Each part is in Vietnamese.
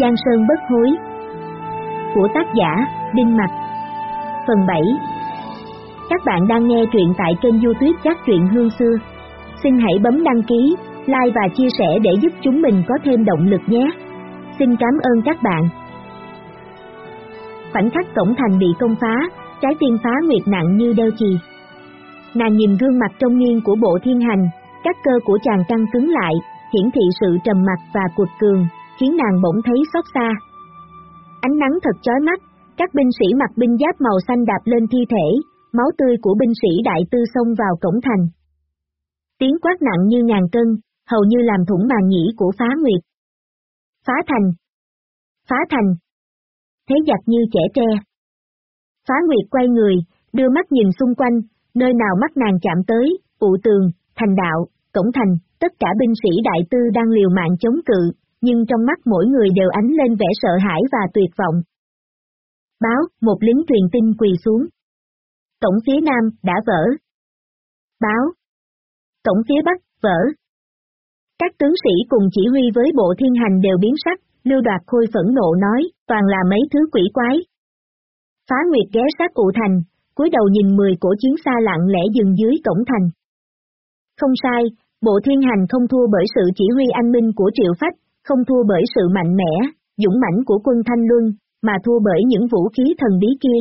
Giang Sơn bất hối Của tác giả, Đinh Mạch. Phần 7 Các bạn đang nghe truyện tại kênh youtube Các truyện hương xưa. Xin hãy bấm đăng ký, like và chia sẻ để giúp chúng mình có thêm động lực nhé. Xin cảm ơn các bạn. Khoảnh khắc cổng thành bị công phá, trái tim phá nguyệt nặng như đeo chì. Nàng nhìn gương mặt trong nghiêng của bộ thiên hành, các cơ của chàng căng cứng lại, hiển thị sự trầm mặc và cuột cường, khiến nàng bỗng thấy xót xa. Ánh nắng thật chói mắt, các binh sĩ mặc binh giáp màu xanh đạp lên thi thể, máu tươi của binh sĩ đại tư xông vào cổng thành. Tiếng quát nặng như ngàn cân, hầu như làm thủng màn nhĩ của phá nguyệt. Phá thành! Phá thành! Thế giặc như trẻ tre. Phá nguyệt quay người, đưa mắt nhìn xung quanh, nơi nào mắt nàng chạm tới, ụ tường, thành đạo, cổng thành, tất cả binh sĩ đại tư đang liều mạng chống cự, nhưng trong mắt mỗi người đều ánh lên vẻ sợ hãi và tuyệt vọng. Báo, một lính truyền tin quỳ xuống. Cổng phía nam, đã vỡ. Báo. Cổng phía bắc, vỡ. Các tướng sĩ cùng chỉ huy với bộ thiên hành đều biến sắc, lưu đoạt khôi phẫn nộ nói, toàn là mấy thứ quỷ quái. Phá Nguyệt ghé sát cụ thành, cúi đầu nhìn 10 cổ chiến xa lặng lẽ dừng dưới cổng thành. Không sai, bộ thiên hành không thua bởi sự chỉ huy anh minh của triệu phách, không thua bởi sự mạnh mẽ, dũng mãnh của quân Thanh Luân, mà thua bởi những vũ khí thần bí kia.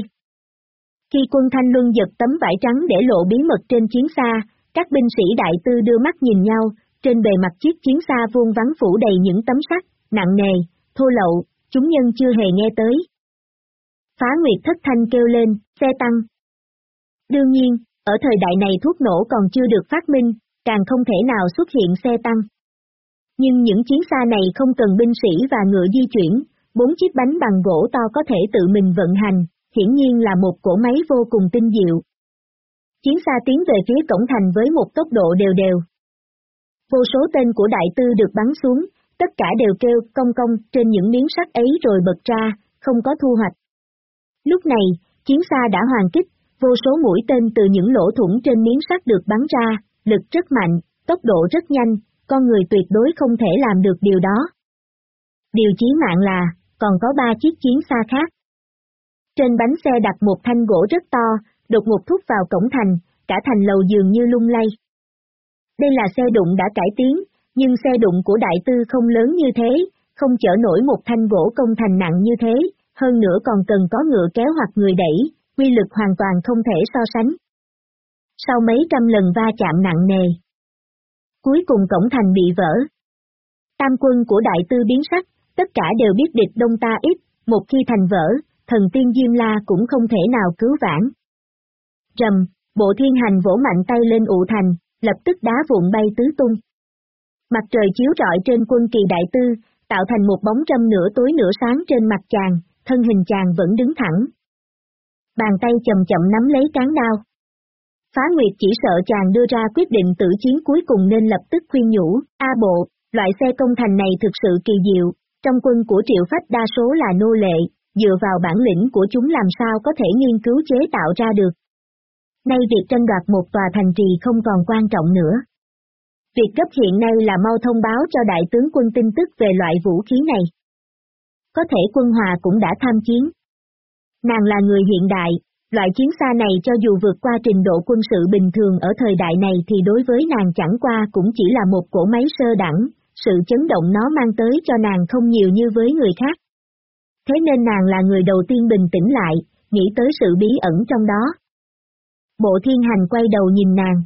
Khi quân Thanh Luân giật tấm vải trắng để lộ bí mật trên chiến xa, các binh sĩ đại tư đưa mắt nhìn nhau, trên bề mặt chiếc chiến xa vuông vắng phủ đầy những tấm sắt, nặng nề, thô lậu, chúng nhân chưa hề nghe tới. Phá Nguyệt thất thanh kêu lên, xe tăng, Đương nhiên, ở thời đại này thuốc nổ còn chưa được phát minh, càng không thể nào xuất hiện xe tăng. Nhưng những chiến xa này không cần binh sĩ và ngựa di chuyển, bốn chiếc bánh bằng gỗ to có thể tự mình vận hành, hiển nhiên là một cỗ máy vô cùng tinh diệu. Chiến xa tiến về phía cổng thành với một tốc độ đều đều. Vô số tên của đại tư được bắn xuống, tất cả đều kêu công công trên những miếng sắt ấy rồi bật ra, không có thu hoạch. Lúc này, chiến xa đã hoàn kích, vô số mũi tên từ những lỗ thủng trên miếng sắt được bắn ra, lực rất mạnh, tốc độ rất nhanh, con người tuyệt đối không thể làm được điều đó. Điều chí mạng là, còn có ba chiếc chiến xa khác. Trên bánh xe đặt một thanh gỗ rất to, đột ngột thúc vào cổng thành, cả thành lầu dường như lung lay. Đây là xe đụng đã cải tiến, nhưng xe đụng của đại tư không lớn như thế, không chở nổi một thanh gỗ công thành nặng như thế, hơn nữa còn cần có ngựa kéo hoặc người đẩy, quy lực hoàn toàn không thể so sánh. Sau mấy trăm lần va chạm nặng nề, cuối cùng cổng thành bị vỡ. Tam quân của đại tư biến sắc, tất cả đều biết địch đông ta ít, một khi thành vỡ, thần tiên Diêm La cũng không thể nào cứu vãn. Trầm, bộ thiên hành vỗ mạnh tay lên ụ thành, lập tức đá vụn bay tứ tung. Mặt trời chiếu rọi trên quân kỳ đại tư, tạo thành một bóng trâm nửa tối nửa sáng trên mặt chàng, thân hình chàng vẫn đứng thẳng, bàn tay chậm chậm nắm lấy cán đao. Phá Nguyệt chỉ sợ chàng đưa ra quyết định tử chiến cuối cùng nên lập tức khuyên nhủ, A bộ, loại xe công thành này thực sự kỳ diệu, trong quân của triệu phách đa số là nô lệ, dựa vào bản lĩnh của chúng làm sao có thể nghiên cứu chế tạo ra được. Nay việc tranh đoạt một tòa thành trì không còn quan trọng nữa. Việc cấp hiện nay là mau thông báo cho đại tướng quân tin tức về loại vũ khí này. Có thể quân hòa cũng đã tham chiến, Nàng là người hiện đại, loại chiến xa này cho dù vượt qua trình độ quân sự bình thường ở thời đại này thì đối với nàng chẳng qua cũng chỉ là một cỗ máy sơ đẳng, sự chấn động nó mang tới cho nàng không nhiều như với người khác. Thế nên nàng là người đầu tiên bình tĩnh lại, nghĩ tới sự bí ẩn trong đó. Bộ thiên hành quay đầu nhìn nàng.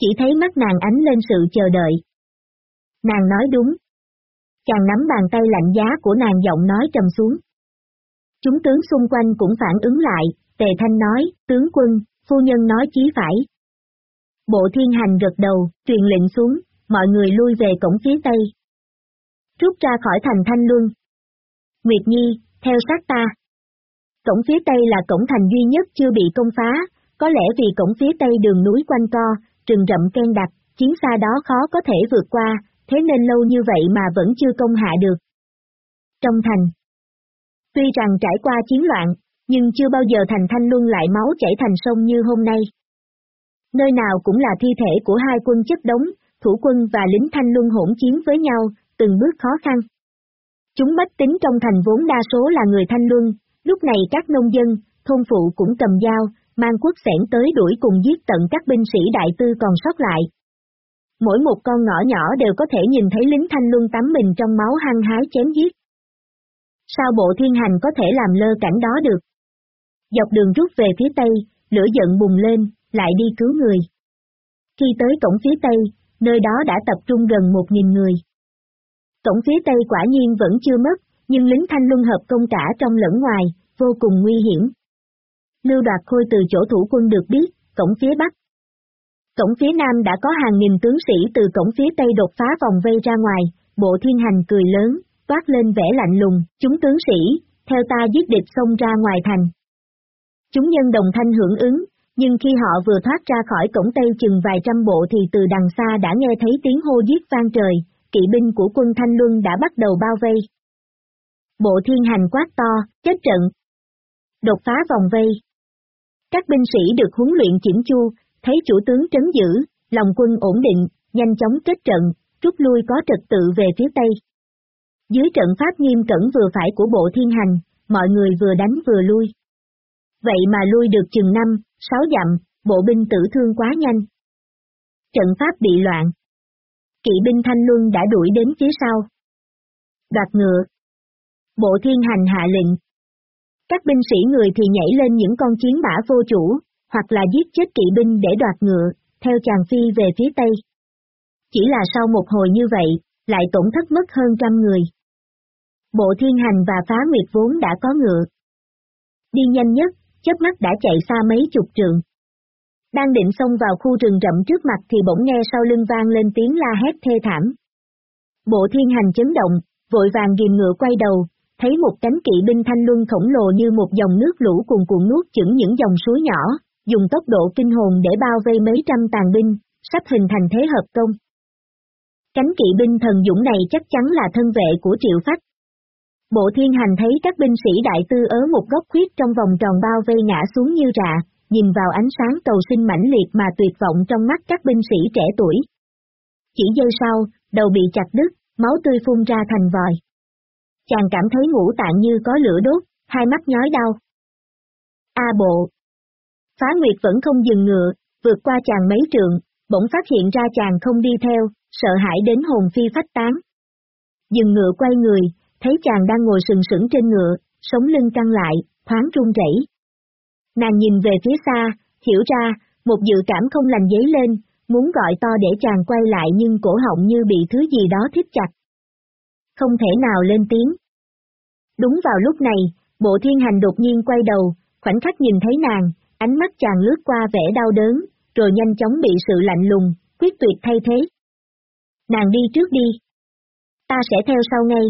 Chỉ thấy mắt nàng ánh lên sự chờ đợi. Nàng nói đúng. Chàng nắm bàn tay lạnh giá của nàng giọng nói trầm xuống. Chúng tướng xung quanh cũng phản ứng lại, Tề Thanh nói, tướng quân, phu nhân nói chí phải. Bộ thiên hành gật đầu, truyền lệnh xuống, mọi người lui về cổng phía tây. Rút ra khỏi thành Thanh Luân. Nguyệt Nhi, theo sát ta. Cổng phía tây là cổng thành duy nhất chưa bị công phá, có lẽ vì cổng phía tây đường núi quanh co, rừng rậm ken đặc, chiến xa đó khó có thể vượt qua, thế nên lâu như vậy mà vẫn chưa công hạ được. Trong thành, Tuy rằng trải qua chiến loạn, nhưng chưa bao giờ thành thanh luân lại máu chảy thành sông như hôm nay. Nơi nào cũng là thi thể của hai quân chất đống, thủ quân và lính thanh luân hỗn chiến với nhau, từng bước khó khăn. Chúng bách tính trong thành vốn đa số là người thanh luân, lúc này các nông dân, thôn phụ cũng cầm dao, mang quốc sẻn tới đuổi cùng giết tận các binh sĩ đại tư còn sót lại. Mỗi một con ngõ nhỏ đều có thể nhìn thấy lính thanh luân tắm mình trong máu hăng hái chém giết. Sao bộ thiên hành có thể làm lơ cảnh đó được? Dọc đường rút về phía tây, lửa giận bùng lên, lại đi cứu người. Khi tới cổng phía tây, nơi đó đã tập trung gần một nghìn người. Cổng phía tây quả nhiên vẫn chưa mất, nhưng lính thanh luân hợp công cả trong lẫn ngoài, vô cùng nguy hiểm. Lưu đoạt khôi từ chỗ thủ quân được biết, cổng phía bắc. Cổng phía nam đã có hàng nghìn tướng sĩ từ cổng phía tây đột phá vòng vây ra ngoài, bộ thiên hành cười lớn, toát lên vẻ lạnh lùng, chúng tướng sĩ, theo ta giết địch xông ra ngoài thành. Chúng nhân đồng thanh hưởng ứng, nhưng khi họ vừa thoát ra khỏi cổng Tây chừng vài trăm bộ thì từ đằng xa đã nghe thấy tiếng hô giết vang trời, kỵ binh của quân Thanh Luân đã bắt đầu bao vây. Bộ thiên hành quát to, chết trận. Đột phá vòng vây. Các binh sĩ được huấn luyện chỉnh chu, thấy chủ tướng trấn giữ, lòng quân ổn định, nhanh chóng kết trận, rút lui có trật tự về phía Tây. Dưới trận pháp nghiêm cẩn vừa phải của bộ thiên hành, mọi người vừa đánh vừa lui. Vậy mà lui được chừng năm, sáu dặm, bộ binh tử thương quá nhanh. Trận pháp bị loạn. Kỵ binh Thanh Luân đã đuổi đến phía sau. Đoạt ngựa. Bộ thiên hành hạ lệnh. Các binh sĩ người thì nhảy lên những con chiến mã vô chủ, hoặc là giết chết kỵ binh để đoạt ngựa, theo chàng phi về phía tây. Chỉ là sau một hồi như vậy, lại tổn thất mất hơn trăm người. Bộ thiên hành và phá nguyệt vốn đã có ngựa. Đi nhanh nhất, chớp mắt đã chạy xa mấy chục trường. Đang định xông vào khu rừng rậm trước mặt thì bỗng nghe sau lưng vang lên tiếng la hét thê thảm. Bộ thiên hành chấn động, vội vàng ghiềm ngựa quay đầu, thấy một cánh kỵ binh thanh luân khổng lồ như một dòng nước lũ cuồn cuộn nuốt chửng những dòng suối nhỏ, dùng tốc độ kinh hồn để bao vây mấy trăm tàn binh, sắp hình thành thế hợp công. Cánh kỵ binh thần dũng này chắc chắn là thân vệ của triệu phách, Bộ thiên hành thấy các binh sĩ đại tư ớ một góc khuyết trong vòng tròn bao vây ngã xuống như rạ, nhìn vào ánh sáng cầu sinh mãnh liệt mà tuyệt vọng trong mắt các binh sĩ trẻ tuổi. Chỉ giây sau, đầu bị chặt đứt, máu tươi phun ra thành vòi. Chàng cảm thấy ngũ tạng như có lửa đốt, hai mắt nhói đau. A bộ. Phá Nguyệt vẫn không dừng ngựa, vượt qua chàng mấy trường, bỗng phát hiện ra chàng không đi theo, sợ hãi đến hồn phi phách tán. Dừng ngựa quay người, thấy chàng đang ngồi sừng sững trên ngựa, sống lưng căng lại, thoáng run rẩy. Nàng nhìn về phía xa, hiểu ra, một dự cảm không lành dấy lên, muốn gọi to để chàng quay lại nhưng cổ họng như bị thứ gì đó thiết chặt. Không thể nào lên tiếng. Đúng vào lúc này, bộ thiên hành đột nhiên quay đầu, khoảnh khắc nhìn thấy nàng, ánh mắt chàng lướt qua vẻ đau đớn, rồi nhanh chóng bị sự lạnh lùng, quyết tuyệt thay thế. Nàng đi trước đi. Ta sẽ theo sau ngay.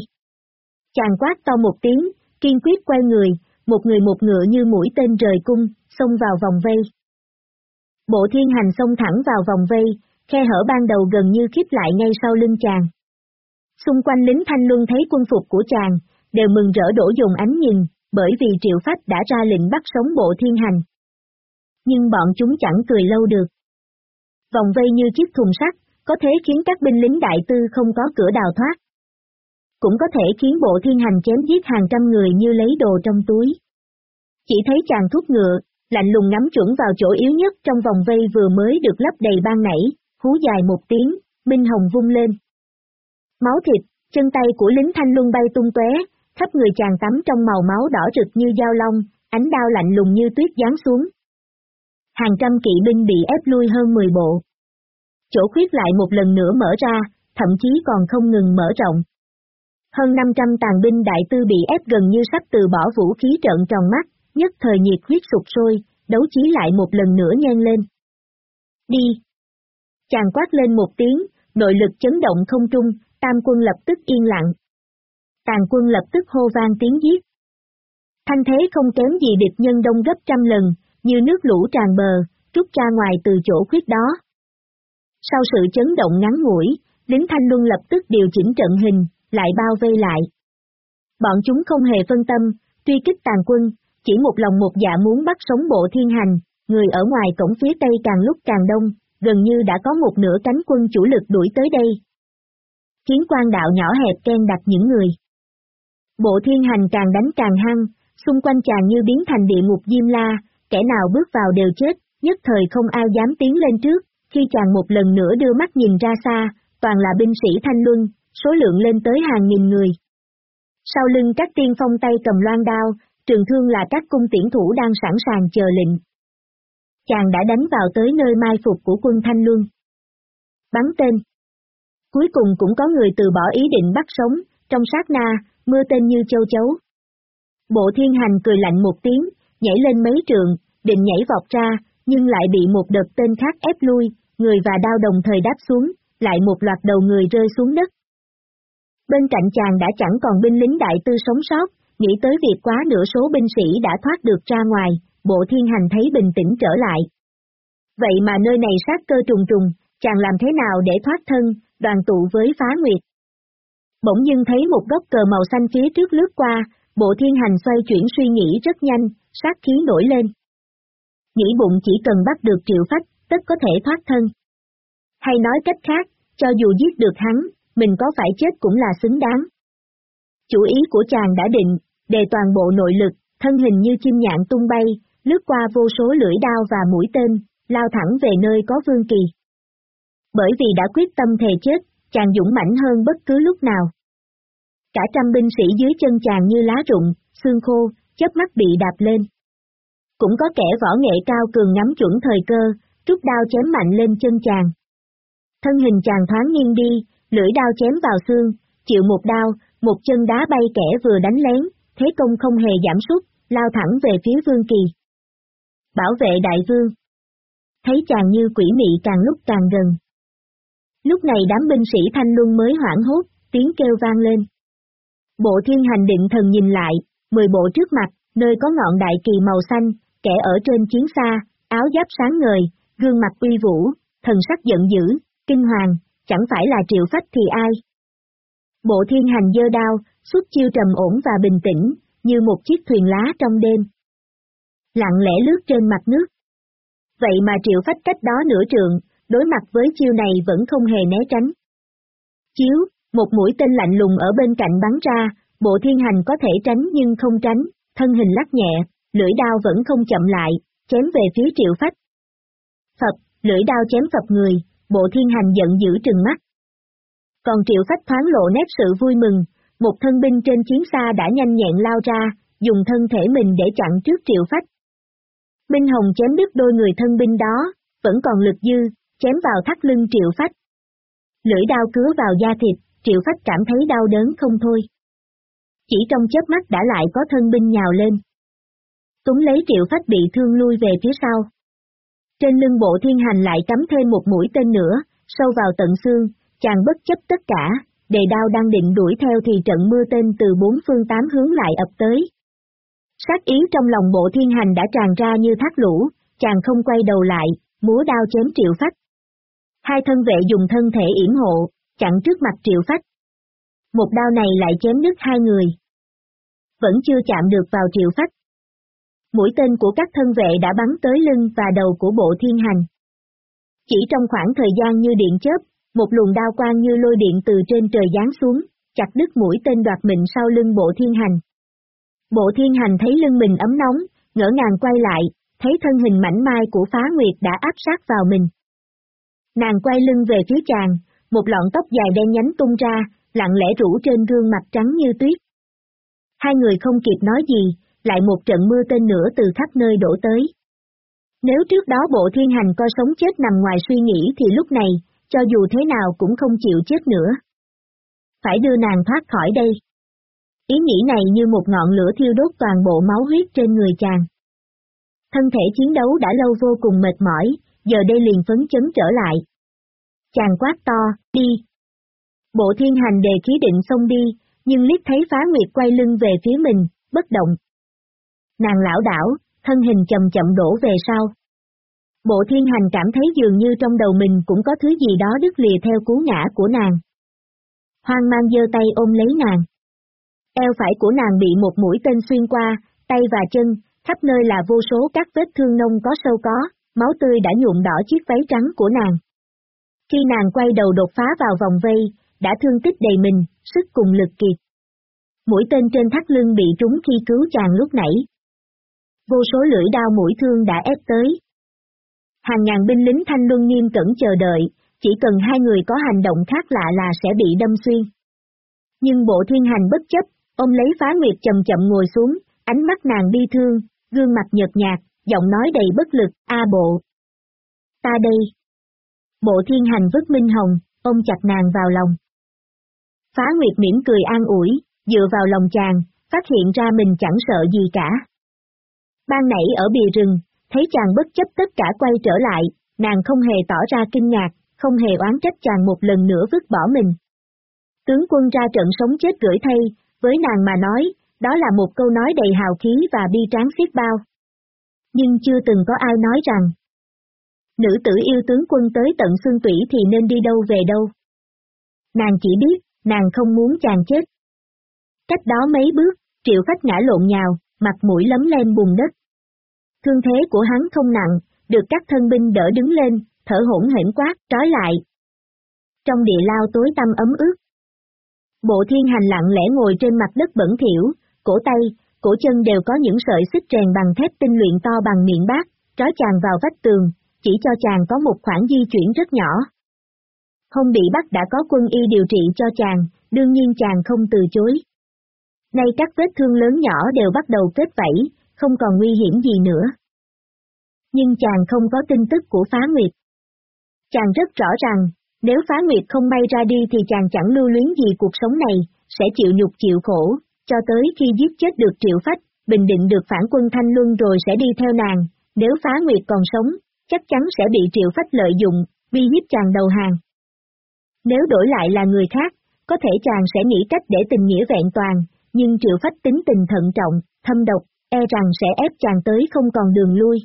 Chàng quát to một tiếng, kiên quyết quay người, một người một ngựa như mũi tên rời cung, xông vào vòng vây. Bộ thiên hành xông thẳng vào vòng vây, khe hở ban đầu gần như khiếp lại ngay sau lưng chàng. Xung quanh lính thanh luân thấy quân phục của chàng, đều mừng rỡ đổ dùng ánh nhìn, bởi vì triệu phách đã ra lệnh bắt sống bộ thiên hành. Nhưng bọn chúng chẳng cười lâu được. Vòng vây như chiếc thùng sắt, có thế khiến các binh lính đại tư không có cửa đào thoát cũng có thể khiến bộ thiên hành chém giết hàng trăm người như lấy đồ trong túi. Chỉ thấy chàng thúc ngựa, lạnh lùng ngắm chuẩn vào chỗ yếu nhất trong vòng vây vừa mới được lấp đầy ban nảy, hú dài một tiếng, minh hồng vung lên. Máu thịt, chân tay của lính thanh luân bay tung tóe, khắp người chàng tắm trong màu máu đỏ rực như dao long, ánh đao lạnh lùng như tuyết giáng xuống. Hàng trăm kỵ binh bị ép lui hơn 10 bộ. Chỗ khuyết lại một lần nữa mở ra, thậm chí còn không ngừng mở rộng. Hơn 500 tàn binh đại tư bị ép gần như sắp từ bỏ vũ khí trợn tròn mắt, nhất thời nhiệt huyết sụt sôi, đấu chí lại một lần nữa nhen lên. Đi! Chàng quát lên một tiếng, nội lực chấn động không trung, tam quân lập tức yên lặng. Tàn quân lập tức hô vang tiếng giết. Thanh thế không kém gì địch nhân đông gấp trăm lần, như nước lũ tràn bờ, rút ra ngoài từ chỗ khuyết đó. Sau sự chấn động ngắn ngủi, lính Thanh Luân lập tức điều chỉnh trận hình, lại bao vây lại. Bọn chúng không hề phân tâm, truy kích tàn quân, chỉ một lòng một dạ muốn bắt sống bộ thiên hành, người ở ngoài cổng phía tây càng lúc càng đông, gần như đã có một nửa cánh quân chủ lực đuổi tới đây. Khiến quan đạo nhỏ hẹp ken đặt những người. Bộ thiên hành càng đánh càng hăng, xung quanh chàng như biến thành địa ngục diêm la, kẻ nào bước vào đều chết, nhất thời không ai dám tiến lên trước, khi chàng một lần nữa đưa mắt nhìn ra xa, toàn là binh sĩ thanh luân, số lượng lên tới hàng nghìn người. Sau lưng các tiên phong tay cầm loan đao, trường thương là các cung tiễn thủ đang sẵn sàng chờ lệnh. Chàng đã đánh vào tới nơi mai phục của quân Thanh Luân. Bắn tên. Cuối cùng cũng có người từ bỏ ý định bắt sống, trong sát na, mưa tên như châu chấu. Bộ thiên hành cười lạnh một tiếng, nhảy lên mấy trường, định nhảy vọt ra, nhưng lại bị một đợt tên khác ép lui, người và đao đồng thời đáp xuống, lại một loạt đầu người rơi xuống đất. Bên cạnh chàng đã chẳng còn binh lính đại tư sống sót, nghĩ tới việc quá nửa số binh sĩ đã thoát được ra ngoài, bộ thiên hành thấy bình tĩnh trở lại. Vậy mà nơi này sát cơ trùng trùng, chàng làm thế nào để thoát thân, đoàn tụ với phá nguyệt. Bỗng dưng thấy một góc cờ màu xanh phía trước lướt qua, bộ thiên hành xoay chuyển suy nghĩ rất nhanh, sát khí nổi lên. Nghĩ bụng chỉ cần bắt được triệu phách, tất có thể thoát thân. Hay nói cách khác, cho dù giết được hắn, mình có phải chết cũng là xứng đáng. Chủ ý của chàng đã định, đề toàn bộ nội lực, thân hình như chim nhạn tung bay, lướt qua vô số lưỡi đao và mũi tên, lao thẳng về nơi có vương kỳ. Bởi vì đã quyết tâm thề chết, chàng dũng mãnh hơn bất cứ lúc nào. Cả trăm binh sĩ dưới chân chàng như lá rụng, xương khô, chớp mắt bị đạp lên. Cũng có kẻ võ nghệ cao cường ngắm chuẩn thời cơ, rút đao chém mạnh lên chân chàng. Thân hình chàng thoáng nghiêng đi, lưỡi đao chém vào xương, chịu một đao, một chân đá bay kẻ vừa đánh lén, thế công không hề giảm sút, lao thẳng về phía Vương Kỳ. Bảo vệ đại vương. Thấy chàng như quỷ mị càng lúc càng gần. Lúc này đám binh sĩ thanh luân mới hoảng hốt, tiếng kêu vang lên. Bộ thiên hành định thần nhìn lại, mười bộ trước mặt, nơi có ngọn đại kỳ màu xanh, kẻ ở trên chiến xa, áo giáp sáng ngời, gương mặt uy vũ, thần sắc giận dữ, kinh hoàng, chẳng phải là triệu phách thì ai. Bộ thiên hành dơ đao, xuất chiêu trầm ổn và bình tĩnh, như một chiếc thuyền lá trong đêm. Lặng lẽ lướt trên mặt nước. Vậy mà triệu phách cách đó nửa trường, đối mặt với chiêu này vẫn không hề né tránh. Chiếu, một mũi tên lạnh lùng ở bên cạnh bắn ra, bộ thiên hành có thể tránh nhưng không tránh, thân hình lắc nhẹ, lưỡi đao vẫn không chậm lại, chém về phía triệu phách. Phật, lưỡi đao chém phập người, bộ thiên hành giận dữ trừng mắt. Còn triệu phách thoáng lộ nét sự vui mừng, một thân binh trên chiến xa đã nhanh nhẹn lao ra, dùng thân thể mình để chặn trước triệu phách. Minh Hồng chém đứt đôi người thân binh đó, vẫn còn lực dư, chém vào thắt lưng triệu phách. Lưỡi đao cứa vào da thịt, triệu phách cảm thấy đau đớn không thôi. Chỉ trong chớp mắt đã lại có thân binh nhào lên. Túng lấy triệu phách bị thương lui về phía sau. Trên lưng bộ thiên hành lại cắm thêm một mũi tên nữa, sâu vào tận xương, chàng bất chấp tất cả, đề đao đang định đuổi theo thì trận mưa tên từ bốn phương tám hướng lại ập tới. Sát ý trong lòng bộ thiên hành đã tràn ra như thác lũ, chàng không quay đầu lại, múa đao chém triệu phách. Hai thân vệ dùng thân thể yểm hộ, chặn trước mặt triệu phách. Một đao này lại chém đứt hai người. Vẫn chưa chạm được vào triệu phách. Mũi tên của các thân vệ đã bắn tới lưng và đầu của bộ thiên hành. Chỉ trong khoảng thời gian như điện chớp, một luồng đao quang như lôi điện từ trên trời giáng xuống, chặt đứt mũi tên đoạt mệnh sau lưng bộ thiên hành. Bộ thiên hành thấy lưng mình ấm nóng, ngỡ ngàng quay lại, thấy thân hình mảnh mai của phá nguyệt đã áp sát vào mình. Nàng quay lưng về phía chàng, một lọn tóc dài đen nhánh tung ra, lặng lẽ rủ trên gương mặt trắng như tuyết. Hai người không kịp nói gì, lại một trận mưa tên nữa từ khắp nơi đổ tới. Nếu trước đó bộ thiên hành coi sống chết nằm ngoài suy nghĩ thì lúc này, cho dù thế nào cũng không chịu chết nữa. Phải đưa nàng thoát khỏi đây. Ý nghĩ này như một ngọn lửa thiêu đốt toàn bộ máu huyết trên người chàng. Thân thể chiến đấu đã lâu vô cùng mệt mỏi, giờ đây liền phấn chấn trở lại. Chàng quát to, đi. Bộ thiên hành đề khí định xông đi, nhưng liếc thấy phá nguyệt quay lưng về phía mình, bất động. Nàng lão đảo, thân hình chậm chậm đổ về sau. Bộ thiên hành cảm thấy dường như trong đầu mình cũng có thứ gì đó đứt lìa theo cú ngã của nàng. Hoang mang giơ tay ôm lấy nàng. Eo phải của nàng bị một mũi tên xuyên qua, tay và chân, khắp nơi là vô số các vết thương nông có sâu có, máu tươi đã nhuộm đỏ chiếc váy trắng của nàng. Khi nàng quay đầu đột phá vào vòng vây, đã thương tích đầy mình, sức cùng lực kiệt. Mũi tên trên thắt lưng bị trúng khi cứu chàng lúc nãy. Vô số lưỡi đao mũi thương đã ép tới. Hàng ngàn binh lính thanh luân nghiêm cẩn chờ đợi, chỉ cần hai người có hành động khác lạ là sẽ bị đâm xuyên. Nhưng bộ thiên hành bất chấp, ông lấy phá nguyệt chậm chậm ngồi xuống, ánh mắt nàng bi thương, gương mặt nhợt nhạt, giọng nói đầy bất lực, a bộ. Ta đây. Bộ thiên hành vứt minh hồng, ôm chặt nàng vào lòng. Phá nguyệt mỉm cười an ủi, dựa vào lòng chàng, phát hiện ra mình chẳng sợ gì cả. Ban nãy ở bìa rừng, thấy chàng bất chấp tất cả quay trở lại, nàng không hề tỏ ra kinh ngạc, không hề oán trách chàng một lần nữa vứt bỏ mình. Tướng quân ra trận sống chết gửi thay, với nàng mà nói, đó là một câu nói đầy hào khí và bi tráng xiết bao. Nhưng chưa từng có ai nói rằng, nữ tử yêu tướng quân tới tận xương tủy thì nên đi đâu về đâu. Nàng chỉ biết, nàng không muốn chàng chết. Cách đó mấy bước, triệu khách ngã lộn nhào, mặt mũi lấm lên bùn đất. Thương thế của hắn không nặng, được các thân binh đỡ đứng lên, thở hỗn hển quát, trói lại. Trong địa lao tối tăm ấm ướt. Bộ thiên hành lặng lẽ ngồi trên mặt đất bẩn thiểu, cổ tay, cổ chân đều có những sợi xích rèn bằng thép tinh luyện to bằng miệng bát, trói chàng vào vách tường, chỉ cho chàng có một khoảng di chuyển rất nhỏ. Hôm bị bắt đã có quân y điều trị cho chàng, đương nhiên chàng không từ chối. Nay các vết thương lớn nhỏ đều bắt đầu kết vảy, không còn nguy hiểm gì nữa. Nhưng chàng không có tin tức của phá nguyệt. Chàng rất rõ ràng, nếu phá nguyệt không bay ra đi thì chàng chẳng lưu luyến gì cuộc sống này, sẽ chịu nhục chịu khổ, cho tới khi giết chết được triệu phách, bình định được phản quân thanh luân rồi sẽ đi theo nàng, nếu phá nguyệt còn sống, chắc chắn sẽ bị triệu phách lợi dụng, bi hiếp chàng đầu hàng. Nếu đổi lại là người khác, có thể chàng sẽ nghĩ cách để tình nghĩa vẹn toàn, nhưng triệu phách tính tình thận trọng, thâm độc, e rằng sẽ ép chàng tới không còn đường lui.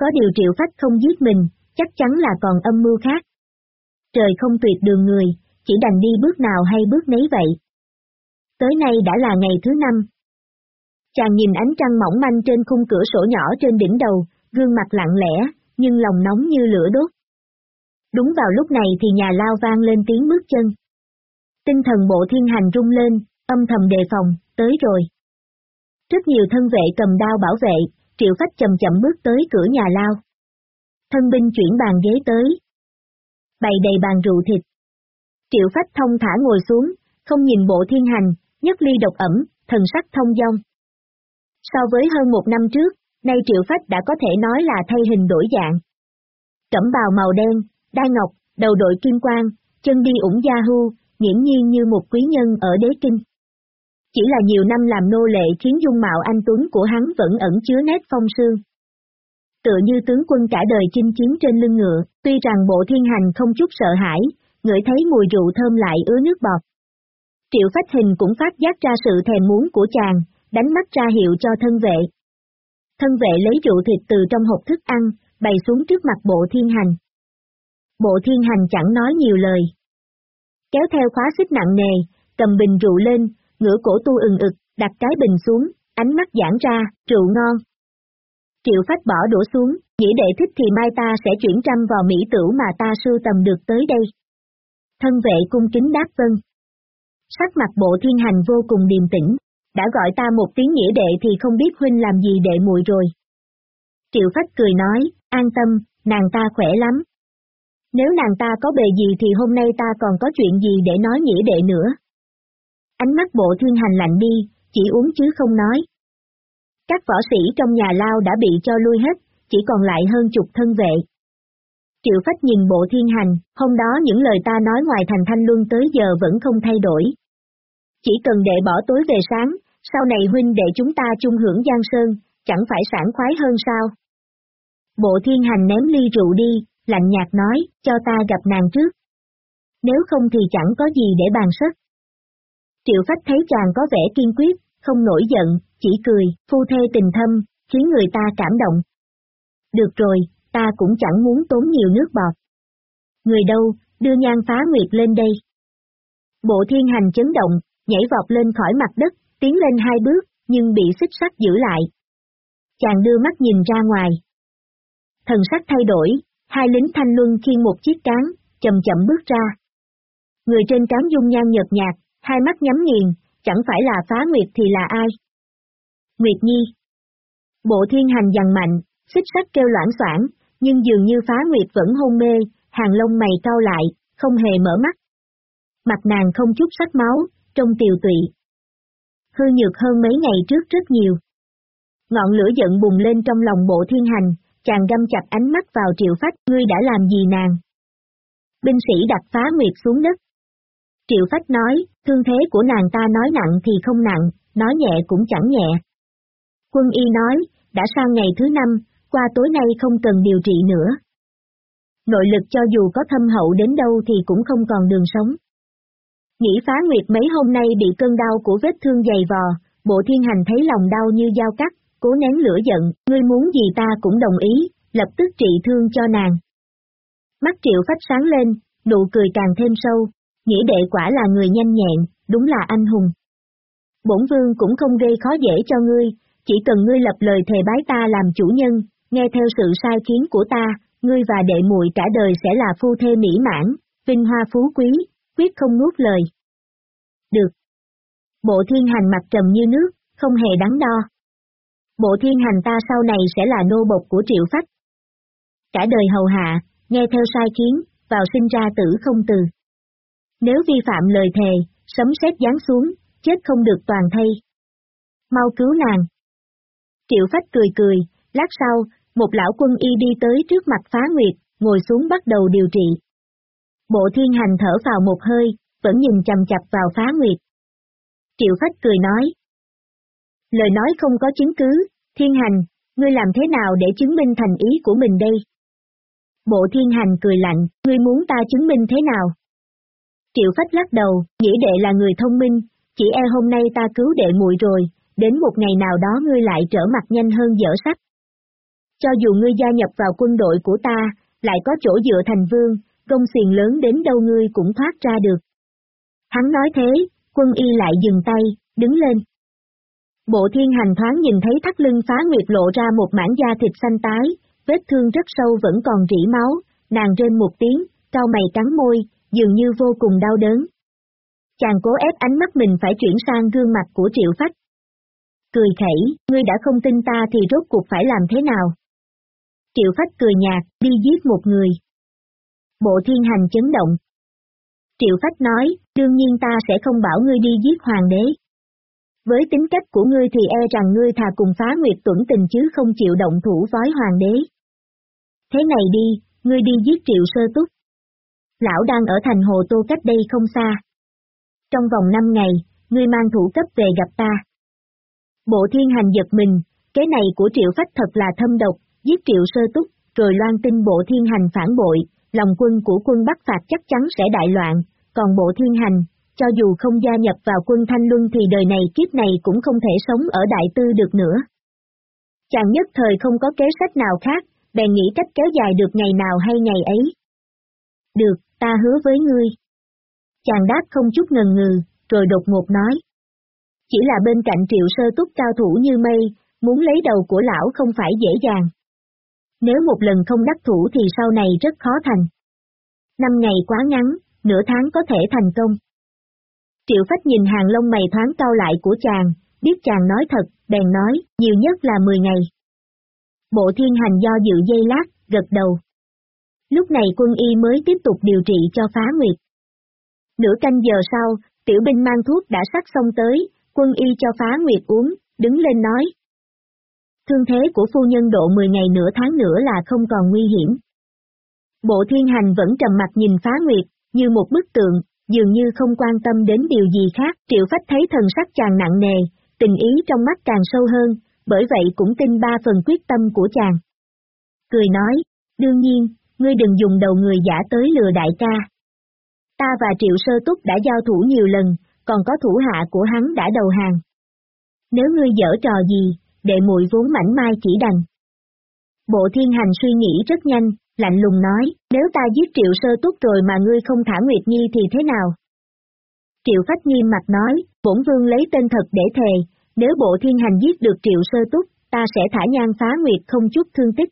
Có điều triệu phách không giết mình, chắc chắn là còn âm mưu khác. Trời không tuyệt đường người, chỉ đành đi bước nào hay bước nấy vậy. Tới nay đã là ngày thứ năm. Chàng nhìn ánh trăng mỏng manh trên khung cửa sổ nhỏ trên đỉnh đầu, gương mặt lặng lẽ, nhưng lòng nóng như lửa đốt. Đúng vào lúc này thì nhà lao vang lên tiếng bước chân. Tinh thần bộ thiên hành rung lên, âm thầm đề phòng, tới rồi. Rất nhiều thân vệ cầm đao bảo vệ, triệu phách chậm chậm bước tới cửa nhà lao. Thân binh chuyển bàn ghế tới. Bày đầy bàn rượu thịt. Triệu phách thông thả ngồi xuống, không nhìn bộ thiên hành, nhất ly độc ẩm, thần sắc thông dong. So với hơn một năm trước, nay triệu phách đã có thể nói là thay hình đổi dạng. Cẩm bào màu đen, đai ngọc, đầu đội kim quang, chân đi ủng gia hu, nghiễm nhiên như một quý nhân ở đế kinh. Chỉ là nhiều năm làm nô lệ khiến dung mạo anh Tuấn của hắn vẫn ẩn chứa nét phong sương. Tựa như tướng quân cả đời chinh chiến trên lưng ngựa, tuy rằng bộ thiên hành không chút sợ hãi, ngửi thấy mùi rượu thơm lại ứa nước bọt. Triệu phách hình cũng phát giác ra sự thèm muốn của chàng, đánh mắt ra hiệu cho thân vệ. Thân vệ lấy rượu thịt từ trong hộp thức ăn, bày xuống trước mặt bộ thiên hành. Bộ thiên hành chẳng nói nhiều lời. Kéo theo khóa xích nặng nề, cầm bình rượu lên, ngửa cổ tu ừng ực, đặt cái bình xuống, ánh mắt giãn ra, rượu ngon. Triệu phách bỏ đổ xuống, nghĩ đệ thích thì mai ta sẽ chuyển trăm vào mỹ tửu mà ta sưu tầm được tới đây. Thân vệ cung kính đáp vân. Sắc mặt bộ thiên hành vô cùng điềm tĩnh, đã gọi ta một tiếng nghĩa đệ thì không biết huynh làm gì đệ muội rồi. Triệu phách cười nói, an tâm, nàng ta khỏe lắm. Nếu nàng ta có bề gì thì hôm nay ta còn có chuyện gì để nói nghĩa đệ nữa. Ánh mắt bộ thiên hành lạnh đi, chỉ uống chứ không nói. Các võ sĩ trong nhà lao đã bị cho lui hết, chỉ còn lại hơn chục thân vệ. Triệu Phách nhìn bộ thiên hành, hôm đó những lời ta nói ngoài thành thanh luân tới giờ vẫn không thay đổi. Chỉ cần đệ bỏ tối về sáng, sau này huynh đệ chúng ta chung hưởng Giang Sơn, chẳng phải sảng khoái hơn sao? Bộ thiên hành ném ly rượu đi, lạnh nhạt nói, cho ta gặp nàng trước. Nếu không thì chẳng có gì để bàn sức. Triệu Phách thấy chàng có vẻ kiên quyết, không nổi giận, chỉ cười, phu thê tình thâm, khiến người ta cảm động. Được rồi, ta cũng chẳng muốn tốn nhiều nước bọt. Người đâu, đưa nhan phá nguyệt lên đây. Bộ thiên hành chấn động, nhảy vọt lên khỏi mặt đất, tiến lên hai bước, nhưng bị xích sắt giữ lại. Chàng đưa mắt nhìn ra ngoài. Thần sắc thay đổi, hai lính thanh luân khiên một chiếc cán, chậm chậm bước ra. Người trên cán dung nhan nhợt nhạt, hai mắt nhắm nghiền, chẳng phải là phá nguyệt thì là ai? Nguyệt Nhi Bộ thiên hành dằn mạnh, xích sắt kêu loãng soảng, nhưng dường như phá nguyệt vẫn hôn mê, hàng lông mày cau lại, không hề mở mắt. Mặt nàng không chút sắc máu, trông tiều tụy. Hư nhược hơn mấy ngày trước rất nhiều. Ngọn lửa giận bùng lên trong lòng bộ thiên hành, chàng găm chặt ánh mắt vào triệu phách, ngươi đã làm gì nàng? Binh sĩ đặt phá nguyệt xuống đất. Triệu phách nói, thương thế của nàng ta nói nặng thì không nặng, nói nhẹ cũng chẳng nhẹ. Quân y nói, đã sang ngày thứ năm, qua tối nay không cần điều trị nữa. Nội lực cho dù có thâm hậu đến đâu thì cũng không còn đường sống. Nghĩ phá nguyệt mấy hôm nay bị cơn đau của vết thương dày vò, bộ thiên hành thấy lòng đau như dao cắt, cố nén lửa giận, ngươi muốn gì ta cũng đồng ý, lập tức trị thương cho nàng. Mắt triệu phách sáng lên, nụ cười càng thêm sâu, nghĩa đệ quả là người nhanh nhẹn, đúng là anh hùng. Bổn vương cũng không gây khó dễ cho ngươi, chỉ cần ngươi lập lời thề bái ta làm chủ nhân, nghe theo sự sai khiến của ta, ngươi và đệ muội cả đời sẽ là phu thê mỹ mãn, vinh hoa phú quý, quyết không nuốt lời. Được. Bộ thiên hành mặt trầm như nước, không hề đắn đo. Bộ thiên hành ta sau này sẽ là nô bộc của triệu phách. Cả đời hầu hạ, nghe theo sai khiến, vào sinh ra tử không từ. Nếu vi phạm lời thề, sấm sét giáng xuống, chết không được toàn thây. Mau cứu nàng. Triệu phách cười cười, lát sau, một lão quân y đi tới trước mặt phá nguyệt, ngồi xuống bắt đầu điều trị. Bộ thiên hành thở vào một hơi, vẫn nhìn chầm chập vào phá nguyệt. Triệu phách cười nói. Lời nói không có chứng cứ, thiên hành, ngươi làm thế nào để chứng minh thành ý của mình đây? Bộ thiên hành cười lạnh, ngươi muốn ta chứng minh thế nào? Triệu phách lắc đầu, nghĩ đệ là người thông minh, chỉ e hôm nay ta cứu đệ muội rồi, đến một ngày nào đó ngươi lại trở mặt nhanh hơn dở sách. Cho dù ngươi gia nhập vào quân đội của ta, lại có chỗ dựa thành vương, công xiền lớn đến đâu ngươi cũng thoát ra được. Hắn nói thế, quân y lại dừng tay, đứng lên. Bộ thiên hành thoáng nhìn thấy thắt lưng phá nguyệt lộ ra một mảng da thịt xanh tái, vết thương rất sâu vẫn còn rỉ máu, nàng rên một tiếng, cao mày cắn môi, dường như vô cùng đau đớn. Chàng cố ép ánh mắt mình phải chuyển sang gương mặt của triệu phách. Cười khẩy, ngươi đã không tin ta thì rốt cuộc phải làm thế nào? Triệu phách cười nhạt, đi giết một người. Bộ thiên hành chấn động. Triệu phách nói, đương nhiên ta sẽ không bảo ngươi đi giết hoàng đế. Với tính cách của ngươi thì e rằng ngươi thà cùng phá nguyệt tuẩn tình chứ không chịu động thủ với hoàng đế. Thế này đi, ngươi đi giết triệu sơ túc. Lão đang ở thành hồ tô cách đây không xa. Trong vòng 5 ngày, ngươi mang thủ cấp về gặp ta. Bộ thiên hành giật mình, cái này của triệu phách thật là thâm độc, giết triệu sơ túc, rồi loan tin bộ thiên hành phản bội, lòng quân của quân Bắc Phạt chắc chắn sẽ đại loạn, còn bộ thiên hành, cho dù không gia nhập vào quân Thanh Luân thì đời này kiếp này cũng không thể sống ở Đại Tư được nữa. Chàng nhất thời không có kế sách nào khác, bèn nghĩ cách kéo dài được ngày nào hay ngày ấy. Được, ta hứa với ngươi. Chàng đáp không chút ngần ngừ, rồi đột ngột nói. Chỉ là bên cạnh triệu sơ túc cao thủ như mây, muốn lấy đầu của lão không phải dễ dàng. Nếu một lần không đắc thủ thì sau này rất khó thành. Năm ngày quá ngắn, nửa tháng có thể thành công. Triệu Phách nhìn hàng lông mày thoáng cau lại của chàng, biết chàng nói thật, bèn nói, nhiều nhất là 10 ngày. Bộ thiên hành do dự dây lát, gật đầu. Lúc này quân y mới tiếp tục điều trị cho phá nguyệt. Nửa canh giờ sau, tiểu binh mang thuốc đã sắc xong tới, quân y cho phá nguyệt uống, đứng lên nói, Thương thế của phu nhân độ 10 ngày nửa tháng nữa là không còn nguy hiểm. Bộ thiên hành vẫn trầm mặt nhìn phá nguyệt, như một bức tượng, dường như không quan tâm đến điều gì khác. Triệu phách thấy thần sắc chàng nặng nề, tình ý trong mắt càng sâu hơn, bởi vậy cũng tin ba phần quyết tâm của chàng. Cười nói, đương nhiên, ngươi đừng dùng đầu người giả tới lừa đại ca. Ta và Triệu Sơ Túc đã giao thủ nhiều lần, còn có thủ hạ của hắn đã đầu hàng. Nếu ngươi dở trò gì, đệ muội vốn mảnh mai chỉ đành. Bộ thiên hành suy nghĩ rất nhanh, lạnh lùng nói, nếu ta giết triệu sơ túc rồi mà ngươi không thả Nguyệt Nhi thì thế nào? Triệu phách nghiêm mặt nói, bổn vương lấy tên thật để thề, nếu bộ thiên hành giết được triệu sơ túc, ta sẽ thả nhan phá Nguyệt không chút thương tích.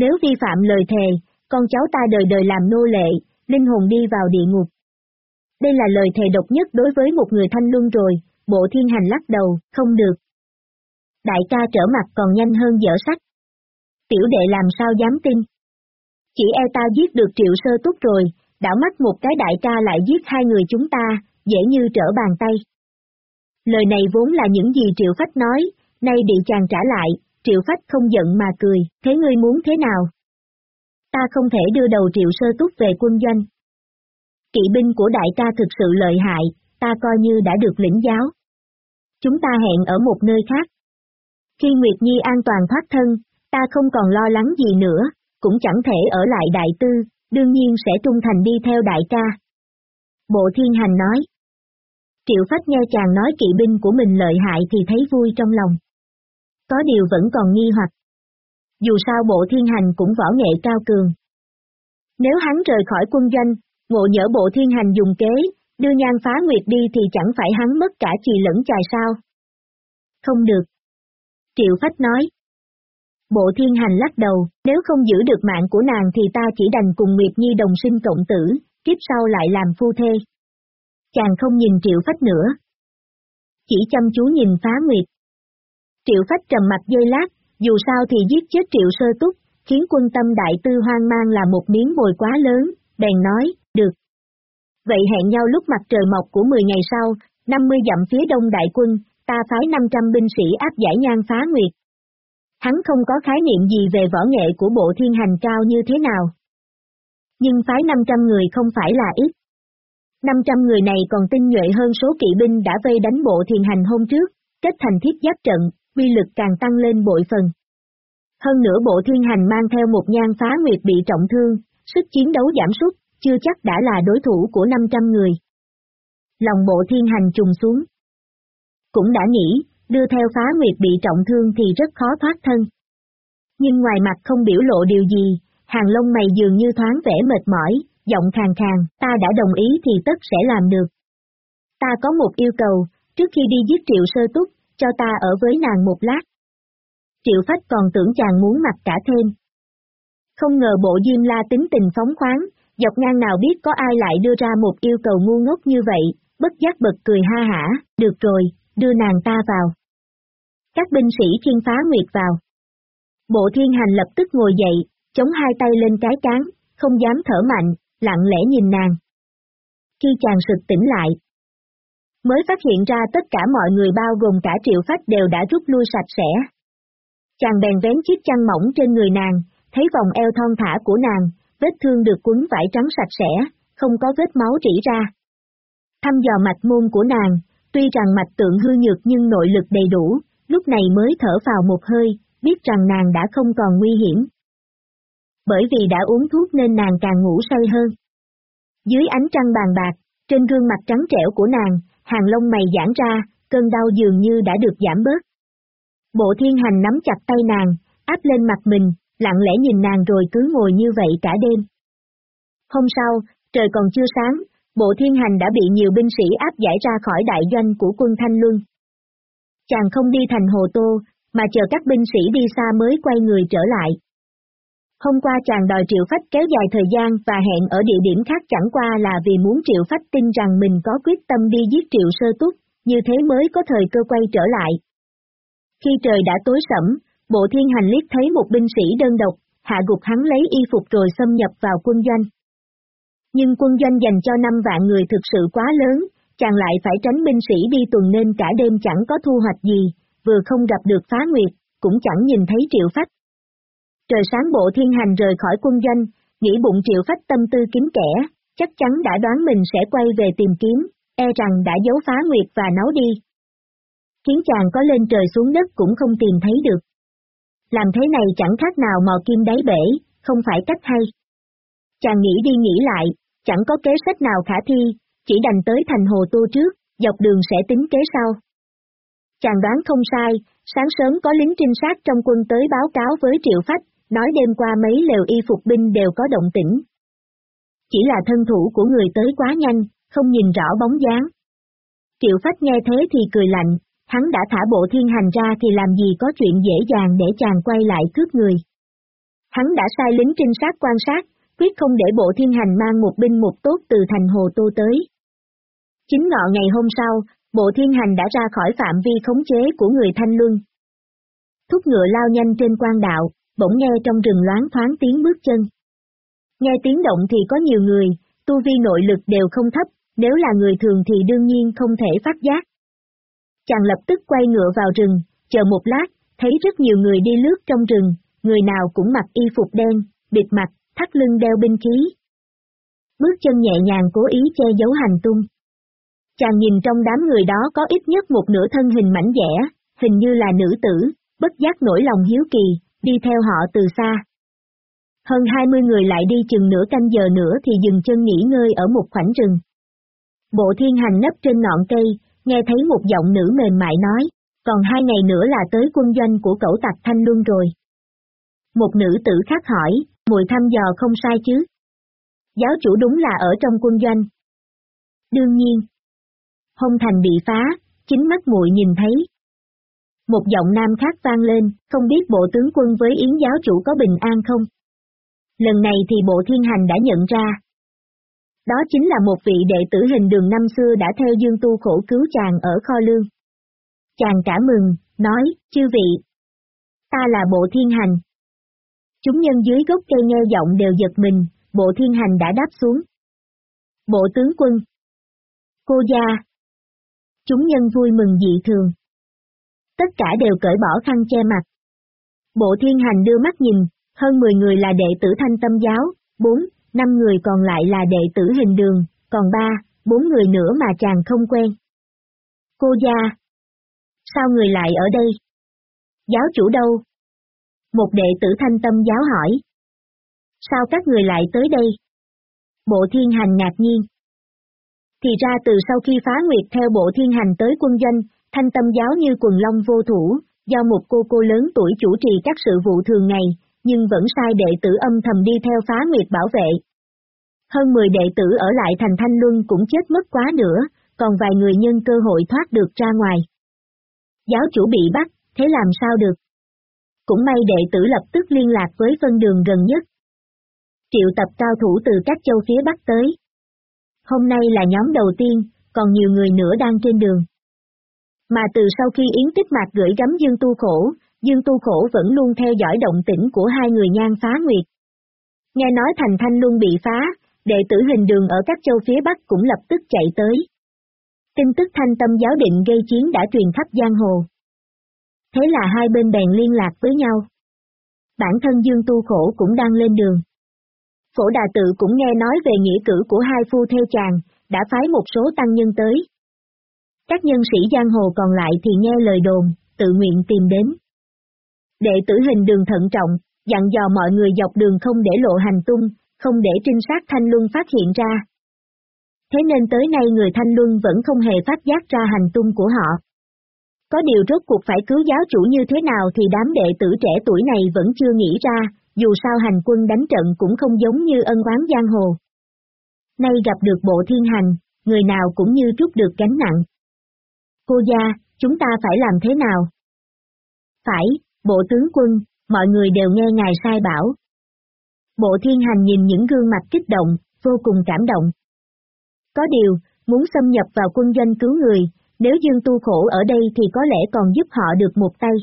Nếu vi phạm lời thề, con cháu ta đời đời làm nô lệ, linh hồn đi vào địa ngục. Đây là lời thề độc nhất đối với một người thanh luân rồi, bộ thiên hành lắc đầu, không được. Đại ca trở mặt còn nhanh hơn dở sách. Tiểu đệ làm sao dám tin. Chỉ e ta giết được triệu sơ túc rồi, đảo mắt một cái đại ca lại giết hai người chúng ta, dễ như trở bàn tay. Lời này vốn là những gì Triệu khách nói, nay bị chàng trả lại, Triệu Phách không giận mà cười, thế ngươi muốn thế nào? Ta không thể đưa đầu Triệu Sơ Túc về quân doanh. Kỵ binh của đại ca thực sự lợi hại, ta coi như đã được lĩnh giáo. Chúng ta hẹn ở một nơi khác. Khi Nguyệt Nhi an toàn thoát thân, ta không còn lo lắng gì nữa, cũng chẳng thể ở lại đại tư, đương nhiên sẽ trung thành đi theo đại ca. Bộ Thiên Hành nói. Triệu Phách nghe chàng nói kỵ binh của mình lợi hại thì thấy vui trong lòng. Có điều vẫn còn nghi hoặc. Dù sao bộ thiên hành cũng võ nghệ cao cường. Nếu hắn rời khỏi quân doanh, ngộ nhỡ bộ thiên hành dùng kế, đưa nhan phá nguyệt đi thì chẳng phải hắn mất cả chì lẫn chài sao. Không được. Triệu Phách nói. Bộ thiên hành lắc đầu, nếu không giữ được mạng của nàng thì ta chỉ đành cùng Nguyệt Nhi đồng sinh cộng tử, kiếp sau lại làm phu thê chàng không nhìn Triệu Phách nữa. Chỉ chăm chú nhìn phá nguyệt. Triệu Phách trầm mặt dây lát, dù sao thì giết chết Triệu Sơ Túc, khiến quân tâm đại tư hoang mang là một miếng bồi quá lớn, bèn nói, được. Vậy hẹn nhau lúc mặt trời mọc của 10 ngày sau, 50 dặm phía đông đại quân, ta phái 500 binh sĩ áp giải nhan phá nguyệt. Hắn không có khái niệm gì về võ nghệ của bộ thiên hành cao như thế nào. Nhưng phái 500 người không phải là ít. 500 người này còn tinh nhuệ hơn số kỵ binh đã vây đánh bộ thiền hành hôm trước, kết thành thiết giáp trận, uy lực càng tăng lên bội phần. Hơn nữa bộ thiên hành mang theo một nhan phá nguyệt bị trọng thương, sức chiến đấu giảm sút, chưa chắc đã là đối thủ của 500 người. Lòng bộ thiên hành trùng xuống. Cũng đã nghĩ, đưa theo phá nguyệt bị trọng thương thì rất khó thoát thân. Nhưng ngoài mặt không biểu lộ điều gì, hàng lông mày dường như thoáng vẻ mệt mỏi, giọng khàn khàn, ta đã đồng ý thì tất sẽ làm được. Ta có một yêu cầu, trước khi đi giết triệu sơ túc, cho ta ở với nàng một lát. Triệu phách còn tưởng chàng muốn mặc cả thêm. Không ngờ bộ Diêm La tính tình phóng khoáng, dọc ngang nào biết có ai lại đưa ra một yêu cầu ngu ngốc như vậy, bất giác bật cười ha hả, được rồi, đưa nàng ta vào. Các binh sĩ thiên phá nguyệt vào. Bộ thiên hành lập tức ngồi dậy, chống hai tay lên cái cán, không dám thở mạnh, lặng lẽ nhìn nàng. Khi chàng sực tỉnh lại, mới phát hiện ra tất cả mọi người bao gồm cả triệu phách đều đã rút lui sạch sẽ. Chàng bèn vén chiếc chăn mỏng trên người nàng, thấy vòng eo thon thả của nàng, vết thương được cuốn vải trắng sạch sẽ, không có vết máu rỉ ra. Thăm dò mạch môn của nàng, tuy rằng mạch tượng hư nhược nhưng nội lực đầy đủ, lúc này mới thở vào một hơi, biết rằng nàng đã không còn nguy hiểm bởi vì đã uống thuốc nên nàng càng ngủ say hơn. Dưới ánh trăng bàn bạc, trên gương mặt trắng trẻo của nàng, hàng lông mày giãn ra, cơn đau dường như đã được giảm bớt. Bộ thiên hành nắm chặt tay nàng, áp lên mặt mình, lặng lẽ nhìn nàng rồi cứ ngồi như vậy cả đêm. Hôm sau, trời còn chưa sáng, bộ thiên hành đã bị nhiều binh sĩ áp giải ra khỏi đại doanh của quân Thanh Luân. Chàng không đi thành Hồ Tô, mà chờ các binh sĩ đi xa mới quay người trở lại. Hôm qua chàng đòi Triệu Phách kéo dài thời gian và hẹn ở địa điểm khác chẳng qua là vì muốn Triệu Phách tin rằng mình có quyết tâm đi giết Triệu Sơ Túc, như thế mới có thời cơ quay trở lại. Khi trời đã tối sẫm, bộ thiên hành liếc thấy một binh sĩ đơn độc, hạ gục hắn lấy y phục rồi xâm nhập vào quân doanh. Nhưng quân doanh dành cho năm vạn người thực sự quá lớn, chàng lại phải tránh binh sĩ đi tuần nên cả đêm chẳng có thu hoạch gì, vừa không gặp được phá nguyệt, cũng chẳng nhìn thấy triệu phách. Trời sáng bộ thiên hành rời khỏi quân doanh, nghĩ bụng triệu phách tâm tư kiếm kẻ, chắc chắn đã đoán mình sẽ quay về tìm kiếm, e rằng đã giấu phá nguyệt và nấu đi. Khiến chàng có lên trời xuống đất cũng không tìm thấy được. Làm thế này chẳng khác nào mò kim đáy bể, không phải cách hay. Chàng nghĩ đi nghĩ lại, chẳng có kế sách nào khả thi, chỉ đành tới thành hồ tô trước, dọc đường sẽ tính kế sau. Chàng đoán không sai, sáng sớm có lính trinh sát trong quân tới báo cáo với Triệu Phách, nói đêm qua mấy lều y phục binh đều có động tĩnh. Chỉ là thân thủ của người tới quá nhanh, không nhìn rõ bóng dáng. Triệu Phách nghe thế thì cười lạnh, hắn đã thả bộ thiên hành ra thì làm gì có chuyện dễ dàng để chàng quay lại cướp người. Hắn đã sai lính trinh sát quan sát, quyết không để bộ thiên hành mang một binh một tốt từ thành hồ tô tới. Chính ngọ ngày hôm sau, Bộ thiên hành đã ra khỏi phạm vi khống chế của người thanh luân. Thúc ngựa lao nhanh trên quan đạo, bỗng nghe trong rừng loáng thoáng tiếng bước chân. Nghe tiếng động thì có nhiều người, tu vi nội lực đều không thấp, nếu là người thường thì đương nhiên không thể phát giác. Chàng lập tức quay ngựa vào rừng, chờ một lát, thấy rất nhiều người đi lướt trong rừng, người nào cũng mặc y phục đen, bịt mặt, thắt lưng đeo binh khí. Bước chân nhẹ nhàng cố ý che giấu hành tung. Chàng nhìn trong đám người đó có ít nhất một nửa thân hình mảnh dẻ, hình như là nữ tử, bất giác nổi lòng hiếu kỳ, đi theo họ từ xa. Hơn 20 người lại đi chừng nửa canh giờ nữa thì dừng chân nghỉ ngơi ở một khoảnh rừng. Bộ thiên hành nấp trên ngọn cây, nghe thấy một giọng nữ mềm mại nói, còn hai ngày nữa là tới quân doanh của cẩu tặc Thanh Luân rồi. Một nữ tử khác hỏi, mùi thăm dò không sai chứ? Giáo chủ đúng là ở trong quân doanh. Đương nhiên. Hông thành bị phá, chính mắt muội nhìn thấy. Một giọng nam khác vang lên, không biết bộ tướng quân với yến giáo chủ có bình an không? Lần này thì bộ thiên hành đã nhận ra. Đó chính là một vị đệ tử hình đường năm xưa đã theo dương tu khổ cứu chàng ở kho lương. Chàng cả mừng, nói, chư vị. Ta là bộ thiên hành. Chúng nhân dưới gốc cây nghe giọng đều giật mình, bộ thiên hành đã đáp xuống. Bộ tướng quân. Cô gia. Chúng nhân vui mừng dị thường. Tất cả đều cởi bỏ khăn che mặt. Bộ thiên hành đưa mắt nhìn, hơn 10 người là đệ tử thanh tâm giáo, 4, 5 người còn lại là đệ tử hình đường, còn 3, 4 người nữa mà chàng không quen. Cô gia. Sao người lại ở đây? Giáo chủ đâu? Một đệ tử thanh tâm giáo hỏi. Sao các người lại tới đây? Bộ thiên hành ngạc nhiên. Thì ra từ sau khi phá nguyệt theo bộ thiên hành tới quân doanh, thanh tâm giáo như quần long vô thủ, do một cô cô lớn tuổi chủ trì các sự vụ thường ngày, nhưng vẫn sai đệ tử âm thầm đi theo phá nguyệt bảo vệ. Hơn 10 đệ tử ở lại thành Thanh Luân cũng chết mất quá nữa, còn vài người nhân cơ hội thoát được ra ngoài. Giáo chủ bị bắt, thế làm sao được? Cũng may đệ tử lập tức liên lạc với phân đường gần nhất. Triệu tập cao thủ từ các châu phía Bắc tới. Hôm nay là nhóm đầu tiên, còn nhiều người nữa đang trên đường. Mà từ sau khi Yến Tích Mạc gửi gắm Dương Tu Khổ, Dương Tu Khổ vẫn luôn theo dõi động tĩnh của hai người nhan phá nguyệt. Nghe nói thành thanh luôn bị phá, đệ tử hình đường ở các châu phía Bắc cũng lập tức chạy tới. Tin tức thanh tâm giáo định gây chiến đã truyền khắp giang hồ. Thế là hai bên bèn liên lạc với nhau. Bản thân Dương Tu Khổ cũng đang lên đường. Phổ Đà Tự cũng nghe nói về nghĩa cử của hai phu thê chàng, đã phái một số tăng nhân tới. Các nhân sĩ giang hồ còn lại thì nghe lời đồn, tự nguyện tìm đến. Đệ tử hình đường thận trọng, dặn dò mọi người dọc đường không để lộ hành tung, không để trinh sát Thanh Luân phát hiện ra. Thế nên tới nay người Thanh Luân vẫn không hề phát giác ra hành tung của họ. Có điều rốt cuộc phải cứu giáo chủ như thế nào thì đám đệ tử trẻ tuổi này vẫn chưa nghĩ ra, dù sao hành quân đánh trận cũng không giống như ân oán giang hồ. Nay gặp được bộ thiên hành, người nào cũng như trút được gánh nặng. Cô gia, chúng ta phải làm thế nào? Phải, bộ tướng quân, mọi người đều nghe ngài sai bảo. Bộ thiên hành nhìn những gương mặt kích động, vô cùng cảm động. Có điều, muốn xâm nhập vào quân doanh cứu người, nếu Dương Tu khổ ở đây thì có lẽ còn giúp họ được một tay.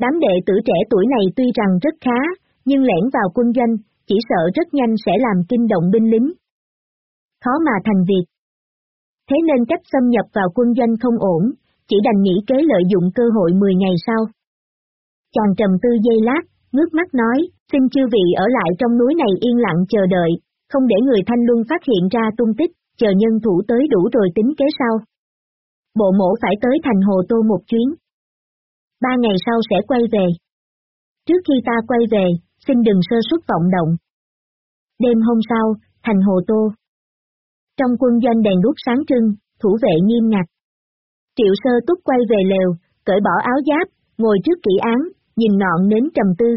Đám đệ tử trẻ tuổi này tuy rằng rất khá, nhưng lẻn vào quân doanh, chỉ sợ rất nhanh sẽ làm kinh động binh lính. Khó mà thành việc. Thế nên cách xâm nhập vào quân doanh không ổn, chỉ đành nghĩ kế lợi dụng cơ hội 10 ngày sau. Chàng trầm tư dây lát, ngước mắt nói, xin chư vị ở lại trong núi này yên lặng chờ đợi, không để người thanh luân phát hiện ra tung tích, chờ nhân thủ tới đủ rồi tính kế sau. Bộ mổ phải tới thành hồ tô một chuyến. Ba ngày sau sẽ quay về. Trước khi ta quay về, xin đừng sơ suất vọng động. Đêm hôm sau, thành hồ tô. Trong quân doanh đèn đuốc sáng trưng, thủ vệ nghiêm ngặt. Triệu sơ túc quay về lều, cởi bỏ áo giáp, ngồi trước kỹ án, nhìn ngọn nến trầm tư.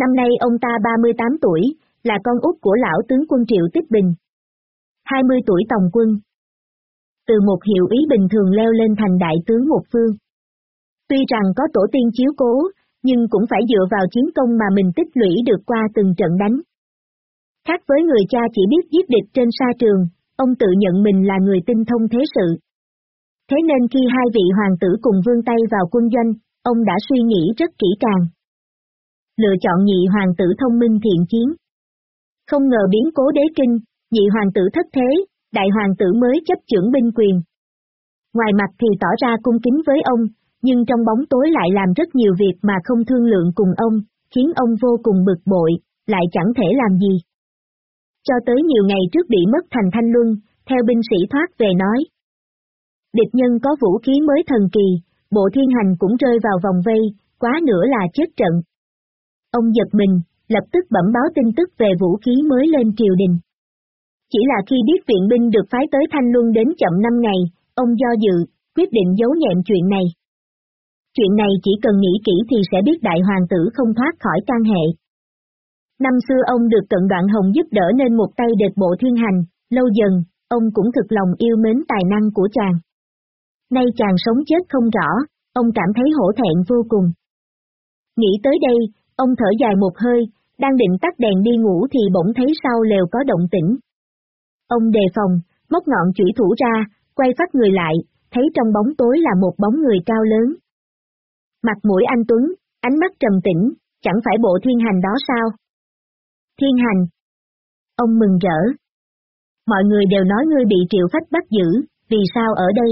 Năm nay ông ta 38 tuổi, là con út của lão tướng quân Triệu Tích Bình. 20 tuổi tòng quân. Từ một hiệu ý bình thường leo lên thành đại tướng một phương. Tuy rằng có tổ tiên chiếu cố, nhưng cũng phải dựa vào chiến công mà mình tích lũy được qua từng trận đánh. Khác với người cha chỉ biết giết địch trên sa trường, ông tự nhận mình là người tinh thông thế sự. Thế nên khi hai vị hoàng tử cùng vương tay vào quân doanh, ông đã suy nghĩ rất kỹ càng. Lựa chọn nhị hoàng tử thông minh thiện chiến. Không ngờ biến cố đế kinh, nhị hoàng tử thất thế, đại hoàng tử mới chấp trưởng binh quyền. Ngoài mặt thì tỏ ra cung kính với ông, nhưng trong bóng tối lại làm rất nhiều việc mà không thương lượng cùng ông, khiến ông vô cùng bực bội, lại chẳng thể làm gì. Cho tới nhiều ngày trước bị mất thành thanh luân, theo binh sĩ thoát về nói. Địch nhân có vũ khí mới thần kỳ, bộ thiên hành cũng rơi vào vòng vây, quá nữa là chết trận. Ông giật mình, lập tức bẩm báo tin tức về vũ khí mới lên triều đình. Chỉ là khi biết viện binh được phái tới Thanh Luân đến chậm 5 ngày, ông do dự, quyết định giấu nhẹm chuyện này. Chuyện này chỉ cần nghĩ kỹ thì sẽ biết đại hoàng tử không thoát khỏi can hệ. Năm xưa ông được cận đoạn hồng giúp đỡ nên một tay đệt bộ thiên hành, lâu dần, ông cũng thực lòng yêu mến tài năng của chàng. Nay chàng sống chết không rõ, ông cảm thấy hổ thẹn vô cùng. Nghĩ tới đây, ông thở dài một hơi, đang định tắt đèn đi ngủ thì bỗng thấy sau lều có động tĩnh. Ông đề phòng, móc ngọn chủy thủ ra, quay phát người lại, thấy trong bóng tối là một bóng người cao lớn. Mặt mũi anh Tuấn, ánh mắt trầm tĩnh, chẳng phải bộ thiên hành đó sao? Thiên hành. Ông mừng rỡ. Mọi người đều nói ngươi bị triệu phách bắt giữ, vì sao ở đây?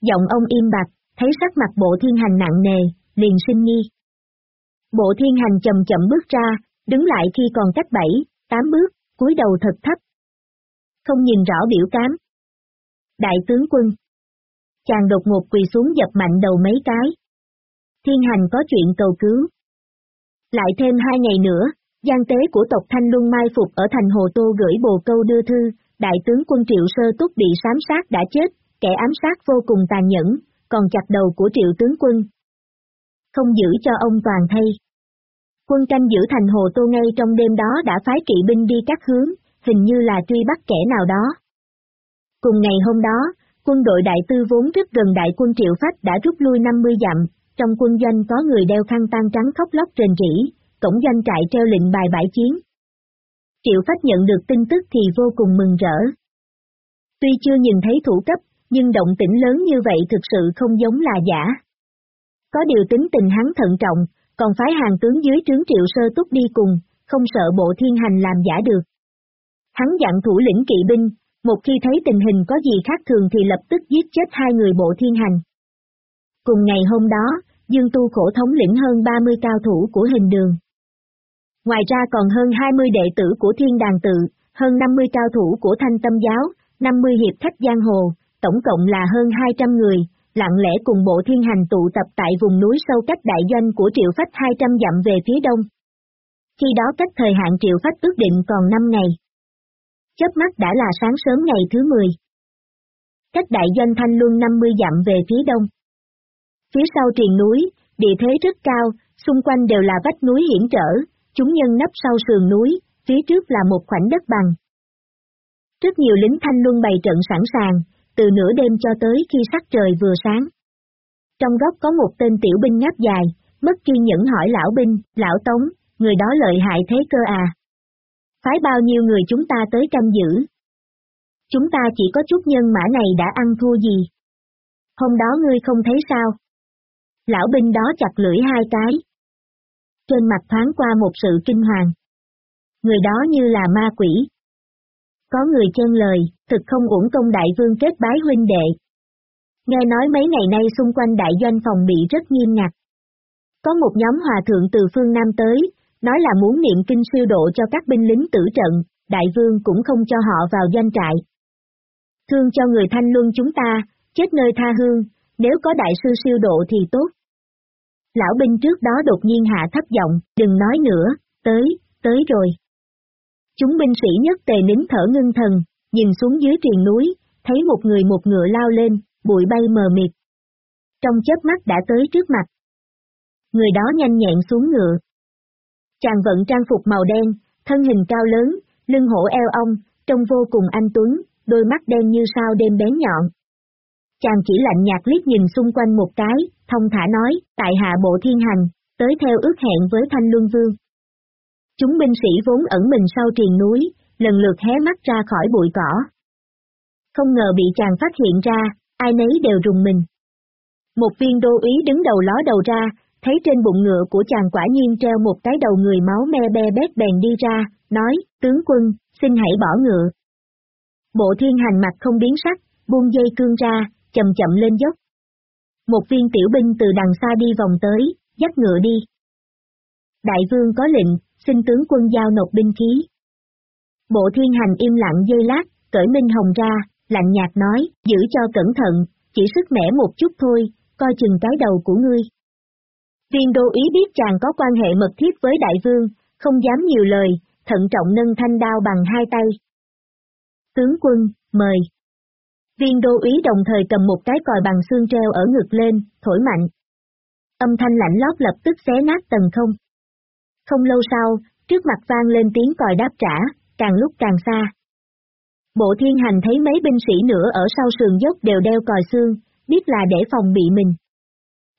Giọng ông im bặt, thấy sắc mặt bộ thiên hành nặng nề, liền sinh nghi. Bộ thiên hành chậm chậm bước ra, đứng lại khi còn cách bảy, tám bước, cúi đầu thật thấp. Không nhìn rõ biểu cám. Đại tướng quân. Chàng đột ngột quỳ xuống dập mạnh đầu mấy cái. Thiên hành có chuyện cầu cứu. Lại thêm hai ngày nữa, gian tế của tộc Thanh Luân mai phục ở thành Hồ Tô gửi bồ câu đưa thư, đại tướng quân Triệu Sơ Túc bị sám sát đã chết, kẻ ám sát vô cùng tàn nhẫn, còn chặt đầu của Triệu tướng quân. Không giữ cho ông toàn thay. Quân canh giữ thành Hồ Tô ngay trong đêm đó đã phái kỵ binh đi các hướng, hình như là truy bắt kẻ nào đó. Cùng ngày hôm đó, quân đội đại tư vốn rất gần đại quân Triệu Phách đã rút lui 50 dặm, trong quân doanh có người đeo khăn tan trắng khóc lóc rền rỉ, cổng doanh trại treo lệnh bài bãi chiến. Triệu Phách nhận được tin tức thì vô cùng mừng rỡ. Tuy chưa nhìn thấy thủ cấp, nhưng động tĩnh lớn như vậy thực sự không giống là giả. Có điều tính tình hắn thận trọng, còn phái hàng tướng dưới trướng triệu sơ túc đi cùng, không sợ bộ thiên hành làm giả được. Hắn dặn thủ lĩnh kỵ binh, một khi thấy tình hình có gì khác thường thì lập tức giết chết hai người bộ thiên hành. Cùng ngày hôm đó, Dương Tu khổ thống lĩnh hơn 30 cao thủ của hình đường. Ngoài ra còn hơn 20 đệ tử của Thiên Đàn Tự, hơn 50 cao thủ của Thanh Tâm Giáo, 50 hiệp khách giang hồ, tổng cộng là hơn 200 người, lặng lẽ cùng bộ thiên hành tụ tập tại vùng núi sâu cách đại doanh của Triệu Phách 200 dặm về phía đông. Khi đó cách thời hạn Triệu Phách ước định còn 5 ngày. Chớp mắt đã là sáng sớm ngày thứ 10. Cách đại doanh Thanh Luân 50 dặm về phía đông. Phía sau triền núi, địa thế rất cao, xung quanh đều là vách núi hiểm trở, chúng nhân nấp sau sườn núi, phía trước là một khoảnh đất bằng. Rất nhiều lính thanh luân bày trận sẵn sàng, từ nửa đêm cho tới khi sắc trời vừa sáng. Trong góc có một tên tiểu binh ngáp dài, mất kiên nhẫn hỏi lão binh, lão tống, người đó lợi hại thế cơ à. Phái bao nhiêu người chúng ta tới canh giữ. Chúng ta chỉ có chút nhân mã này đã ăn thua gì. Hôm đó ngươi không thấy sao. Lão binh đó chặt lưỡi hai cái. Trên mặt thoáng qua một sự kinh hoàng. Người đó như là ma quỷ, có người chen lời, thực không uổng công đại vương kết bái huynh đệ. Nghe nói mấy ngày nay xung quanh đại doanh phòng bị rất nghiêm ngặt. Có một nhóm hòa thượng từ phương Nam tới, nói là muốn niệm kinh siêu độ cho các binh lính tử trận, đại vương cũng không cho họ vào doanh trại. Thương cho người thanh luân chúng ta, chết nơi tha hương, nếu có đại sư siêu độ thì tốt. Lão binh trước đó đột nhiên hạ thấp giọng, đừng nói nữa, tới, tới rồi. Chúng binh sĩ nhất tề nín thở ngưng thần, nhìn xuống dưới triền núi, thấy một người một ngựa lao lên, bụi bay mờ mịt. Trong chớp mắt đã tới trước mặt. Người đó nhanh nhẹn xuống ngựa. Chàng vận trang phục màu đen, thân hình cao lớn, lưng hổ eo ong, trông vô cùng anh tuấn, đôi mắt đen như sao đêm bén nhọn. Chàng chỉ lạnh nhạt liếc nhìn xung quanh một cái, thông thả nói, tại hạ bộ thiên hành, tới theo ước hẹn với Thanh Luân Vương. Chúng binh sĩ vốn ẩn mình sau triền núi, lần lượt hé mắt ra khỏi bụi cỏ. Không ngờ bị chàng phát hiện ra, ai nấy đều rùng mình. Một viên đô úy đứng đầu ló đầu ra, thấy trên bụng ngựa của chàng quả nhiên treo một cái đầu người máu me be bét bèn đi ra, nói, tướng quân, xin hãy bỏ ngựa. Bộ thiên hành mặt không biến sắc, buông dây cương ra, chậm chậm lên dốc. Một viên tiểu binh từ đằng xa đi vòng tới, dắt ngựa đi. Đại vương có lệnh, xin tướng quân giao nộp binh khí. Bộ thiên hành im lặng dây lát, cởi minh hồng ra, lạnh nhạt nói, giữ cho cẩn thận, chỉ sức mẻ một chút thôi, coi chừng cái đầu của ngươi. Viên đô ý biết chàng có quan hệ mật thiết với đại vương, không dám nhiều lời, thận trọng nâng thanh đao bằng hai tay. Tướng quân, mời. Viên đô ý đồng thời cầm một cái còi bằng xương treo ở ngực lên, thổi mạnh. Âm thanh lạnh lót lập tức xé nát tầng không. Không lâu sau, trước mặt vang lên tiếng còi đáp trả, càng lúc càng xa. Bộ thiên hành thấy mấy binh sĩ nữa ở sau sườn dốc đều đeo còi xương, biết là để phòng bị mình.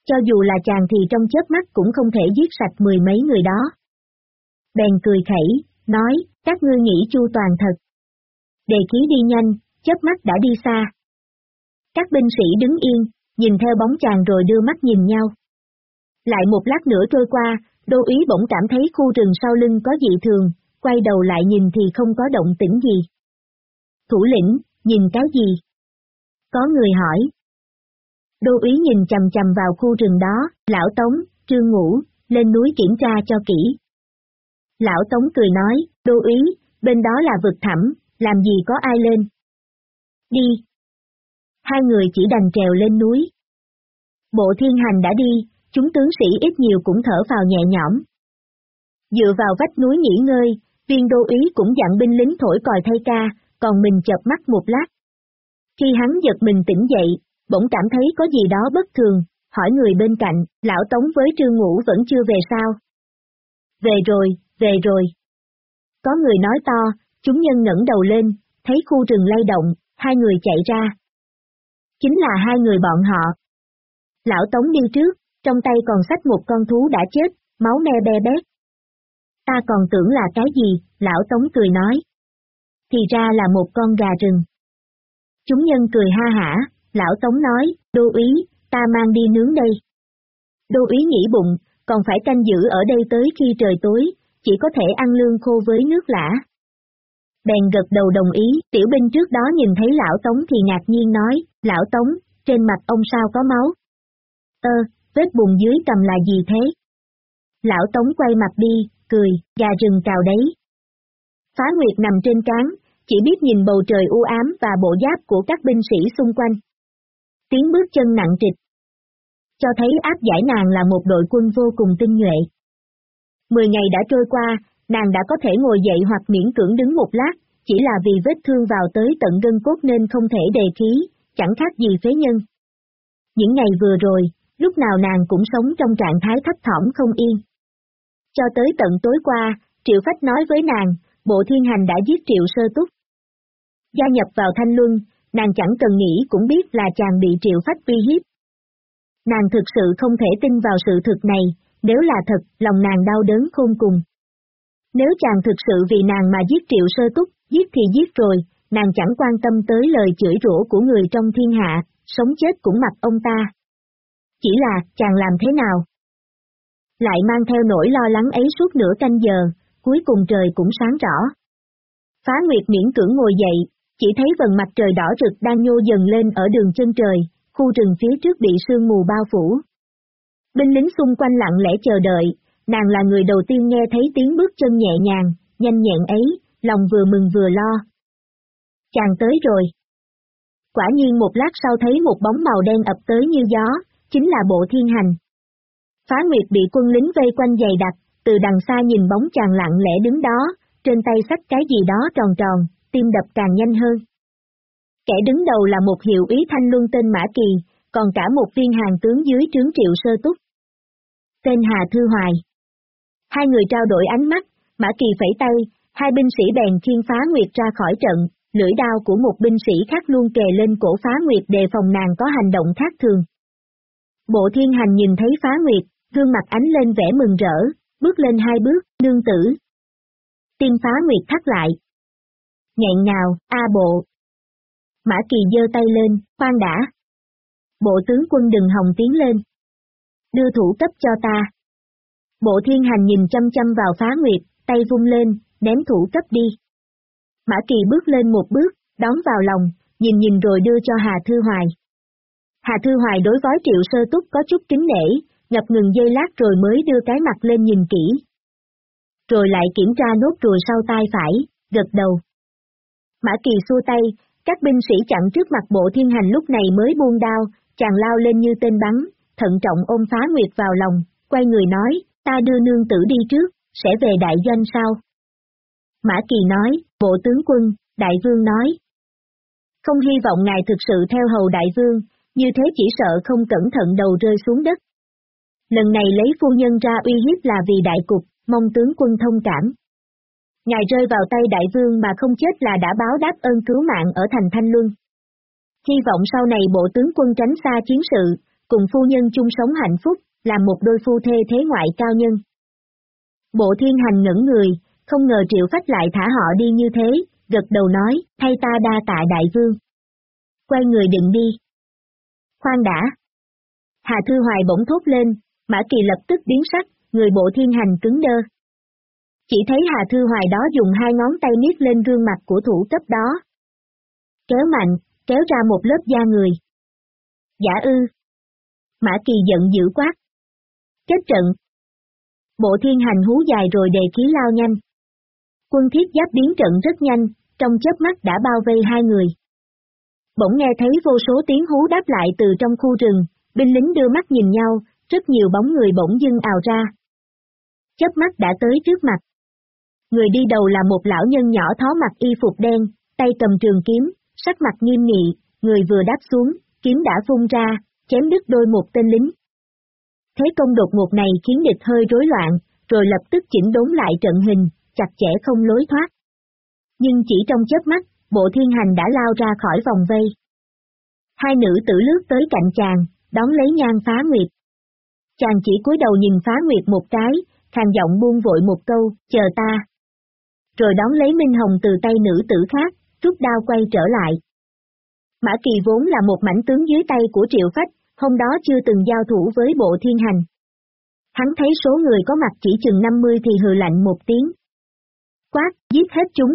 Cho dù là chàng thì trong chớp mắt cũng không thể giết sạch mười mấy người đó. Bèn cười khẩy, nói, các ngươi nghĩ chu toàn thật. Đề ký đi nhanh, chớp mắt đã đi xa. Các binh sĩ đứng yên, nhìn theo bóng chàng rồi đưa mắt nhìn nhau. Lại một lát nữa trôi qua, đô ý bỗng cảm thấy khu rừng sau lưng có dị thường, quay đầu lại nhìn thì không có động tĩnh gì. Thủ lĩnh, nhìn cái gì? Có người hỏi. Đô ý nhìn chầm chầm vào khu rừng đó, lão tống, trương ngủ, lên núi kiểm tra cho kỹ. Lão tống cười nói, đô ý, bên đó là vực thẳm, làm gì có ai lên. Đi. Hai người chỉ đành trèo lên núi. Bộ thiên hành đã đi, chúng tướng sĩ ít nhiều cũng thở vào nhẹ nhõm. Dựa vào vách núi nghỉ ngơi, viên đô ý cũng dặn binh lính thổi còi thay ca, còn mình chợp mắt một lát. Khi hắn giật mình tỉnh dậy, bỗng cảm thấy có gì đó bất thường, hỏi người bên cạnh, lão tống với trương ngũ vẫn chưa về sao? Về rồi, về rồi. Có người nói to, chúng nhân ngẩng đầu lên, thấy khu rừng lay động, hai người chạy ra. Chính là hai người bọn họ. Lão Tống đi trước, trong tay còn sách một con thú đã chết, máu me be bét. Ta còn tưởng là cái gì, lão Tống cười nói. Thì ra là một con gà rừng. Chúng nhân cười ha hả, lão Tống nói, đô ý, ta mang đi nướng đây. Đô ý nghĩ bụng, còn phải canh giữ ở đây tới khi trời tối, chỉ có thể ăn lương khô với nước lã. Bèn gật đầu đồng ý, tiểu binh trước đó nhìn thấy lão Tống thì ngạc nhiên nói, lão Tống, trên mặt ông sao có máu? Ơ, vết bùn dưới cầm là gì thế? Lão Tống quay mặt đi, cười, gà rừng cào đấy. Phá Nguyệt nằm trên cán, chỉ biết nhìn bầu trời u ám và bộ giáp của các binh sĩ xung quanh. Tiếng bước chân nặng trịch. Cho thấy áp giải nàng là một đội quân vô cùng tinh nhuệ. Mười ngày đã trôi qua, nàng đã có thể ngồi dậy hoặc miễn cưỡng đứng một lát, chỉ là vì vết thương vào tới tận gân cốt nên không thể đề khí, chẳng khác gì phế nhân. Những ngày vừa rồi, lúc nào nàng cũng sống trong trạng thái thấp thỏm không yên. Cho tới tận tối qua, Triệu Phách nói với nàng, bộ thiên hành đã giết Triệu Sơ Túc. Gia nhập vào Thanh Luân, nàng chẳng cần nghĩ cũng biết là chàng bị Triệu Phách uy hiếp. Nàng thực sự không thể tin vào sự thực này, nếu là thật, lòng nàng đau đớn khôn cùng. Nếu chàng thực sự vì nàng mà giết Triệu Sơ Túc, giết thì giết rồi, nàng chẳng quan tâm tới lời chửi rủa của người trong thiên hạ, sống chết cũng mặc ông ta. Chỉ là, chàng làm thế nào? Lại mang theo nỗi lo lắng ấy suốt nửa canh giờ, cuối cùng trời cũng sáng rõ. Phá Nguyệt miễn cưỡng ngồi dậy, chỉ thấy vần mặt trời đỏ rực đang nhô dần lên ở đường chân trời, khu rừng phía trước bị sương mù bao phủ. Binh lính xung quanh lặng lẽ chờ đợi, nàng là người đầu tiên nghe thấy tiếng bước chân nhẹ nhàng, nhanh nhẹn ấy, lòng vừa mừng vừa lo. Chàng tới rồi. Quả nhiên một lát sau thấy một bóng màu đen ập tới như gió, chính là bộ thiên hành. Phá Nguyệt bị quân lính vây quanh dày đặc, từ đằng xa nhìn bóng chàng lặng lẽ đứng đó, trên tay sách cái gì đó tròn tròn, tim đập càng nhanh hơn. Kẻ đứng đầu là một hiệu ý thanh luân tên Mã Kỳ, còn cả một viên hàng tướng dưới trướng triệu sơ túc. Tên Hà Thư Hoài. Hai người trao đổi ánh mắt, Mã Kỳ phẩy tay, hai binh sĩ bèn thiên phá nguyệt ra khỏi trận, lưỡi đao của một binh sĩ khác luôn kề lên cổ phá nguyệt đề phòng nàng có hành động khác thường. Bộ thiên hành nhìn thấy phá nguyệt, gương mặt ánh lên vẻ mừng rỡ, bước lên hai bước, nương tử. tiên phá nguyệt thắt lại. Nghẹn ngào, a bộ. Mã kỳ giơ tay lên, khoan đã. bộ tướng quân đừng hồng tiến lên. Đưa thủ cấp cho ta. Bộ thiên hành nhìn chăm chăm vào phá nguyệt, tay vung lên, ném thủ cấp đi. Mã Kỳ bước lên một bước, đón vào lòng, nhìn nhìn rồi đưa cho Hà Thư Hoài. Hà Thư Hoài đối với triệu sơ túc có chút kính nể, ngập ngừng dây lát rồi mới đưa cái mặt lên nhìn kỹ. Rồi lại kiểm tra nốt ruồi sau tai phải, gật đầu. Mã Kỳ xua tay, các binh sĩ chặn trước mặt bộ thiên hành lúc này mới buông đao, chàng lao lên như tên bắn, thận trọng ôm phá nguyệt vào lòng, quay người nói, ta đưa nương tử đi trước, sẽ về đại doanh sau. Mã Kỳ nói, bộ tướng quân, đại vương nói. Không hy vọng ngài thực sự theo hầu đại vương, như thế chỉ sợ không cẩn thận đầu rơi xuống đất. Lần này lấy phu nhân ra uy hiếp là vì đại cục, mong tướng quân thông cảm. Ngài rơi vào tay đại vương mà không chết là đã báo đáp ơn cứu mạng ở thành Thanh Luân. Hy vọng sau này bộ tướng quân tránh xa chiến sự, cùng phu nhân chung sống hạnh phúc, làm một đôi phu thê thế ngoại cao nhân. Bộ thiên hành ngẩn người, không ngờ triệu phách lại thả họ đi như thế, gật đầu nói, thay ta đa tạ đại vương. Quay người định đi. Khoan đã. Hà Thư Hoài bỗng thốt lên, Mã Kỳ lập tức biến sắc, người bộ thiên hành cứng đơ. Chỉ thấy Hà Thư Hoài đó dùng hai ngón tay miết lên gương mặt của thủ cấp đó. Kéo mạnh, kéo ra một lớp da người. Giả ư. Mã Kỳ giận dữ quát. Chết trận. Bộ thiên hành hú dài rồi đề khí lao nhanh. Quân thiết giáp biến trận rất nhanh, trong chớp mắt đã bao vây hai người. Bỗng nghe thấy vô số tiếng hú đáp lại từ trong khu rừng, binh lính đưa mắt nhìn nhau, rất nhiều bóng người bỗng dưng ào ra. Chớp mắt đã tới trước mặt. Người đi đầu là một lão nhân nhỏ thó mặt y phục đen, tay cầm trường kiếm, sắc mặt nghiêm nghị, người vừa đáp xuống, kiếm đã phun ra, chém đứt đôi một tên lính. Thế công đột ngột này khiến địch hơi rối loạn, rồi lập tức chỉnh đốn lại trận hình, chặt chẽ không lối thoát. Nhưng chỉ trong chớp mắt, bộ thiên hành đã lao ra khỏi vòng vây. Hai nữ tử lướt tới cạnh chàng, đón lấy nhan phá nguyệt. Chàng chỉ cúi đầu nhìn phá nguyệt một cái, khàn giọng buông vội một câu, chờ ta. Rồi đón lấy Minh Hồng từ tay nữ tử khác, rút đao quay trở lại. Mã Kỳ vốn là một mảnh tướng dưới tay của Triệu Phách, hôm đó chưa từng giao thủ với bộ thiên hành. Hắn thấy số người có mặt chỉ chừng 50 thì hừ lạnh một tiếng. Quát, giết hết chúng.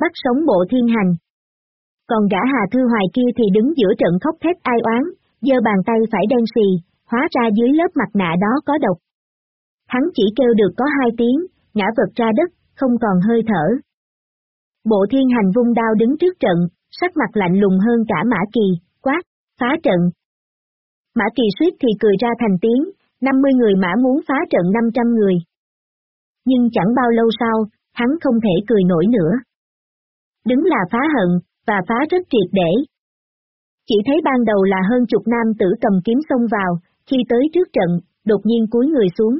Bắt sống bộ thiên hành. Còn gã Hà Thư Hoài kia thì đứng giữa trận khóc thét ai oán, giơ bàn tay phải đen xì, hóa ra dưới lớp mặt nạ đó có độc. Hắn chỉ kêu được có hai tiếng, ngã vật ra đất, không còn hơi thở. Bộ thiên hành vung đao đứng trước trận, sắc mặt lạnh lùng hơn cả Mã Kỳ, quát, phá trận. Mã Kỳ suýt thì cười ra thành tiếng, 50 người mã muốn phá trận 500 người. Nhưng chẳng bao lâu sau, hắn không thể cười nổi nữa. Đứng là phá hận, và phá rất triệt để. Chỉ thấy ban đầu là hơn chục nam tử cầm kiếm xông vào, khi tới trước trận, đột nhiên cúi người xuống.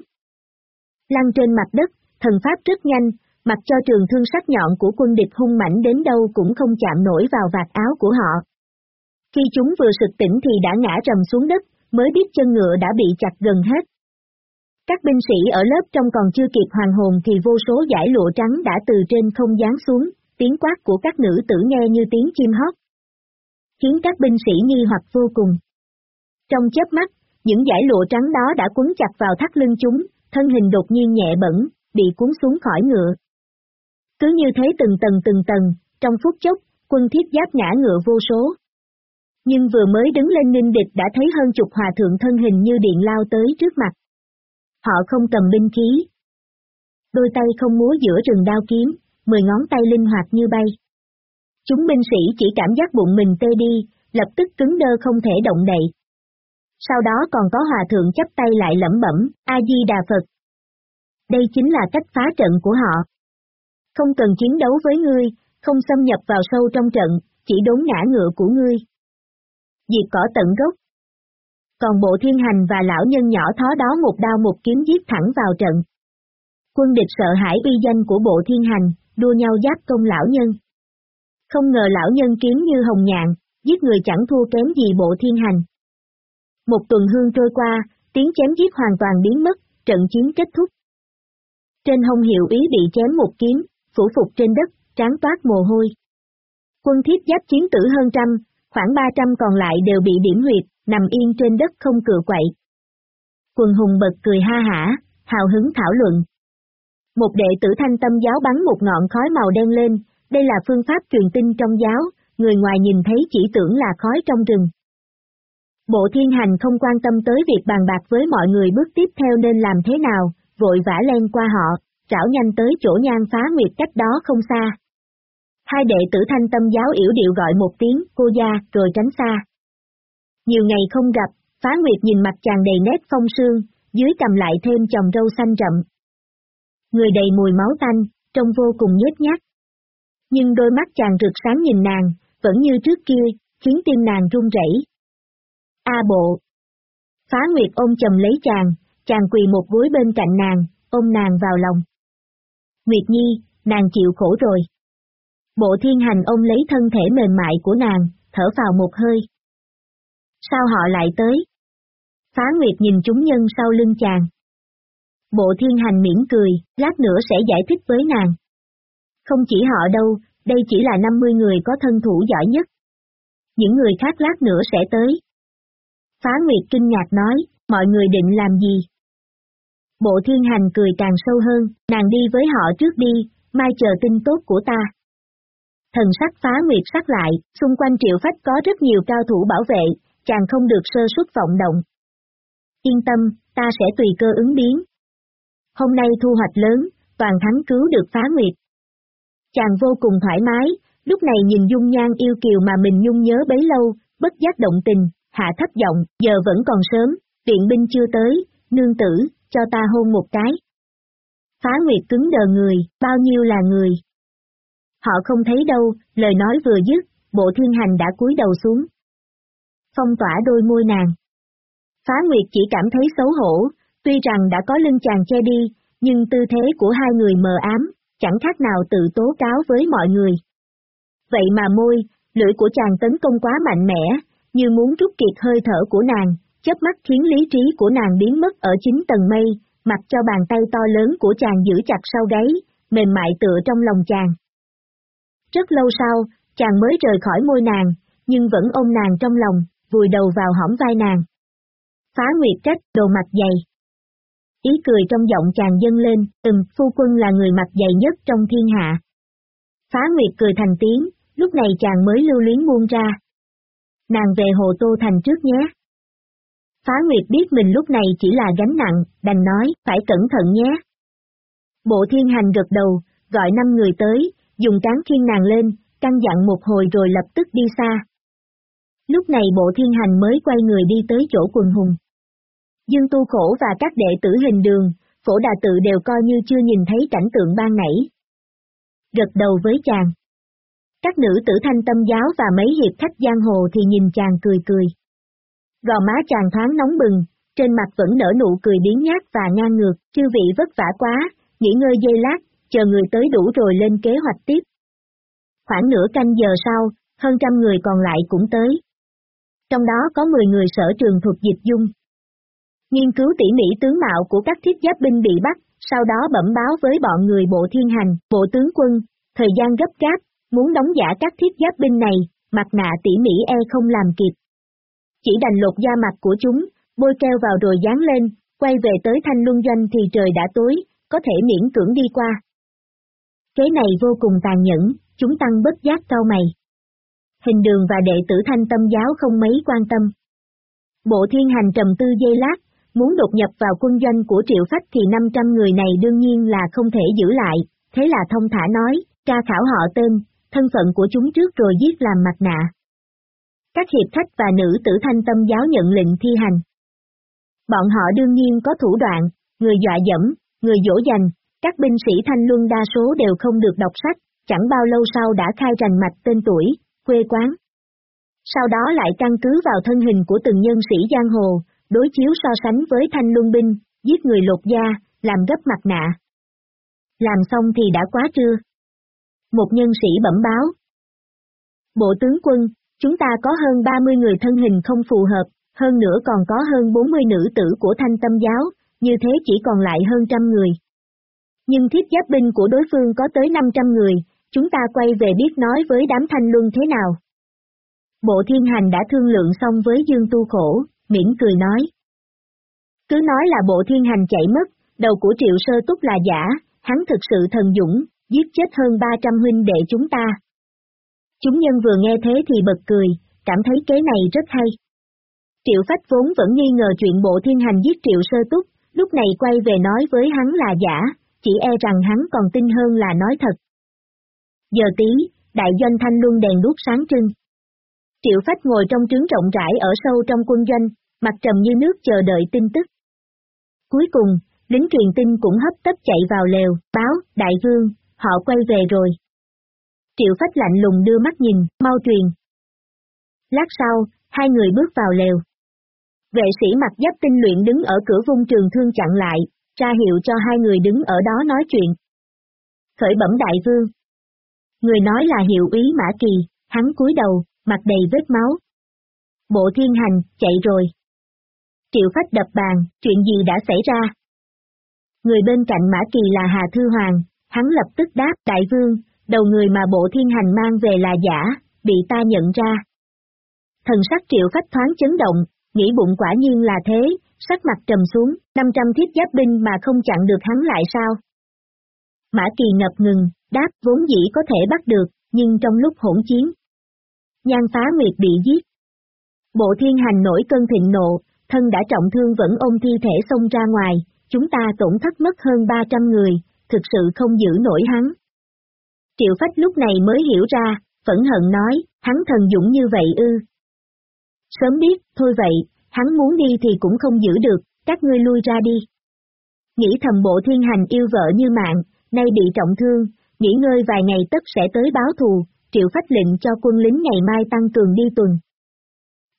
Lăn trên mặt đất, thần pháp rất nhanh, mặc cho trường thương sắc nhọn của quân địch hung mảnh đến đâu cũng không chạm nổi vào vạt áo của họ. Khi chúng vừa sực tỉnh thì đã ngã rầm xuống đất, mới biết chân ngựa đã bị chặt gần hết. Các binh sĩ ở lớp trong còn chưa kịp hoàn hồn thì vô số giải lụa trắng đã từ trên không giáng xuống, tiếng quát của các nữ tử nghe như tiếng chim hót. Khiến các binh sĩ nghi hoặc vô cùng. Trong chớp mắt, những giải lụa trắng đó đã quấn chặt vào thắt lưng chúng, thân hình đột nhiên nhẹ bẩn, bị cuốn xuống khỏi ngựa. Cứ như thế từng tầng từng tầng, trong phút chốc, quân thiết giáp ngã ngựa vô số. Nhưng vừa mới đứng lên ninh địch đã thấy hơn chục hòa thượng thân hình như điện lao tới trước mặt. Họ không cầm binh khí. Đôi tay không múa giữa rừng đao kiếm, mười ngón tay linh hoạt như bay. Chúng binh sĩ chỉ cảm giác bụng mình tê đi, lập tức cứng đơ không thể động đậy. Sau đó còn có hòa thượng chấp tay lại lẩm bẩm, A-di-đà Phật. Đây chính là cách phá trận của họ. Không cần chiến đấu với ngươi, không xâm nhập vào sâu trong trận, chỉ đốn ngã ngựa của ngươi. Diệt cỏ tận gốc. Còn bộ thiên hành và lão nhân nhỏ thó đó một đao một kiếm giết thẳng vào trận. Quân địch sợ hãi uy danh của bộ thiên hành, đua nhau giáp công lão nhân. Không ngờ lão nhân kiếm như hồng nhạn, giết người chẳng thua kém gì bộ thiên hành. Một tuần hương trôi qua, tiếng chém giết hoàn toàn biến mất, trận chiến kết thúc. Trên hông hiệu ý bị chém một kiếm, phủ phục trên đất, tráng toát mồ hôi. Quân thiết giáp chiến tử hơn trăm, khoảng 300 còn lại đều bị điểm huyệt, nằm yên trên đất không cựa quậy. Quần hùng bật cười ha hả, hào hứng thảo luận. Một đệ tử thanh tâm giáo bắn một ngọn khói màu đen lên, đây là phương pháp truyền tin trong giáo, người ngoài nhìn thấy chỉ tưởng là khói trong rừng. Bộ thiên hành không quan tâm tới việc bàn bạc với mọi người bước tiếp theo nên làm thế nào, vội vã len qua họ, trảo nhanh tới chỗ nhan phá nguyệt cách đó không xa. Hai đệ tử thanh tâm giáo yểu điệu gọi một tiếng, cô gia, rồi tránh xa. Nhiều ngày không gặp, phá nguyệt nhìn mặt chàng đầy nét phong sương, dưới cầm lại thêm chồng râu xanh rậm. Người đầy mùi máu tanh, trông vô cùng nhếch nhác. Nhưng đôi mắt chàng rực sáng nhìn nàng, vẫn như trước kia, khiến tim nàng run rẩy. A bộ. Phá Nguyệt ôm chầm lấy chàng, chàng quỳ một gối bên cạnh nàng, ôm nàng vào lòng. Nguyệt Nhi, nàng chịu khổ rồi. Bộ thiên hành ôm lấy thân thể mềm mại của nàng, thở vào một hơi. Sao họ lại tới? Phá Nguyệt nhìn chúng nhân sau lưng chàng. Bộ thiên hành mỉm cười, lát nữa sẽ giải thích với nàng. Không chỉ họ đâu, đây chỉ là 50 người có thân thủ giỏi nhất. Những người khác lát nữa sẽ tới. Phá Nguyệt kinh ngạc nói, mọi người định làm gì? Bộ thiên hành cười càng sâu hơn, nàng đi với họ trước đi, mai chờ tin tốt của ta. Thần sắc phá nguyệt sắc lại, xung quanh triệu phách có rất nhiều cao thủ bảo vệ, chàng không được sơ suất vọng động. Yên tâm, ta sẽ tùy cơ ứng biến. Hôm nay thu hoạch lớn, toàn thắng cứu được phá nguyệt. Chàng vô cùng thoải mái, lúc này nhìn dung nhan yêu kiều mà mình nhung nhớ bấy lâu, bất giác động tình, hạ thấp giọng, giờ vẫn còn sớm, viện binh chưa tới, nương tử, cho ta hôn một cái. Phá Nguyệt cứng đờ người, bao nhiêu là người. Họ không thấy đâu, lời nói vừa dứt, bộ thiên hành đã cúi đầu xuống. Phong tỏa đôi môi nàng. Phá Nguyệt chỉ cảm thấy xấu hổ, tuy rằng đã có lưng chàng che đi, nhưng tư thế của hai người mờ ám, chẳng khác nào tự tố cáo với mọi người. Vậy mà môi, lưỡi của chàng tấn công quá mạnh mẽ, như muốn rút kiệt hơi thở của nàng, chớp mắt khiến lý trí của nàng biến mất ở chính tầng mây, mặc cho bàn tay to lớn của chàng giữ chặt sau gáy, mềm mại tựa trong lòng chàng. Rất lâu sau, chàng mới rời khỏi môi nàng, nhưng vẫn ôm nàng trong lòng, vùi đầu vào hõm vai nàng. Phá Nguyệt trách, đồ mặt dày. Ý cười trong giọng chàng dâng lên, từng phu quân là người mặt dày nhất trong thiên hạ. Phá Nguyệt cười thành tiếng, lúc này chàng mới lưu luyến buông ra. Nàng về Hồ Tô Thành trước nhé. Phá Nguyệt biết mình lúc này chỉ là gánh nặng, đành nói, phải cẩn thận nhé. Bộ thiên hành gật đầu, gọi năm người tới, dùng cán khiên nàng lên, căn dặn một hồi rồi lập tức đi xa. Lúc này bộ thiên hành mới quay người đi tới chỗ quần hùng. Dương tu khổ và các đệ tử hình đường, phổ đà tự đều coi như chưa nhìn thấy cảnh tượng ban nãy. Gật đầu với chàng. Các nữ tử thanh tâm giáo và mấy hiệp khách giang hồ thì nhìn chàng cười cười. Gò má chàng thoáng nóng bừng, trên mặt vẫn nở nụ cười biến nhát và ngang ngược, chư vị vất vả quá, nghỉ ngơi dây lát, chờ người tới đủ rồi lên kế hoạch tiếp. Khoảng nửa canh giờ sau, hơn trăm người còn lại cũng tới. Trong đó có 10 người sở trường thuộc dịch dung. Nghiên cứu tỉ mỉ tướng mạo của các thiết giáp binh bị bắt, sau đó bẩm báo với bọn người bộ thiên hành, bộ tướng quân, thời gian gấp gáp, muốn đóng giả các thiết giáp binh này, mặt nạ tỉ mỉ e không làm kịp. Chỉ đành lột da mặt của chúng, bôi keo vào rồi dán lên, quay về tới thanh luân doanh thì trời đã tối, có thể miễn cưỡng đi qua. Kế này vô cùng tàn nhẫn, chúng tăng bất giác cao mày. Hình đường và đệ tử thanh tâm giáo không mấy quan tâm. Bộ thiên hành trầm tư dây lát, muốn đột nhập vào quân doanh của triệu phách thì 500 người này đương nhiên là không thể giữ lại, thế là thông thả nói, tra khảo họ tên, thân phận của chúng trước rồi giết làm mặt nạ. Các hiệp khách và nữ tử thanh tâm giáo nhận lệnh thi hành. Bọn họ đương nhiên có thủ đoạn, người dọa dẫm, người dỗ dành, các binh sĩ thanh luân đa số đều không được đọc sách, chẳng bao lâu sau đã khai rành mạch tên tuổi, quê quán. Sau đó lại căn cứ vào thân hình của từng nhân sĩ giang hồ, đối chiếu so sánh với thanh luân binh, giết người lột da, làm gấp mặt nạ. Làm xong thì đã quá trưa. Một nhân sĩ bẩm báo. Bộ tướng quân, chúng ta có hơn 30 người thân hình không phù hợp, hơn nữa còn có hơn 40 nữ tử của thanh tâm giáo, như thế chỉ còn lại hơn trăm người. Nhưng thiết giáp binh của đối phương có tới 500 người, chúng ta quay về biết nói với đám thanh luân thế nào. Bộ thiên hành đã thương lượng xong với Dương Tu Khổ, miễn cười nói. Cứ nói là bộ thiên hành chạy mất, đầu của triệu sơ túc là giả, hắn thực sự thần dũng, giết chết hơn 300 huynh đệ chúng ta. Chúng nhân vừa nghe thế thì bật cười, cảm thấy kế này rất hay. Triệu phách vốn vẫn nghi ngờ chuyện bộ thiên hành giết triệu sơ túc, lúc này quay về nói với hắn là giả, chỉ e rằng hắn còn tin hơn là nói thật. Giờ tí, đại doanh thanh luân đèn đuốc sáng trưng. Triệu phách ngồi trong trướng rộng rãi ở sâu trong quân doanh, mặt trầm như nước chờ đợi tin tức. Cuối cùng, lính truyền tin cũng hấp tấp chạy vào lều, báo, đại vương, họ quay về rồi. Triệu phách lạnh lùng đưa mắt nhìn, mau truyền. Lát sau, hai người bước vào lều. Vệ sĩ mặc giáp tinh luyện đứng ở cửa vung trường thương chặn lại, ra hiệu cho hai người đứng ở đó nói chuyện. Khởi bẩm đại vương. Người nói là hiệu úy Mã Kỳ, hắn cúi đầu, mặt đầy vết máu. Bộ thiên hành, chạy rồi. Triệu phách đập bàn, chuyện gì đã xảy ra? Người bên cạnh Mã Kỳ là Hà Thư Hoàng, hắn lập tức đáp đại vương, đầu người mà bộ thiên hành mang về là giả, bị ta nhận ra. Thần sắc triệu phách thoáng chấn động, nghĩ bụng quả nhiên là thế, sắc mặt trầm xuống, 500 thiết giáp binh mà không chặn được hắn lại sao? Mã Kỳ ngập ngừng, đáp vốn dĩ có thể bắt được, nhưng trong lúc hỗn chiến. Nhan phá nguyệt bị giết. Bộ thiên hành nổi cơn thịnh nộ, thân đã trọng thương vẫn ôm thi thể xông ra ngoài, chúng ta tổn thất mất hơn 300 người, thực sự không giữ nổi hắn. Triệu Phách lúc này mới hiểu ra, phẫn hận nói, hắn thần dũng như vậy ư. Sớm biết, thôi vậy, hắn muốn đi thì cũng không giữ được, các ngươi lui ra đi. Nghĩ thầm bộ thiên hành yêu vợ như mạng, nay bị trọng thương, nghỉ ngơi vài ngày tất sẽ tới báo thù, triệu phách lệnh cho quân lính ngày mai tăng cường đi tuần.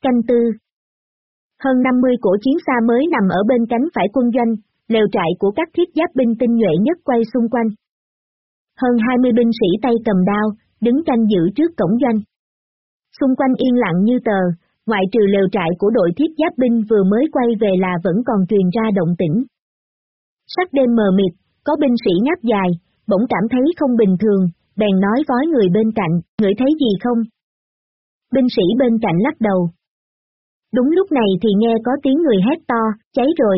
Canh tư Hơn 50 cổ chiến xa mới nằm ở bên cánh phải quân doanh, lều trại của các thiết giáp binh tinh nhuệ nhất quay xung quanh. Hơn 20 binh sĩ tay cầm đao, đứng canh giữ trước cổng doanh. Xung quanh yên lặng như tờ, ngoại trừ lều trại của đội thiết giáp binh vừa mới quay về là vẫn còn truyền ra động tĩnh. Sắc đêm mờ mịt, có binh sĩ ngáp dài, bỗng cảm thấy không bình thường, bèn nói với người bên cạnh, ngửi thấy gì không? Binh sĩ bên cạnh lắc đầu. Đúng lúc này thì nghe có tiếng người hét to, cháy rồi.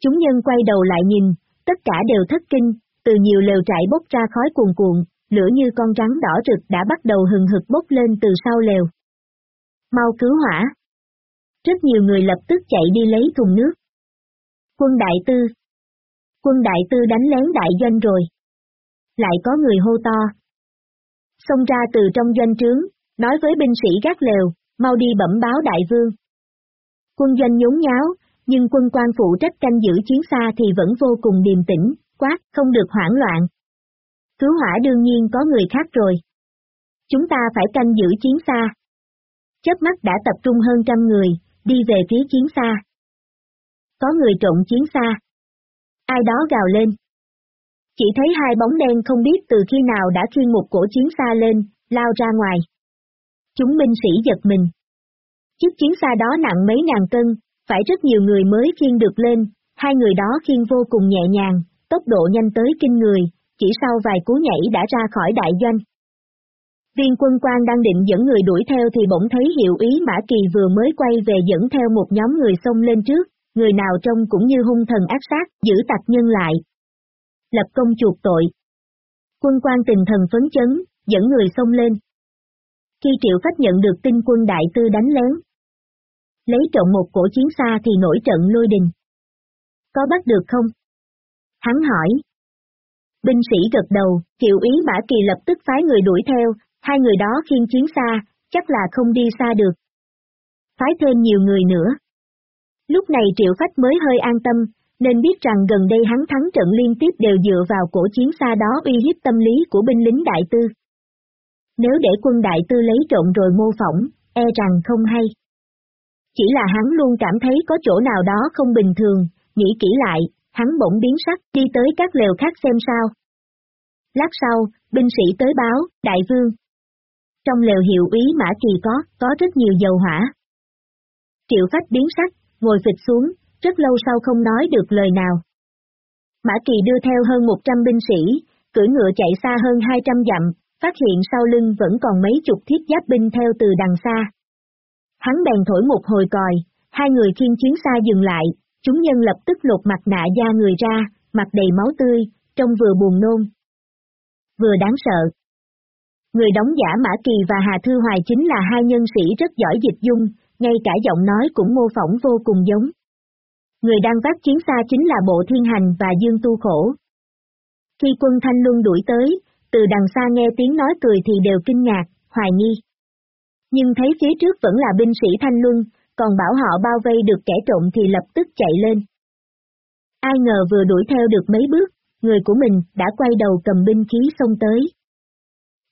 Chúng nhân quay đầu lại nhìn, tất cả đều thất kinh, từ nhiều lều trại bốc ra khói cuồn cuộn, lửa như con rắn đỏ rực đã bắt đầu hừng hực bốc lên từ sau lều. Mau cứu hỏa! Rất nhiều người lập tức chạy đi lấy thùng nước. Quân đại tư! Quân đại tư đánh lén đại doanh rồi. Lại có người hô to. Xông ra từ trong doanh trướng, nói với binh sĩ gác lều, mau đi bẩm báo đại vương. Quân doanh nhốn nháo, nhưng quân quan phụ trách canh giữ chiến xa thì vẫn vô cùng điềm tĩnh, quát, không được hoảng loạn. Cứu hỏa đương nhiên có người khác rồi. Chúng ta phải canh giữ chiến xa. Chớp mắt đã tập trung hơn trăm người, đi về phía chiến xa. Có người trộn chiến xa. Ai đó gào lên. Chỉ thấy hai bóng đen không biết từ khi nào đã khiêng một cổ chiến xa lên, lao ra ngoài. Chúng binh sĩ giật mình. Chiếc chiến xa đó nặng mấy ngàn cân, phải rất nhiều người mới khiêng được lên, hai người đó khiêng vô cùng nhẹ nhàng, tốc độ nhanh tới kinh người, chỉ sau vài cú nhảy đã ra khỏi đại doanh. Viên quân quan đang định dẫn người đuổi theo thì bỗng thấy hiệu ý Mã Kỳ vừa mới quay về dẫn theo một nhóm người xông lên trước, người nào trông cũng như hung thần ác sát, giữ tạc nhân lại. Lập công chuộc tội. Quân quan tình thần phấn chấn, dẫn người xông lên. Khi Triệu Phách nhận được tin quân đại tư đánh lén, lấy trộn một cổ chiến xa thì nổi trận lôi đình. Có bắt được không? Hắn hỏi. Binh sĩ gật đầu, hiệu ý Mã Kỳ lập tức phái người đuổi theo, hai người đó khiên chiến xa, chắc là không đi xa được. Phái thêm nhiều người nữa. Lúc này Triệu Phách mới hơi an tâm, nên biết rằng gần đây hắn thắng trận liên tiếp đều dựa vào cổ chiến xa đó uy hiếp tâm lý của binh lính đại tư. Nếu để quân đại tư lấy trộn rồi mô phỏng, e rằng không hay. Chỉ là hắn luôn cảm thấy có chỗ nào đó không bình thường, nghĩ kỹ lại, hắn bỗng biến sắc, đi tới các lều khác xem sao. Lát sau, binh sĩ tới báo, đại vương. Trong lều hiệu ý Mã Kỳ có, có rất nhiều dầu hỏa. Triệu phách biến sắc, ngồi phịch xuống, rất lâu sau không nói được lời nào. Mã Kỳ đưa theo hơn 100 binh sĩ, cưỡi ngựa chạy xa hơn 200 dặm, phát hiện sau lưng vẫn còn mấy chục thiết giáp binh theo từ đằng xa. Hắn bèn thổi một hồi còi, hai người khiên chiến xa dừng lại, chúng nhân lập tức lột mặt nạ da người ra, mặt đầy máu tươi, trông vừa buồn nôn. Vừa đáng sợ. Người đóng giả Mã Kỳ và Hà Thư Hoài chính là hai nhân sĩ rất giỏi dịch dung, ngay cả giọng nói cũng mô phỏng vô cùng giống. Người đang vác chiến xa chính là Bộ Thiên Hành và Dương Tu Khổ. Khi quân Thanh Luân đuổi tới, từ đằng xa nghe tiếng nói cười thì đều kinh ngạc, hoài nghi. Nhưng thấy phía trước vẫn là binh sĩ Thanh Luân, còn bảo họ bao vây được kẻ trộm thì lập tức chạy lên. Ai ngờ vừa đuổi theo được mấy bước, người của mình đã quay đầu cầm binh khí xông tới.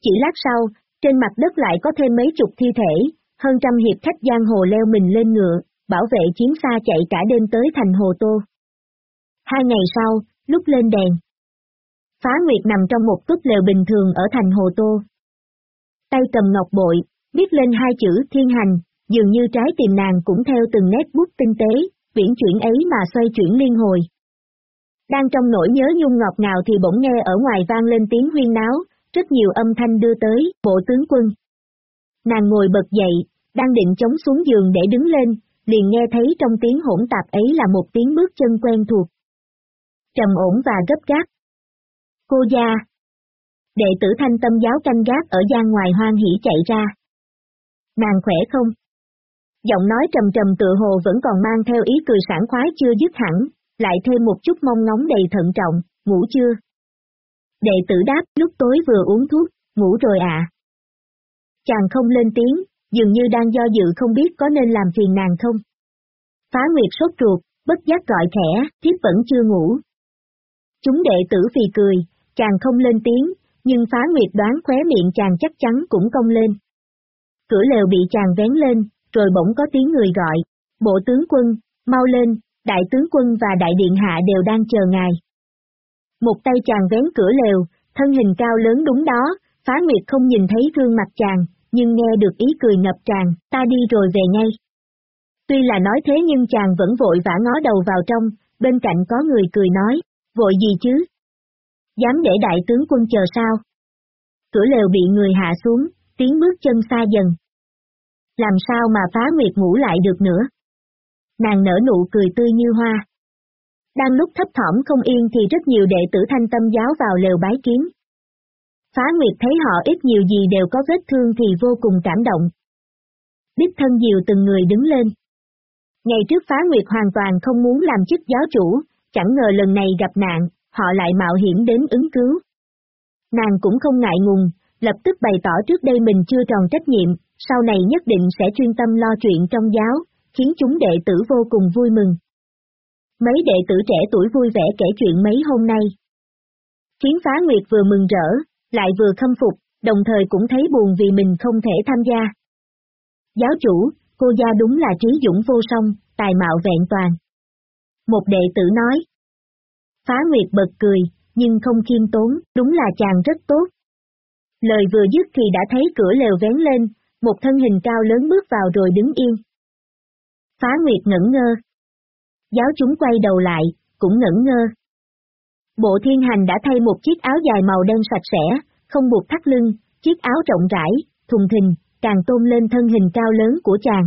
Chỉ lát sau, trên mặt đất lại có thêm mấy chục thi thể, hơn trăm hiệp khách giang hồ leo mình lên ngựa, bảo vệ chiến xa chạy cả đêm tới thành Hồ Tô. Hai ngày sau, lúc lên đèn. Phá Nguyệt nằm trong một túp lều bình thường ở thành Hồ Tô. Tay cầm ngọc bội, viết lên hai chữ thiên hành, dường như trái tim nàng cũng theo từng nét bút tinh tế, viễn chuyển ấy mà xoay chuyển liên hồi. Đang trong nỗi nhớ nhung ngọt ngào thì bỗng nghe ở ngoài vang lên tiếng huyên náo, rất nhiều âm thanh đưa tới, bộ tướng quân. Nàng ngồi bật dậy, đang định chống xuống giường để đứng lên, liền nghe thấy trong tiếng hỗn tạp ấy là một tiếng bước chân quen thuộc. Trầm ổn và gấp gáp. Cô gia. Đệ tử thanh tâm giáo canh gác ở gian ngoài hoang hỉ chạy ra. Nàng khỏe không? Giọng nói trầm trầm tự hồ vẫn còn mang theo ý cười sảng khoái chưa dứt hẳn, lại thêm một chút mong ngóng đầy thận trọng, ngủ chưa? Đệ tử đáp lúc tối vừa uống thuốc, ngủ rồi ạ. À. Chàng không lên tiếng, dường như đang do dự không biết có nên làm phiền nàng không. Phá Nguyệt sốt ruột, bất giác gọi khẽ, thiếp vẫn chưa ngủ. Chúng đệ tử phì cười, chàng không lên tiếng, nhưng Phá Nguyệt đoán khóe miệng chàng chắc chắn cũng cong lên. Cửa lều bị chàng vén lên, rồi bỗng có tiếng người gọi, bộ tướng quân, mau lên, đại tướng quân và đại điện hạ đều đang chờ ngài. Một tay chàng vén cửa lều, thân hình cao lớn đúng đó, phá nguyệt không nhìn thấy gương mặt chàng, nhưng nghe được ý cười ngập tràn, ta đi rồi về ngay. Tuy là nói thế nhưng chàng vẫn vội vã ngó đầu vào trong, bên cạnh có người cười nói, vội gì chứ? Dám để đại tướng quân chờ sao? Cửa lều bị người hạ xuống, tiếng bước chân xa dần. Làm sao mà phá nguyệt ngủ lại được nữa? Nàng nở nụ cười tươi như hoa. Đang lúc thấp thỏm không yên thì rất nhiều đệ tử thanh tâm giáo vào lều bái kiến. Phá Nguyệt thấy họ ít nhiều gì đều có vết thương thì vô cùng cảm động. Đích thân diều từng người đứng lên. Ngày trước Phá Nguyệt hoàn toàn không muốn làm chức giáo chủ, chẳng ngờ lần này gặp nạn, họ lại mạo hiểm đến ứng cứu. Nàng cũng không ngại ngùng, lập tức bày tỏ trước đây mình chưa tròn trách nhiệm, sau này nhất định sẽ chuyên tâm lo chuyện trong giáo, khiến chúng đệ tử vô cùng vui mừng. Mấy đệ tử trẻ tuổi vui vẻ kể chuyện mấy hôm nay. Khiến phá nguyệt vừa mừng rỡ, lại vừa khâm phục, đồng thời cũng thấy buồn vì mình không thể tham gia. Giáo chủ, cô gia đúng là trí dũng vô song, tài mạo vẹn toàn. Một đệ tử nói. Phá Nguyệt bật cười, nhưng không khiêm tốn, đúng là chàng rất tốt. Lời vừa dứt thì đã thấy cửa lều vén lên, một thân hình cao lớn bước vào rồi đứng yên. Phá Nguyệt ngẩn ngơ. Giáo chúng quay đầu lại, cũng ngẩn ngơ. Bộ thiên hành đã thay một chiếc áo dài màu đen sạch sẽ, không buộc thắt lưng, chiếc áo rộng rãi, thùng thình, càng tôn lên thân hình cao lớn của chàng.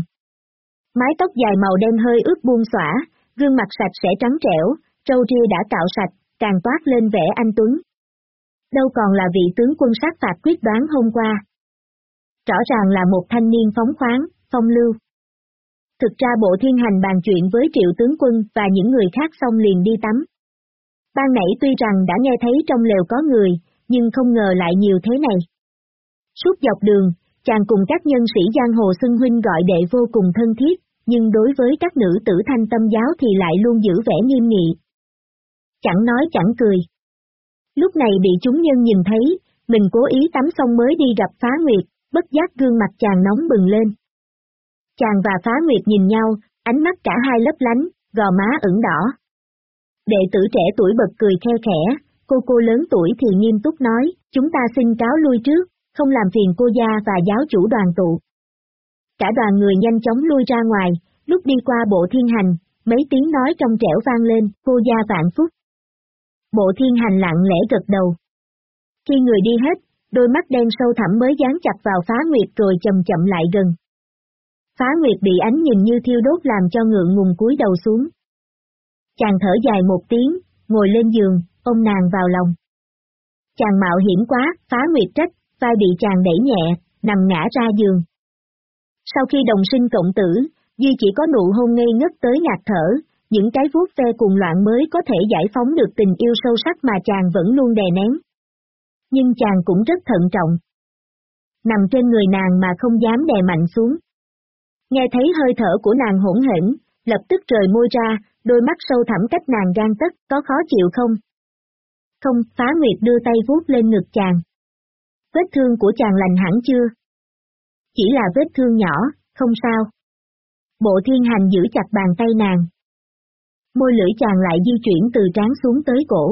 Mái tóc dài màu đen hơi ướt buông xõa, gương mặt sạch sẽ trắng trẻo, trâu ria đã cạo sạch, càng toát lên vẻ anh tuấn. Đâu còn là vị tướng quân sát phạt quyết đoán hôm qua. Rõ ràng là một thanh niên phóng khoáng, phong lưu. Thực ra bộ thiên hành bàn chuyện với triệu tướng quân và những người khác xong liền đi tắm. Ban nãy tuy rằng đã nghe thấy trong lều có người, nhưng không ngờ lại nhiều thế này. Suốt dọc đường, chàng cùng các nhân sĩ giang hồ xưng huynh gọi đệ vô cùng thân thiết, nhưng đối với các nữ tử thanh tâm giáo thì lại luôn giữ vẻ nghiêm nghị. Chẳng nói chẳng cười. Lúc này bị chúng nhân nhìn thấy, mình cố ý tắm xong mới đi gặp phá nguyệt, bất giác gương mặt chàng nóng bừng lên. Chàng và phá nguyệt nhìn nhau, ánh mắt cả hai lấp lánh, gò má ửng đỏ. Đệ tử trẻ tuổi bật cười khe khẽ, cô cô lớn tuổi thì nghiêm túc nói, chúng ta xin cáo lui trước, không làm phiền cô gia và giáo chủ đoàn tụ. Cả đoàn người nhanh chóng lui ra ngoài, lúc đi qua bộ thiên hành, mấy tiếng nói trong trẻo vang lên, cô gia vạn phúc. Bộ thiên hành lặng lẽ gật đầu. Khi người đi hết, đôi mắt đen sâu thẳm mới dán chặt vào phá nguyệt rồi chậm chậm lại gần. Phá nguyệt bị ánh nhìn như thiêu đốt làm cho ngượng ngùng cúi đầu xuống. Chàng thở dài một tiếng, ngồi lên giường, ôm nàng vào lòng. Chàng mạo hiểm quá, phá nguyệt trách, vai bị chàng đẩy nhẹ, nằm ngã ra giường. Sau khi đồng sinh cộng tử, Duy chỉ có nụ hôn ngây ngất tới ngạt thở, những cái vuốt ve cùng loạn mới có thể giải phóng được tình yêu sâu sắc mà chàng vẫn luôn đè nén. Nhưng chàng cũng rất thận trọng. Nằm trên người nàng mà không dám đè mạnh xuống. Nghe thấy hơi thở của nàng hỗn hển, lập tức rời môi ra, đôi mắt sâu thẳm cách nàng gan tất, có khó chịu không? Không, phá nguyệt đưa tay vuốt lên ngực chàng. Vết thương của chàng lành hẳn chưa? Chỉ là vết thương nhỏ, không sao. Bộ thiên hành giữ chặt bàn tay nàng. Môi lưỡi chàng lại di chuyển từ trán xuống tới cổ.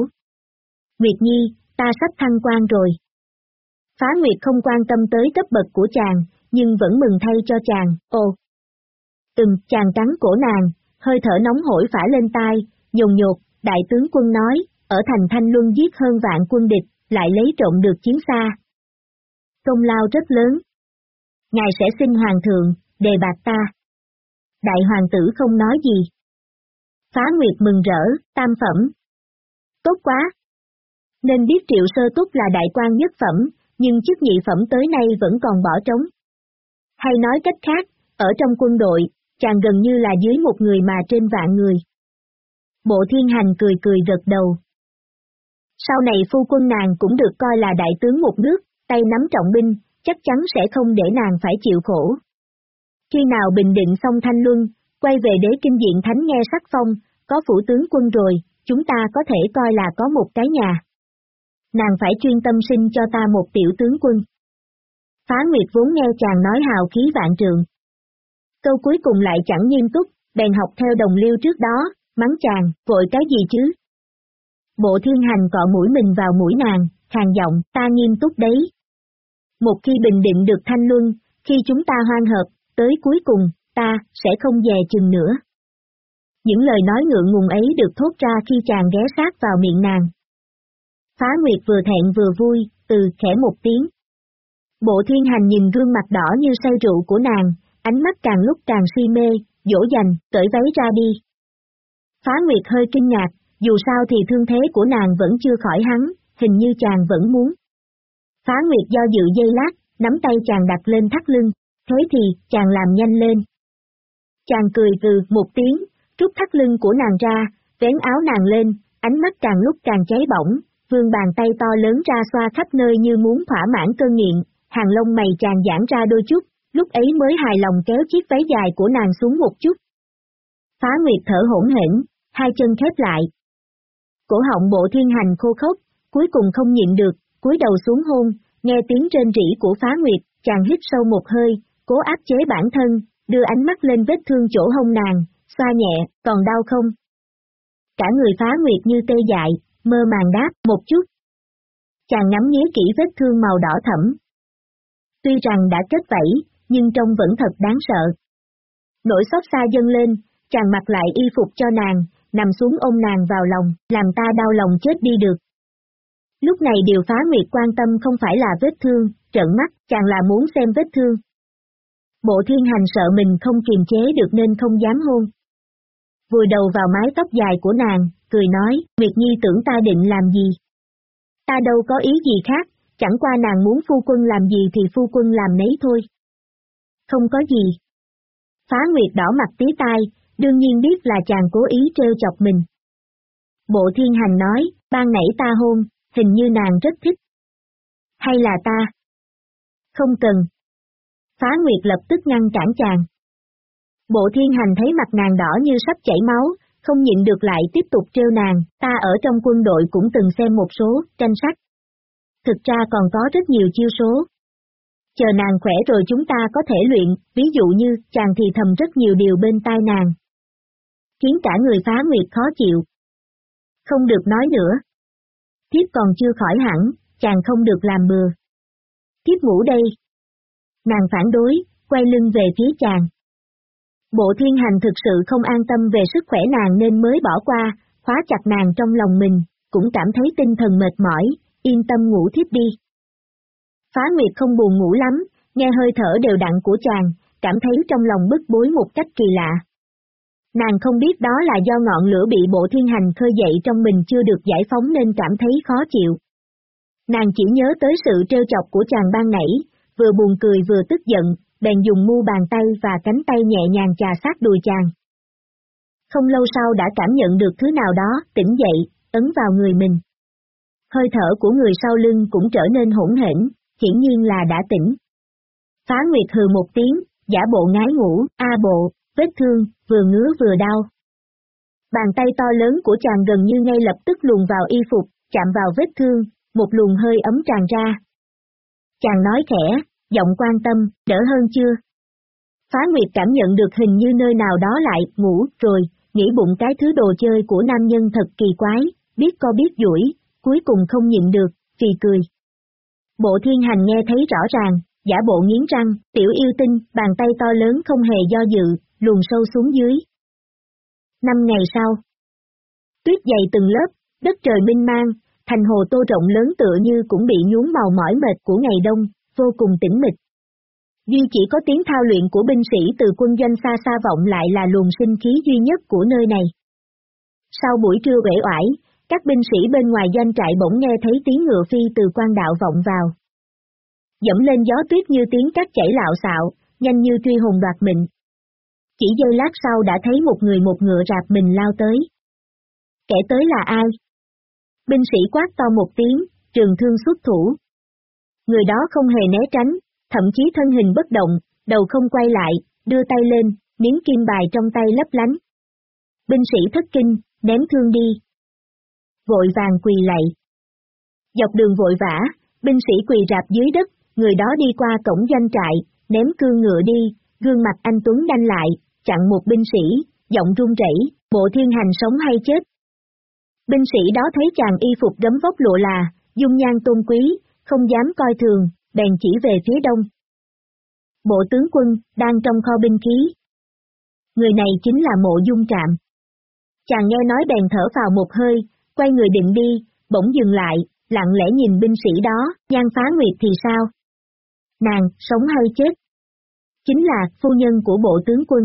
Nguyệt Nhi, ta sắp thăng quan rồi. Phá Nguyệt không quan tâm tới cấp bậc của chàng, nhưng vẫn mừng thay cho chàng, ồ. Từng, chàng cắn cổ nàng, hơi thở nóng hổi phả lên tai, nhồn nhột, đại tướng quân nói, ở thành Thanh Luân giết hơn vạn quân địch, lại lấy trộm được chiến xa. Công lao rất lớn. Ngài sẽ xin hoàng thượng, đề bạc ta. Đại hoàng tử không nói gì. Phá Nguyệt mừng rỡ, tam phẩm. Tốt quá. Nên biết triệu sơ túc là đại quan nhất phẩm, nhưng chức nhị phẩm tới nay vẫn còn bỏ trống. Hay nói cách khác, ở trong quân đội, chàng gần như là dưới một người mà trên vạn người. Bộ thiên hành cười cười gật đầu. Sau này phu quân nàng cũng được coi là đại tướng một nước, tay nắm trọng binh, chắc chắn sẽ không để nàng phải chịu khổ. Khi nào bình định xong thanh luân, quay về đế kinh diện thánh nghe sắc phong, có phủ tướng quân rồi, chúng ta có thể coi là có một cái nhà. Nàng phải chuyên tâm sinh cho ta một tiểu tướng quân. Phá Nguyệt vốn nghe chàng nói hào khí vạn trường. Câu cuối cùng lại chẳng nghiêm túc, bèn học theo đồng liêu trước đó, mắng chàng, vội cái gì chứ? Bộ thiên hành cọ mũi mình vào mũi nàng, khàn giọng, ta nghiêm túc đấy. Một khi bình định được thanh luân, khi chúng ta hoan hợp, tới cuối cùng, ta, sẽ không về chừng nữa. Những lời nói ngượng ngùng ấy được thốt ra khi chàng ghé sát vào miệng nàng. Phá Nguyệt vừa thẹn vừa vui, từ khẽ một tiếng. Bộ thiên hành nhìn gương mặt đỏ như say rượu của nàng, ánh mắt càng lúc càng si mê, dỗ dành, cởi váy ra đi. Phá Nguyệt hơi kinh ngạc, dù sao thì thương thế của nàng vẫn chưa khỏi hắn, hình như chàng vẫn muốn. Phá Nguyệt do dự dây lát, nắm tay chàng đặt lên thắt lưng, thế thì, chàng làm nhanh lên. Chàng cười từ một tiếng, rút thắt lưng của nàng ra, vén áo nàng lên, ánh mắt càng lúc càng cháy bỏng, vương bàn tay to lớn ra xoa khắp nơi như muốn thỏa mãn cơn nghiện, hàng lông mày chàng giãn ra đôi chút, lúc ấy mới hài lòng kéo chiếc váy dài của nàng xuống một chút. Phá Nguyệt thở hỗn hển, hai chân khép lại. Cổ họng bộ thiên hành khô khốc, cuối cùng không nhịn được, cúi đầu xuống hôn, nghe tiếng trên rỉ của Phá Nguyệt, chàng hít sâu một hơi, cố áp chế bản thân, đưa ánh mắt lên vết thương chỗ hông nàng, xoa nhẹ, còn đau không? Cả người phá nguyệt như tê dại, mơ màng đáp, một chút. Chàng ngắm nghía kỹ vết thương màu đỏ thẫm. Tuy rằng đã kết vẫy, nhưng trông vẫn thật đáng sợ. Nỗi xót xa dâng lên, chàng mặc lại y phục cho nàng, nằm xuống ôm nàng vào lòng, làm ta đau lòng chết đi được. Lúc này điều phá nguyệt quan tâm không phải là vết thương, trợn mắt, chàng là muốn xem vết thương. Bộ thiên hành sợ mình không kiềm chế được nên không dám hôn. Vùi đầu vào mái tóc dài của nàng, cười nói, Nguyệt Nhi tưởng ta định làm gì? Ta đâu có ý gì khác, chẳng qua nàng muốn phu quân làm gì thì phu quân làm nấy thôi. Không có gì. Phá Nguyệt đỏ mặt tí tai, đương nhiên biết là chàng cố ý trêu chọc mình. Bộ thiên hành nói, ban nãy ta hôn, hình như nàng rất thích. Hay là ta? Không cần. Phá Nguyệt lập tức ngăn cản chàng. Bộ thiên hành thấy mặt nàng đỏ như sắp chảy máu, không nhịn được lại tiếp tục trêu nàng, ta ở trong quân đội cũng từng xem một số, tranh sách. Thực ra còn có rất nhiều chiêu số. Chờ nàng khỏe rồi chúng ta có thể luyện, ví dụ như, chàng thì thầm rất nhiều điều bên tai nàng. Khiến cả người phá nguyệt khó chịu. Không được nói nữa. Thiếp còn chưa khỏi hẳn, chàng không được làm bừa. Thiếp ngủ đây. Nàng phản đối, quay lưng về phía chàng. Bộ thiên hành thực sự không an tâm về sức khỏe nàng nên mới bỏ qua, khóa chặt nàng trong lòng mình, cũng cảm thấy tinh thần mệt mỏi, yên tâm ngủ thiếp đi. Phá Nguyệt không buồn ngủ lắm, nghe hơi thở đều đặn của chàng, cảm thấy trong lòng bức bối một cách kỳ lạ. Nàng không biết đó là do ngọn lửa bị bộ thiên hành khơi dậy trong mình chưa được giải phóng nên cảm thấy khó chịu. Nàng chỉ nhớ tới sự trêu chọc của chàng ban nãy, vừa buồn cười vừa tức giận, bèn dùng mu bàn tay và cánh tay nhẹ nhàng chà sát đùi chàng. Không lâu sau đã cảm nhận được thứ nào đó, tỉnh dậy, ấn vào người mình. Hơi thở của người sau lưng cũng trở nên hỗn hển, hiển nhiên là đã tỉnh. Phá Nguyệt hừ một tiếng, giả bộ ngái ngủ, a bộ, vết thương, vừa ngứa vừa đau. Bàn tay to lớn của chàng gần như ngay lập tức luồn vào y phục, chạm vào vết thương, một luồng hơi ấm tràn ra. Chàng nói khẽ, giọng quan tâm, đỡ hơn chưa? Phá Nguyệt cảm nhận được hình như nơi nào đó lại, ngủ, rồi, nghĩ bụng cái thứ đồ chơi của nam nhân thật kỳ quái, biết co biết duỗi, cuối cùng không nhịn được, vì cười. Bộ thiên hành nghe thấy rõ ràng, giả bộ nghiến răng, tiểu yêu tinh, bàn tay to lớn không hề do dự, luồn sâu xuống dưới. Năm ngày sau, tuyết dày từng lớp, đất trời minh mang, thành hồ tô rộng lớn tựa như cũng bị nhuốm màu mỏi mệt của ngày đông, vô cùng tĩnh mịch. Duy chỉ có tiếng thao luyện của binh sĩ từ quân doanh xa xa vọng lại là luồng sinh khí duy nhất của nơi này. Sau buổi trưa uể oải, các binh sĩ bên ngoài doanh trại bỗng nghe thấy tiếng ngựa phi từ quan đạo vọng vào. Dẫm lên gió tuyết như tiếng cắt chảy lạo xạo, nhanh như truy hồn đoạt mệnh. Chỉ giây lát sau đã thấy một người một ngựa rạp mình lao tới. Kẻ tới là ai? Binh sĩ quát to một tiếng, trường thương xuất thủ. Người đó không hề né tránh, thậm chí thân hình bất động, đầu không quay lại, đưa tay lên, miếng kim bài trong tay lấp lánh. Binh sĩ thất kinh, ném thương đi. Vội vàng quỳ lạy. Dọc đường vội vã, binh sĩ quỳ rạp dưới đất, người đó đi qua cổng doanh trại, ném cương ngựa đi, gương mặt anh Tuấn đanh lại, chặn một binh sĩ, giọng run rẩy, bộ thiên hành sống hay chết. Binh sĩ đó thấy chàng y phục gấm vóc lộ là, dung nhan tôn quý, không dám coi thường, bèn chỉ về phía đông. Bộ tướng quân, đang trong kho binh khí. Người này chính là mộ dung trạm. Chàng nghe nói bèn thở vào một hơi, quay người định đi, bỗng dừng lại, lặng lẽ nhìn binh sĩ đó, nhan phá nguyệt thì sao? Nàng, sống hay chết? Chính là, phu nhân của bộ tướng quân.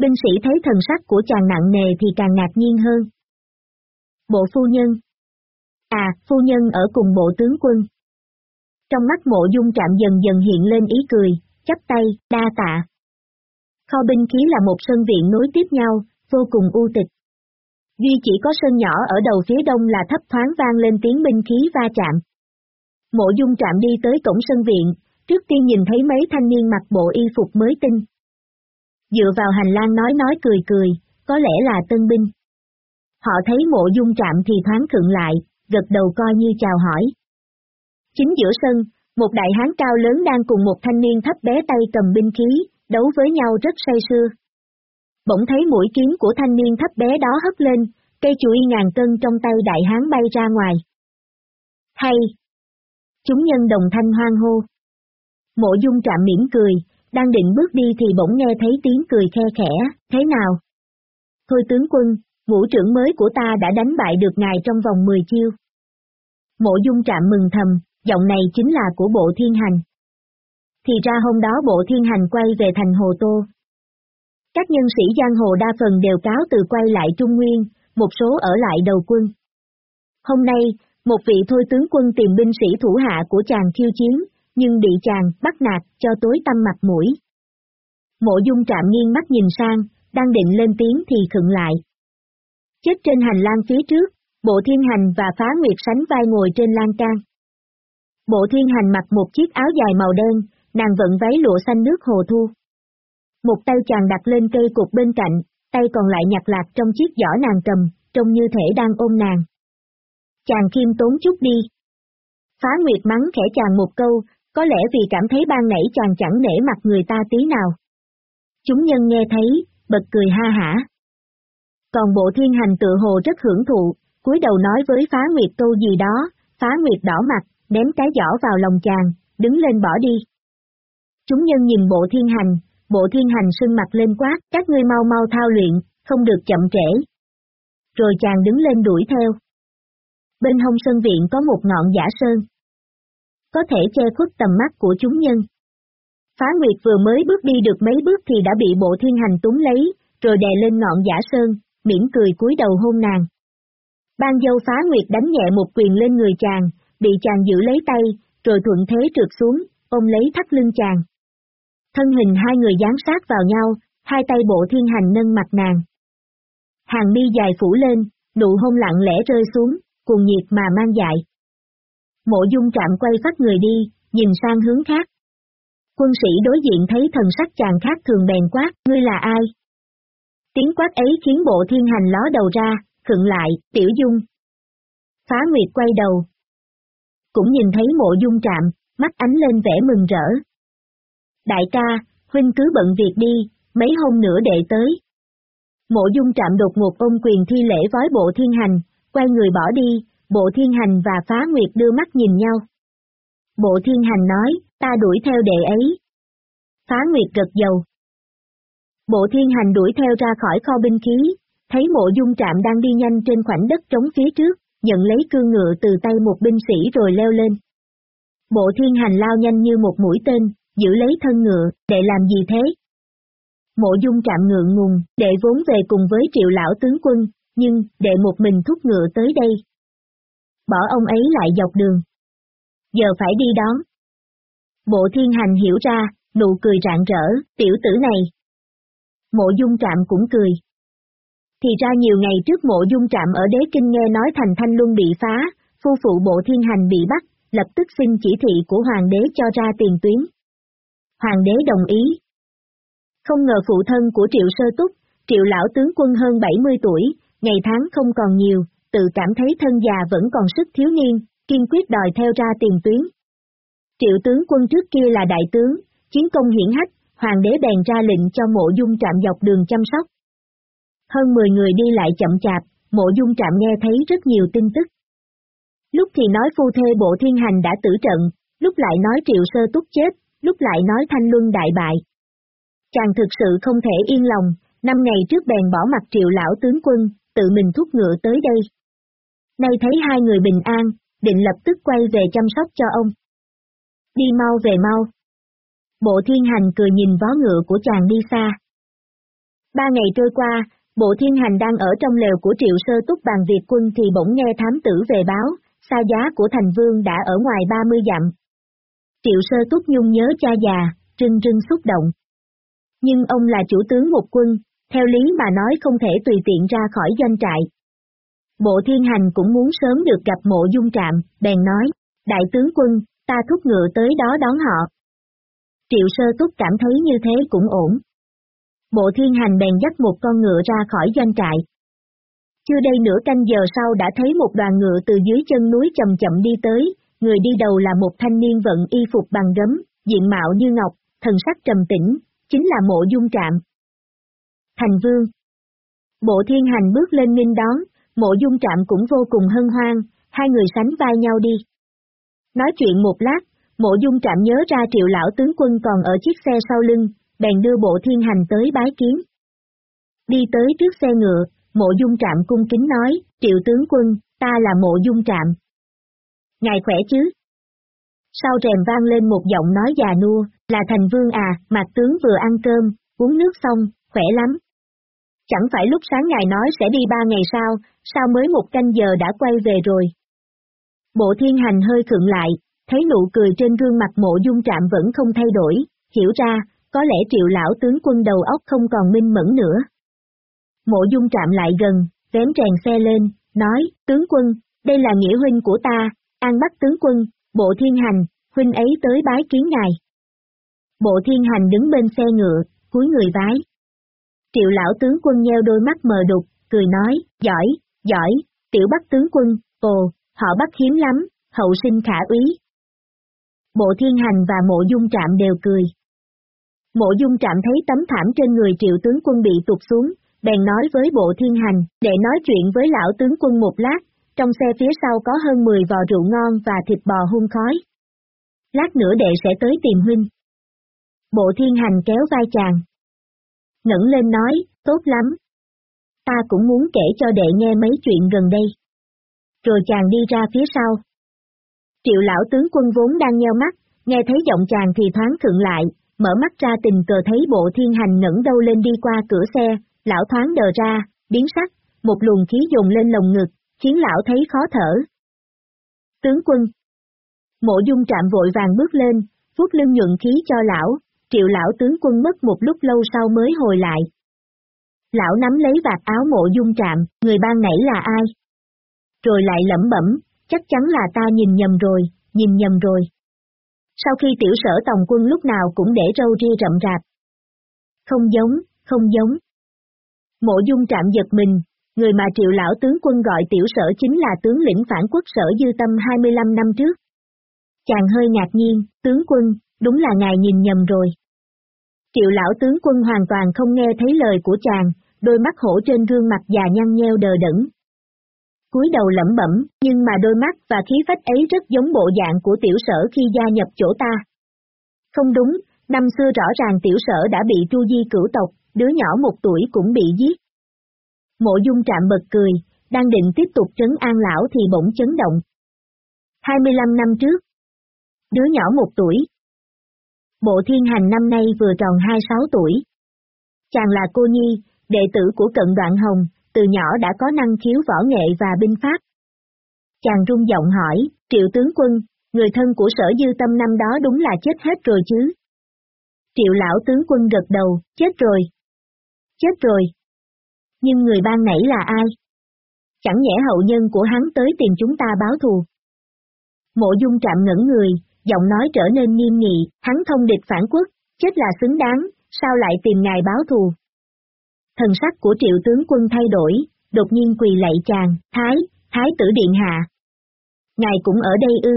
Binh sĩ thấy thần sắc của chàng nặng nề thì càng ngạc nhiên hơn. Bộ phu nhân. À, phu nhân ở cùng bộ tướng quân. Trong mắt mộ dung trạm dần dần hiện lên ý cười, chắp tay, đa tạ. Kho binh khí là một sân viện nối tiếp nhau, vô cùng u tịch. Duy chỉ có sân nhỏ ở đầu phía đông là thấp thoáng vang lên tiếng binh khí va chạm. Mộ dung trạm đi tới cổng sân viện, trước tiên nhìn thấy mấy thanh niên mặc bộ y phục mới tinh. Dựa vào hành lang nói nói cười cười, có lẽ là tân binh. Họ thấy mộ dung trạm thì thoáng thượng lại, gật đầu coi như chào hỏi. Chính giữa sân, một đại hán cao lớn đang cùng một thanh niên thấp bé tay cầm binh khí, đấu với nhau rất say sưa. Bỗng thấy mũi kiếm của thanh niên thấp bé đó hất lên, cây chuỗi ngàn cân trong tay đại hán bay ra ngoài. Hay! Chúng nhân đồng thanh hoang hô. Mộ dung trạm mỉm cười, đang định bước đi thì bỗng nghe thấy tiếng cười khe khẽ, thế nào? Thôi tướng quân, vũ trưởng mới của ta đã đánh bại được ngài trong vòng 10 chiêu. Mộ dung trạm mừng thầm, giọng này chính là của bộ thiên hành. Thì ra hôm đó bộ thiên hành quay về thành Hồ Tô. Các nhân sĩ giang hồ đa phần đều cáo từ quay lại Trung Nguyên, một số ở lại đầu quân. Hôm nay, một vị thôi tướng quân tìm binh sĩ thủ hạ của chàng khiêu chiến, nhưng bị chàng bắt nạt cho tối tâm mặt mũi. Mộ dung trạm nghiêng mắt nhìn sang, đang định lên tiếng thì khựng lại. Chết trên hành lang phía trước, bộ thiên hành và phá nguyệt sánh vai ngồi trên lan can. Bộ thiên hành mặc một chiếc áo dài màu đen, nàng vận váy lụa xanh nước hồ thu. Một tay chàng đặt lên cây cục bên cạnh, tay còn lại nhặt lạc trong chiếc giỏ nàng cầm, trông như thể đang ôm nàng. Chàng khiêm tốn chút đi. Phá Nguyệt mắng khẽ chàng một câu, có lẽ vì cảm thấy ban nãy chàng chẳng nể mặt người ta tí nào. Chúng nhân nghe thấy, bật cười ha hả. Còn bộ thiên hành tự hồ rất hưởng thụ, cúi đầu nói với phá nguyệt câu gì đó, phá nguyệt đỏ mặt, ném cái giỏ vào lòng chàng, đứng lên bỏ đi. Chúng nhân nhìn bộ thiên hành, bộ thiên hành sưng mặt lên quát, các ngươi mau mau thao luyện, không được chậm trễ. Rồi chàng đứng lên đuổi theo. Bên hông sân viện có một ngọn giả sơn. có thể che khuất tầm mắt của chúng nhân. Phá Nguyệt vừa mới bước đi được mấy bước thì đã bị bộ thiên hành túng lấy, rồi đè lên ngọn giả sơn, mỉm cười cúi đầu hôn nàng. Ban dâu Phá Nguyệt đánh nhẹ một quyền lên người chàng, bị chàng giữ lấy tay, rồi thuận thế trượt xuống, ôm lấy thắt lưng chàng. Thân hình hai người dán sát vào nhau, hai tay bộ thiên hành nâng mặt nàng. Hàng mi dài phủ lên, nụ hôn lặng lẽ rơi xuống, cuồng nhiệt mà mang dại. Mộ dung trạm quay phát người đi, nhìn sang hướng khác. Quân sĩ đối diện thấy thần sắc chàng khác thường bèn quát, ngươi là ai? Tiếng quát ấy khiến bộ thiên hành ló đầu ra, khựng lại, tiểu dung. Phá Nguyệt quay đầu. Cũng nhìn thấy mộ dung trạm, mắt ánh lên vẻ mừng rỡ. Đại ca, huynh cứ bận việc đi, mấy hôm nữa đệ tới. Mộ dung trạm đột ngột ôm quyền thi lễ vói bộ thiên hành, quay người bỏ đi, bộ thiên hành và phá nguyệt đưa mắt nhìn nhau. Bộ thiên hành nói, ta đuổi theo đệ ấy. Phá nguyệt gật dầu. Bộ thiên hành đuổi theo ra khỏi kho binh khí, thấy mộ dung trạm đang đi nhanh trên khoảnh đất trống phía trước, nhận lấy cương ngựa từ tay một binh sĩ rồi leo lên. Bộ thiên hành lao nhanh như một mũi tên, giữ lấy thân ngựa, để làm gì thế? Mộ dung trạm ngượng ngùng, đệ vốn về cùng với triệu lão tướng quân, nhưng, đệ một mình thúc ngựa tới đây. Bỏ ông ấy lại dọc đường. Giờ phải đi đón. Bộ thiên hành hiểu ra, nụ cười rạng rỡ, tiểu tử này. Mộ dung trạm cũng cười. Thì ra nhiều ngày trước mộ dung trạm ở đế kinh nghe nói thành thanh luân bị phá, phu phụ bộ thiên hành bị bắt, lập tức xin chỉ thị của hoàng đế cho ra tiền tuyến. Hoàng đế đồng ý. Không ngờ phụ thân của triệu sơ túc, triệu lão tướng quân hơn 70 tuổi, ngày tháng không còn nhiều, tự cảm thấy thân già vẫn còn sức thiếu niên, kiên quyết đòi theo ra tiền tuyến. Triệu tướng quân trước kia là đại tướng, chiến công hiển hách, hoàng đế bèn ra lệnh cho mộ dung trạm dọc đường chăm sóc. Hơn 10 người đi lại chậm chạp, mộ dung trạm nghe thấy rất nhiều tin tức. Lúc thì nói phu thê bộ thiên hành đã tử trận, lúc lại nói triệu sơ túc chết, lúc lại nói thanh luân đại bại. Chàng thực sự không thể yên lòng, năm ngày trước bèn bỏ mặt triệu lão tướng quân, tự mình thúc ngựa tới đây. Nay thấy hai người bình an, định lập tức quay về chăm sóc cho ông. Đi mau về mau. Bộ thiên hành cười nhìn vó ngựa của chàng đi xa. Ba ngày trôi qua, bộ thiên hành đang ở trong lều của triệu sơ túc bàn Việt quân thì bỗng nghe thám tử về báo, xa giá của thành vương đã ở ngoài 30 dặm. Triệu sơ túc nhung nhớ cha già, rưng rưng xúc động. Nhưng ông là chủ tướng một quân, theo lý mà nói không thể tùy tiện ra khỏi doanh trại. Bộ thiên hành cũng muốn sớm được gặp mộ dung trạm, bèn nói, đại tướng quân, ta thúc ngựa tới đó đón họ. Triệu sơ túc cảm thấy như thế cũng ổn. Bộ thiên hành bèn dắt một con ngựa ra khỏi doanh trại. Chưa đây nửa canh giờ sau đã thấy một đoàn ngựa từ dưới chân núi chậm chậm đi tới, người đi đầu là một thanh niên vận y phục bằng gấm, diện mạo như ngọc, thần sắc trầm tĩnh, chính là mộ dung trạm. Thành vương Bộ thiên hành bước lên nghinh đón, mộ dung trạm cũng vô cùng hân hoan, hai người sánh vai nhau đi. Nói chuyện một lát, mộ dung trạm nhớ ra triệu lão tướng quân còn ở chiếc xe sau lưng, bèn đưa bộ thiên hành tới bái kiến. Đi tới trước xe ngựa, mộ dung trạm cung kính nói, triệu tướng quân, ta là mộ dung trạm. Ngài khỏe chứ? Sau rèm vang lên một giọng nói già nua, là thành vương à, mặt tướng vừa ăn cơm, uống nước xong, khỏe lắm. Chẳng phải lúc sáng ngài nói sẽ đi ba ngày sau, sao mới một canh giờ đã quay về rồi. Bộ thiên hành hơi khựng lại, thấy nụ cười trên gương mặt mộ dung trạm vẫn không thay đổi, hiểu ra, có lẽ triệu lão tướng quân đầu óc không còn minh mẫn nữa. Mộ dung trạm lại gần, vén rèn xe lên, nói, tướng quân, đây là nghĩa huynh của ta, an bắt tướng quân, bộ thiên hành, huynh ấy tới bái kiến ngài. Bộ thiên hành đứng bên xe ngựa, cúi người vái. Triệu lão tướng quân nheo đôi mắt mờ đục, cười nói, giỏi, giỏi, tiểu bắt tướng quân, ồ, họ bắt hiếm lắm, hậu sinh khả úy. Bộ thiên hành và mộ dung trạm đều cười. Mộ dung trạm thấy tấm thảm trên người triệu tướng quân bị tụt xuống, bèn nói với bộ thiên hành, để nói chuyện với lão tướng quân một lát, trong xe phía sau có hơn 10 vò rượu ngon và thịt bò hun khói. Lát nữa đệ sẽ tới tìm huynh. Bộ thiên hành kéo vai chàng. ngẩng lên nói, tốt lắm. Ta cũng muốn kể cho đệ nghe mấy chuyện gần đây. Rồi chàng đi ra phía sau. Triệu lão tướng quân vốn đang nheo mắt, nghe thấy giọng chàng thì thoáng thượng lại, mở mắt ra tình cờ thấy bộ thiên hành ngẩng đầu lên đi qua cửa xe, lão thoáng đờ ra, biến sắc, một luồng khí dùng lên lồng ngực, khiến lão thấy khó thở. Tướng quân Mộ dung trạm vội vàng bước lên, vuốt lưng nhuận khí cho lão, triệu lão tướng quân mất một lúc lâu sau mới hồi lại. Lão nắm lấy vạt áo mộ dung trạm, người ban nãy là ai? Rồi lại lẩm bẩm, chắc chắn là ta nhìn nhầm rồi, nhìn nhầm rồi. Sau khi tiểu sở tòng quân lúc nào cũng để râu ria rậm rạp. Không giống, không giống. Mộ dung trạm giật mình, người mà triệu lão tướng quân gọi tiểu sở chính là tướng lĩnh phản quốc sở dư tâm 25 năm trước. Chàng hơi ngạc nhiên, tướng quân, đúng là ngài nhìn nhầm rồi. Triệu lão tướng quân hoàn toàn không nghe thấy lời của chàng, đôi mắt hổ trên gương mặt già nhăn nheo đờ đẫn. cúi đầu lẩm bẩm, nhưng mà đôi mắt và khí phách ấy rất giống bộ dạng của tiểu sở khi gia nhập chỗ ta. Không đúng, năm xưa rõ ràng tiểu sở đã bị tru di cửu tộc, đứa nhỏ một tuổi cũng bị giết. Mộ dung trạm bật cười, đang định tiếp tục trấn an lão thì bỗng chấn động. 25 năm trước. Đứa nhỏ một tuổi. Bộ thiên hành năm nay vừa tròn 26 tuổi. Chàng là cô nhi, đệ tử của cận đoạn hồng, từ nhỏ đã có năng khiếu võ nghệ và binh pháp. Chàng rung giọng hỏi, triệu tướng quân, người thân của sở dư tâm năm đó đúng là chết hết rồi chứ? Triệu lão tướng quân gật đầu, chết rồi. Chết rồi. Nhưng người ban nãy là ai? Chẳng nhẽ hậu nhân của hắn tới tìm chúng ta báo thù. Mộ dung trạm ngẩn người, giọng nói trở nên nghiêm nghị, hắn thông địch phản quốc, chết là xứng đáng, sao lại tìm ngài báo thù? Thần sắc của triệu tướng quân thay đổi, đột nhiên quỳ lạy chàng, thái, thái tử điện hạ. Ngài cũng ở đây ư.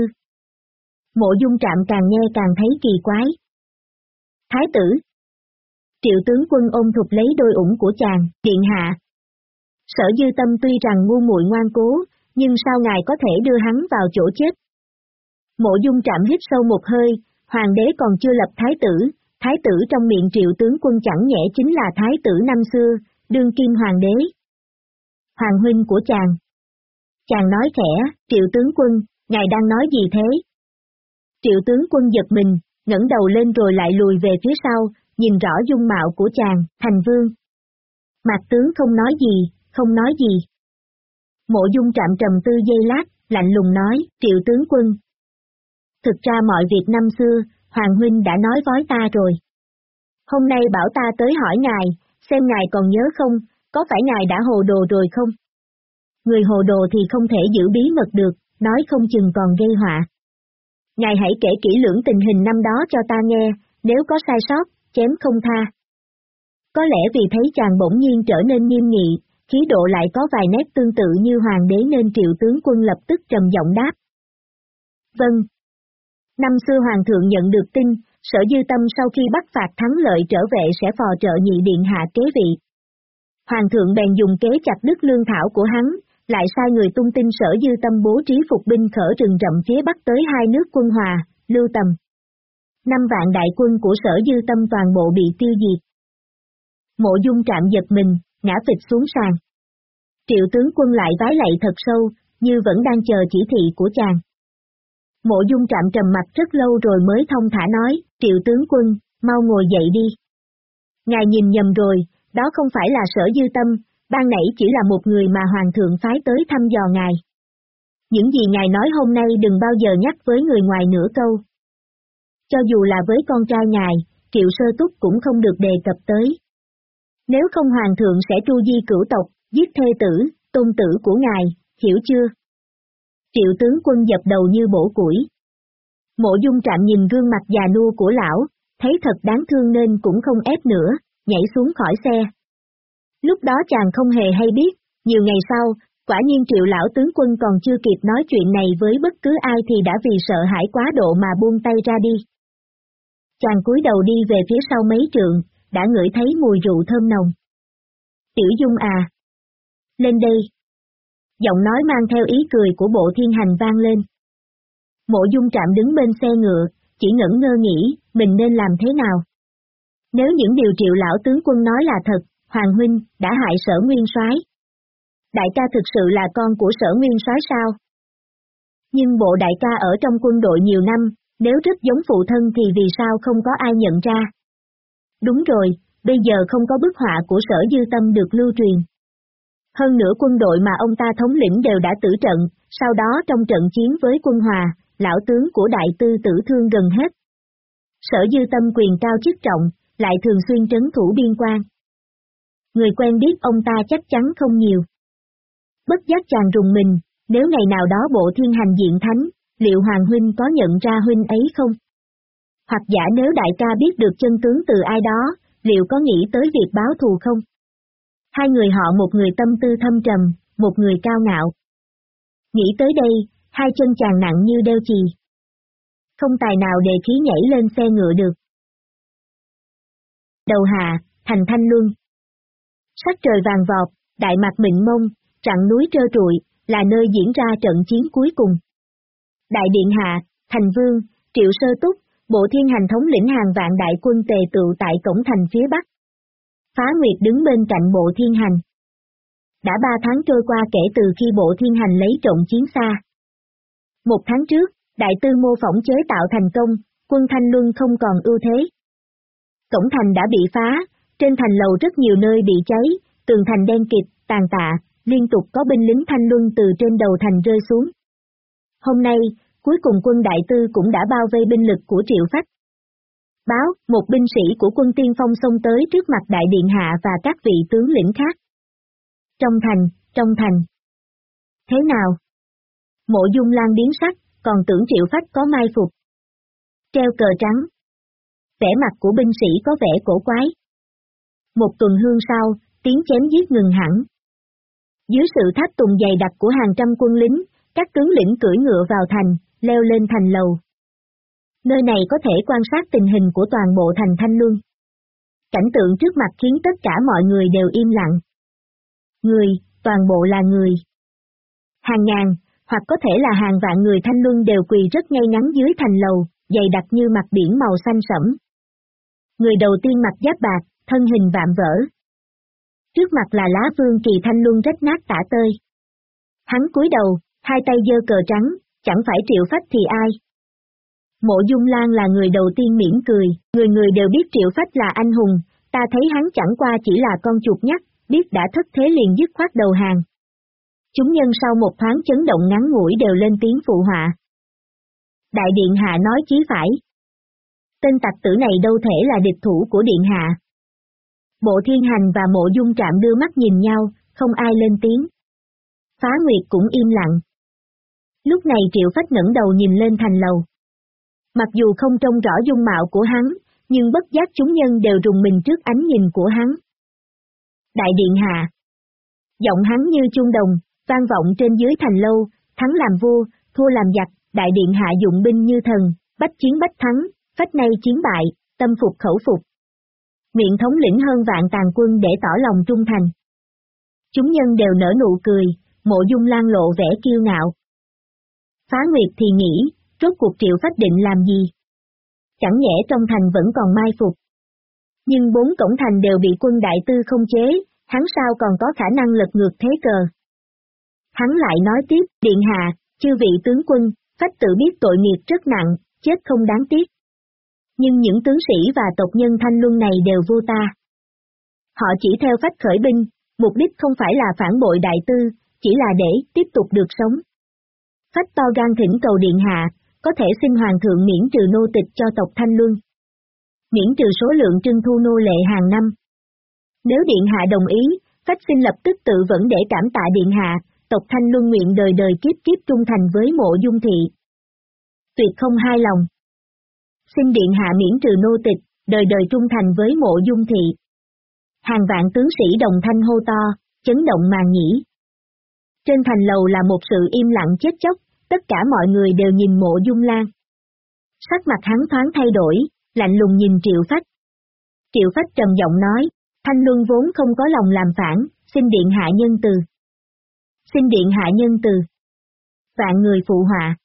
Mộ dung trạm càng nghe càng thấy kỳ quái. Thái tử. Triệu tướng quân ôm thục lấy đôi ủng của chàng, điện hạ. Sở dư tâm tuy rằng ngu muội ngoan cố, nhưng sao ngài có thể đưa hắn vào chỗ chết? Mộ dung trạm hít sâu một hơi, hoàng đế còn chưa lập thái tử, thái tử trong miệng triệu tướng quân chẳng nhẽ chính là thái tử năm xưa, đương kim hoàng đế. Hoàng huynh của chàng. Chàng nói khẽ, triệu tướng quân, ngài đang nói gì thế? Triệu tướng quân giật mình, ngẩng đầu lên rồi lại lùi về phía sau, nhìn rõ dung mạo của chàng, thành vương. Mạc tướng không nói gì, không nói gì. Mộ dung trạm trầm tư dây lát, lạnh lùng nói, triệu tướng quân. Thực ra mọi việc năm xưa, Hoàng Huynh đã nói với ta rồi. Hôm nay bảo ta tới hỏi ngài, xem ngài còn nhớ không, có phải ngài đã hồ đồ rồi không? Người hồ đồ thì không thể giữ bí mật được, nói không chừng còn gây họa. Ngài hãy kể kỹ lưỡng tình hình năm đó cho ta nghe, nếu có sai sót, chém không tha. Có lẽ vì thấy chàng bỗng nhiên trở nên nghiêm nghị, khí độ lại có vài nét tương tự như hoàng đế nên triệu tướng quân lập tức trầm giọng đáp. Vâng, Năm xưa Hoàng thượng nhận được tin, sở dư tâm sau khi bắt phạt thắng lợi trở về sẽ phò trợ nhị điện hạ kế vị. Hoàng thượng bèn dùng kế chặt đứt lương thảo của hắn, lại sai người tung tin sở dư tâm bố trí phục binh khở rừng rậm phía bắc tới hai nước quân hòa, lưu tầm. Năm vạn đại quân của sở dư tâm toàn bộ bị tiêu diệt. Mộ dung trạm giật mình, ngã phịch xuống sàn. Triệu tướng quân lại vái lạy thật sâu, như vẫn đang chờ chỉ thị của chàng. Mộ dung trạm trầm mặt rất lâu rồi mới thông thả nói, triệu tướng quân, mau ngồi dậy đi. Ngài nhìn nhầm rồi, đó không phải là sở dư tâm, ban nãy chỉ là một người mà hoàng thượng phái tới thăm dò ngài. Những gì ngài nói hôm nay đừng bao giờ nhắc với người ngoài nửa câu. Cho dù là với con trai ngài, triệu sơ túc cũng không được đề cập tới. Nếu không hoàng thượng sẽ tru di cửu tộc, giết thê tử, tôn tử của ngài, hiểu chưa? Triệu tướng quân dập đầu như bổ củi. Mộ dung trạm nhìn gương mặt già nua của lão, thấy thật đáng thương nên cũng không ép nữa, nhảy xuống khỏi xe. Lúc đó chàng không hề hay biết, nhiều ngày sau, quả nhiên triệu lão tướng quân còn chưa kịp nói chuyện này với bất cứ ai thì đã vì sợ hãi quá độ mà buông tay ra đi. Chàng cúi đầu đi về phía sau mấy trượng, đã ngửi thấy mùi rượu thơm nồng. Tiểu Dung à! Lên đây! giọng nói mang theo ý cười của bộ thiên hành vang lên. Mộ dung trạm đứng bên xe ngựa, chỉ ngẩn ngơ nghĩ, mình nên làm thế nào? Nếu những điều triệu lão tướng quân nói là thật, Hoàng Huynh, đã hại sở nguyên soái. Đại ca thực sự là con của sở nguyên soái sao? Nhưng bộ đại ca ở trong quân đội nhiều năm, nếu rất giống phụ thân thì vì sao không có ai nhận ra? Đúng rồi, bây giờ không có bức họa của sở dư tâm được lưu truyền. Hơn nữa quân đội mà ông ta thống lĩnh đều đã tử trận, sau đó trong trận chiến với quân hòa, lão tướng của đại tư tử thương gần hết. Sở dư tâm quyền cao chức trọng, lại thường xuyên trấn thủ biên quan. Người quen biết ông ta chắc chắn không nhiều. Bất giác chàng rùng mình, nếu ngày nào đó bộ thiên hành diện thánh, liệu Hoàng Huynh có nhận ra Huynh ấy không? Hoặc giả nếu đại ca biết được chân tướng từ ai đó, liệu có nghĩ tới việc báo thù không? Hai người họ một người tâm tư thâm trầm, một người cao ngạo. Nghĩ tới đây, hai chân chàng nặng như đeo chì. Không tài nào đề khí nhảy lên xe ngựa được. Đầu hạ, thành thanh luân. Sắc trời vàng vọt, đại mạc mịn mông, rặng núi trơ trụi, là nơi diễn ra trận chiến cuối cùng. Đại điện hạ, thành vương, triệu sơ túc, bộ thiên hành thống lĩnh hàng vạn đại quân tề tự tại cổng thành phía bắc. Phá Nguyệt đứng bên cạnh bộ thiên hành. Đã ba tháng trôi qua kể từ khi bộ thiên hành lấy trọng chiến xa. Một tháng trước, đại tư mô phỏng chế tạo thành công, quân thanh luân không còn ưu thế. Cổng thành đã bị phá, trên thành lầu rất nhiều nơi bị cháy, tường thành đen kịt, tàn tạ, liên tục có binh lính thanh luân từ trên đầu thành rơi xuống. Hôm nay, cuối cùng quân đại tư cũng đã bao vây binh lực của triệu phách. Báo, một binh sĩ của quân tiên phong xông tới trước mặt đại điện hạ và các vị tướng lĩnh khác. Trong thành, trong thành. Thế nào? Mộ dung lan biến sắc, còn tưởng triệu phách có mai phục. Treo cờ trắng. Vẻ mặt của binh sĩ có vẻ cổ quái. Một tuần hương sau, tiếng chém giết ngừng hẳn. Dưới sự tháp tùng dày đặc của hàng trăm quân lính, các tướng lĩnh cưỡi ngựa vào thành, leo lên thành lầu. Nơi này có thể quan sát tình hình của toàn bộ thành Thanh Luân. Cảnh tượng trước mặt khiến tất cả mọi người đều im lặng. Người, toàn bộ là người. Hàng ngàn, hoặc có thể là hàng vạn người Thanh Luân đều quỳ rất ngay ngắn dưới thành lầu, dày đặc như mặt biển màu xanh sẫm. Người đầu tiên mặc giáp bạc, thân hình vạm vỡ. Trước mặt là lá vương kỳ Thanh Luân rách nát tả tơi. Hắn cúi đầu, hai tay dơ cờ trắng, chẳng phải triệu phách thì ai. Mộ Dung Lan là người đầu tiên mỉm cười, người người đều biết triệu phách là anh hùng, ta thấy hắn chẳng qua chỉ là con chuột nhắt, biết đã thất thế liền dứt khoát đầu hàng. Chúng nhân sau một thoáng chấn động ngắn ngủi đều lên tiếng phụ họa. Đại điện hạ nói chí phải. Tên tặc tử này đâu thể là địch thủ của điện hạ. Bộ thiên hành và mộ dung trạm đưa mắt nhìn nhau, không ai lên tiếng. Phá Nguyệt cũng im lặng. Lúc này Triệu Phách ngẩng đầu nhìn lên thành lầu. Mặc dù không trông rõ dung mạo của hắn, nhưng bất giác chúng nhân đều rùng mình trước ánh nhìn của hắn. Đại điện hạ. Giọng hắn như chuông đồng, vang vọng trên dưới thành lâu, thắng làm vua, thua làm giặc, đại điện hạ dụng binh như thần, bách chiến bách thắng, phách nay chiến bại, tâm phục khẩu phục. Miệng thống lĩnh hơn vạn tàn quân để tỏ lòng trung thành. Chúng nhân đều nở nụ cười, mộ dung lan lộ vẻ kiêu ngạo. Phá Nguyệt thì nghĩ, rốt cuộc triệu phách định làm gì? Chẳng nhẽ trong thành vẫn còn mai phục. Nhưng bốn cổng thành đều bị quân đại tư không chế, hắn sao còn có khả năng lật ngược thế cờ. Hắn lại nói tiếp, điện hạ, chư vị tướng quân, phách tự biết tội nghiệp rất nặng, chết không đáng tiếc. Nhưng những tướng sĩ và tộc nhân thanh luân này đều vô ta. Họ chỉ theo phách khởi binh, mục đích không phải là phản bội đại tư, chỉ là để tiếp tục được sống. Phách to gan thỉnh cầu điện hạ, có thể xin hoàng thượng miễn trừ nô tịch cho tộc Thanh Luân. Miễn trừ số lượng trưng thu nô lệ hàng năm. Nếu điện hạ đồng ý, Phách xin lập tức tự vẫn để cảm tạ điện hạ, tộc Thanh Luân nguyện đời đời kiếp kiếp trung thành với mộ dung thị. Tuyệt không hai lòng. Xin điện hạ miễn trừ nô tịch, đời đời trung thành với mộ dung thị. Hàng vạn tướng sĩ đồng thanh hô to, chấn động màn nhĩ. Trên thành lầu là một sự im lặng chết chóc, tất cả mọi người đều nhìn mộ dung lan. Sắc mặt hắn thoáng thay đổi, lạnh lùng nhìn triệu phách. Triệu phách trầm giọng nói, thanh luân vốn không có lòng làm phản, xin điện hạ nhân từ. Xin điện hạ nhân từ. Vạn người phụ họa.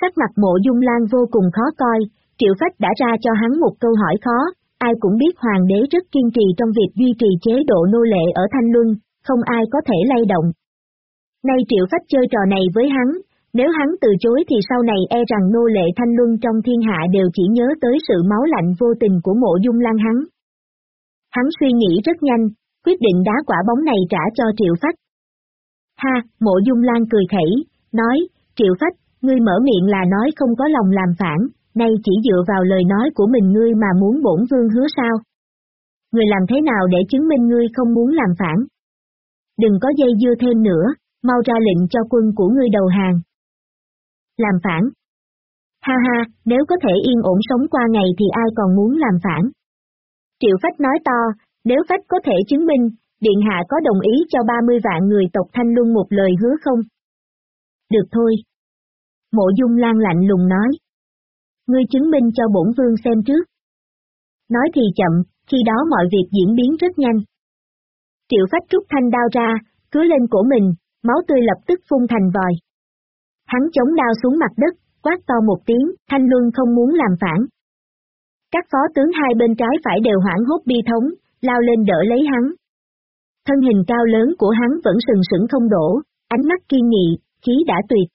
Sắc mặt mộ dung lan vô cùng khó coi, triệu phách đã ra cho hắn một câu hỏi khó, ai cũng biết hoàng đế rất kiên trì trong việc duy trì chế độ nô lệ ở Thanh Luân, không ai có thể lay động. Nay triệu phách chơi trò này với hắn, nếu hắn từ chối thì sau này e rằng nô lệ thanh luân trong thiên hạ đều chỉ nhớ tới sự máu lạnh vô tình của mộ dung lan hắn. Hắn suy nghĩ rất nhanh, quyết định đá quả bóng này trả cho triệu phách. Ha, mộ dung lan cười khẩy, nói, triệu phách, ngươi mở miệng là nói không có lòng làm phản, nay chỉ dựa vào lời nói của mình ngươi mà muốn bổn vương hứa sao. Người làm thế nào để chứng minh ngươi không muốn làm phản? Đừng có dây dưa thêm nữa, mau ra lệnh cho quân của ngươi đầu hàng. Làm phản. Ha ha, nếu có thể yên ổn sống qua ngày thì ai còn muốn làm phản. Triệu Phách nói to, nếu Phách có thể chứng minh, Điện Hạ có đồng ý cho 30 vạn người tộc Thanh Luân một lời hứa không? Được thôi. Mộ Dung Lan lạnh lùng nói. Ngươi chứng minh cho bổn vương xem trước. Nói thì chậm, khi đó mọi việc diễn biến rất nhanh. Triệu Phách rút thanh đao ra, cứ lên cổ mình, máu tươi lập tức phun thành vòi. Hắn chống đao xuống mặt đất, quát to một tiếng, Thanh Luân không muốn làm phản. Các phó tướng hai bên trái phải đều hoảng hốt bi thống, lao lên đỡ lấy hắn. Thân hình cao lớn của hắn vẫn sừng sững không đổ, ánh mắt kiên nghị, khí đã tuyệt.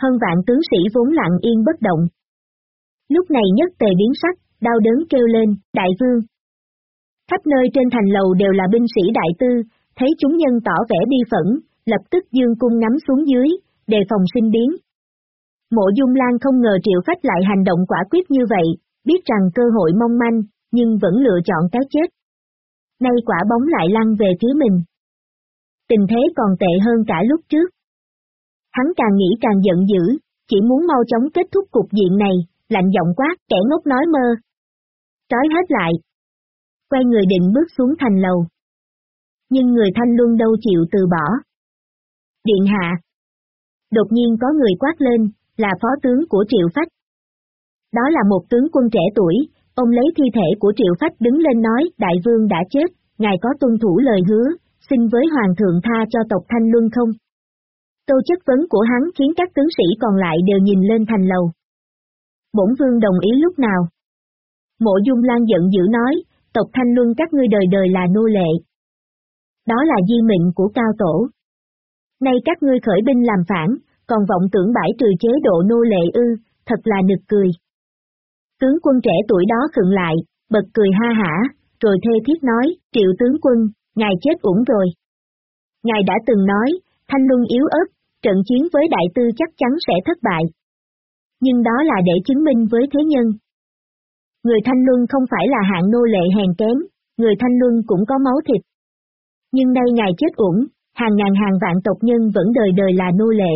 Hơn vạn tướng sĩ vốn lặng yên bất động. Lúc này nhất tề biến sắc, đau đớn kêu lên, đại vương. Khắp nơi trên thành lầu đều là binh sĩ đại tư, thấy chúng nhân tỏ vẻ bi phẫn, lập tức dương cung ngắm xuống dưới, đề phòng sinh biến. Mộ Dung Lan không ngờ Triệu Phách lại hành động quả quyết như vậy, biết rằng cơ hội mong manh, nhưng vẫn lựa chọn cái chết. Nay quả bóng lại lăn về phía mình. Tình thế còn tệ hơn cả lúc trước. Hắn càng nghĩ càng giận dữ, chỉ muốn mau chóng kết thúc cục diện này, lạnh giọng quát, kẻ ngốc nói mơ. Trói hết lại. Quay người định bước xuống thành lầu. Nhưng người thanh luân đâu chịu từ bỏ. Điện hạ. Đột nhiên có người quát lên, là phó tướng của Triệu Phách. Đó là một tướng quân trẻ tuổi, ông lấy thi thể của Triệu Phách đứng lên nói, đại vương đã chết, ngài có tuân thủ lời hứa, xin với hoàng thượng tha cho tộc Thanh Luân không? Câu chất vấn của hắn khiến các tướng sĩ còn lại đều nhìn lên thành lầu. Bổn vương đồng ý lúc nào? Mộ Dung Lan giận dữ nói, tộc Thanh Luân các ngươi đời đời là nô lệ. Đó là di mệnh của cao tổ. Nay các ngươi khởi binh làm phản, còn vọng tưởng bãi trừ chế độ nô lệ ư, thật là nực cười. Tướng quân trẻ tuổi đó khựng lại, bật cười ha hả, rồi thê thiết nói, triệu tướng quân, ngài chết uổng rồi. Ngài đã từng nói, thanh luân yếu ớt, trận chiến với đại tư chắc chắn sẽ thất bại. Nhưng đó là để chứng minh với thế nhân. Người thanh luân không phải là hạng nô lệ hèn kém, người thanh luân cũng có máu thịt. Nhưng nay ngài chết uổng, hàng ngàn hàng vạn tộc nhân vẫn đời đời là nô lệ.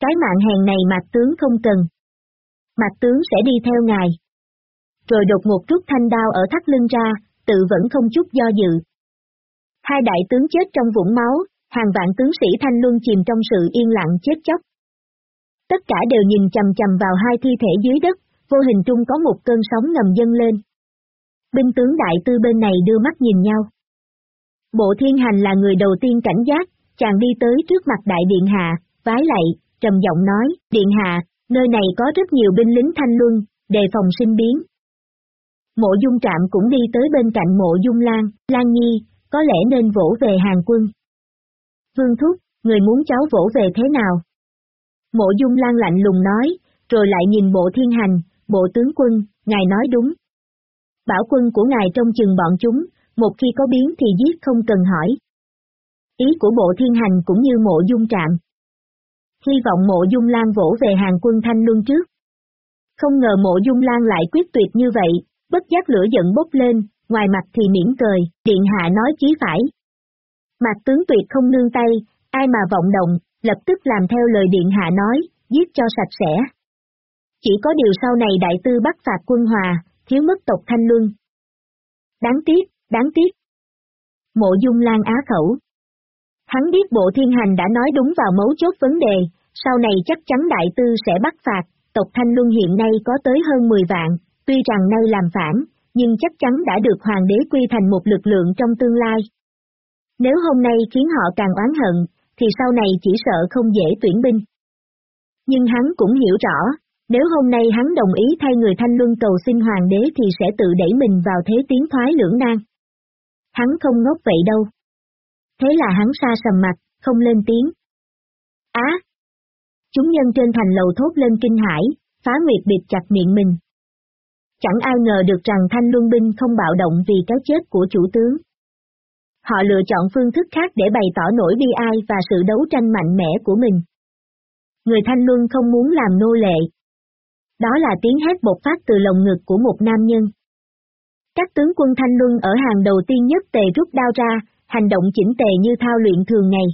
Cái mạng hèn này mặt tướng không cần. Mặt tướng sẽ đi theo ngài. Rồi đột ngột rút thanh đao ở thắt lưng ra, tự vẫn không chút do dự. Hai đại tướng chết trong vũng máu, hàng vạn tướng sĩ thanh luân chìm trong sự yên lặng chết chóc. Tất cả đều nhìn chầm chầm vào hai thi thể dưới đất, vô hình trung có một cơn sóng ngầm dâng lên. Binh tướng đại tư bên này đưa mắt nhìn nhau. Bộ thiên hành là người đầu tiên cảnh giác, chàng đi tới trước mặt đại điện hạ, vái lạy, trầm giọng nói, điện hạ, nơi này có rất nhiều binh lính thanh luân, đề phòng sinh biến. Mộ dung trạm cũng đi tới bên cạnh mộ dung lan, lan nhi, có lẽ nên vỗ về hàng quân. Vương Thúc, người muốn cháu vỗ về thế nào? Mộ dung lan lạnh lùng nói, rồi lại nhìn bộ thiên hành, bộ tướng quân, ngài nói đúng. Bảo quân của ngài trong chừng bọn chúng, một khi có biến thì giết không cần hỏi. Ý của bộ thiên hành cũng như mộ dung trạm. Hy vọng mộ dung lan vỗ về hàng quân thanh luân trước. Không ngờ mộ dung lan lại quyết tuyệt như vậy, bất giác lửa giận bốc lên, ngoài mặt thì miễn cười, điện hạ nói chí phải. Mặt tướng tuyệt không nương tay, ai mà vọng động, lập tức làm theo lời điện hạ nói, giết cho sạch sẽ. Chỉ có điều sau này đại tư bắt phạt quân hòa, thiếu mất tộc Thanh Luân. Đáng tiếc, đáng tiếc. Mộ dung lan á khẩu. Hắn biết bộ thiên hành đã nói đúng vào mấu chốt vấn đề, sau này chắc chắn đại tư sẽ bắt phạt, tộc Thanh Luân hiện nay có tới hơn 10 vạn, tuy rằng nay làm phản, nhưng chắc chắn đã được hoàng đế quy thành một lực lượng trong tương lai. Nếu hôm nay khiến họ càng oán hận, thì sau này chỉ sợ không dễ tuyển binh. Nhưng hắn cũng hiểu rõ, nếu hôm nay hắn đồng ý thay người thanh luân cầu xin hoàng đế thì sẽ tự đẩy mình vào thế tiến thoái lưỡng nan. Hắn không ngốc vậy đâu. Thế là hắn xa sầm mặt, không lên tiếng. Á! Chúng nhân trên thành lầu thốt lên kinh hãi, phá nguyệt bịt chặt miệng mình. Chẳng ai ngờ được rằng thanh luân binh không bạo động vì cái chết của chủ tướng. Họ lựa chọn phương thức khác để bày tỏ nỗi bi ai và sự đấu tranh mạnh mẽ của mình. Người thanh luân không muốn làm nô lệ. Đó là tiếng hét bộc phát từ lồng ngực của một nam nhân. Các tướng quân thanh luân ở hàng đầu tiên nhất tề rút đao ra, hành động chỉnh tề như thao luyện thường ngày.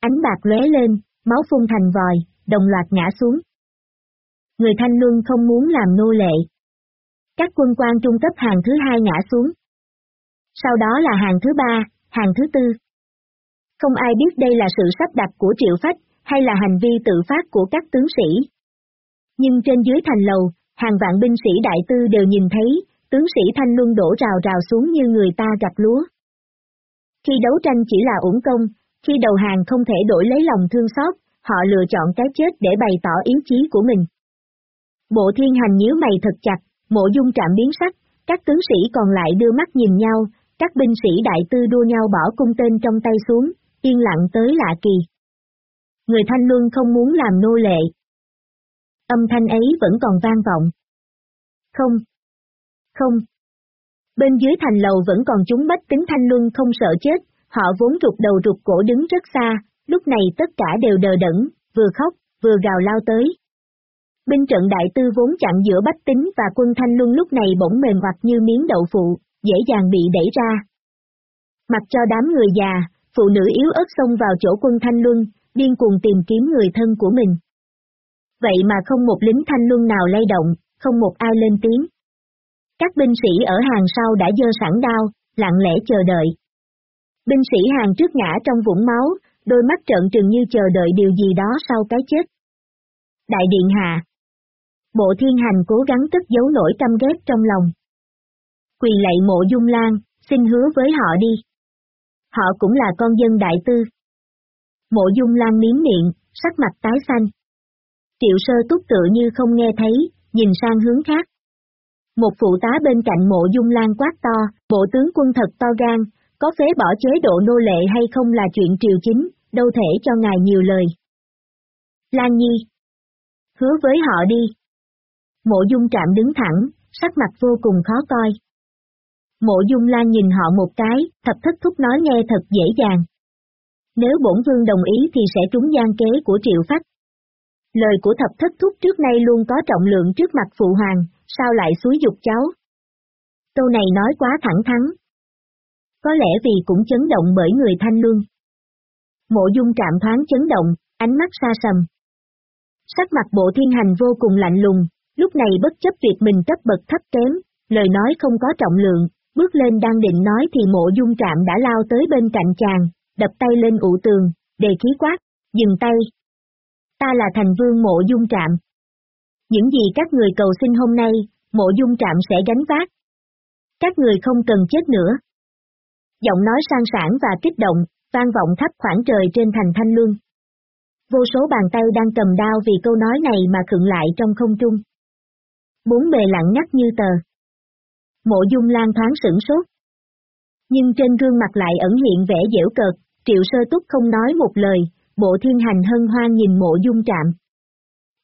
Ánh bạc lóe lên, máu phun thành vòi, đồng loạt ngã xuống. Người thanh luân không muốn làm nô lệ. Các quân quan trung cấp hàng thứ hai ngã xuống. Sau đó là hàng thứ ba, hàng thứ tư. Không ai biết đây là sự sắp đặt của triệu phách, hay là hành vi tự phát của các tướng sĩ. Nhưng trên dưới thành lầu, hàng vạn binh sĩ đại tư đều nhìn thấy, tướng sĩ Thanh Luân đổ rào rào xuống như người ta gặp lúa. Khi đấu tranh chỉ là uổng công, khi đầu hàng không thể đổi lấy lòng thương xót, họ lựa chọn cái chết để bày tỏ ý chí của mình. Bộ thiên hành nhíu mày thật chặt, mộ dung trạm biến sắc, các tướng sĩ còn lại đưa mắt nhìn nhau, các binh sĩ đại tư đua nhau bỏ cung tên trong tay xuống, yên lặng tới lạ kỳ. Người Thanh Luân không muốn làm nô lệ. Âm thanh ấy vẫn còn vang vọng. Không. Không. Bên dưới thành lầu vẫn còn chúng bách tính Thanh Luân không sợ chết, họ vốn rụt đầu rụt cổ đứng rất xa, lúc này tất cả đều đờ đẫn, vừa khóc, vừa gào lao tới. Binh trận đại tư vốn chặn giữa bách tính và quân Thanh Luân lúc này bỗng mềm hoặc như miếng đậu phụ, dễ dàng bị đẩy ra. Mặc cho đám người già, phụ nữ yếu ớt xông vào chỗ quân Thanh Luân, điên cuồng tìm kiếm người thân của mình. Vậy mà không một lính Thanh Luân nào lay động, không một ai lên tiếng. Các binh sĩ ở hàng sau đã dơ sẵn đao, lặng lẽ chờ đợi. Binh sĩ hàng trước ngã trong vũng máu, đôi mắt trợn trừng như chờ đợi điều gì đó sau cái chết. Đại điện hạ. Bộ thiên hành cố gắng cất giấu nỗi căm ghét trong lòng. Quỳ lạy mộ dung lan, xin hứa với họ đi. Họ cũng là con dân đại tư. Mộ dung lan miếm miệng, sắc mặt tái xanh. Triệu sơ túc tựa như không nghe thấy, nhìn sang hướng khác. Một phụ tá bên cạnh mộ dung lan quát to, bộ tướng quân thật to gan, có phế bỏ chế độ nô lệ hay không là chuyện triều chính, đâu thể cho ngài nhiều lời. Lan Nhi Hứa với họ đi. Mộ dung trạm đứng thẳng, sắc mặt vô cùng khó coi. Mộ dung lan nhìn họ một cái, thập thất thúc nói nghe thật dễ dàng. Nếu bổn vương đồng ý thì sẽ trúng gian kế của triệu phách. Lời của thập thất thúc trước nay luôn có trọng lượng trước mặt phụ hoàng, sao lại xúi dục cháu? Câu này nói quá thẳng thắn. Có lẽ vì cũng chấn động bởi người thanh luân. Mộ dung trạm thoáng chấn động, ánh mắt xa sầm. Sắc mặt bộ thiên hành vô cùng lạnh lùng, lúc này bất chấp việc mình cấp bậc thấp kém, lời nói không có trọng lượng, bước lên đang định nói thì mộ dung trạm đã lao tới bên cạnh chàng, đập tay lên ụ tường, đề khí quát, dừng tay. Ta là thành vương mộ dung trạm. Những gì các người cầu xin hôm nay, mộ dung trạm sẽ gánh vác. Các người không cần chết nữa. Giọng nói sang sản và kích động, vang vọng khắp khoảng trời trên thành thanh Lương. Vô số bàn tay đang cầm đao vì câu nói này mà khựng lại trong không trung. Bốn bề lặng ngắt như tờ. Mộ dung lan thoáng sửng sốt. Nhưng trên gương mặt lại ẩn hiện vẻ dễu cợt, triệu sơ túc không nói một lời, bộ thiên hành hân hoan nhìn mộ dung trạm.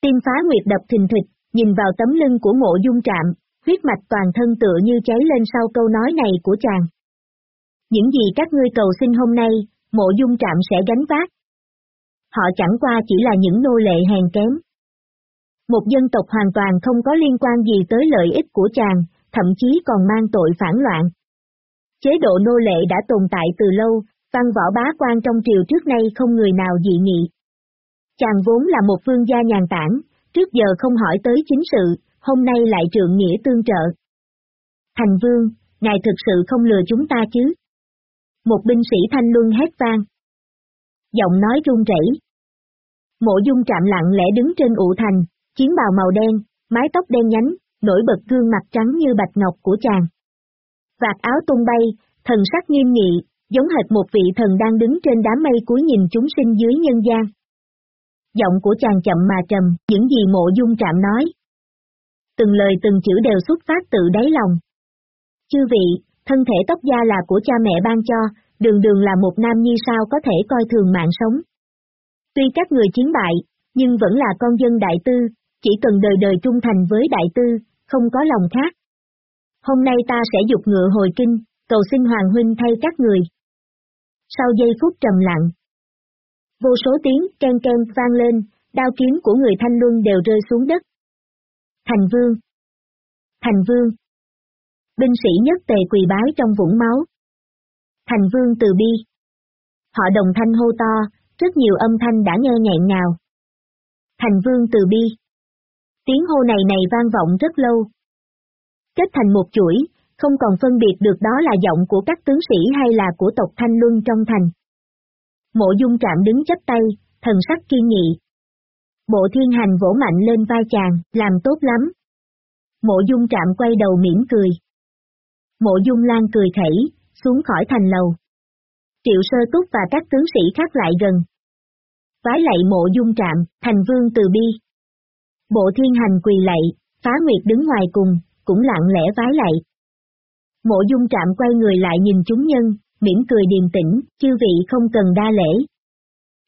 Tim phá nguyệt đập thình thịch, nhìn vào tấm lưng của ngộ dung trạm, huyết mạch toàn thân tựa như cháy lên sau câu nói này của chàng. Những gì các ngươi cầu xin hôm nay, mộ dung trạm sẽ gánh vác. Họ chẳng qua chỉ là những nô lệ hèn kém. Một dân tộc hoàn toàn không có liên quan gì tới lợi ích của chàng, thậm chí còn mang tội phản loạn. Chế độ nô lệ đã tồn tại từ lâu, văn võ bá quan trong triều trước nay không người nào dị nghị. Chàng vốn là một vương gia nhàn tản, trước giờ không hỏi tới chính sự, hôm nay lại trượng nghĩa tương trợ. Thành vương, ngài thực sự không lừa chúng ta chứ? Một binh sĩ thanh luân hét vang. Giọng nói run rẩy. Mộ dung trạm lặng lẽ đứng trên ụ thành, chiến bào màu đen, mái tóc đen nhánh, nổi bật gương mặt trắng như bạch ngọc của chàng. Vạt áo tung bay, thần sắc nghiêm nghị, giống hệt một vị thần đang đứng trên đám mây cuối nhìn chúng sinh dưới nhân gian. Giọng của chàng chậm mà trầm, những gì mộ dung trạm nói. Từng lời từng chữ đều xuất phát từ đáy lòng. Chư vị, thân thể tóc da là của cha mẹ ban cho, đường đường là một nam nhi sao có thể coi thường mạng sống. Tuy các người chiến bại, nhưng vẫn là con dân đại tư, chỉ cần đời đời trung thành với đại tư, không có lòng khác. Hôm nay ta sẽ dục ngựa hồi kinh, cầu xin Hoàng Huynh thay các người. Sau giây phút trầm lặng, vô số tiếng ken ken vang lên, đao kiếm của người thanh luân đều rơi xuống đất. Thành vương Thành vương Binh sĩ nhất tề quỳ bái trong vũng máu. Thành vương từ bi Họ đồng thanh hô to, rất nhiều âm thanh đã nghe nghẹn ngào. Thành vương từ bi Tiếng hô này này vang vọng rất lâu. Kết thành một chuỗi, không còn phân biệt được đó là giọng của các tướng sĩ hay là của tộc Thanh Luân trong thành. Mộ dung trạm đứng chấp tay, thần sắc kiên nghị. Bộ thiên hành vỗ mạnh lên vai chàng, làm tốt lắm. Mộ dung trạm quay đầu mỉm cười. Mộ dung lan cười khẩy, xuống khỏi thành lầu. Triệu sơ túc và các tướng sĩ khác lại gần. Vái lạy mộ dung trạm, thành vương từ bi. Bộ thiên hành quỳ lạy, phá nguyệt đứng ngoài cùng, cũng lặng lẽ vái lạy. Mộ dung trạm quay người lại nhìn chúng nhân, mỉm cười điềm tĩnh, chư vị không cần đa lễ.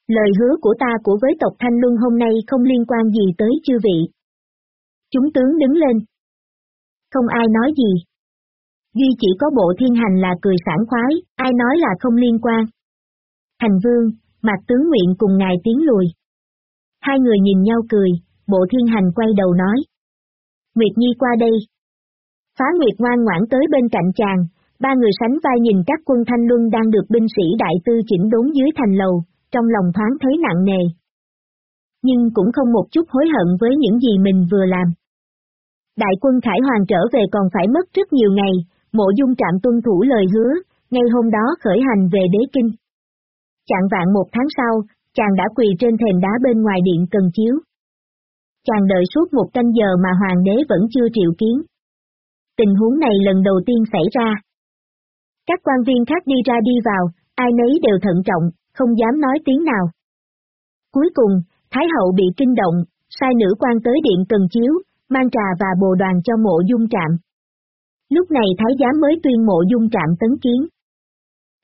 Lời hứa của ta của với tộc Thanh Luân hôm nay không liên quan gì tới chư vị. Chúng tướng đứng lên. Không ai nói gì. Duy chỉ có bộ thiên hành là cười sảng khoái, ai nói là không liên quan. Thành vương, mặt tướng nguyện cùng ngài tiến lùi. Hai người nhìn nhau cười, bộ thiên hành quay đầu nói. Nguyệt Nhi qua đây. Phá Nguyệt ngoan ngoãn tới bên cạnh chàng, ba người sánh vai nhìn các quân thanh luân đang được binh sĩ đại tư chỉnh đốn dưới thành lầu, trong lòng thoáng thấy nặng nề. Nhưng cũng không một chút hối hận với những gì mình vừa làm. Đại quân Khải Hoàng trở về còn phải mất rất nhiều ngày, mộ dung trạm tuân thủ lời hứa, ngay hôm đó khởi hành về đế kinh. Chạng vạn một tháng sau, chàng đã quỳ trên thềm đá bên ngoài điện cần chiếu. Chàng đợi suốt một canh giờ mà hoàng đế vẫn chưa triệu kiến. Tình huống này lần đầu tiên xảy ra. Các quan viên khác đi ra đi vào, ai nấy đều thận trọng, không dám nói tiếng nào. Cuối cùng, Thái hậu bị kinh động, sai nữ quan tới điện cần chiếu, mang trà và bồ đoàn cho mộ dung trạm. Lúc này thái giám mới tuyên mộ dung trạm tấn kiến.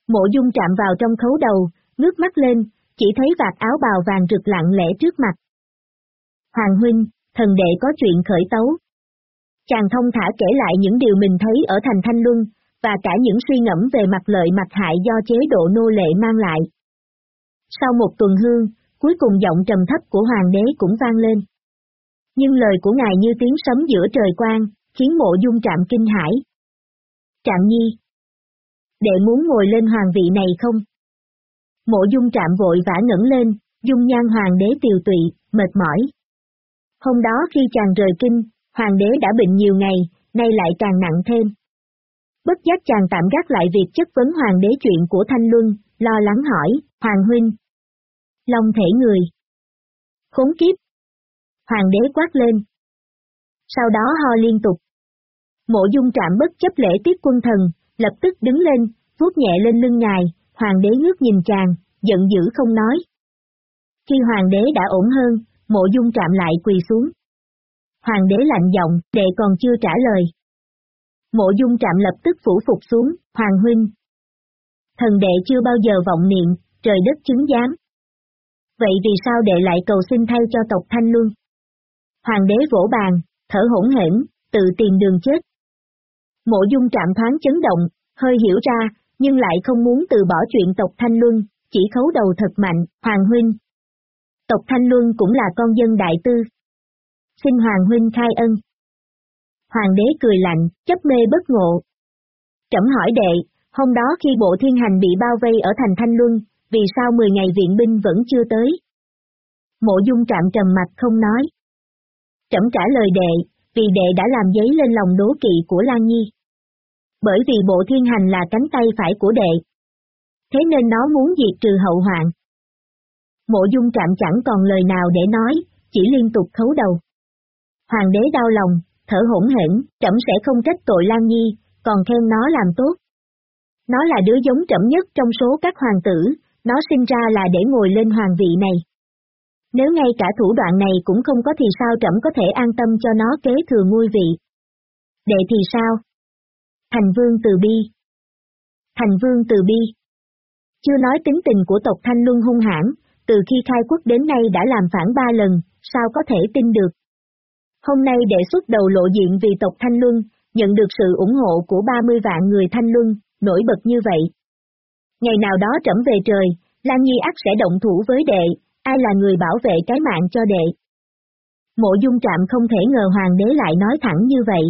Mộ dung trạm vào trong khấu đầu, ngước mắt lên, chỉ thấy vạt áo bào vàng rực lặng lẽ trước mặt. Hoàng huynh, thần đệ có chuyện khởi tấu. Chàng thông thả kể lại những điều mình thấy ở thành Thanh Luân, và cả những suy ngẫm về mặt lợi mặt hại do chế độ nô lệ mang lại. Sau một tuần hương, cuối cùng giọng trầm thấp của hoàng đế cũng vang lên. Nhưng lời của ngài như tiếng sấm giữa trời quang, khiến mộ dung trạm kinh hãi. Trạm nhi. Đệ muốn ngồi lên hoàng vị này không? Mộ dung trạm vội vã ngẩng lên, dung nhan hoàng đế tiều tụy, mệt mỏi. Hôm đó khi chàng rời kinh, hoàng đế đã bệnh nhiều ngày, nay lại càng nặng thêm. Bất giác chàng tạm gác lại việc chất vấn hoàng đế chuyện của Thanh Luân, lo lắng hỏi, Hoàng huynh. lòng thể người. Khốn kiếp. Hoàng đế quát lên. Sau đó ho liên tục. Mộ dung trạm bất chấp lễ tiết quân thần, lập tức đứng lên, vuốt nhẹ lên lưng ngài, hoàng đế ngước nhìn chàng, giận dữ không nói. Khi hoàng đế đã ổn hơn, mộ dung trạm lại quỳ xuống. Hoàng đế lạnh giọng, đệ còn chưa trả lời. Mộ dung trạm lập tức phủ phục xuống, Hoàng huynh. Thần đệ chưa bao giờ vọng niệm, trời đất chứng giám. Vậy vì sao đệ lại cầu xin thay cho tộc Thanh Luân? Hoàng đế vỗ bàn, thở hỗn hển, tự tìm đường chết. Mộ dung trạm thoáng chấn động, hơi hiểu ra, nhưng lại không muốn từ bỏ chuyện tộc Thanh Luân, chỉ khấu đầu thật mạnh, Hoàng huynh. Tộc Thanh Luân cũng là con dân đại tư. Xin Hoàng huynh khai ân. Hoàng đế cười lạnh, chấp mê bất ngộ. Trẫm hỏi đệ, hôm đó khi bộ thiên hành bị bao vây ở thành Thanh Luân, vì sao 10 ngày viện binh vẫn chưa tới? Mộ dung trạm trầm mặt không nói. Trẫm trả lời đệ, vì đệ đã làm giấy lên lòng đố kỵ của Lan Nhi. Bởi vì bộ thiên hành là cánh tay phải của đệ. Thế nên nó muốn diệt trừ hậu hoạn. Mộ dung trạm chẳng còn lời nào để nói, chỉ liên tục khấu đầu. Hoàng đế đau lòng, thở hỗn hển, trẫm sẽ không trách tội Lan Nhi, còn khen nó làm tốt. Nó là đứa giống trẫm nhất trong số các hoàng tử, nó sinh ra là để ngồi lên hoàng vị này. Nếu ngay cả thủ đoạn này cũng không có thì sao trẫm có thể an tâm cho nó kế thừa ngôi vị. Đệ thì sao? Thành vương từ bi. Thành vương từ bi. Chưa nói tính tình của tộc Thanh Luân hung hãn, từ khi khai quốc đến nay đã làm phản ba lần, sao có thể tin được. Hôm nay đệ xuất đầu lộ diện vì tộc Thanh Luân, nhận được sự ủng hộ của 30 vạn người Thanh Luân, nổi bật như vậy. Ngày nào đó trẫm về trời, Lan Nhi ắt sẽ động thủ với đệ, ai là người bảo vệ cái mạng cho đệ. Mộ dung trạm không thể ngờ hoàng đế lại nói thẳng như vậy.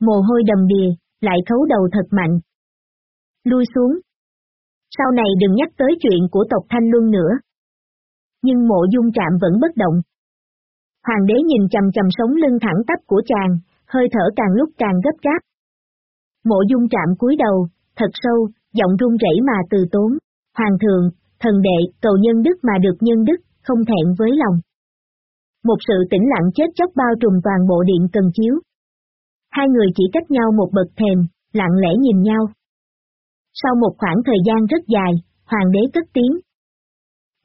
Mồ hôi đầm đìa, lại khấu đầu thật mạnh. Lui xuống. Sau này đừng nhắc tới chuyện của tộc Thanh Luân nữa. Nhưng mộ dung trạm vẫn bất động. Hoàng đế nhìn chầm chầm sống lưng thẳng tắp của chàng, hơi thở càng lúc càng gấp gáp. Mộ dung trạm cúi đầu, thật sâu, giọng run rẩy mà từ tốn. Hoàng thượng, thần đệ, cầu nhân đức mà được nhân đức, không thẹn với lòng. Một sự tĩnh lặng chết chóc bao trùm toàn bộ điện cần chiếu. Hai người chỉ cách nhau một bậc thềm, lặng lẽ nhìn nhau. Sau một khoảng thời gian rất dài, hoàng đế cất tiếng.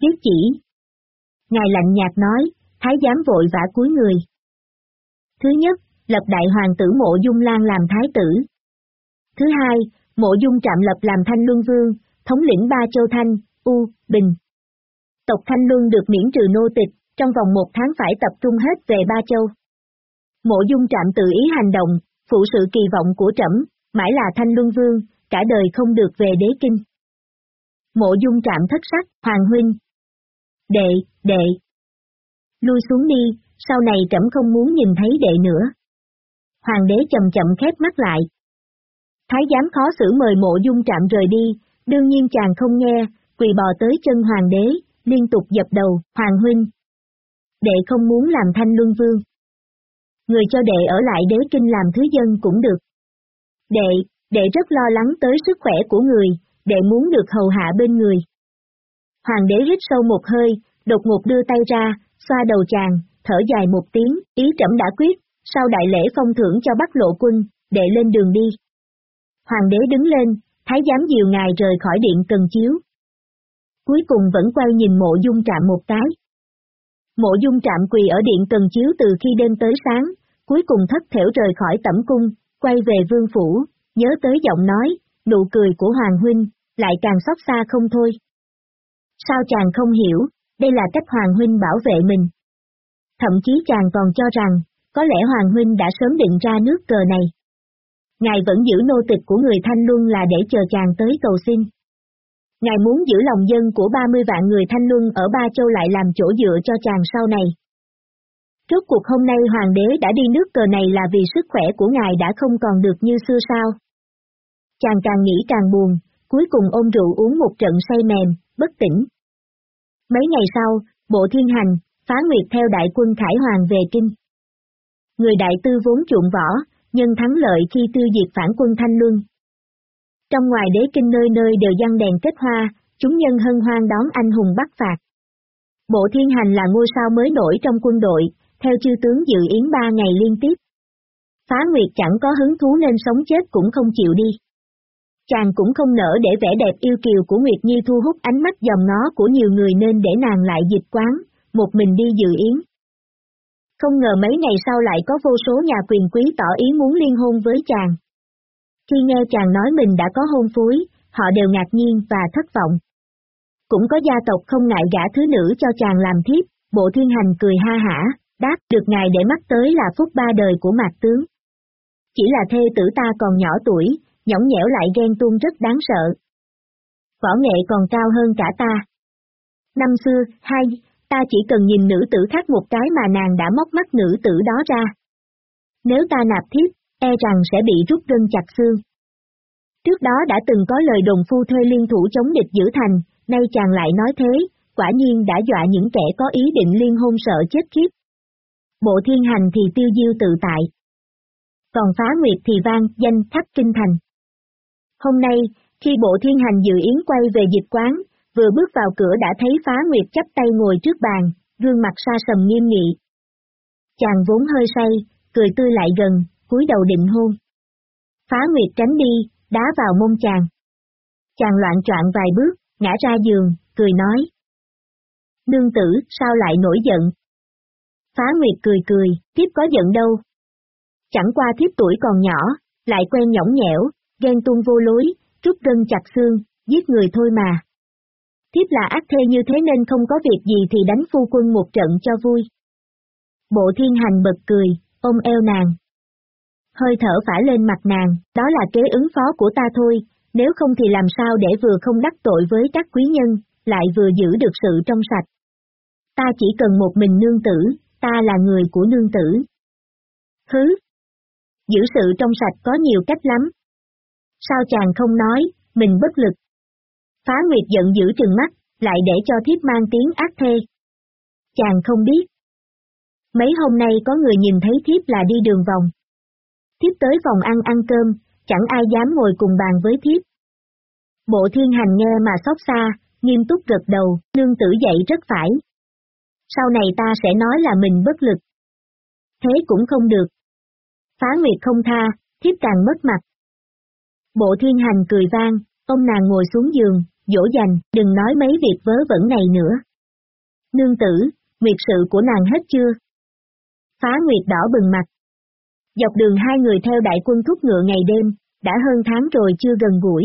Viết chỉ. Ngài lạnh nhạt nói, thái giám vội vã cúi người. Thứ nhất, lập đại hoàng tử mộ dung lan làm thái tử. Thứ hai, mộ dung trạm lập làm thanh luân vương, thống lĩnh ba châu thanh, u, bình. Tộc thanh luân được miễn trừ nô tịch, trong vòng một tháng phải tập trung hết về ba châu. Mộ dung trạm tự ý hành động, phụ sự kỳ vọng của trẫm, mãi là thanh luân vương, cả đời không được về đế kinh. Mộ dung trạm thất sắc, hoàng huynh. Đệ, đệ. Lui xuống đi, sau này trẫm không muốn nhìn thấy đệ nữa. Hoàng đế chậm chậm khép mắt lại. Thái giám khó xử mời mộ dung trạm rời đi, đương nhiên chàng không nghe, quỳ bò tới chân hoàng đế, liên tục dập đầu, hoàng huynh. Đệ không muốn làm thanh luân vương. Người cho đệ ở lại đế kinh làm thứ dân cũng được. Đệ, đệ rất lo lắng tới sức khỏe của người, đệ muốn được hầu hạ bên người. Hoàng đế hít sâu một hơi, đột ngột đưa tay ra, xoa đầu chàng, thở dài một tiếng, ý trẫm đã quyết, sau đại lễ phong thưởng cho bắt lộ quân, đệ lên đường đi. Hoàng đế đứng lên, thái giám dìu ngài rời khỏi điện cần chiếu. Cuối cùng vẫn quay nhìn mộ dung trạm một cái. Mộ dung trạm quỳ ở điện cần chiếu từ khi đêm tới sáng, cuối cùng thất thểu rời khỏi tẩm cung, quay về vương phủ, nhớ tới giọng nói, nụ cười của Hoàng Huynh, lại càng xót xa không thôi. Sao chàng không hiểu, đây là cách Hoàng Huynh bảo vệ mình. Thậm chí chàng còn cho rằng, có lẽ Hoàng Huynh đã sớm định ra nước cờ này. Ngài vẫn giữ nô tịch của người Thanh Luân là để chờ chàng tới cầu xin. Ngài muốn giữ lòng dân của 30 vạn người Thanh Luân ở Ba Châu lại làm chỗ dựa cho chàng sau này. Trước cuộc hôm nay Hoàng đế đã đi nước cờ này là vì sức khỏe của ngài đã không còn được như xưa sao. Chàng càng nghĩ càng buồn, cuối cùng ôm rượu uống một trận say mềm, bất tỉnh. Mấy ngày sau, bộ thiên hành, phá nguyệt theo đại quân Khải Hoàng về Kinh. Người đại tư vốn chuộng võ, nhân thắng lợi khi tiêu diệt phản quân Thanh Luân. Trong ngoài đế kinh nơi nơi đều giăng đèn kết hoa, chúng nhân hân hoan đón anh hùng bắt phạt. Bộ thiên hành là ngôi sao mới nổi trong quân đội, theo chư tướng dự yến ba ngày liên tiếp. Phá Nguyệt chẳng có hứng thú nên sống chết cũng không chịu đi. Chàng cũng không nỡ để vẻ đẹp yêu kiều của Nguyệt Nhi thu hút ánh mắt dòng nó của nhiều người nên để nàng lại dịch quán, một mình đi dự yến. Không ngờ mấy ngày sau lại có vô số nhà quyền quý tỏ ý muốn liên hôn với chàng. Khi nghe chàng nói mình đã có hôn phối, họ đều ngạc nhiên và thất vọng. Cũng có gia tộc không ngại gả thứ nữ cho chàng làm thiếp, bộ thiên hành cười ha hả, đáp được ngài để mắt tới là phúc ba đời của mạc tướng. Chỉ là thê tử ta còn nhỏ tuổi, nhõng nhẽo lại ghen tuông rất đáng sợ. Võ nghệ còn cao hơn cả ta. Năm xưa, hai, ta chỉ cần nhìn nữ tử khác một cái mà nàng đã móc mắt nữ tử đó ra. Nếu ta nạp thiếp, e rằng sẽ bị rút gân chặt xương. Trước đó đã từng có lời đồng phu thuê liên thủ chống địch giữ thành, nay chàng lại nói thế, quả nhiên đã dọa những kẻ có ý định liên hôn sợ chết khiếp. Bộ thiên hành thì tiêu diêu tự tại. Còn phá nguyệt thì vang danh khắp kinh thành. Hôm nay, khi bộ thiên hành dự yến quay về dịch quán, vừa bước vào cửa đã thấy phá nguyệt chắp tay ngồi trước bàn, gương mặt xa sầm nghiêm nghị. Chàng vốn hơi say, cười tươi lại gần, cúi đầu định hôn. Phá nguyệt tránh đi, đá vào mông chàng. Chàng loạn troạn vài bước, ngã ra giường, cười nói. Nương tử, sao lại nổi giận? Phá Nguyệt cười cười, thiếp có giận đâu. Chẳng qua thiếp tuổi còn nhỏ, lại quen nhõng nhẽo, ghen tuông vô lối, rút gân chặt xương, giết người thôi mà. Thiếp là ác thê như thế nên không có việc gì thì đánh phu quân một trận cho vui. Bộ thiên hành bật cười, ôm eo nàng. Hơi thở phả lên mặt nàng, đó là kế ứng phó của ta thôi, nếu không thì làm sao để vừa không đắc tội với các quý nhân, lại vừa giữ được sự trong sạch. Ta chỉ cần một mình nương tử, ta là người của nương tử. Hứ! Giữ sự trong sạch có nhiều cách lắm. Sao chàng không nói, mình bất lực. Phá Nguyệt giận dữ trừng mắt, lại để cho thiếp mang tiếng ác thê. Chàng không biết. Mấy hôm nay có người nhìn thấy thiếp là đi đường vòng. Thiếp tới phòng ăn ăn cơm, chẳng ai dám ngồi cùng bàn với thiếp. Bộ thiên hành nghe mà xót xa, nghiêm túc gật đầu, nương tử dậy rất phải. Sau này ta sẽ nói là mình bất lực. Thế cũng không được. Phá Nguyệt không tha, thiếp càng mất mặt. Bộ thiên hành cười vang, ông nàng ngồi xuống giường, dỗ dành, đừng nói mấy việc vớ vẩn này nữa. Nương tử, nguyệt sự của nàng hết chưa? Phá Nguyệt đỏ bừng mặt. Dọc đường hai người theo đại quân thúc ngựa ngày đêm, đã hơn tháng rồi chưa gần gũi.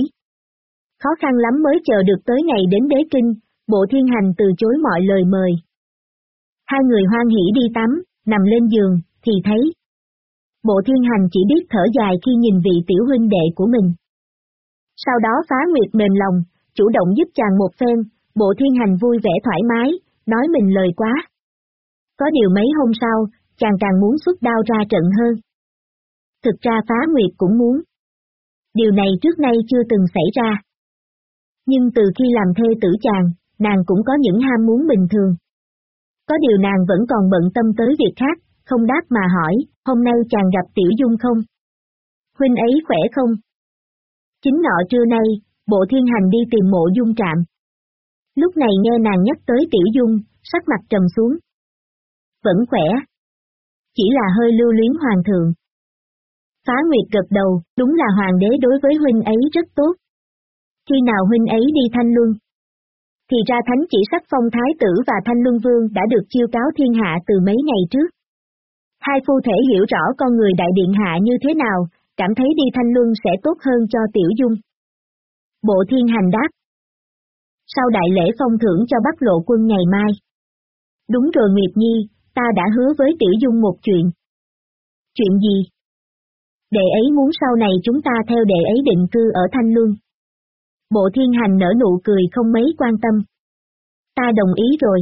Khó khăn lắm mới chờ được tới ngày đến đế kinh, bộ thiên hành từ chối mọi lời mời. Hai người hoan hỉ đi tắm, nằm lên giường, thì thấy. Bộ thiên hành chỉ biết thở dài khi nhìn vị tiểu huynh đệ của mình. Sau đó phá nguyệt mềm lòng, chủ động giúp chàng một phen, bộ thiên hành vui vẻ thoải mái, nói mình lời quá. Có điều mấy hôm sau, chàng càng muốn xuất đao ra trận hơn. Thực ra phá nguyệt cũng muốn. Điều này trước nay chưa từng xảy ra. Nhưng từ khi làm thê tử chàng, nàng cũng có những ham muốn bình thường. Có điều nàng vẫn còn bận tâm tới việc khác, không đáp mà hỏi, hôm nay chàng gặp Tiểu Dung không? Huynh ấy khỏe không? Chính nọ trưa nay, bộ thiên hành đi tìm mộ dung trạm. Lúc này nghe nàng nhắc tới Tiểu Dung, sắc mặt trầm xuống. Vẫn khỏe. Chỉ là hơi lưu luyến hoàng thượng. Phá Nguyệt gật đầu, đúng là hoàng đế đối với huynh ấy rất tốt. Khi nào huynh ấy đi thanh luân? Thì ra thánh chỉ sắc phong thái tử và thanh luân vương đã được chiêu cáo thiên hạ từ mấy ngày trước. Hai phu thể hiểu rõ con người đại điện hạ như thế nào, cảm thấy đi thanh luân sẽ tốt hơn cho tiểu dung. Bộ thiên hành đáp. Sau đại lễ phong thưởng cho bắc lộ quân ngày mai. Đúng rồi Nguyệt Nhi, ta đã hứa với tiểu dung một chuyện. Chuyện gì? Đệ ấy muốn sau này chúng ta theo đệ ấy định cư ở Thanh Luân. Bộ thiên hành nở nụ cười không mấy quan tâm. Ta đồng ý rồi.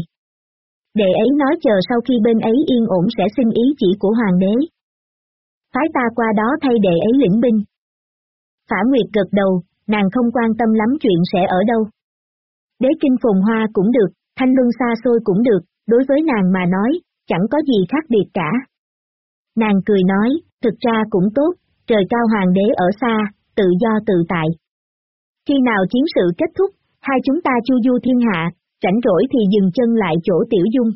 Đệ ấy nói chờ sau khi bên ấy yên ổn sẽ xin ý chỉ của hoàng đế. Phái ta qua đó thay đệ ấy lĩnh binh. Phả Nguyệt gật đầu, nàng không quan tâm lắm chuyện sẽ ở đâu. Đế kinh phồn hoa cũng được, thanh luân xa xôi cũng được, đối với nàng mà nói, chẳng có gì khác biệt cả. Nàng cười nói, thực ra cũng tốt, trời cao hoàng đế ở xa, tự do tự tại. Khi nào chiến sự kết thúc, hai chúng ta chu du thiên hạ, rảnh rỗi thì dừng chân lại chỗ tiểu dung.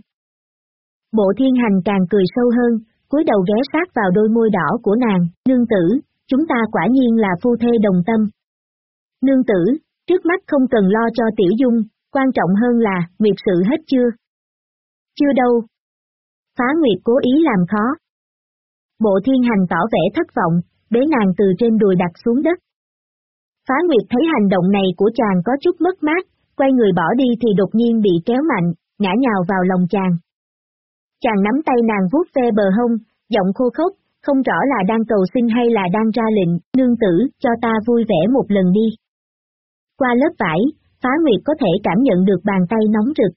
Bộ thiên hành càng cười sâu hơn, cúi đầu ghé sát vào đôi môi đỏ của nàng, nương tử, chúng ta quả nhiên là phu thê đồng tâm. Nương tử, trước mắt không cần lo cho tiểu dung, quan trọng hơn là, nguyệt sự hết chưa? Chưa đâu. Phá nguyệt cố ý làm khó. Bộ thiên hành tỏ vẻ thất vọng, bế nàng từ trên đùi đặt xuống đất. Phá Nguyệt thấy hành động này của chàng có chút mất mát, quay người bỏ đi thì đột nhiên bị kéo mạnh, ngã nhào vào lòng chàng. Chàng nắm tay nàng vuốt ve bờ hông, giọng khô khốc, không rõ là đang cầu xin hay là đang ra lệnh, nương tử, cho ta vui vẻ một lần đi. Qua lớp vải, Phá Nguyệt có thể cảm nhận được bàn tay nóng rực.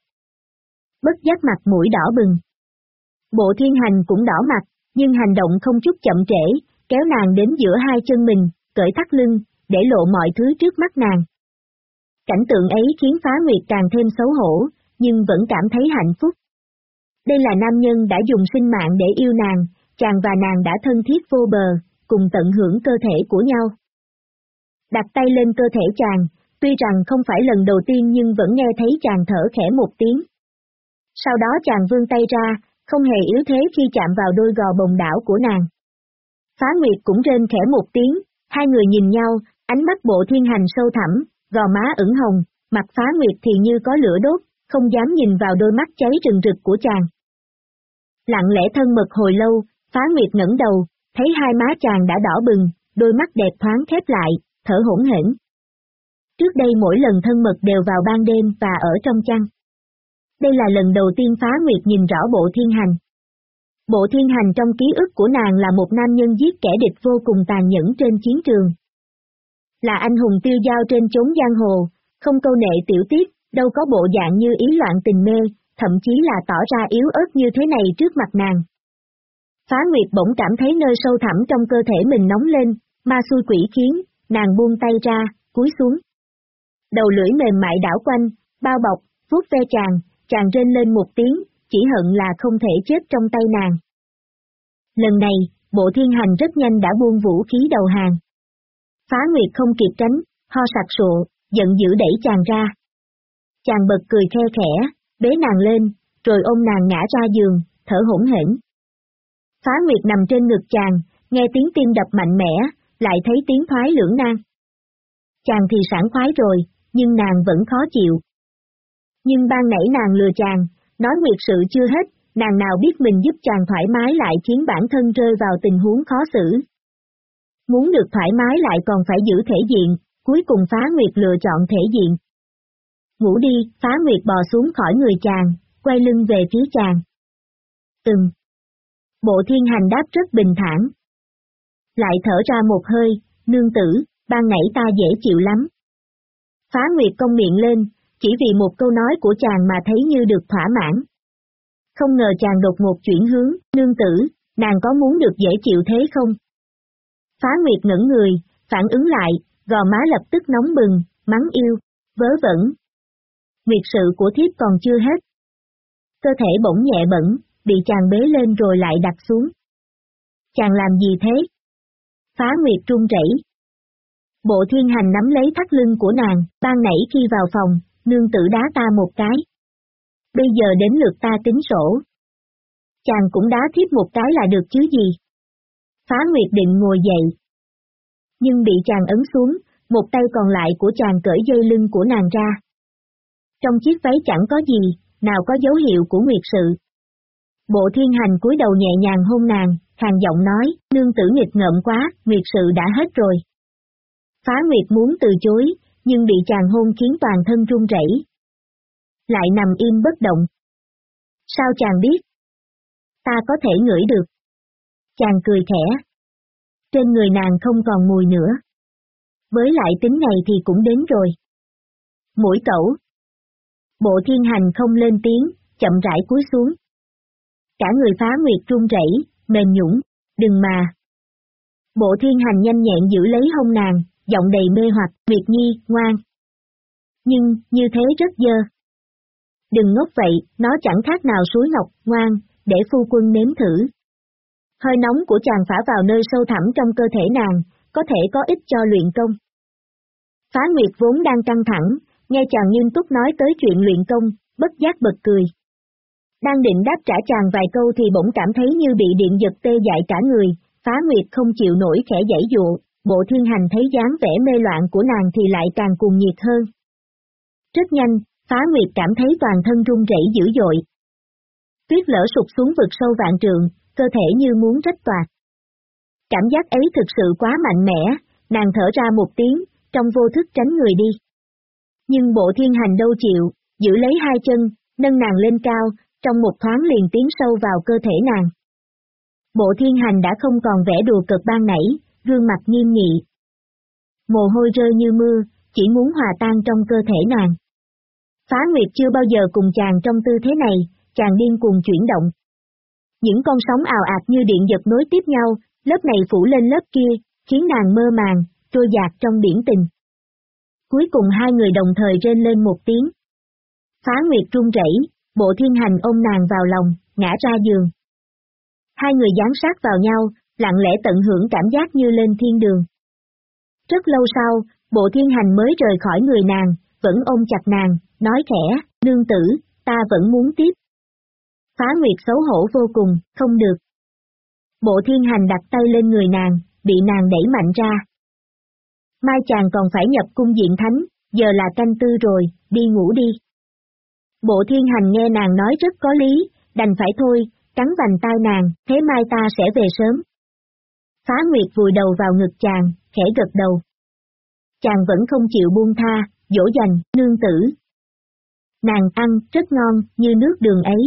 Bất giác mặt mũi đỏ bừng. Bộ thiên hành cũng đỏ mặt, nhưng hành động không chút chậm trễ, kéo nàng đến giữa hai chân mình, cởi thắt lưng, để lộ mọi thứ trước mắt nàng. Cảnh tượng ấy khiến phá nguyệt càng thêm xấu hổ, nhưng vẫn cảm thấy hạnh phúc. Đây là nam nhân đã dùng sinh mạng để yêu nàng, chàng và nàng đã thân thiết vô bờ, cùng tận hưởng cơ thể của nhau. Đặt tay lên cơ thể chàng, tuy rằng không phải lần đầu tiên nhưng vẫn nghe thấy chàng thở khẽ một tiếng. Sau đó chàng vươn tay ra, không hề yếu thế khi chạm vào đôi gò bồng đảo của nàng. Phá Nguyệt cũng rên khẽ một tiếng, hai người nhìn nhau, ánh mắt bộ thiên hành sâu thẳm, gò má ửng hồng, mặt Phá Nguyệt thì như có lửa đốt, không dám nhìn vào đôi mắt cháy rừng rực của chàng. Lặng lẽ thân mật hồi lâu, Phá Nguyệt ngẩng đầu, thấy hai má chàng đã đỏ bừng, đôi mắt đẹp thoáng khép lại, thở hỗn hển. Trước đây mỗi lần thân mật đều vào ban đêm và ở trong chăn. Đây là lần đầu tiên phá nguyệt nhìn rõ bộ thiên hành. Bộ thiên hành trong ký ức của nàng là một nam nhân giết kẻ địch vô cùng tàn nhẫn trên chiến trường. Là anh hùng tiêu giao trên chốn giang hồ, không câu nệ tiểu tiết, đâu có bộ dạng như ý loạn tình mê, thậm chí là tỏ ra yếu ớt như thế này trước mặt nàng. Phá Nguyệt bỗng cảm thấy nơi sâu thẳm trong cơ thể mình nóng lên, ma xui quỷ khiến, nàng buông tay ra, cúi xuống. Đầu lưỡi mềm mại đảo quanh, bao bọc, vuốt ve chàng, chàng rên lên một tiếng, chỉ hận là không thể chết trong tay nàng. Lần này, bộ thiên hành rất nhanh đã buông vũ khí đầu hàng. Phá Nguyệt không kịp tránh, ho sặc sụa, giận dữ đẩy chàng ra. Chàng bật cười khe khẽ, bế nàng lên, rồi ôm nàng ngã ra giường, thở hỗn hển. Phá Nguyệt nằm trên ngực chàng, nghe tiếng tim đập mạnh mẽ, lại thấy tiếng thoái lưỡng nan. Chàng thì sảng khoái rồi, nhưng nàng vẫn khó chịu. Nhưng ban nãy nàng lừa chàng, nói nguyệt sự chưa hết, nàng nào biết mình giúp chàng thoải mái lại khiến bản thân rơi vào tình huống khó xử. Muốn được thoải mái lại còn phải giữ thể diện, cuối cùng phá nguyệt lựa chọn thể diện. Ngủ đi, phá nguyệt bò xuống khỏi người chàng, quay lưng về phía chàng. Từng. Bộ thiên hành đáp rất bình thản. Lại thở ra một hơi, nương tử, ban nãy ta dễ chịu lắm. Phá nguyệt công miệng lên, chỉ vì một câu nói của chàng mà thấy như được thỏa mãn. Không ngờ chàng đột ngột chuyển hướng, nương tử, nàng có muốn được dễ chịu thế không? Phá Nguyệt ngẩn người, phản ứng lại, gò má lập tức nóng bừng, mắng yêu, vớ vẩn. Việc sự của thiếp còn chưa hết. Cơ thể bỗng nhẹ bẩn, bị chàng bế lên rồi lại đặt xuống. Chàng làm gì thế? Phá Nguyệt trung rẩy. Bộ thiên hành nắm lấy thắt lưng của nàng, ban nãy khi vào phòng, nương tử đá ta một cái. Bây giờ đến lượt ta tính sổ. Chàng cũng đá thiếp một cái là được chứ gì. Phá Nguyệt định ngồi dậy. Nhưng bị chàng ấn xuống, một tay còn lại của chàng cởi dây lưng của nàng ra. Trong chiếc váy chẳng có gì, nào có dấu hiệu của Nguyệt sự. Bộ thiên hành cúi đầu nhẹ nhàng hôn nàng, hàng giọng nói, nương tử nghịch ngợm quá, Nguyệt sự đã hết rồi. Phá Nguyệt muốn từ chối, nhưng bị chàng hôn khiến toàn thân run rẩy. Lại nằm im bất động. Sao chàng biết? Ta có thể ngửi được. Chàng cười khẽ. Trên người nàng không còn mùi nữa. Với lại tính này thì cũng đến rồi. Mũi cẩu. Bộ thiên hành không lên tiếng, chậm rãi cúi xuống. Cả người phá nguyệt run rẩy, mềm nhũng, đừng mà. Bộ thiên hành nhanh nhẹn giữ lấy hông nàng, giọng đầy mê hoặc, Nguyệt Nhi, ngoan. Nhưng, như thế rất dơ. Đừng ngốc vậy, nó chẳng khác nào suối ngọc, ngoan, để phu quân nếm thử. Hơi nóng của chàng phả vào nơi sâu thẳm trong cơ thể nàng, có thể có ích cho luyện công. Phá Nguyệt vốn đang căng thẳng, nghe chàng nghiêm túc nói tới chuyện luyện công, bất giác bật cười. Đang định đáp trả chàng vài câu thì bỗng cảm thấy như bị điện giật tê dại cả người, phá Nguyệt không chịu nổi khẽ giải dụ, bộ thiên hành thấy dáng vẻ mê loạn của nàng thì lại càng cuồng nhiệt hơn. Rất nhanh, phá nguyệt cảm thấy toàn thân run rẩy dữ dội. Tuyết lỡ sụp xuống vực sâu vạn trượng, cơ thể như muốn rách toạc. Cảm giác ấy thực sự quá mạnh mẽ, nàng thở ra một tiếng, trong vô thức tránh người đi. Nhưng bộ thiên hành đâu chịu, giữ lấy hai chân, nâng nàng lên cao, trong một thoáng liền tiến sâu vào cơ thể nàng. Bộ thiên hành đã không còn vẻ đùa cực ban nãy, gương mặt nghiêm nghị. Mồ hôi rơi như mưa, chỉ muốn hòa tan trong cơ thể nàng. Phá Nguyệt chưa bao giờ cùng chàng trong tư thế này, chàng điên cuồng chuyển động. Những con sóng ào ạt như điện giật nối tiếp nhau, lớp này phủ lên lớp kia, khiến nàng mơ màng, trôi dạt trong biển tình. Cuối cùng hai người đồng thời rên lên một tiếng. Phá Nguyệt run rẩy, bộ thiên hành ôm nàng vào lòng, ngã ra giường. Hai người dán sát vào nhau, lặng lẽ tận hưởng cảm giác như lên thiên đường. Rất lâu sau, bộ thiên hành mới rời khỏi người nàng, vẫn ôm chặt nàng, nói khẽ, nương tử, ta vẫn muốn tiếp. Phá Nguyệt xấu hổ vô cùng, không được. Bộ thiên hành đặt tay lên người nàng, bị nàng đẩy mạnh ra. Mai chàng còn phải nhập cung diện thánh, giờ là canh tư rồi, đi ngủ đi. Bộ thiên hành nghe nàng nói rất có lý, đành phải thôi, cắn vành tai nàng, thế mai ta sẽ về sớm. Phá Nguyệt vùi đầu vào ngực chàng, khẽ gật đầu. chàng vẫn không chịu buông tha, dỗ dành, nương tử. Nàng ăn, rất ngon, như nước đường ấy.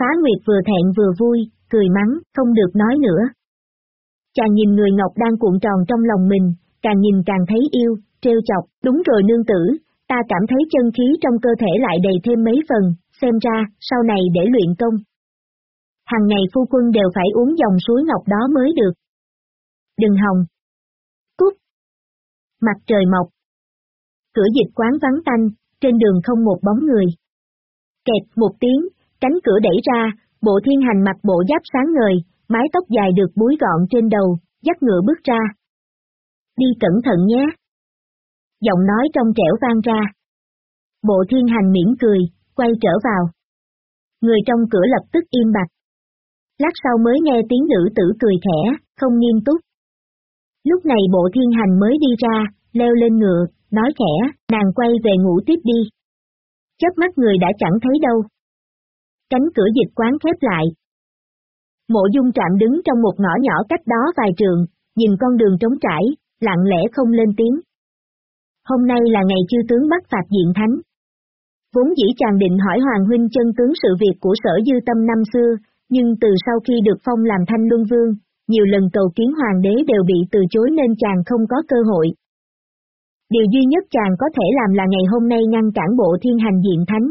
Phá Nguyệt vừa thẹn vừa vui, cười mắng, không được nói nữa. Chàng nhìn người Ngọc đang cuộn tròn trong lòng mình, càng nhìn càng thấy yêu, trêu chọc, đúng rồi nương tử, ta cảm thấy chân khí trong cơ thể lại đầy thêm mấy phần, xem ra, sau này để luyện công. Hằng ngày phu quân đều phải uống dòng suối ngọc đó mới được. Đừng hòng. Cút. Mặt trời mọc. Cửa dịch quán vắng tanh, trên đường không một bóng người. Kẹt một tiếng, cánh cửa đẩy ra, bộ thiên hành mặc bộ giáp sáng ngời, mái tóc dài được búi gọn trên đầu, dắt ngựa bước ra. Đi cẩn thận nhé. Giọng nói trong trẻo vang ra. Bộ thiên hành mỉm cười, quay trở vào. Người trong cửa lập tức im bặt. Lát sau mới nghe tiếng nữ tử cười khẽ, không nghiêm túc. Lúc này bộ thiên hành mới đi ra, leo lên ngựa, nói khẽ, nàng quay về ngủ tiếp đi. Chớp mắt người đã chẳng thấy đâu. Cánh cửa dịch quán khép lại. Mộ dung trạm đứng trong một ngõ nhỏ cách đó vài trường, nhìn con đường trống trải, lặng lẽ không lên tiếng. Hôm nay là ngày chư tướng bắt phạt diện thánh. Vốn dĩ chàng định hỏi Hoàng Huynh chân tướng sự việc của sở dư tâm năm xưa, nhưng từ sau khi được phong làm thanh luân vương, nhiều lần cầu kiến hoàng đế đều bị từ chối nên chàng không có cơ hội. Điều duy nhất chàng có thể làm là ngày hôm nay ngăn cản bộ thiên hành diện thánh.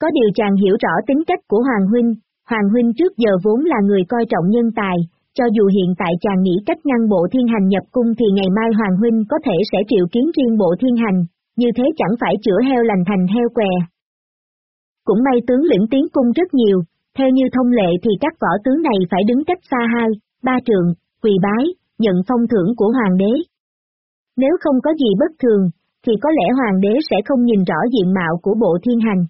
Có điều chàng hiểu rõ tính cách của Hoàng Huynh, Hoàng Huynh trước giờ vốn là người coi trọng nhân tài, cho dù hiện tại chàng nghĩ cách ngăn bộ thiên hành nhập cung thì ngày mai Hoàng Huynh có thể sẽ triệu kiến riêng bộ thiên hành, như thế chẳng phải chữa heo lành thành heo què. Cũng may tướng lĩnh tiến cung rất nhiều, theo như thông lệ thì các võ tướng này phải đứng cách xa hai, ba trường, quỳ bái, nhận phong thưởng của hoàng đế. Nếu không có gì bất thường, thì có lẽ hoàng đế sẽ không nhìn rõ diện mạo của bộ thiên hành.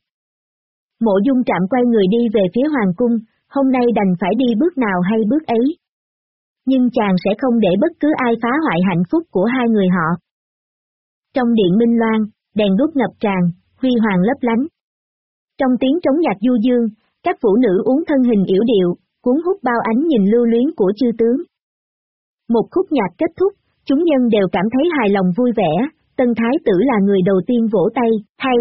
Mộ dung trạm quay người đi về phía hoàng cung, hôm nay đành phải đi bước nào hay bước ấy. Nhưng chàng sẽ không để bất cứ ai phá hoại hạnh phúc của hai người họ. Trong điện Minh Loan, đèn đuốc ngập tràn, huy hoàng lấp lánh. Trong tiếng trống nhạc du dương, các phụ nữ uống thân hình yểu điệu, cuốn hút bao ánh nhìn lưu luyến của chư tướng. Một khúc nhạc kết thúc, chúng nhân đều cảm thấy hài lòng vui vẻ, tân thái tử là người đầu tiên vỗ tay, hay.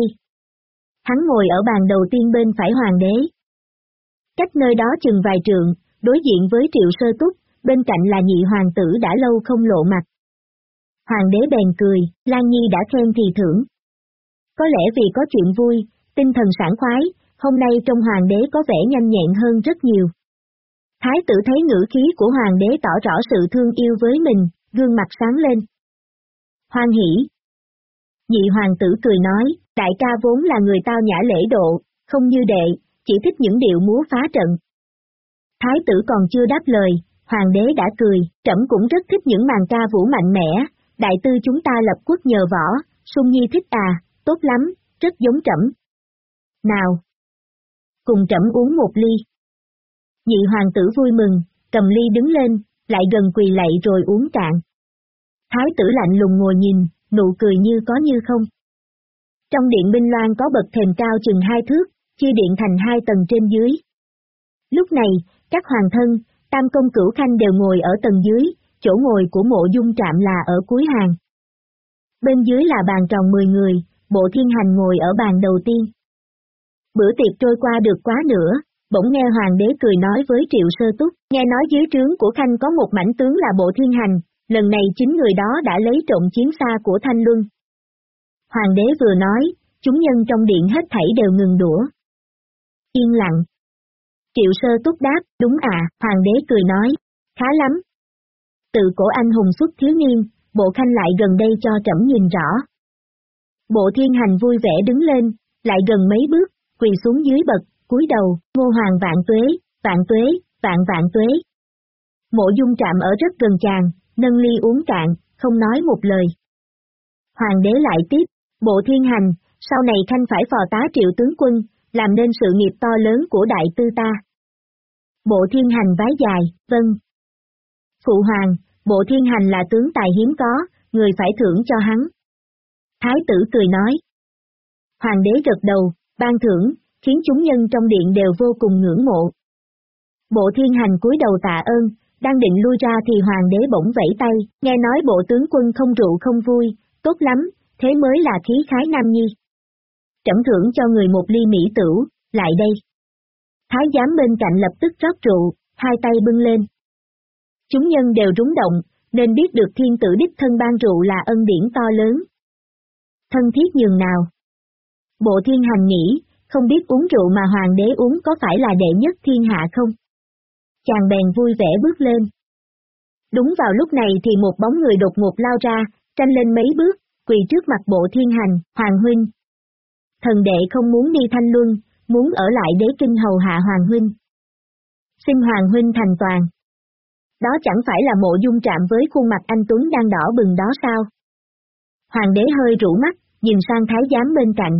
Hắn ngồi ở bàn đầu tiên bên phải hoàng đế. Cách nơi đó chừng vài trượng, đối diện với triệu sơ túc, bên cạnh là nhị hoàng tử đã lâu không lộ mặt. Hoàng đế bèn cười, Lan Nhi đã khen thì thưởng. Có lẽ vì có chuyện vui, tinh thần sảng khoái, hôm nay trong hoàng đế có vẻ nhanh nhẹn hơn rất nhiều. Thái tử thấy ngữ khí của hoàng đế tỏ rõ sự thương yêu với mình, gương mặt sáng lên. Hoan hỷ. Nhị hoàng tử cười nói, đại ca vốn là người tao nhã lễ độ, không như đệ, chỉ thích những điệu múa phá trận. Thái tử còn chưa đáp lời, hoàng đế đã cười, trẫm cũng rất thích những màn ca vũ mạnh mẽ, đại tư chúng ta lập quốc nhờ võ, sung nhi thích à, tốt lắm, rất giống trẫm. Nào, cùng trẫm uống một ly. Nhị hoàng tử vui mừng, cầm ly đứng lên, lại gần quỳ lạy rồi uống cạn. Thái tử lạnh lùng ngồi nhìn, nụ cười như có như không. Trong điện binh loan có bậc thềm cao chừng hai thước, chia điện thành hai tầng trên dưới. Lúc này, các hoàng thân, tam công cửu khanh đều ngồi ở tầng dưới, chỗ ngồi của mộ dung trạm là ở cuối hàng. Bên dưới là bàn tròn 10 người, bộ thiên hành ngồi ở bàn đầu tiên. Bữa tiệc trôi qua được quá nữa, bỗng nghe hoàng đế cười nói với triệu sơ túc, nghe nói dưới trướng của khanh có một mảnh tướng là bộ thiên hành, lần này chính người đó đã lấy trộm chiến xa của thanh luân. Hoàng đế vừa nói, chúng nhân trong điện hết thảy đều ngừng đũa. Yên lặng. Triệu sơ túc đáp, đúng à, hoàng đế cười nói, khá lắm. Tự cổ anh hùng xuất thiếu niên, bộ khanh lại gần đây cho trẫm nhìn rõ. Bộ thiên hành vui vẻ đứng lên, lại gần mấy bước, quỳ xuống dưới bậc, cúi đầu, ngô hoàng vạn tuế, vạn tuế, vạn vạn tuế. Mộ dung trạm ở rất gần chàng, nâng ly uống cạn, không nói một lời. Hoàng đế lại tiếp, bộ thiên hành, sau này khanh phải phò tá triệu tướng quân, làm nên sự nghiệp to lớn của đại tư ta. Bộ thiên hành vái dài, vâng. Phụ hoàng, bộ thiên hành là tướng tài hiếm có, người phải thưởng cho hắn. Thái tử cười nói. Hoàng đế gật đầu, ban thưởng, khiến chúng nhân trong điện đều vô cùng ngưỡng mộ. Bộ thiên hành cúi đầu tạ ơn, đang định lui ra thì hoàng đế bỗng vẫy tay, nghe nói bộ tướng quân không rượu không vui, tốt lắm, thế mới là khí khái nam nhi. Trẫm thưởng cho người một ly mỹ tửu, lại đây. Thái giám bên cạnh lập tức rót rượu, hai tay bưng lên. Chúng nhân đều rúng động, nên biết được thiên tử đích thân ban rượu là ân điển to lớn. Thân thiết nhường nào. Bộ thiên hành nghĩ, không biết uống rượu mà hoàng đế uống có phải là đệ nhất thiên hạ không? Chàng bèn vui vẻ bước lên. Đúng vào lúc này thì một bóng người đột ngột lao ra, tranh lên mấy bước, quỳ trước mặt bộ thiên hành, hoàng huynh. Thần đệ không muốn đi thanh luân, muốn ở lại đế kinh hầu hạ hoàng huynh. Xin hoàng huynh thành toàn. Đó chẳng phải là mộ dung trạm với khuôn mặt anh Tuấn đang đỏ bừng đó sao? Hoàng đế hơi rũ mắt, nhìn sang thái giám bên cạnh.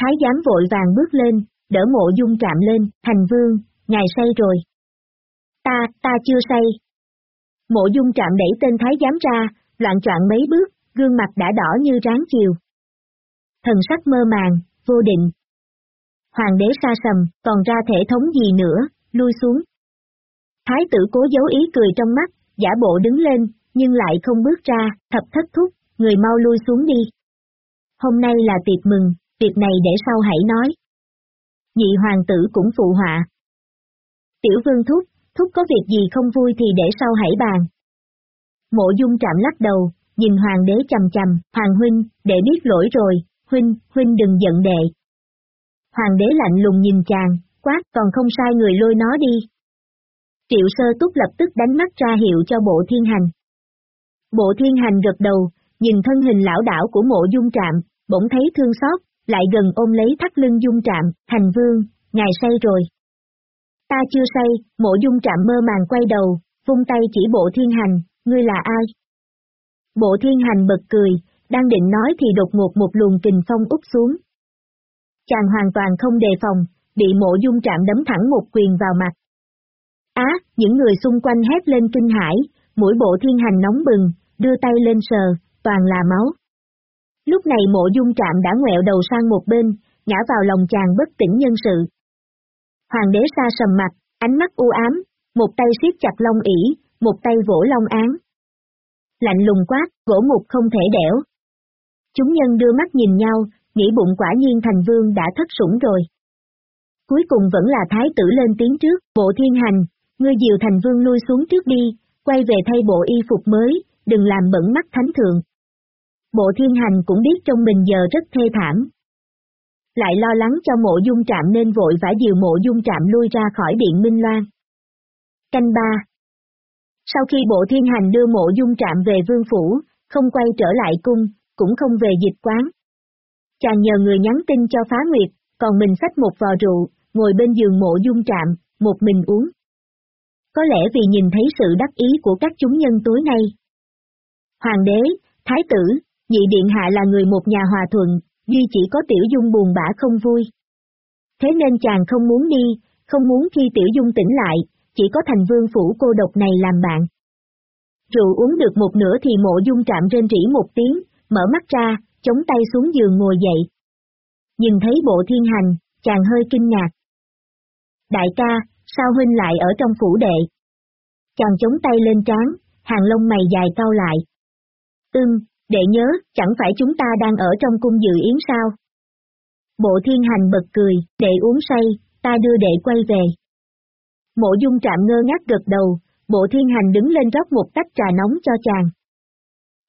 Thái giám vội vàng bước lên, đỡ mộ dung trạm lên, thành vương, ngài say rồi. Ta, ta chưa say. Mộ dung trạm đẩy tên thái giám ra, loạn choạng mấy bước, gương mặt đã đỏ như ráng chiều. Thần sắc mơ màng, vô định. Hoàng đế xa sầm, còn ra thể thống gì nữa, lui xuống. Thái tử cố giấu ý cười trong mắt, giả bộ đứng lên, nhưng lại không bước ra, thập thất thúc, người mau lui xuống đi. Hôm nay là tiệc mừng, việc này để sau hãy nói. Nhị hoàng tử cũng phụ họa. Tiểu vương thúc, thúc có việc gì không vui thì để sau hãy bàn. Mộ dung chạm lắc đầu, nhìn hoàng đế chầm chầm, hoàng huynh, để biết lỗi rồi, huynh, huynh đừng giận đệ. Hoàng đế lạnh lùng nhìn chàng, quát còn không sai người lôi nó đi. Triệu sơ túc lập tức đánh mắt ra hiệu cho bộ thiên hành. Bộ thiên hành gật đầu, nhìn thân hình lão đảo của mộ dung trạm, bỗng thấy thương xót, lại gần ôm lấy thắt lưng dung trạm, thành vương, ngài say rồi. Ta chưa say, mộ dung trạm mơ màng quay đầu, vung tay chỉ bộ thiên hành, ngươi là ai? Bộ thiên hành bật cười, đang định nói thì đột ngột một luồng kình phong úp xuống. Chàng hoàn toàn không đề phòng, bị mộ dung trạm đấm thẳng một quyền vào mặt. Á, những người xung quanh hét lên kinh hãi, mũi bộ thiên hành nóng bừng, đưa tay lên sờ, toàn là máu. Lúc này mộ dung trạm đã ngẹo đầu sang một bên, ngã vào lòng chàng bất tỉnh nhân sự. Hoàng đế xa sầm mặt, ánh mắt u ám, một tay siết chặt long ỉ, một tay vỗ long án. Lạnh lùng quát, gỗ mục không thể đẻo. Chúng nhân đưa mắt nhìn nhau, nghĩ bụng quả nhiên thành vương đã thất sủng rồi. Cuối cùng vẫn là thái tử lên tiếng trước, bộ thiên hành, ngươi diều thành vương lui xuống trước đi, quay về thay bộ y phục mới, đừng làm bẩn mắt thánh thượng. Bộ thiên hành cũng biết trong mình giờ rất thê thảm. Lại lo lắng cho mộ dung trạm nên vội vã diều mộ dung trạm lui ra khỏi điện Minh Loan. Canh ba Sau khi bộ thiên hành đưa mộ dung trạm về vương phủ, không quay trở lại cung, cũng không về dịch quán. Chàng nhờ người nhắn tin cho phá nguyệt, còn mình xách một vò rượu, ngồi bên giường mộ dung trạm, một mình uống. Có lẽ vì nhìn thấy sự đắc ý của các chúng nhân tối nay. Hoàng đế, thái tử, nhị điện hạ là người một nhà hòa thuận, duy chỉ có tiểu dung buồn bã không vui. Thế nên chàng không muốn đi, không muốn khi tiểu dung tỉnh lại, chỉ có thành vương phủ cô độc này làm bạn. Rượu uống được một nửa thì mộ dung trạm rên rỉ một tiếng, mở mắt ra, chống tay xuống giường ngồi dậy. Nhìn thấy bộ thiên hành, chàng hơi kinh ngạc. Đại ca, sao huynh lại ở trong phủ đệ? Chàng chống tay lên trán, hàng lông mày dài cau lại. Ưm, đệ nhớ, chẳng phải chúng ta đang ở trong cung dự yến sao? Bộ thiên hành bật cười, đệ uống say, ta đưa đệ quay về. Mộ dung trạm ngơ ngác gật đầu, bộ thiên hành đứng lên rót một tách trà nóng cho chàng.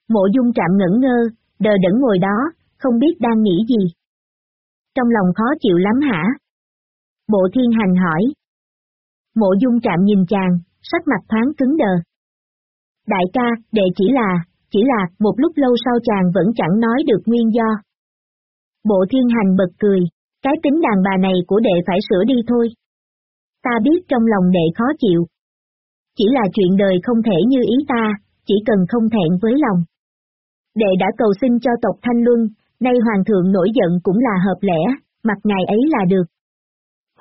Mộ dung trạm ngẩn ngơ, đờ đẫn ngồi đó, không biết đang nghĩ gì. Trong lòng khó chịu lắm hả? Bộ thiên hành hỏi. Mộ dung trạm nhìn chàng, sắc mặt thoáng cứng đờ. Đại ca, đệ chỉ là, chỉ là, một lúc lâu sau chàng vẫn chẳng nói được nguyên do. Bộ thiên hành bật cười, cái tính đàn bà này của đệ phải sửa đi thôi. Ta biết trong lòng đệ khó chịu. Chỉ là chuyện đời không thể như ý ta, chỉ cần không thẹn với lòng. Đệ đã cầu xin cho tộc Thanh Luân, nay Hoàng thượng nổi giận cũng là hợp lẽ, mặt ngài ấy là được.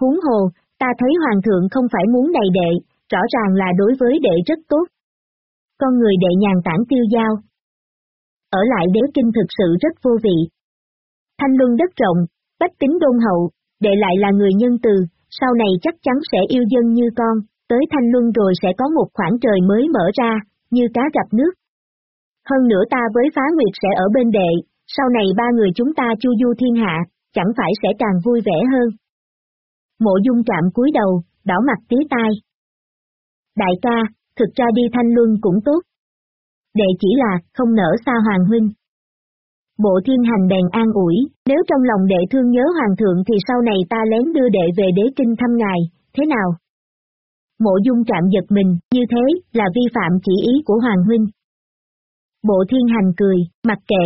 Huống hồ, ta thấy Hoàng thượng không phải muốn đầy đệ, rõ ràng là đối với đệ rất tốt. Con người đệ nhàn tản tiêu giao. Ở lại đế kinh thực sự rất vô vị. Thanh Luân đất rộng, bách tính đôn hậu, đệ lại là người nhân từ, sau này chắc chắn sẽ yêu dân như con, tới Thanh Luân rồi sẽ có một khoảng trời mới mở ra, như cá gặp nước. Hơn nữa ta với phá nguyệt sẽ ở bên đệ, sau này ba người chúng ta chu du thiên hạ, chẳng phải sẽ càng vui vẻ hơn. Mộ dung trạm cúi đầu, đỏ mặt tía tai. Đại ca, thực ra đi thanh luân cũng tốt. Đệ chỉ là, không nở xa hoàng huynh. Bộ thiên hành bèn an ủi, nếu trong lòng đệ thương nhớ hoàng thượng thì sau này ta lén đưa đệ về đế kinh thăm ngài, thế nào? Mộ dung trạm giật mình, như thế, là vi phạm chỉ ý của hoàng huynh. Bộ thiên hành cười, mặc kệ.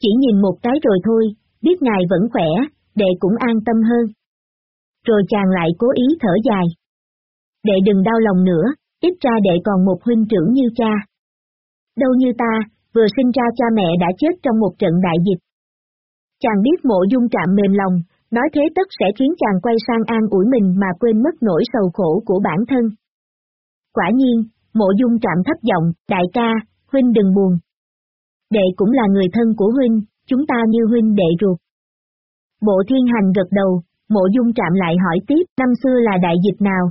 Chỉ nhìn một cái rồi thôi, biết ngài vẫn khỏe, đệ cũng an tâm hơn. Rồi chàng lại cố ý thở dài. Đệ đừng đau lòng nữa, ít ra đệ còn một huynh trưởng như cha. Đâu như ta, vừa sinh ra cha mẹ đã chết trong một trận đại dịch. Chàng biết mộ dung trạm mềm lòng, nói thế tất sẽ khiến chàng quay sang an ủi mình mà quên mất nỗi sầu khổ của bản thân. Quả nhiên, mộ dung trạm thấp giọng, đại ca, huynh đừng buồn. Đệ cũng là người thân của huynh, chúng ta như huynh đệ ruột. Bộ thiên hành gật đầu, mộ dung trạm lại hỏi tiếp, năm xưa là đại dịch nào?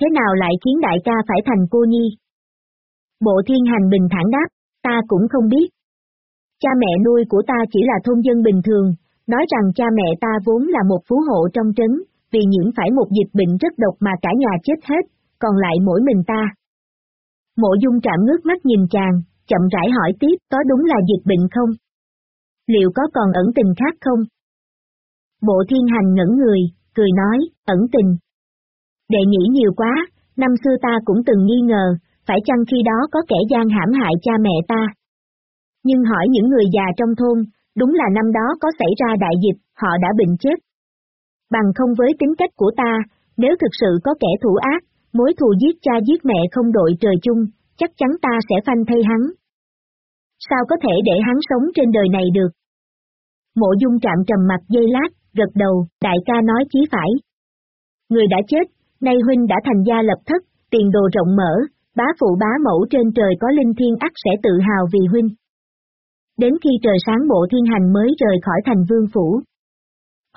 Thế nào lại khiến đại ca phải thành cô nhi? Bộ thiên hành bình thản đáp, ta cũng không biết. Cha mẹ nuôi của ta chỉ là thôn dân bình thường, nói rằng cha mẹ ta vốn là một phú hộ trong trấn, vì nhiễm phải một dịch bệnh rất độc mà cả nhà chết hết, còn lại mỗi mình ta. Mộ dung trạm ngước mắt nhìn chàng, chậm rãi hỏi tiếp có đúng là dịch bệnh không? Liệu có còn ẩn tình khác không? Bộ thiên hành ngẩn người, cười nói, ẩn tình. Đệ nghĩ nhiều quá, năm xưa ta cũng từng nghi ngờ, phải chăng khi đó có kẻ gian hãm hại cha mẹ ta? Nhưng hỏi những người già trong thôn, đúng là năm đó có xảy ra đại dịch, họ đã bệnh chết. Bằng không với tính cách của ta, nếu thực sự có kẻ thủ ác, mối thù giết cha giết mẹ không đội trời chung, chắc chắn ta sẽ phanh thay hắn. Sao có thể để hắn sống trên đời này được? Mộ dung trạm trầm mặt dây lát, gật đầu, đại ca nói chí phải. Người đã chết, nay huynh đã thành gia lập thất, tiền đồ rộng mở, bá phụ bá mẫu trên trời có linh thiên ắt sẽ tự hào vì huynh. Đến khi trời sáng bộ thiên hành mới rời khỏi thành vương phủ.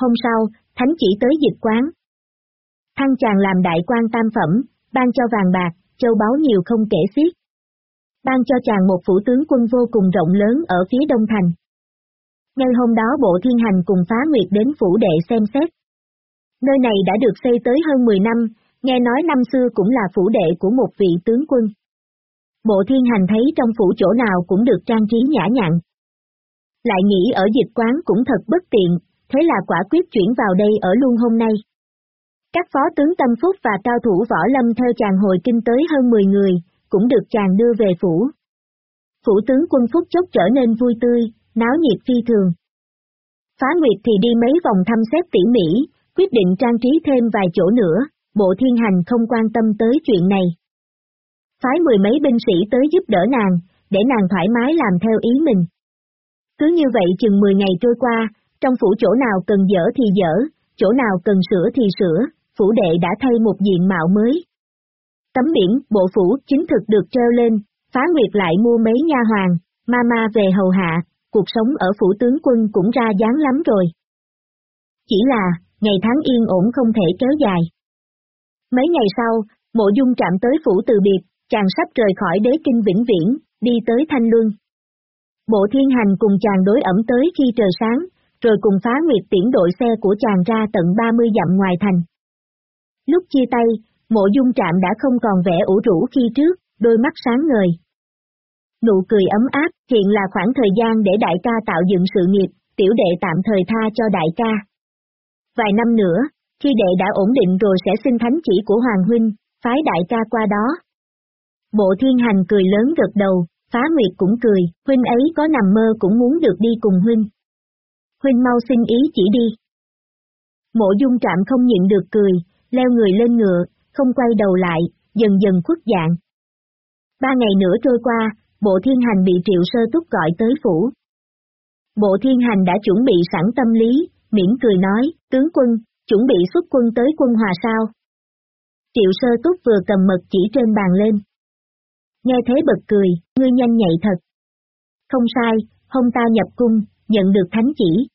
Hôm sau, thánh chỉ tới dịch quán. Thăng chàng làm đại quan tam phẩm, ban cho vàng bạc, châu báu nhiều không kể xiết. Ban cho chàng một phủ tướng quân vô cùng rộng lớn ở phía đông thành. Ngay hôm đó bộ thiên hành cùng phá nguyệt đến phủ đệ xem xét. Nơi này đã được xây tới hơn 10 năm, nghe nói năm xưa cũng là phủ đệ của một vị tướng quân. Bộ thiên hành thấy trong phủ chỗ nào cũng được trang trí nhã nhặn. Lại nghĩ ở dịch quán cũng thật bất tiện, thế là quả quyết chuyển vào đây ở luôn hôm nay. Các phó tướng Tâm Phúc và cao thủ võ lâm theo chàng hồi kinh tới hơn 10 người, cũng được chàng đưa về phủ. Phủ tướng quân Phúc chốc trở nên vui tươi, náo nhiệt phi thường. Phá Nguyệt thì đi mấy vòng thăm xét tỉ mỉ, quyết định trang trí thêm vài chỗ nữa, bộ thiên hành không quan tâm tới chuyện này. Phái mười mấy binh sĩ tới giúp đỡ nàng, để nàng thoải mái làm theo ý mình. Cứ như vậy chừng 10 ngày trôi qua, trong phủ chỗ nào cần dở thì dở, chỗ nào cần sửa thì sửa, phủ đệ đã thay một diện mạo mới. Tấm biển, bộ phủ, chính thực được treo lên, phá nguyệt lại mua mấy nha hoàng, ma ma về hầu hạ, cuộc sống ở phủ tướng quân cũng ra dáng lắm rồi. Chỉ là, ngày tháng yên ổn không thể kéo dài. Mấy ngày sau, mộ dung chạm tới phủ từ biệt, chàng sắp rời khỏi đế kinh vĩnh viễn, đi tới Thanh Luân. Bộ thiên hành cùng chàng đối ẩm tới khi trời sáng, rồi cùng phá nguyệt tiễn đội xe của chàng ra tận 30 dặm ngoài thành. Lúc chia tay, mộ dung trạm đã không còn vẻ ủ rũ khi trước, đôi mắt sáng ngời. Nụ cười ấm áp, hiện là khoảng thời gian để đại ca tạo dựng sự nghiệp, tiểu đệ tạm thời tha cho đại ca. Vài năm nữa, khi đệ đã ổn định rồi sẽ xin thánh chỉ của Hoàng Huynh, phái đại ca qua đó. Bộ thiên hành cười lớn gật đầu, phá nguyệt cũng cười, Huynh ấy có nằm mơ cũng muốn được đi cùng Huynh. Huynh mau xin ý chỉ đi. Mộ dung trạm không nhịn được cười, leo người lên ngựa, không quay đầu lại, dần dần khuất dạng. Ba ngày nữa trôi qua, bộ thiên hành bị triệu sơ túc gọi tới phủ. Bộ thiên hành đã chuẩn bị sẵn tâm lý, miễn cười nói, tướng quân, chuẩn bị xuất quân tới quân hòa sao. Triệu sơ túc vừa cầm mật chỉ trên bàn lên. Nghe thế bật cười, ngươi nhanh nhạy thật. Không sai, hôm ta nhập cung, nhận được thánh chỉ.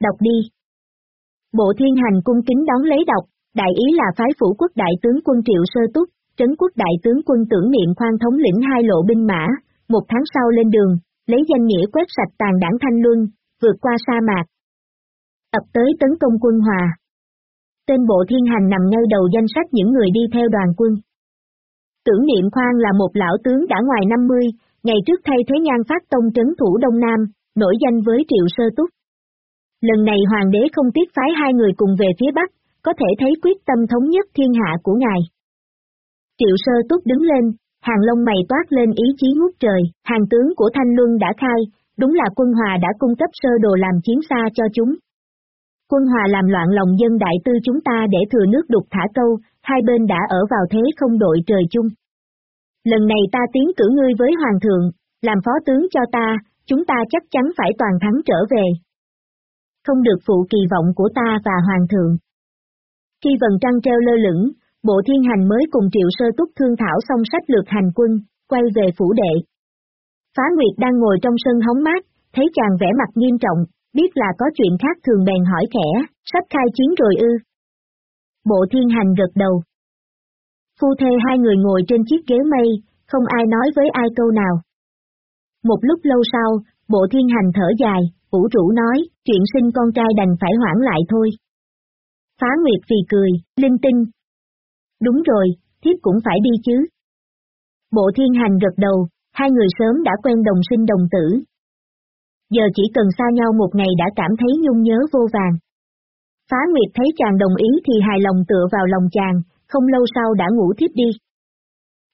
Đọc đi. Bộ thiên hành cung kính đón lấy đọc, đại ý là phái phủ quốc đại tướng quân Triệu Sơ Túc, trấn quốc đại tướng quân tưởng niệm khoan thống lĩnh hai lộ binh mã, một tháng sau lên đường, lấy danh nghĩa quét sạch tàn đảng Thanh Luân, vượt qua sa mạc. Ập tới tấn công quân Hòa. Tên bộ thiên hành nằm ngay đầu danh sách những người đi theo đoàn quân. Tưởng niệm khoan là một lão tướng đã ngoài 50, ngày trước thay thế nhan phát tông trấn thủ Đông Nam, nổi danh với Triệu Sơ Túc. Lần này hoàng đế không tiếc phái hai người cùng về phía Bắc, có thể thấy quyết tâm thống nhất thiên hạ của ngài. Triệu Sơ Túc đứng lên, hàng lông mày toát lên ý chí ngút trời, hàng tướng của Thanh Luân đã khai, đúng là quân hòa đã cung cấp sơ đồ làm chiến xa cho chúng. Quân hòa làm loạn lòng dân đại tư chúng ta để thừa nước đục thả câu, hai bên đã ở vào thế không đội trời chung. Lần này ta tiến cử ngươi với Hoàng thượng, làm phó tướng cho ta, chúng ta chắc chắn phải toàn thắng trở về. Không được phụ kỳ vọng của ta và Hoàng thượng. Khi vần trăng treo lơ lửng, Bộ Thiên Hành mới cùng Triệu Sơ Túc thương thảo xong sách lược hành quân, quay về phủ đệ. Phá Nguyệt đang ngồi trong sân hóng mát, thấy chàng vẻ mặt nghiêm trọng, biết là có chuyện khác thường bèn hỏi khẽ, sắp khai chiến rồi ư. Bộ Thiên Hành gật đầu. Phu thê hai người ngồi trên chiếc ghế mây, không ai nói với ai câu nào. Một lúc lâu sau, Bộ Thiên Hành thở dài, vũ rũ nói, chuyện sinh con trai đành phải hoãn lại thôi. Phá Nguyệt vì cười, linh tinh, Đúng rồi, thiếp cũng phải đi chứ. Bộ thiên hành gật đầu, hai người sớm đã quen đồng sinh đồng tử. Giờ chỉ cần xa nhau một ngày đã cảm thấy nhung nhớ vô vàng. Phá Nguyệt thấy chàng đồng ý thì hài lòng tựa vào lòng chàng, không lâu sau đã ngủ thiếp đi.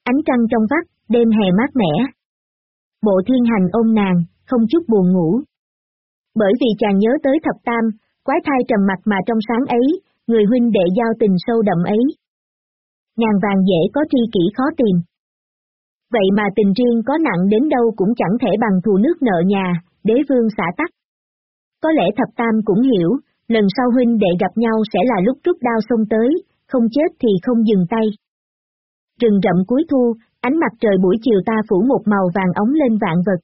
Ánh trăng trong vắt, đêm hè mát mẻ. Bộ thiên hành ôm nàng, không chút buồn ngủ. Bởi vì chàng nhớ tới thập tam, quái thai trầm mặt mà trong sáng ấy, người huynh đệ giao tình sâu đậm ấy, ngàn vàng dễ có tri kỷ khó tìm. Vậy mà tình riêng có nặng đến đâu cũng chẳng thể bằng thù nước nợ nhà, đế vương xả tắc. Có lẽ thập tam cũng hiểu, lần sau huynh đệ gặp nhau sẽ là lúc rút đao xông tới, không chết thì không dừng tay. Rừng rậm cuối thu, ánh mặt trời buổi chiều ta phủ một màu vàng ống lên vạn vật.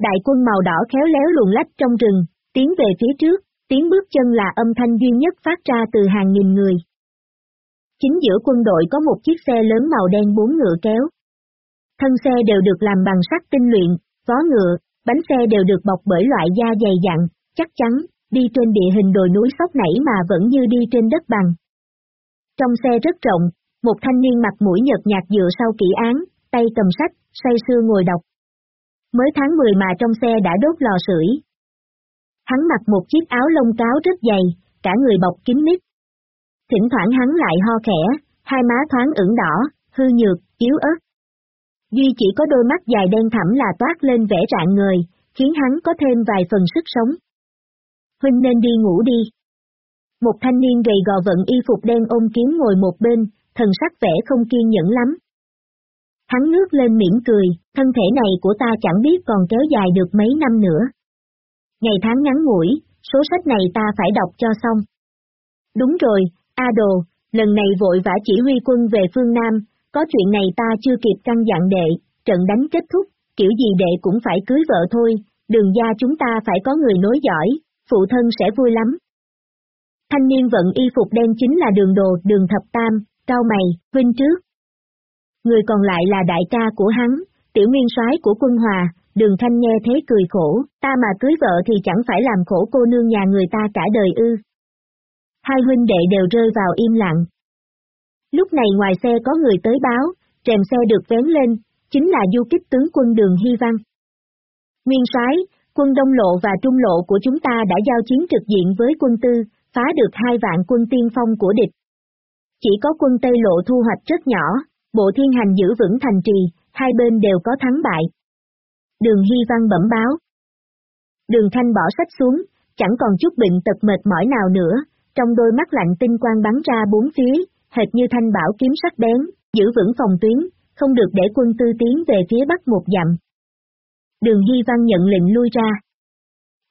Đại quân màu đỏ khéo léo luồn lách trong rừng, tiến về phía trước, tiếng bước chân là âm thanh duy nhất phát ra từ hàng nghìn người. Chính giữa quân đội có một chiếc xe lớn màu đen bốn ngựa kéo. Thân xe đều được làm bằng sắt tinh luyện, vó ngựa, bánh xe đều được bọc bởi loại da dày dặn, chắc chắn, đi trên địa hình đồi núi sóc nảy mà vẫn như đi trên đất bằng. Trong xe rất rộng, một thanh niên mặt mũi nhợt nhạt dựa sau kỹ án, tay cầm sách, say sưa ngồi đọc. Mới tháng 10 mà trong xe đã đốt lò sưởi. Hắn mặc một chiếc áo lông cáo rất dày, cả người bọc kín mít, Thỉnh thoảng hắn lại ho khẽ, hai má thoáng ửng đỏ, hư nhược, yếu ớt. Duy chỉ có đôi mắt dài đen thẳm là toát lên vẻ rạng người, khiến hắn có thêm vài phần sức sống. Huynh nên đi ngủ đi. Một thanh niên gầy gò vận y phục đen ôm kiếm ngồi một bên, thần sắc vẻ không kiên nhẫn lắm. Hắn ngước lên mỉm cười, thân thể này của ta chẳng biết còn kéo dài được mấy năm nữa. Ngày tháng ngắn ngủi, số sách này ta phải đọc cho xong. Đúng rồi, A Đồ, lần này vội vã chỉ huy quân về phương Nam, có chuyện này ta chưa kịp căn dặn đệ, trận đánh kết thúc, kiểu gì đệ cũng phải cưới vợ thôi, đường gia chúng ta phải có người nối giỏi, phụ thân sẽ vui lắm. Thanh niên vận y phục đen chính là đường đồ, đường thập tam, cao mày, vinh trước. Người còn lại là đại ca của hắn, tiểu nguyên soái của quân hòa, đường thanh nghe thế cười khổ, ta mà cưới vợ thì chẳng phải làm khổ cô nương nhà người ta cả đời ư hai huynh đệ đều rơi vào im lặng. Lúc này ngoài xe có người tới báo, rèm xe được vén lên, chính là du kích tướng quân đường Hy Văn. Nguyên soái, quân Đông Lộ và Trung Lộ của chúng ta đã giao chiến trực diện với quân tư, phá được hai vạn quân tiên phong của địch. Chỉ có quân Tây Lộ thu hoạch rất nhỏ, bộ thiên hành giữ vững thành trì, hai bên đều có thắng bại. Đường Hy Văn bẩm báo. Đường Thanh bỏ sách xuống, chẳng còn chút bệnh tật mệt mỏi nào nữa, trong đôi mắt lạnh tinh quang bắn ra bốn phía, hệt như thanh bảo kiếm sắc bén, giữ vững phòng tuyến, không được để quân tư tiến về phía bắc một dặm. Đường Hy Văn nhận lệnh lui ra.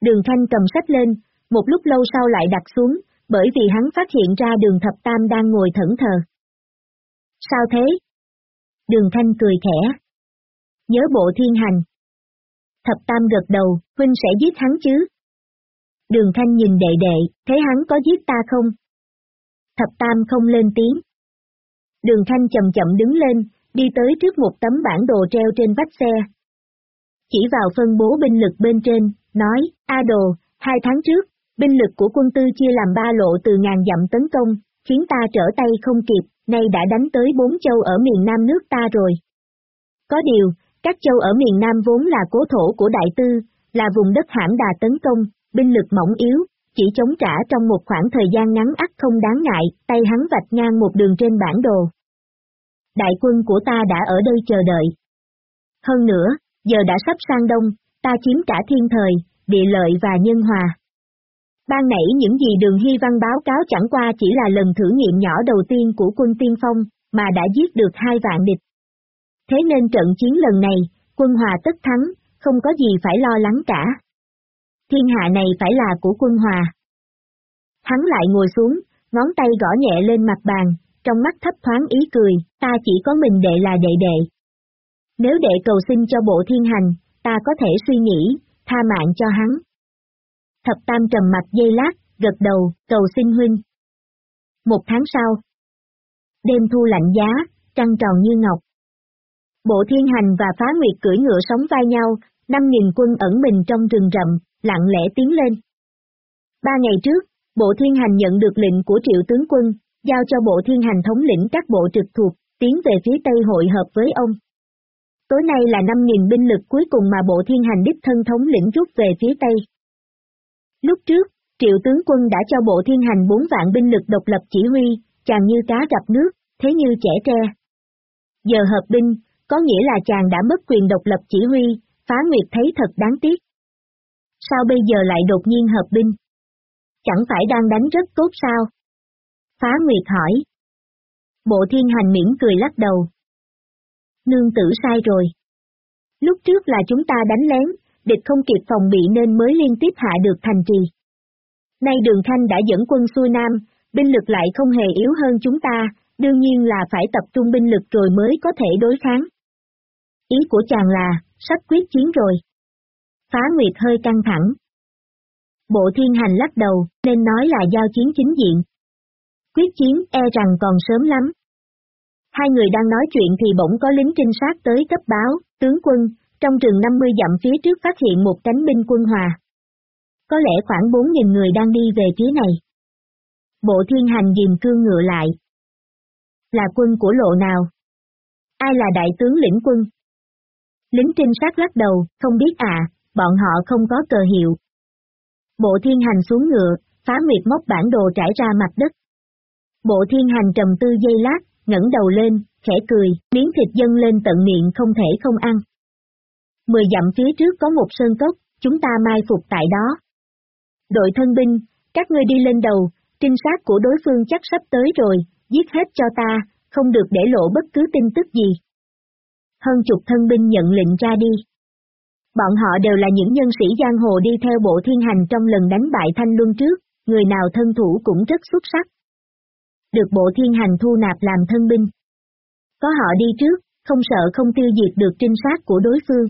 Đường Thanh cầm sách lên, một lúc lâu sau lại đặt xuống, bởi vì hắn phát hiện ra đường thập tam đang ngồi thẫn thờ. Sao thế? Đường Thanh cười khẽ. Nhớ bộ thiên hành. Thập tam gật đầu, huynh sẽ giết hắn chứ? Đường Thanh nhìn đệ đệ, thấy hắn có giết ta không? Thập Tam không lên tiếng. Đường Thanh chậm chậm đứng lên, đi tới trước một tấm bản đồ treo trên vách xe. Chỉ vào phân bố binh lực bên trên, nói, A đồ, hai tháng trước, binh lực của quân tư chia làm ba lộ từ ngàn dặm tấn công, khiến ta trở tay không kịp, nay đã đánh tới bốn châu ở miền Nam nước ta rồi. Có điều, các châu ở miền Nam vốn là cố thổ của Đại Tư, là vùng đất hãm đà tấn công, binh lực mỏng yếu, chỉ chống trả trong một khoảng thời gian ngắn ắt không đáng ngại, tay hắn vạch ngang một đường trên bản đồ. Đại quân của ta đã ở đây chờ đợi. Hơn nữa, giờ đã sắp sang đông, ta chiếm cả thiên thời, địa lợi và nhân hòa. Ban nãy những gì đường Hy Văn báo cáo chẳng qua chỉ là lần thử nghiệm nhỏ đầu tiên của quân tiên phong, mà đã giết được hai vạn địch. Thế nên trận chiến lần này, quân hòa tất thắng, không có gì phải lo lắng cả. Thiên hạ này phải là của quân hòa. Hắn lại ngồi xuống, ngón tay gõ nhẹ lên mặt bàn, trong mắt thấp thoáng ý cười, ta chỉ có mình đệ là đệ đệ. Nếu đệ cầu xin cho bộ thiên hành, ta có thể suy nghĩ, tha mạng cho hắn. Thập Tam trầm mặt dây lát, gật đầu, cầu xin huynh. Một tháng sau. Đêm thu lạnh giá, trăng tròn như ngọc. Bộ thiên hành và phá nguyệt cưỡi ngựa sống vai nhau, năm nghìn quân ẩn mình trong rừng rậm, lặng lẽ tiến lên. Ba ngày trước, bộ thiên hành nhận được lệnh của triệu tướng quân, giao cho bộ thiên hành thống lĩnh các bộ trực thuộc, tiến về phía Tây hội hợp với ông. Tối nay là 5.000 binh lực cuối cùng mà bộ thiên hành đích thân thống lĩnh rút về phía Tây. Lúc trước, triệu tướng quân đã cho bộ thiên hành 4 vạn binh lực độc lập chỉ huy, chàng như cá gặp nước, thế như trẻ tre. Giờ hợp binh, có nghĩa là chàng đã mất quyền độc lập chỉ huy, phá nguyệt thấy thật đáng tiếc. Sao bây giờ lại đột nhiên hợp binh? Chẳng phải đang đánh rất tốt sao? Phá nguyệt hỏi. Bộ thiên hành miễn cười lắc đầu. Nương tử sai rồi. Lúc trước là chúng ta đánh lén, địch không kịp phòng bị nên mới liên tiếp hạ được thành trì. Nay đường khanh đã dẫn quân xuôi nam, binh lực lại không hề yếu hơn chúng ta, đương nhiên là phải tập trung binh lực rồi mới có thể đối kháng. Ý của chàng là, sắp quyết chiến rồi. Phá Nguyệt hơi căng thẳng. Bộ thiên hành lắc đầu, nên nói là giao chiến chính diện. Quyết chiến e rằng còn sớm lắm. Hai người đang nói chuyện thì bỗng có lính trinh sát tới cấp báo, tướng quân, trong trường 50 dặm phía trước phát hiện một cánh binh quân hòa. Có lẽ khoảng 4.000 người đang đi về phía này. Bộ thiên hành dìm cương ngựa lại. Là quân của lộ nào? Ai là đại tướng lĩnh quân? Lính trinh sát lắc đầu, không biết à, bọn họ không có cờ hiệu. Bộ thiên hành xuống ngựa, phá nguyệt móc bản đồ trải ra mặt đất. Bộ thiên hành trầm tư dây lát, ngẩng đầu lên, khẽ cười, miếng thịt dâng lên tận miệng không thể không ăn. Mười dặm phía trước có một sơn cốc, chúng ta mai phục tại đó. Đội thân binh, các ngươi đi lên đầu, trinh sát của đối phương chắc sắp tới rồi, giết hết cho ta, không được để lộ bất cứ tin tức gì. Hơn chục thân binh nhận lệnh ra đi. Bọn họ đều là những nhân sĩ giang hồ đi theo bộ thiên hành trong lần đánh bại thanh luân trước, người nào thân thủ cũng rất xuất sắc. Được bộ thiên hành thu nạp làm thân binh. Có họ đi trước, không sợ không tiêu diệt được trinh sát của đối phương.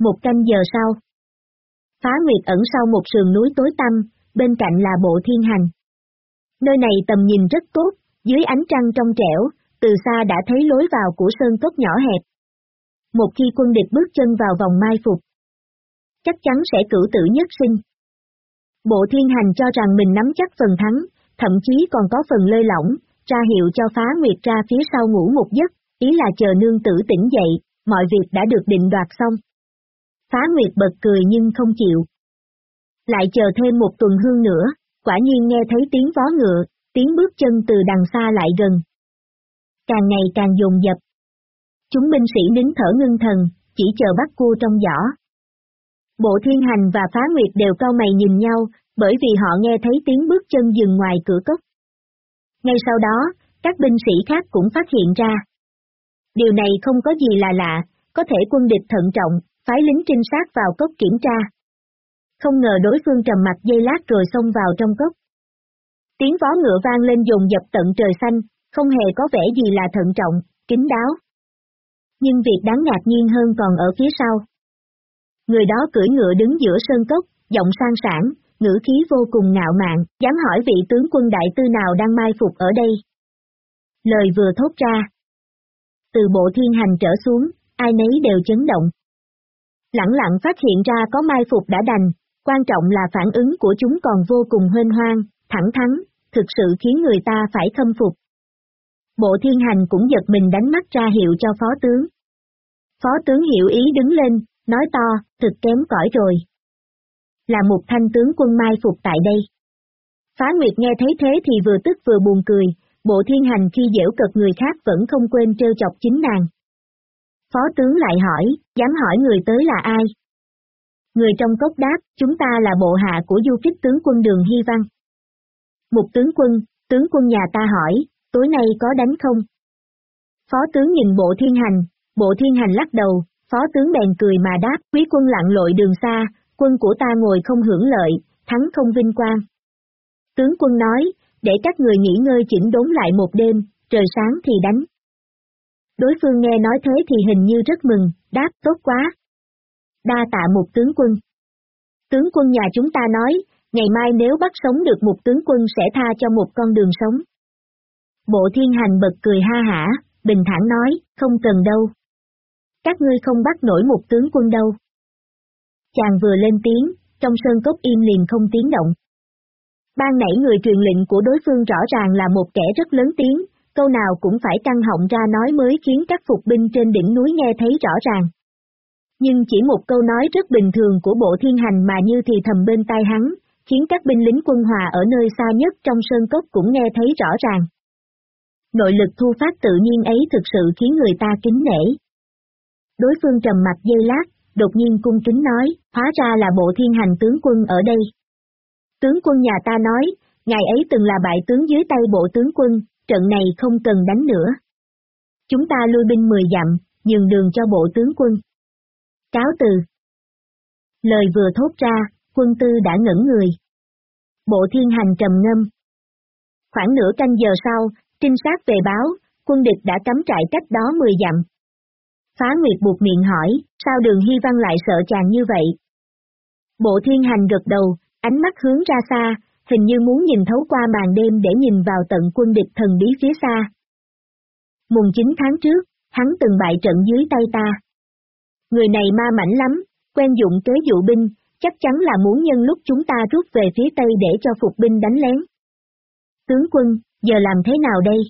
Một canh giờ sau. Phá Nguyệt ẩn sau một sườn núi tối tăm, bên cạnh là bộ thiên hành. Nơi này tầm nhìn rất tốt, dưới ánh trăng trong trẻo, từ xa đã thấy lối vào của sơn cốc nhỏ hẹp. Một khi quân địch bước chân vào vòng mai phục, chắc chắn sẽ cử tử nhất sinh. Bộ thiên hành cho rằng mình nắm chắc phần thắng, thậm chí còn có phần lơi lỏng, ra hiệu cho phá nguyệt ra phía sau ngủ một giấc, ý là chờ nương tử tỉnh dậy, mọi việc đã được định đoạt xong. Phá nguyệt bật cười nhưng không chịu. Lại chờ thêm một tuần hương nữa, quả nhiên nghe thấy tiếng vó ngựa, tiếng bước chân từ đằng xa lại gần. Càng ngày càng dồn dập. Chúng binh sĩ nín thở ngưng thần, chỉ chờ bắt cua trong giỏ. Bộ thiên hành và phá nguyệt đều cao mày nhìn nhau, bởi vì họ nghe thấy tiếng bước chân dừng ngoài cửa cốc. Ngay sau đó, các binh sĩ khác cũng phát hiện ra. Điều này không có gì là lạ, có thể quân địch thận trọng, phái lính trinh sát vào cốc kiểm tra. Không ngờ đối phương trầm mặt dây lát rồi xông vào trong cốc. Tiếng vó ngựa vang lên dồn dập tận trời xanh, không hề có vẻ gì là thận trọng, kính đáo. Nhưng việc đáng ngạc nhiên hơn còn ở phía sau. Người đó cưỡi ngựa đứng giữa sơn cốc, giọng sang sản, ngữ khí vô cùng ngạo mạn, dám hỏi vị tướng quân đại tư nào đang mai phục ở đây. Lời vừa thốt ra. Từ bộ thiên hành trở xuống, ai nấy đều chấn động. Lặng lặng phát hiện ra có mai phục đã đành, quan trọng là phản ứng của chúng còn vô cùng hên hoang, thẳng thắn, thực sự khiến người ta phải khâm phục. Bộ thiên hành cũng giật mình đánh mắt ra hiệu cho phó tướng. Phó tướng hiểu ý đứng lên, nói to, thực kém cỏi rồi. Là một thanh tướng quân mai phục tại đây. Phá Nguyệt nghe thấy thế thì vừa tức vừa buồn cười, bộ thiên hành khi dễu cật người khác vẫn không quên trêu chọc chính nàng. Phó tướng lại hỏi, dám hỏi người tới là ai? Người trong cốc đáp, chúng ta là bộ hạ của du kích tướng quân đường Hy Văn. Một tướng quân, tướng quân nhà ta hỏi, tối nay có đánh không? Phó tướng nhìn bộ thiên hành, bộ thiên hành lắc đầu, phó tướng bèn cười mà đáp, quý quân lặn lội đường xa, quân của ta ngồi không hưởng lợi, thắng không vinh quang. Tướng quân nói, để các người nghỉ ngơi chỉnh đốn lại một đêm, trời sáng thì đánh. Đối phương nghe nói thế thì hình như rất mừng, đáp tốt quá. Đa tạ một tướng quân. Tướng quân nhà chúng ta nói, ngày mai nếu bắt sống được một tướng quân sẽ tha cho một con đường sống. Bộ thiên hành bật cười ha hả, bình thản nói, không cần đâu. Các ngươi không bắt nổi một tướng quân đâu. Chàng vừa lên tiếng, trong sơn cốc im liền không tiếng động. Ban nãy người truyền lệnh của đối phương rõ ràng là một kẻ rất lớn tiếng, câu nào cũng phải căng họng ra nói mới khiến các phục binh trên đỉnh núi nghe thấy rõ ràng. Nhưng chỉ một câu nói rất bình thường của bộ thiên hành mà như thì thầm bên tai hắn, khiến các binh lính quân hòa ở nơi xa nhất trong sơn cốc cũng nghe thấy rõ ràng. Nội lực thu phát tự nhiên ấy thực sự khiến người ta kính nể. Đối phương trầm mặt dây lát, đột nhiên cung kính nói, hóa ra là bộ thiên hành tướng quân ở đây. Tướng quân nhà ta nói, ngài ấy từng là bại tướng dưới tay bộ tướng quân, trận này không cần đánh nữa. Chúng ta lui binh 10 dặm, nhường đường cho bộ tướng quân. Cáo từ. Lời vừa thốt ra, quân tư đã ngẩn người. Bộ thiên hành trầm ngâm. Khoảng nửa canh giờ sau, trinh sát về báo, quân địch đã cắm trại cách đó 10 dặm. Phá Nguyệt buộc miệng hỏi, sao đường Hy Văn lại sợ chàng như vậy? Bộ thiên hành gật đầu, ánh mắt hướng ra xa, hình như muốn nhìn thấu qua màn đêm để nhìn vào tận quân địch thần bí phía xa. Mùng 9 tháng trước, hắn từng bại trận dưới tay ta. Người này ma mảnh lắm, quen dụng kế dụ binh, chắc chắn là muốn nhân lúc chúng ta rút về phía Tây để cho phục binh đánh lén. Tướng quân, giờ làm thế nào đây?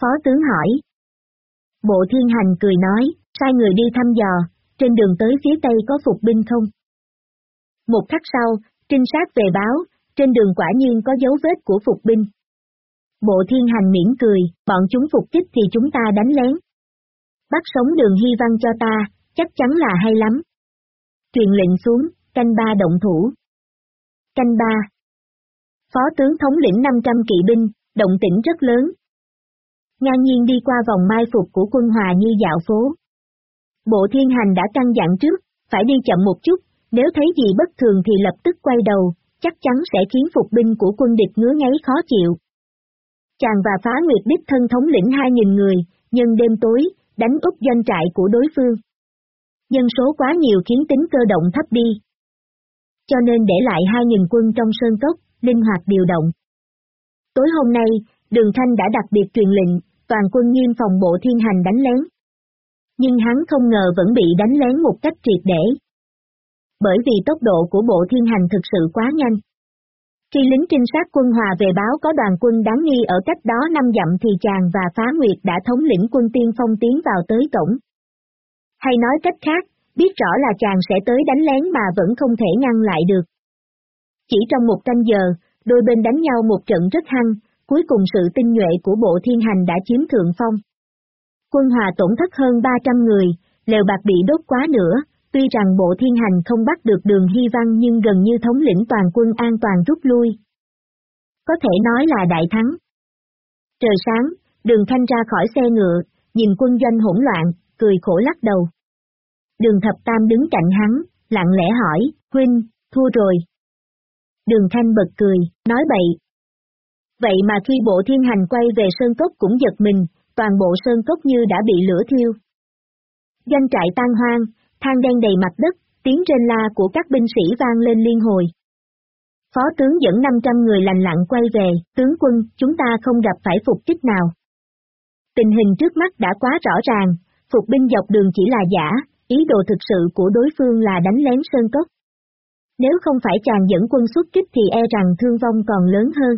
Phó tướng hỏi. Bộ thiên hành cười nói, sai người đi thăm dò, trên đường tới phía Tây có phục binh không? Một khắc sau, trinh sát về báo, trên đường quả nhiên có dấu vết của phục binh. Bộ thiên hành miễn cười, bọn chúng phục kích thì chúng ta đánh lén. Bắt sống đường hy văn cho ta, chắc chắn là hay lắm. Truyền lệnh xuống, canh ba động thủ. Canh ba. Phó tướng thống lĩnh 500 kỵ binh, động tĩnh rất lớn. Ngang nhiên đi qua vòng mai phục của quân hòa như dạo phố. Bộ thiên hành đã căng dặn trước, phải đi chậm một chút, nếu thấy gì bất thường thì lập tức quay đầu, chắc chắn sẽ khiến phục binh của quân địch ngứa ngáy khó chịu. Chàng và phá nguyệt đích thân thống lĩnh 2.000 người, nhân đêm tối, đánh úp doanh trại của đối phương. Nhân số quá nhiều khiến tính cơ động thấp đi. Cho nên để lại 2.000 quân trong sơn cốc, linh hoạt điều động. Tối hôm nay, Đường Thanh đã đặc biệt truyền lệnh, toàn quân nghiêm phòng bộ thiên hành đánh lén. Nhưng hắn không ngờ vẫn bị đánh lén một cách triệt để. Bởi vì tốc độ của bộ thiên hành thực sự quá nhanh. Khi lính trinh sát quân hòa về báo có đoàn quân đáng nghi ở cách đó năm dặm thì chàng và phá nguyệt đã thống lĩnh quân tiên phong tiến vào tới cổng. Hay nói cách khác, biết rõ là chàng sẽ tới đánh lén mà vẫn không thể ngăn lại được. Chỉ trong một canh giờ, đôi bên đánh nhau một trận rất hăng, cuối cùng sự tinh nhuệ của bộ thiên hành đã chiếm thượng phong. Quân hòa tổn thất hơn 300 người, lều bạc bị đốt quá nữa, tuy rằng bộ thiên hành không bắt được đường hy văn nhưng gần như thống lĩnh toàn quân an toàn rút lui. Có thể nói là đại thắng. Trời sáng, đường thanh ra khỏi xe ngựa, nhìn quân doanh hỗn loạn, cười khổ lắc đầu. Đường thập tam đứng cạnh hắn, lặng lẽ hỏi, huynh, thua rồi. Đường thanh bật cười, nói bậy, Vậy mà khi bộ thiên hành quay về Sơn Cốc cũng giật mình, toàn bộ Sơn Cốc như đã bị lửa thiêu. Doanh trại tan hoang, than đen đầy mặt đất, tiếng trên la của các binh sĩ vang lên liên hồi. Phó tướng dẫn 500 người lành lặng quay về, tướng quân, chúng ta không gặp phải phục kích nào. Tình hình trước mắt đã quá rõ ràng, phục binh dọc đường chỉ là giả, ý đồ thực sự của đối phương là đánh lén sơn cốc. Nếu không phải chàng dẫn quân xuất kích thì e rằng thương vong còn lớn hơn.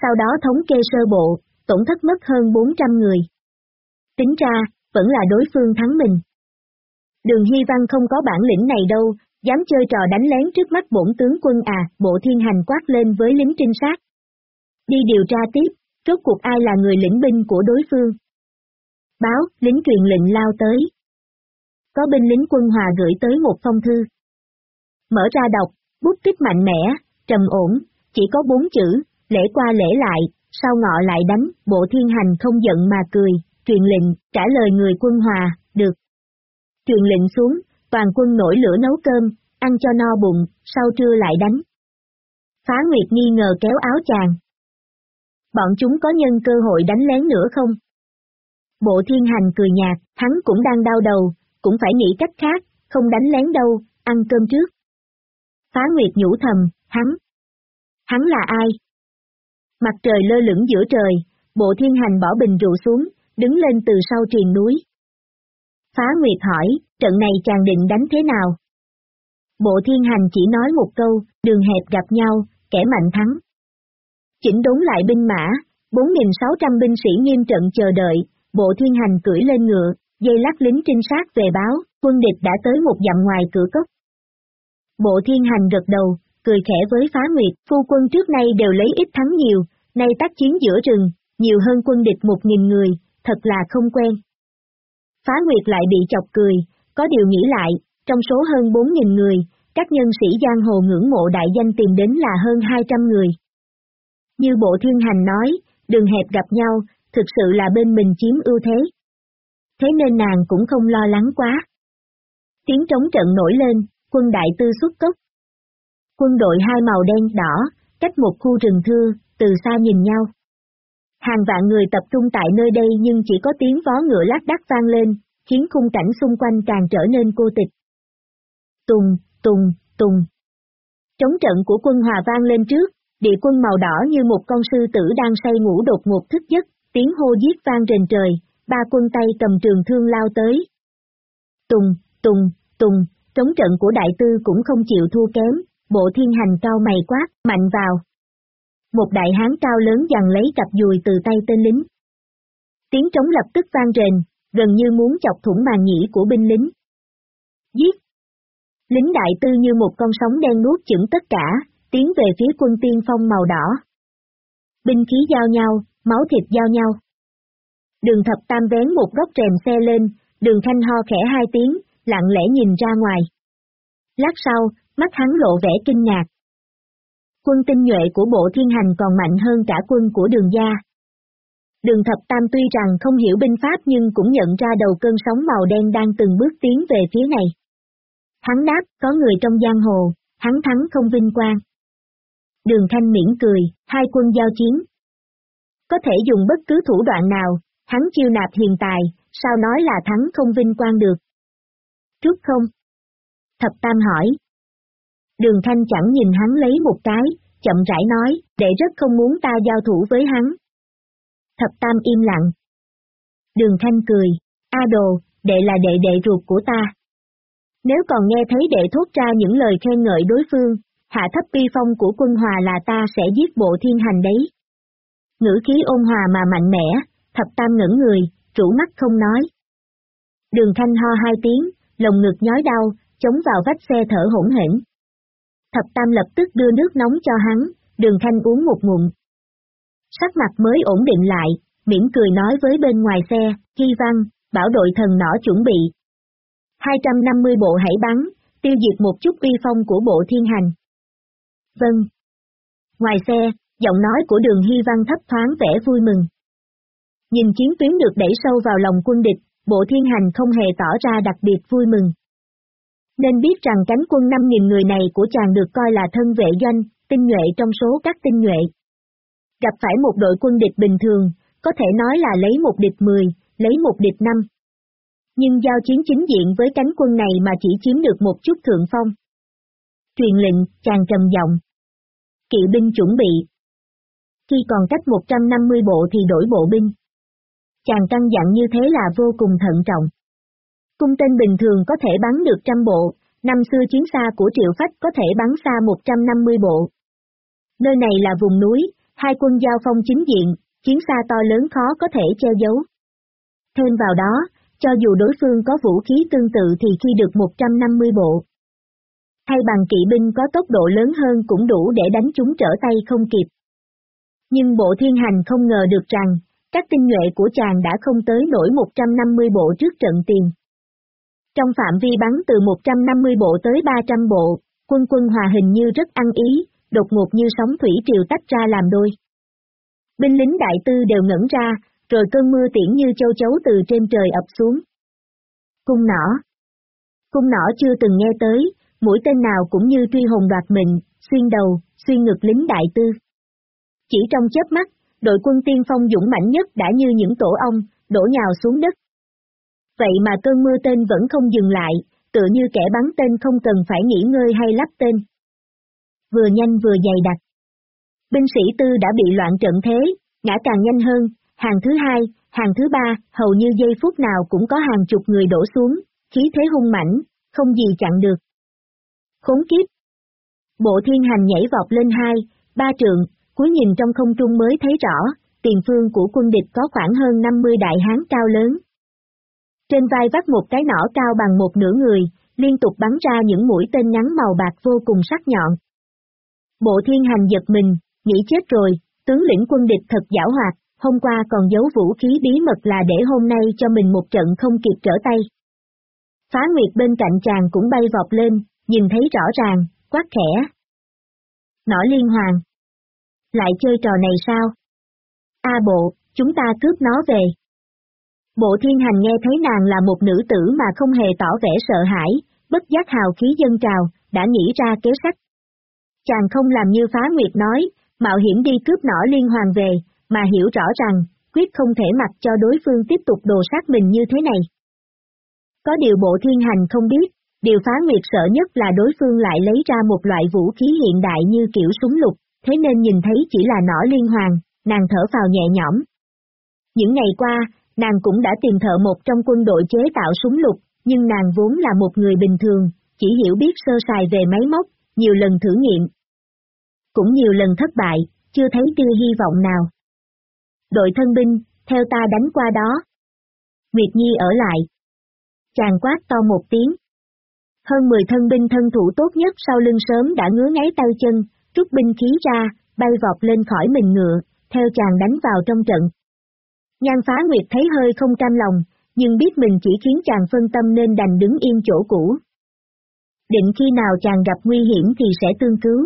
Sau đó thống kê sơ bộ, tổn thất mất hơn 400 người. Tính ra, vẫn là đối phương thắng mình. Đường Hy Văn không có bản lĩnh này đâu, dám chơi trò đánh lén trước mắt bổn tướng quân à, bộ thiên hành quát lên với lính trinh sát. Đi điều tra tiếp, rốt cuộc ai là người lĩnh binh của đối phương. Báo, lính truyền lệnh lao tới. Có binh lính quân hòa gửi tới một phong thư. Mở ra đọc, bút tích mạnh mẽ, trầm ổn, chỉ có bốn chữ, lễ qua lễ lại, sau ngọ lại đánh, bộ thiên hành không giận mà cười, truyền lệnh, trả lời người quân hòa, được. Truyền lệnh xuống, toàn quân nổi lửa nấu cơm, ăn cho no bụng, sau trưa lại đánh. Phá Nguyệt nghi ngờ kéo áo chàng. Bọn chúng có nhân cơ hội đánh lén nữa không? Bộ thiên hành cười nhạt, hắn cũng đang đau đầu, cũng phải nghĩ cách khác, không đánh lén đâu, ăn cơm trước. Phá Nguyệt nhủ thầm, hắn. Hắn là ai? Mặt trời lơ lửng giữa trời, bộ thiên hành bỏ bình rượu xuống, đứng lên từ sau triền núi. Phá Nguyệt hỏi, trận này chàng định đánh thế nào? Bộ thiên hành chỉ nói một câu, đường hẹp gặp nhau, kẻ mạnh thắng. Chỉnh đốn lại binh mã, 4.600 binh sĩ nghiêm trận chờ đợi, bộ thiên hành cưỡi lên ngựa, dây lắc lính trinh sát về báo, quân địch đã tới một dặm ngoài cửa cốc. Bộ thiên hành gật đầu, cười khẽ với phá nguyệt, phu quân trước nay đều lấy ít thắng nhiều, nay tác chiến giữa rừng, nhiều hơn quân địch một nghìn người, thật là không quen. Phá nguyệt lại bị chọc cười, có điều nghĩ lại, trong số hơn bốn nghìn người, các nhân sĩ giang hồ ngưỡng mộ đại danh tìm đến là hơn hai trăm người. Như bộ thiên hành nói, đường hẹp gặp nhau, thực sự là bên mình chiếm ưu thế. Thế nên nàng cũng không lo lắng quá. Tiếng trống trận nổi lên, quân đại tư xuất cốc, Quân đội hai màu đen đỏ, cách một khu rừng thưa, từ xa nhìn nhau. Hàng vạn người tập trung tại nơi đây nhưng chỉ có tiếng vó ngựa lát đắt vang lên, khiến khung cảnh xung quanh càng trở nên cô tịch. Tùng, tùng, tùng. Trống trận của quân hòa vang lên trước, địa quân màu đỏ như một con sư tử đang say ngủ đột ngột thức giấc, tiếng hô giết vang rền trời, ba quân tay cầm trường thương lao tới. Tùng, tùng, tùng, trống trận của đại tư cũng không chịu thua kém, bộ thiên hành cao mày quát, mạnh vào. Một đại hán cao lớn dằn lấy cặp dùi từ tay tên lính. Tiếng trống lập tức vang rền, gần như muốn chọc thủng màn nhĩ của binh lính. Giết! Lính đại tư như một con sóng đen nuốt chửng tất cả, tiến về phía quân tiên phong màu đỏ. Binh khí giao nhau, máu thịt giao nhau. Đường thập tam vén một góc rèm xe lên, đường thanh ho khẽ hai tiếng, lặng lẽ nhìn ra ngoài. Lát sau, mắt hắn lộ vẻ kinh ngạc. Quân tinh nhuệ của bộ thiên hành còn mạnh hơn cả quân của đường gia. Đường thập tam tuy rằng không hiểu binh pháp nhưng cũng nhận ra đầu cơn sóng màu đen đang từng bước tiến về phía này. Hắn đáp, có người trong giang hồ, hắn thắng không vinh quang. Đường thanh miễn cười, hai quân giao chiến. Có thể dùng bất cứ thủ đoạn nào, hắn chiêu nạp hiền tài, sao nói là thắng không vinh quang được. Trước không? Thập Tam hỏi, Đường Thanh chẳng nhìn hắn lấy một cái, chậm rãi nói, đệ rất không muốn ta giao thủ với hắn. Thập Tam im lặng. Đường Thanh cười, A đồ, đệ là đệ đệ ruột của ta. Nếu còn nghe thấy đệ thốt ra những lời khen ngợi đối phương, hạ thấp uy phong của quân hòa là ta sẽ giết bộ thiên hành đấy. Ngữ khí ôn hòa mà mạnh mẽ, thập tam ngẩn người, rủ mắt không nói. Đường thanh ho hai tiếng, lồng ngực nhói đau, chống vào vách xe thở hỗn hển. Thập Tam lập tức đưa nước nóng cho hắn, đường thanh uống một ngụm. Sắc mặt mới ổn định lại, miễn cười nói với bên ngoài xe, Hy Văn, bảo đội thần nỏ chuẩn bị. 250 bộ hãy bắn, tiêu diệt một chút uy phong của bộ thiên hành. Vâng. Ngoài xe, giọng nói của đường Hy Văn thấp thoáng vẻ vui mừng. Nhìn chiến tuyến được đẩy sâu vào lòng quân địch, bộ thiên hành không hề tỏ ra đặc biệt vui mừng nên biết rằng cánh quân 5.000 người này của chàng được coi là thân vệ doanh, tinh nhuệ trong số các tinh nhuệ. Gặp phải một đội quân địch bình thường, có thể nói là lấy một địch 10, lấy một địch 5. Nhưng giao chiến chính diện với cánh quân này mà chỉ chiếm được một chút thượng phong. Truyền lệnh, chàng trầm giọng. Kỵ binh chuẩn bị. Khi còn cách 150 bộ thì đổi bộ binh. Chàng căn dặn như thế là vô cùng thận trọng. Cung tên bình thường có thể bắn được trăm bộ, năm xưa chiến xa của Triệu Phách có thể bắn xa 150 bộ. Nơi này là vùng núi, hai quân giao phong chính diện, chiến xa to lớn khó có thể che giấu. Thêm vào đó, cho dù đối phương có vũ khí tương tự thì khi được 150 bộ. Hay bằng kỵ binh có tốc độ lớn hơn cũng đủ để đánh chúng trở tay không kịp. Nhưng bộ thiên hành không ngờ được rằng, các tinh nhuệ của chàng đã không tới nổi 150 bộ trước trận tiền. Trong phạm vi bắn từ 150 bộ tới 300 bộ, quân quân hòa hình như rất ăn ý, đột ngột như sóng thủy triều tách ra làm đôi. Binh lính đại tư đều ngẩn ra, rồi cơn mưa tiễn như châu chấu từ trên trời ập xuống. Cung nỏ Cung nỏ chưa từng nghe tới, mũi tên nào cũng như truy hồn đoạt mệnh, xuyên đầu, xuyên ngực lính đại tư. Chỉ trong chớp mắt, đội quân tiên phong dũng mãnh nhất đã như những tổ ong, đổ nhào xuống đất. Vậy mà cơn mưa tên vẫn không dừng lại, tựa như kẻ bắn tên không cần phải nghỉ ngơi hay lắp tên. Vừa nhanh vừa dày đặc. Binh sĩ tư đã bị loạn trận thế, ngã càng nhanh hơn, hàng thứ hai, hàng thứ ba, hầu như giây phút nào cũng có hàng chục người đổ xuống, khí thế hung mãnh, không gì chặn được. Khốn kiếp! Bộ thiên hành nhảy vọt lên hai, ba trường cuối nhìn trong không trung mới thấy rõ, tiền phương của quân địch có khoảng hơn 50 đại hán cao lớn. Trên vai vắt một cái nỏ cao bằng một nửa người, liên tục bắn ra những mũi tên ngắn màu bạc vô cùng sắc nhọn. Bộ thiên hành giật mình, nghĩ chết rồi, tướng lĩnh quân địch thật giảo hoạt, hôm qua còn giấu vũ khí bí mật là để hôm nay cho mình một trận không kịp trở tay. Phá Nguyệt bên cạnh chàng cũng bay vọt lên, nhìn thấy rõ ràng, quát khẽ. Nỏ liên hoàng. Lại chơi trò này sao? A bộ, chúng ta cướp nó về. Bộ thiên hành nghe thấy nàng là một nữ tử mà không hề tỏ vẻ sợ hãi, bất giác hào khí dân trào, đã nghĩ ra kế sách. Chàng không làm như phá nguyệt nói, mạo hiểm đi cướp nỏ liên hoàng về, mà hiểu rõ rằng, quyết không thể mặc cho đối phương tiếp tục đồ sát mình như thế này. Có điều bộ thiên hành không biết, điều phá nguyệt sợ nhất là đối phương lại lấy ra một loại vũ khí hiện đại như kiểu súng lục, thế nên nhìn thấy chỉ là nỏ liên hoàng, nàng thở vào nhẹ nhõm. Những ngày qua, nàng cũng đã tìm thợ một trong quân đội chế tạo súng lục, nhưng nàng vốn là một người bình thường, chỉ hiểu biết sơ sài về máy móc, nhiều lần thử nghiệm. Cũng nhiều lần thất bại, chưa thấy tia hy vọng nào. Đội thân binh, theo ta đánh qua đó. Nguyệt Nhi ở lại. Chàng quát to một tiếng. Hơn 10 thân binh thân thủ tốt nhất sau lưng sớm đã ngứa ngáy tay chân, rút binh khí ra, bay vọt lên khỏi mình ngựa, theo chàng đánh vào trong trận. Nhan phá Nguyệt thấy hơi không cam lòng, nhưng biết mình chỉ khiến chàng phân tâm nên đành đứng yên chỗ cũ. Định khi nào chàng gặp nguy hiểm thì sẽ tương cứu.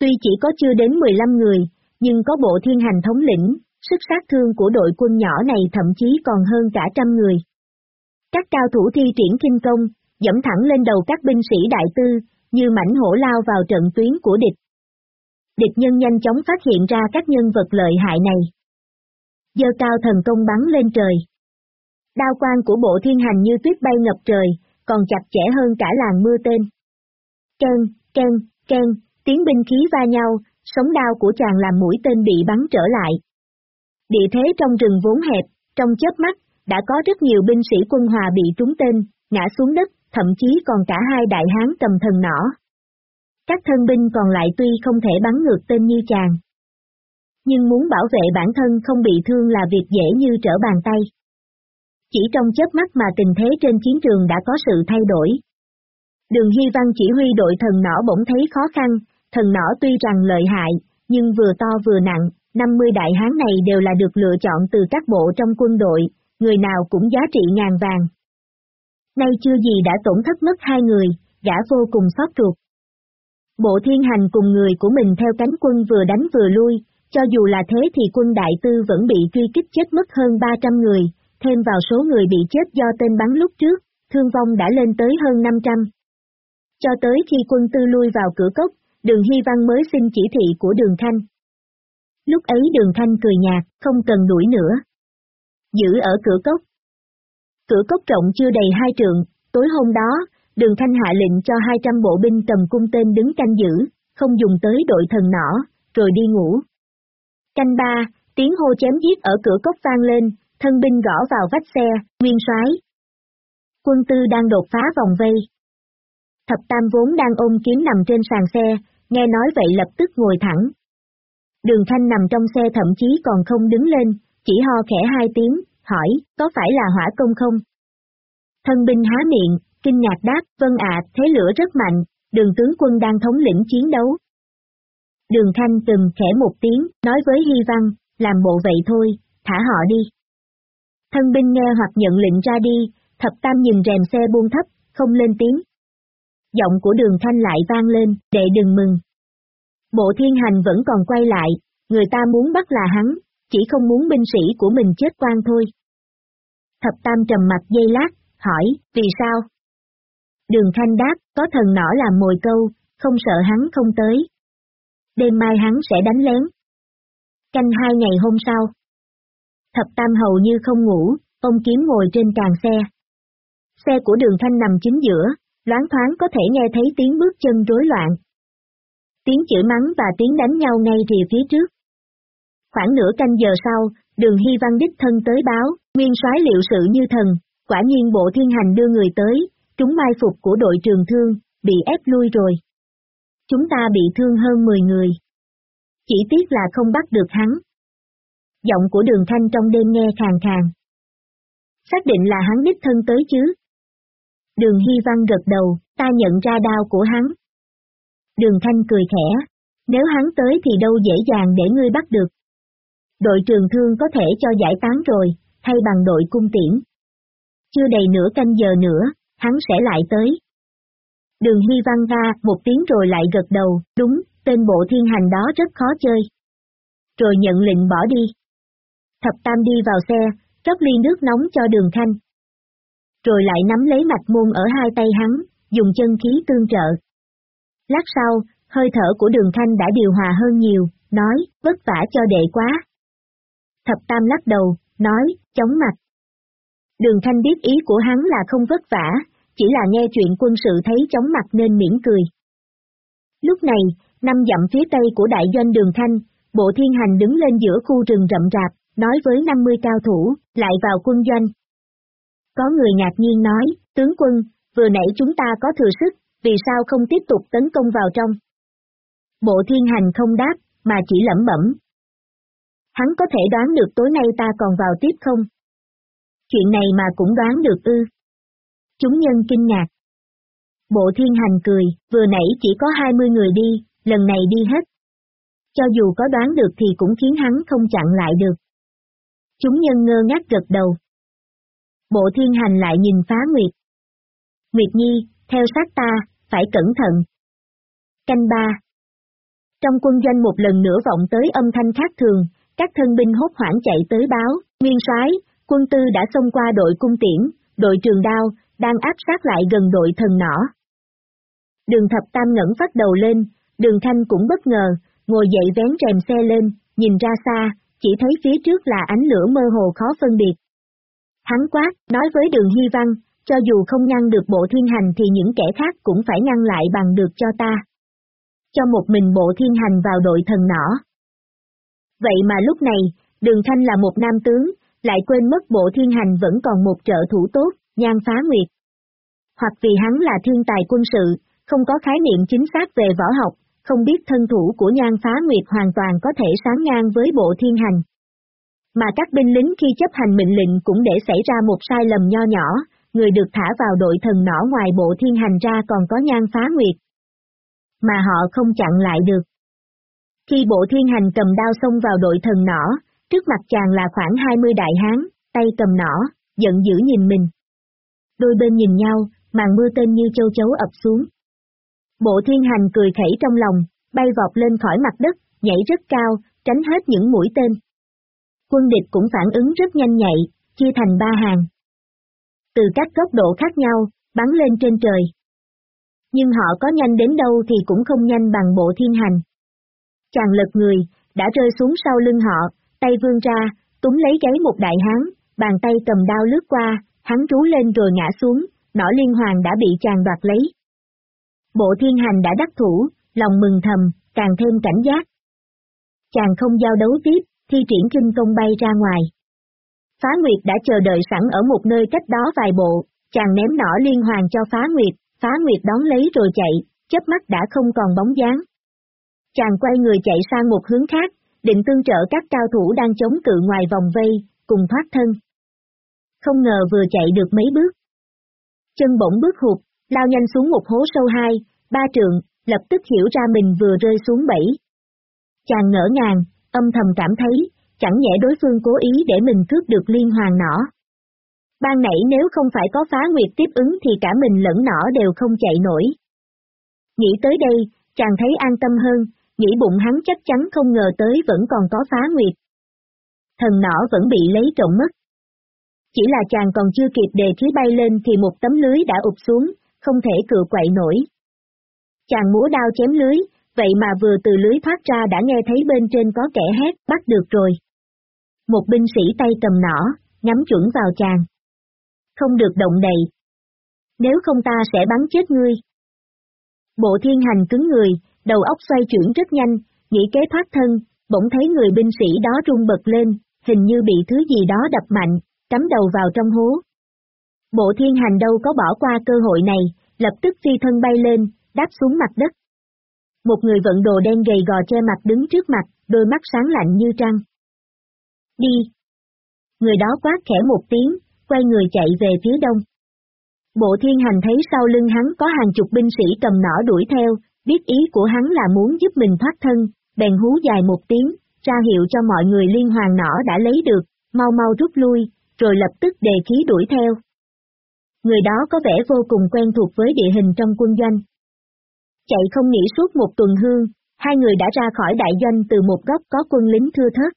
Tuy chỉ có chưa đến 15 người, nhưng có bộ thiên hành thống lĩnh, sức sát thương của đội quân nhỏ này thậm chí còn hơn cả trăm người. Các cao thủ thi triển kinh công, dẫm thẳng lên đầu các binh sĩ đại tư, như mảnh hổ lao vào trận tuyến của địch. Địch nhân nhanh chóng phát hiện ra các nhân vật lợi hại này. Dơ cao thần công bắn lên trời. Đao quang của bộ thiên hành như tuyết bay ngập trời, còn chặt chẽ hơn cả làng mưa tên. Ken, ken, ken, tiếng binh khí va nhau, sống đao của chàng làm mũi tên bị bắn trở lại. Địa thế trong rừng vốn hẹp, trong chớp mắt, đã có rất nhiều binh sĩ quân hòa bị trúng tên, ngã xuống đất, thậm chí còn cả hai đại hán cầm thần nỏ. Các thân binh còn lại tuy không thể bắn ngược tên như chàng. Nhưng muốn bảo vệ bản thân không bị thương là việc dễ như trở bàn tay. Chỉ trong chớp mắt mà tình thế trên chiến trường đã có sự thay đổi. Đường Hy Văn chỉ huy đội thần nỏ bỗng thấy khó khăn, thần nỏ tuy rằng lợi hại, nhưng vừa to vừa nặng, 50 đại hán này đều là được lựa chọn từ các bộ trong quân đội, người nào cũng giá trị ngàn vàng. Nay chưa gì đã tổn thất mất hai người, gã vô cùng xót ruột. Bộ thiên hành cùng người của mình theo cánh quân vừa đánh vừa lui, cho dù là thế thì quân đại tư vẫn bị truy kích chết mất hơn 300 người, thêm vào số người bị chết do tên bắn lúc trước, thương vong đã lên tới hơn 500. Cho tới khi quân tư lui vào cửa cốc, đường Hy Văn mới xin chỉ thị của đường Khanh. Lúc ấy đường Khanh cười nhạt, không cần đuổi nữa. Giữ ở cửa cốc. Cửa cốc rộng chưa đầy hai trượng, tối hôm đó, đường thanh hạ lệnh cho 200 bộ binh cầm cung tên đứng canh giữ, không dùng tới đội thần nỏ, rồi đi ngủ. Canh ba, tiếng hô chém giết ở cửa cốc vang lên, thân binh gõ vào vách xe, nguyên soái. Quân tư đang đột phá vòng vây. Thập tam vốn đang ôm kiếm nằm trên sàn xe, nghe nói vậy lập tức ngồi thẳng. Đường thanh nằm trong xe thậm chí còn không đứng lên, chỉ ho khẽ hai tiếng, hỏi, có phải là hỏa công không? Thân binh há miệng, kinh ngạc đáp, vâng ạ, thế lửa rất mạnh, đường tướng quân đang thống lĩnh chiến đấu. Đường Thanh từng khẽ một tiếng, nói với Hy Văn, làm bộ vậy thôi, thả họ đi. Thân binh nghe hoặc nhận lệnh ra đi, thập tam nhìn rèm xe buông thấp, không lên tiếng. Giọng của đường Thanh lại vang lên, đệ đừng mừng. Bộ thiên hành vẫn còn quay lại, người ta muốn bắt là hắn, chỉ không muốn binh sĩ của mình chết quan thôi. Thập tam trầm mặt dây lát, hỏi, vì sao? Đường Thanh đáp, có thần nỏ làm mồi câu, không sợ hắn không tới. Đêm mai hắn sẽ đánh lén. Canh hai ngày hôm sau. Thập Tam hầu như không ngủ, ông kiếm ngồi trên càng xe. Xe của đường Thanh nằm chính giữa, loáng thoáng có thể nghe thấy tiếng bước chân rối loạn. Tiếng chửi mắng và tiếng đánh nhau ngay rìa phía trước. Khoảng nửa canh giờ sau, đường Hy Văn đích thân tới báo, nguyên soái liệu sự như thần, quả nhiên bộ thiên hành đưa người tới, chúng mai phục của đội trường thương, bị ép lui rồi. Chúng ta bị thương hơn 10 người. Chỉ tiếc là không bắt được hắn. Giọng của đường thanh trong đêm nghe khàn khàn. Xác định là hắn đích thân tới chứ. Đường Hy Văn gật đầu, ta nhận ra đao của hắn. Đường thanh cười khẽ, nếu hắn tới thì đâu dễ dàng để ngươi bắt được. Đội trường thương có thể cho giải tán rồi, thay bằng đội cung tiễn. Chưa đầy nửa canh giờ nữa, hắn sẽ lại tới. Đường Hy Văn ra một tiếng rồi lại gật đầu, đúng, tên bộ thiên hành đó rất khó chơi. Rồi nhận lệnh bỏ đi. Thập Tam đi vào xe, rót ly nước nóng cho đường thanh. Rồi lại nắm lấy mạch môn ở hai tay hắn, dùng chân khí tương trợ. Lát sau, hơi thở của đường thanh đã điều hòa hơn nhiều, nói, vất vả cho đệ quá. Thập Tam lắc đầu, nói, chóng mặt. Đường Thanh biết ý của hắn là không vất vả, chỉ là nghe chuyện quân sự thấy chóng mặt nên mỉm cười. Lúc này, năm dặm phía tây của đại doanh đường Thanh, bộ thiên hành đứng lên giữa khu rừng rậm rạp, nói với 50 cao thủ, lại vào quân doanh. Có người ngạc nhiên nói, tướng quân, vừa nãy chúng ta có thừa sức, vì sao không tiếp tục tấn công vào trong? Bộ thiên hành không đáp, mà chỉ lẩm bẩm. Hắn có thể đoán được tối nay ta còn vào tiếp không? Chuyện này mà cũng đoán được ư. Chúng nhân kinh ngạc. Bộ thiên hành cười, vừa nãy chỉ có 20 người đi, lần này đi hết. Cho dù có đoán được thì cũng khiến hắn không chặn lại được. Chúng nhân ngơ ngác gật đầu. Bộ thiên hành lại nhìn phá Nguyệt. Nguyệt Nhi, theo sát ta, phải cẩn thận. Canh ba. Trong quân doanh một lần nữa vọng tới âm thanh khác thường, các thân binh hốt hoảng chạy tới báo, nguyên soái, quân tư đã xông qua đội cung tiễn, đội trường đao, đang áp sát lại gần đội thần nỏ. Đường thập tam ngẩn phát đầu lên, đường thanh cũng bất ngờ, ngồi dậy vén rèm xe lên, nhìn ra xa, chỉ thấy phía trước là ánh lửa mơ hồ khó phân biệt. Hắn quát, nói với đường hy văn, cho dù không ngăn được bộ thiên hành thì những kẻ khác cũng phải ngăn lại bằng được cho ta. Cho một mình bộ thiên hành vào đội thần nỏ. Vậy mà lúc này, đường thanh là một nam tướng, lại quên mất bộ thiên hành vẫn còn một trợ thủ tốt, nhan phá nguyệt. Hoặc vì hắn là thiên tài quân sự, không có khái niệm chính xác về võ học, không biết thân thủ của nhan phá nguyệt hoàn toàn có thể sáng ngang với bộ thiên hành. Mà các binh lính khi chấp hành mệnh lệnh cũng để xảy ra một sai lầm nho nhỏ, người được thả vào đội thần nỏ ngoài bộ thiên hành ra còn có nhan phá nguyệt. Mà họ không chặn lại được. Khi bộ thiên hành cầm đao xông vào đội thần nỏ, Trước mặt chàng là khoảng 20 đại hán, tay cầm nỏ, giận dữ nhìn mình. Đôi bên nhìn nhau, màn mưa tên như châu chấu ập xuống. Bộ thiên hành cười khẩy trong lòng, bay vọt lên khỏi mặt đất, nhảy rất cao, tránh hết những mũi tên. Quân địch cũng phản ứng rất nhanh nhạy, chia thành ba hàng. Từ các góc độ khác nhau, bắn lên trên trời. Nhưng họ có nhanh đến đâu thì cũng không nhanh bằng bộ thiên hành. Chàng lật người, đã rơi xuống sau lưng họ, tay vươn ra, túng lấy gáy một đại hán, bàn tay cầm đao lướt qua, hắn rú lên rồi ngã xuống, nỏ liên hoàng đã bị chàng đoạt lấy. Bộ thiên hành đã đắc thủ, lòng mừng thầm, càng thêm cảnh giác. Chàng không giao đấu tiếp, thi triển kinh công bay ra ngoài. Phá Nguyệt đã chờ đợi sẵn ở một nơi cách đó vài bộ, chàng ném nỏ liên hoàng cho Phá Nguyệt, Phá Nguyệt đón lấy rồi chạy, chớp mắt đã không còn bóng dáng. Chàng quay người chạy sang một hướng khác, định tương trợ các cao thủ đang chống cự ngoài vòng vây, cùng thoát thân. Không ngờ vừa chạy được mấy bước. Chân bỗng bước hụt, lao nhanh xuống một hố sâu hai, ba trượng, lập tức hiểu ra mình vừa rơi xuống bẫy. Chàng ngỡ ngàng, âm thầm cảm thấy, chẳng nhẽ đối phương cố ý để mình cướp được liên hoàng nỏ. Ban nãy nếu không phải có phá nguyệt tiếp ứng thì cả mình lẫn nỏ đều không chạy nổi. Nghĩ tới đây, chàng thấy an tâm hơn, nghĩ bụng hắn chắc chắn không ngờ tới vẫn còn có phá nguyệt. Thần nỏ vẫn bị lấy trộm mất. Chỉ là chàng còn chưa kịp đề khí bay lên thì một tấm lưới đã ụp xuống, không thể cựa quậy nổi. Chàng múa đao chém lưới, vậy mà vừa từ lưới thoát ra đã nghe thấy bên trên có kẻ hét, bắt được rồi. Một binh sĩ tay cầm nỏ, nhắm chuẩn vào chàng. Không được động đậy. Nếu không ta sẽ bắn chết ngươi. Bộ thiên hành cứng người, đầu óc xoay chuyển rất nhanh, nghĩ kế thoát thân, bỗng thấy người binh sĩ đó rung bật lên, hình như bị thứ gì đó đập mạnh, cắm đầu vào trong hố. Bộ thiên hành đâu có bỏ qua cơ hội này, lập tức phi thân bay lên, đáp xuống mặt đất. Một người vận đồ đen gầy gò che mặt đứng trước mặt, đôi mắt sáng lạnh như trăng. Đi! Người đó quát khẽ một tiếng, quay người chạy về phía đông. Bộ thiên hành thấy sau lưng hắn có hàng chục binh sĩ cầm nỏ đuổi theo, biết ý của hắn là muốn giúp mình thoát thân, bèn hú dài một tiếng, ra hiệu cho mọi người liên hoàng nỏ đã lấy được, mau mau rút lui, rồi lập tức đề khí đuổi theo. Người đó có vẻ vô cùng quen thuộc với địa hình trong quân doanh. Chạy không nghỉ suốt một tuần hương, hai người đã ra khỏi đại doanh từ một góc có quân lính thưa thớt.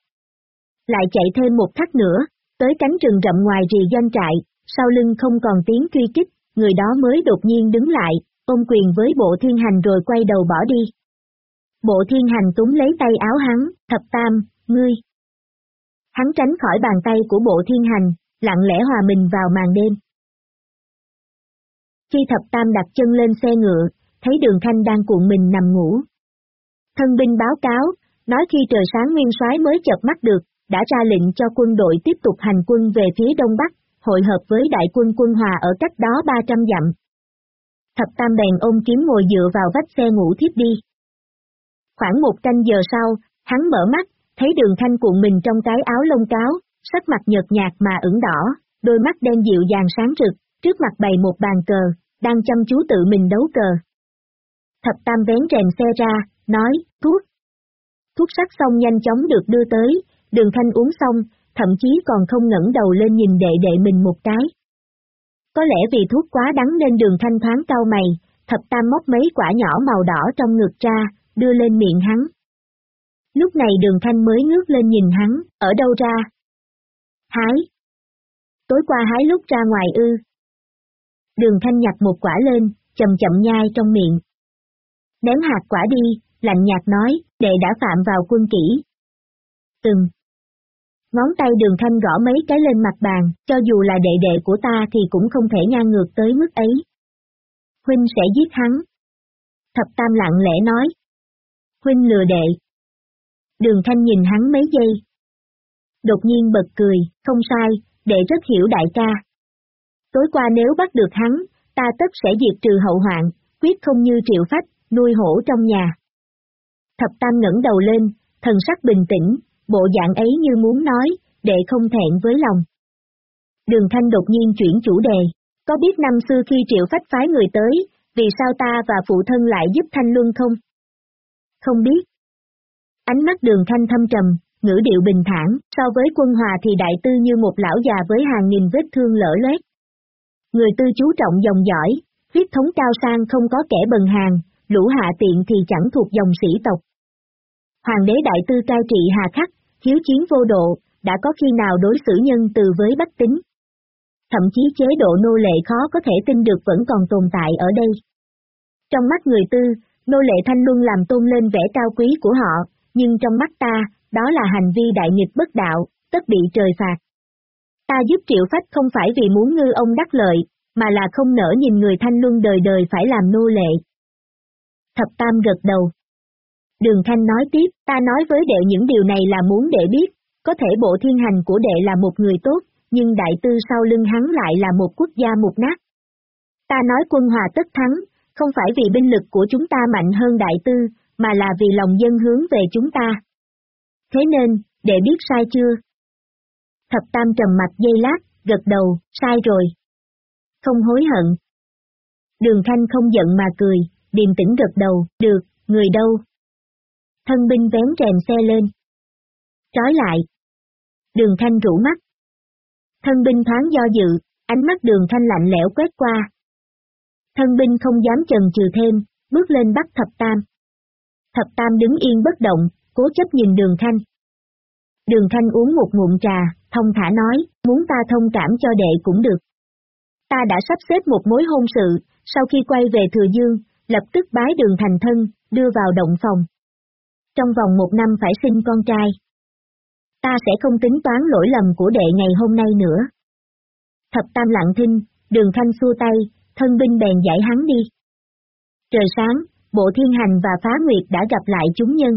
Lại chạy thêm một khắc nữa, tới cánh rừng rậm ngoài rì doanh trại, sau lưng không còn tiếng truy kích, người đó mới đột nhiên đứng lại, ôm quyền với bộ thiên hành rồi quay đầu bỏ đi. Bộ thiên hành túng lấy tay áo hắn, thập tam, ngươi. Hắn tránh khỏi bàn tay của bộ thiên hành, lặng lẽ hòa mình vào màn đêm. Khi thập tam đặt chân lên xe ngựa, thấy đường thanh đang cuộn mình nằm ngủ. Thân binh báo cáo, nói khi trời sáng nguyên soái mới chợp mắt được, đã ra lệnh cho quân đội tiếp tục hành quân về phía đông bắc, hội hợp với đại quân quân hòa ở cách đó 300 dặm, thập tam bèn ôm kiếm ngồi dựa vào vách xe ngủ thiếp đi. Khoảng một canh giờ sau, hắn mở mắt, thấy đường thanh cuộn mình trong cái áo lông cáo, sắc mặt nhợt nhạt mà ửng đỏ, đôi mắt đen dịu dàng sáng rực, trước mặt bày một bàn cờ, đang chăm chú tự mình đấu cờ. Thập tam vén rèm xe ra, nói, thuốc. Thuốc sắc xong nhanh chóng được đưa tới, đường thanh uống xong, thậm chí còn không ngẩng đầu lên nhìn đệ đệ mình một cái. Có lẽ vì thuốc quá đắng nên đường thanh thoáng cau mày, thập tam móc mấy quả nhỏ màu đỏ trong ngực ra, đưa lên miệng hắn. Lúc này đường thanh mới ngước lên nhìn hắn, ở đâu ra? Hái. Tối qua hái lúc ra ngoài ư. Đường thanh nhặt một quả lên, chậm chậm nhai trong miệng. Ném hạt quả đi, lạnh nhạt nói, đệ đã phạm vào quân kỹ. Từng. Ngón tay đường thanh gõ mấy cái lên mặt bàn, cho dù là đệ đệ của ta thì cũng không thể ngang ngược tới mức ấy. Huynh sẽ giết hắn. Thập tam lặng lẽ nói. Huynh lừa đệ. Đường thanh nhìn hắn mấy giây. Đột nhiên bật cười, không sai, đệ rất hiểu đại ca. Tối qua nếu bắt được hắn, ta tất sẽ diệt trừ hậu hoạn, quyết không như triệu phách, nuôi hổ trong nhà. Thập tam ngẩng đầu lên, thần sắc bình tĩnh, bộ dạng ấy như muốn nói, để không thẹn với lòng. Đường Thanh đột nhiên chuyển chủ đề, có biết năm xưa khi triệu phách phái người tới, vì sao ta và phụ thân lại giúp Thanh Luân không? Không biết. Ánh mắt đường Thanh thâm trầm, ngữ điệu bình thản, so với quân hòa thì đại tư như một lão già với hàng nghìn vết thương lỡ loét. Người tư chú trọng dòng dõi, huyết thống cao sang không có kẻ bần hàng, lũ hạ tiện thì chẳng thuộc dòng sĩ tộc. Hoàng đế đại tư cai trị hà khắc, hiếu chiến vô độ, đã có khi nào đối xử nhân từ với bách tính. Thậm chí chế độ nô lệ khó có thể tin được vẫn còn tồn tại ở đây. Trong mắt người tư, nô lệ thanh luân làm tôn lên vẻ cao quý của họ, nhưng trong mắt ta, đó là hành vi đại nghịch bất đạo, tất bị trời phạt. Ta giúp triệu phách không phải vì muốn ngư ông đắc lợi, mà là không nỡ nhìn người thanh luân đời đời phải làm nô lệ. Thập Tam gật đầu. Đường Thanh nói tiếp, ta nói với đệ những điều này là muốn đệ biết, có thể bộ thiên hành của đệ là một người tốt, nhưng đại tư sau lưng hắn lại là một quốc gia mục nát. Ta nói quân hòa tất thắng, không phải vì binh lực của chúng ta mạnh hơn đại tư, mà là vì lòng dân hướng về chúng ta. Thế nên, đệ biết sai chưa? Thập Tam trầm mặt dây lát, gật đầu, sai rồi. Không hối hận. Đường Thanh không giận mà cười, điềm tĩnh gật đầu, được, người đâu? Thân binh vén rèm xe lên. Trói lại. Đường Thanh rủ mắt. Thân binh thoáng do dự, ánh mắt đường Thanh lạnh lẽo quét qua. Thân binh không dám chần chừ thêm, bước lên bắt thập tam. Thập tam đứng yên bất động, cố chấp nhìn đường Thanh. Đường Thanh uống một ngụm trà, thông thả nói, muốn ta thông cảm cho đệ cũng được. Ta đã sắp xếp một mối hôn sự, sau khi quay về Thừa Dương, lập tức bái đường thành thân, đưa vào động phòng. Trong vòng một năm phải sinh con trai. Ta sẽ không tính toán lỗi lầm của đệ ngày hôm nay nữa. Thập tam lặng thinh, đường thanh xua tay, thân binh bèn giải hắn đi. Trời sáng, bộ thiên hành và phá nguyệt đã gặp lại chúng nhân.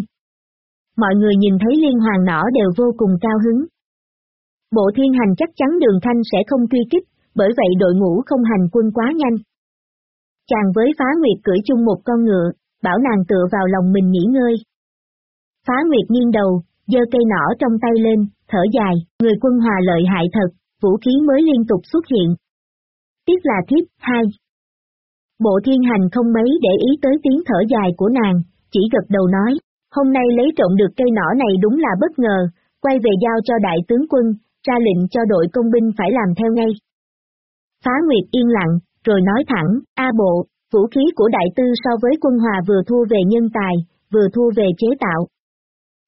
Mọi người nhìn thấy liên hoàng nỏ đều vô cùng cao hứng. Bộ thiên hành chắc chắn đường thanh sẽ không truy kích, bởi vậy đội ngũ không hành quân quá nhanh. Chàng với phá nguyệt cưỡi chung một con ngựa, bảo nàng tựa vào lòng mình nghỉ ngơi. Phá nguyệt nghiêng đầu, giơ cây nỏ trong tay lên, thở dài, người quân hòa lợi hại thật, vũ khí mới liên tục xuất hiện. Tiếc là thiếp, hai. Bộ thiên hành không mấy để ý tới tiếng thở dài của nàng, chỉ gật đầu nói, hôm nay lấy trộm được cây nỏ này đúng là bất ngờ, quay về giao cho đại tướng quân, ra lệnh cho đội công binh phải làm theo ngay. Phá Nguyệt yên lặng, rồi nói thẳng, A bộ, vũ khí của đại tư so với quân hòa vừa thua về nhân tài, vừa thua về chế tạo.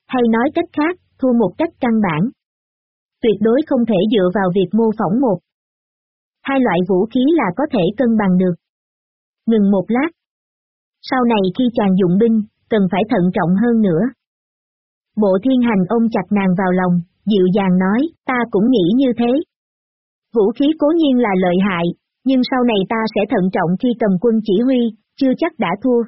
Hay nói cách khác, thua một cách căn bản. Tuyệt đối không thể dựa vào việc mô phỏng một. Hai loại vũ khí là có thể cân bằng được. Ngừng một lát. Sau này khi chàng dụng binh, cần phải thận trọng hơn nữa. Bộ thiên hành ôm chặt nàng vào lòng, dịu dàng nói, ta cũng nghĩ như thế. Vũ khí cố nhiên là lợi hại, nhưng sau này ta sẽ thận trọng khi cầm quân chỉ huy, chưa chắc đã thua.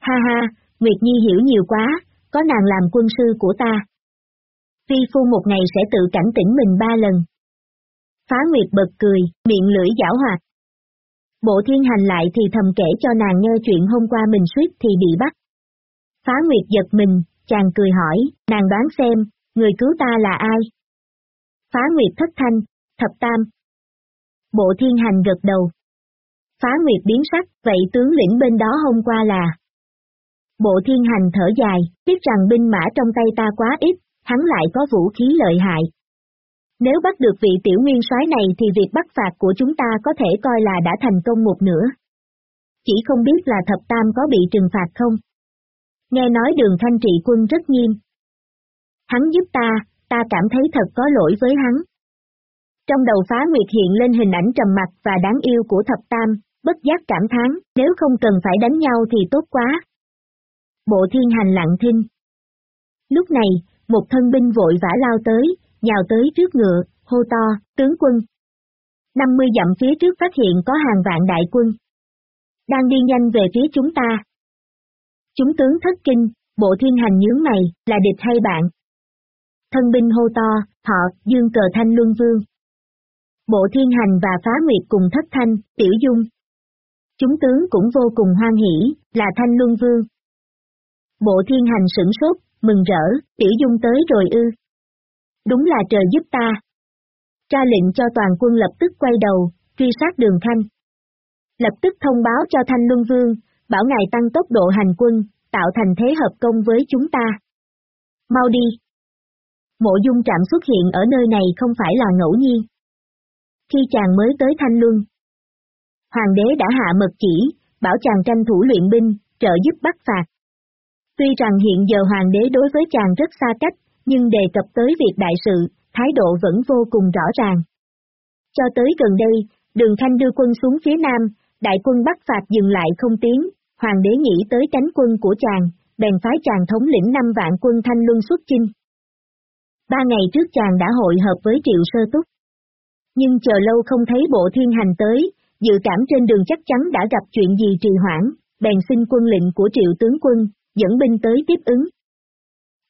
Ha ha, Nguyệt Nhi hiểu nhiều quá, có nàng làm quân sư của ta. Phi phu một ngày sẽ tự cảnh tỉnh mình ba lần. Phá Nguyệt bật cười, miệng lưỡi giảo hoạt. Bộ thiên hành lại thì thầm kể cho nàng nghe chuyện hôm qua mình suýt thì bị bắt. Phá Nguyệt giật mình, chàng cười hỏi, nàng đoán xem, người cứu ta là ai? Phá Nguyệt thất thanh, thập tam. Bộ thiên hành gật đầu. Phá Nguyệt biến sắc, vậy tướng lĩnh bên đó hôm qua là. Bộ thiên hành thở dài, biết rằng binh mã trong tay ta quá ít, hắn lại có vũ khí lợi hại. Nếu bắt được vị tiểu nguyên soái này thì việc bắt phạt của chúng ta có thể coi là đã thành công một nửa. Chỉ không biết là thập tam có bị trừng phạt không? Nghe nói đường thanh trị quân rất nghiêm. Hắn giúp ta, ta cảm thấy thật có lỗi với hắn. Trong đầu phá nguyệt hiện lên hình ảnh trầm mặc và đáng yêu của thập tam, bất giác cảm thán, nếu không cần phải đánh nhau thì tốt quá. Bộ thiên hành lặng thinh. Lúc này, một thân binh vội vã lao tới, nhào tới trước ngựa, hô to, tướng quân. 50 dặm phía trước phát hiện có hàng vạn đại quân. Đang đi nhanh về phía chúng ta. Chúng tướng thất kinh, bộ thiên hành nhướng mày, là địch hay bạn? Thân binh hô to, họ, dương cờ thanh luân vương. Bộ thiên hành và phá nguyệt cùng thất thanh, tiểu dung. Chúng tướng cũng vô cùng hoan hỷ, là thanh luân vương. Bộ thiên hành sửng sốt, mừng rỡ, tiểu dung tới rồi ư. Đúng là trời giúp ta. Ra lệnh cho toàn quân lập tức quay đầu, truy sát đường thanh. Lập tức thông báo cho Thanh Luân Vương, bảo ngài tăng tốc độ hành quân, tạo thành thế hợp công với chúng ta. Mau đi. Mộ dung trạm xuất hiện ở nơi này không phải là ngẫu nhiên. Khi chàng mới tới Thanh Luân, Hoàng đế đã hạ mật chỉ, bảo chàng tranh thủ luyện binh, trợ giúp bắt phạt. Tuy rằng hiện giờ hoàng đế đối với chàng rất xa cách, nhưng đề cập tới việc đại sự, thái độ vẫn vô cùng rõ ràng. Cho tới gần đây, đường thanh đưa quân xuống phía nam, đại quân bắt phạt dừng lại không tiến, hoàng đế nghĩ tới cánh quân của chàng, bèn phái chàng thống lĩnh năm vạn quân thanh luân xuất chinh. Ba ngày trước chàng đã hội hợp với triệu sơ túc. Nhưng chờ lâu không thấy bộ thiên hành tới, dự cảm trên đường chắc chắn đã gặp chuyện gì trì hoãn, bèn xin quân lệnh của triệu tướng quân, dẫn binh tới tiếp ứng.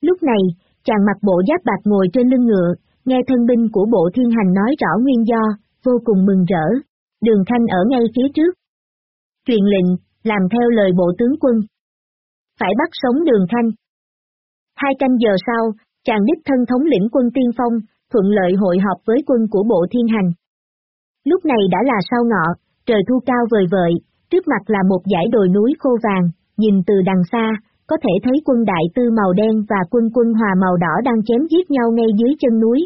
Lúc này, chàng mặc bộ giáp bạc ngồi trên lưng ngựa, nghe thân binh của bộ thiên hành nói rõ nguyên do, vô cùng mừng rỡ. Đường Thanh ở ngay phía trước. Truyền lệnh, làm theo lời bộ tướng quân. Phải bắt sống đường Thanh. Hai canh giờ sau, chàng đích thân thống lĩnh quân tiên phong, thuận lợi hội họp với quân của bộ thiên hành. Lúc này đã là sau ngọ, trời thu cao vời vợi, trước mặt là một dải đồi núi khô vàng, nhìn từ đằng xa, có thể thấy quân đại tư màu đen và quân quân hòa màu đỏ đang chém giết nhau ngay dưới chân núi.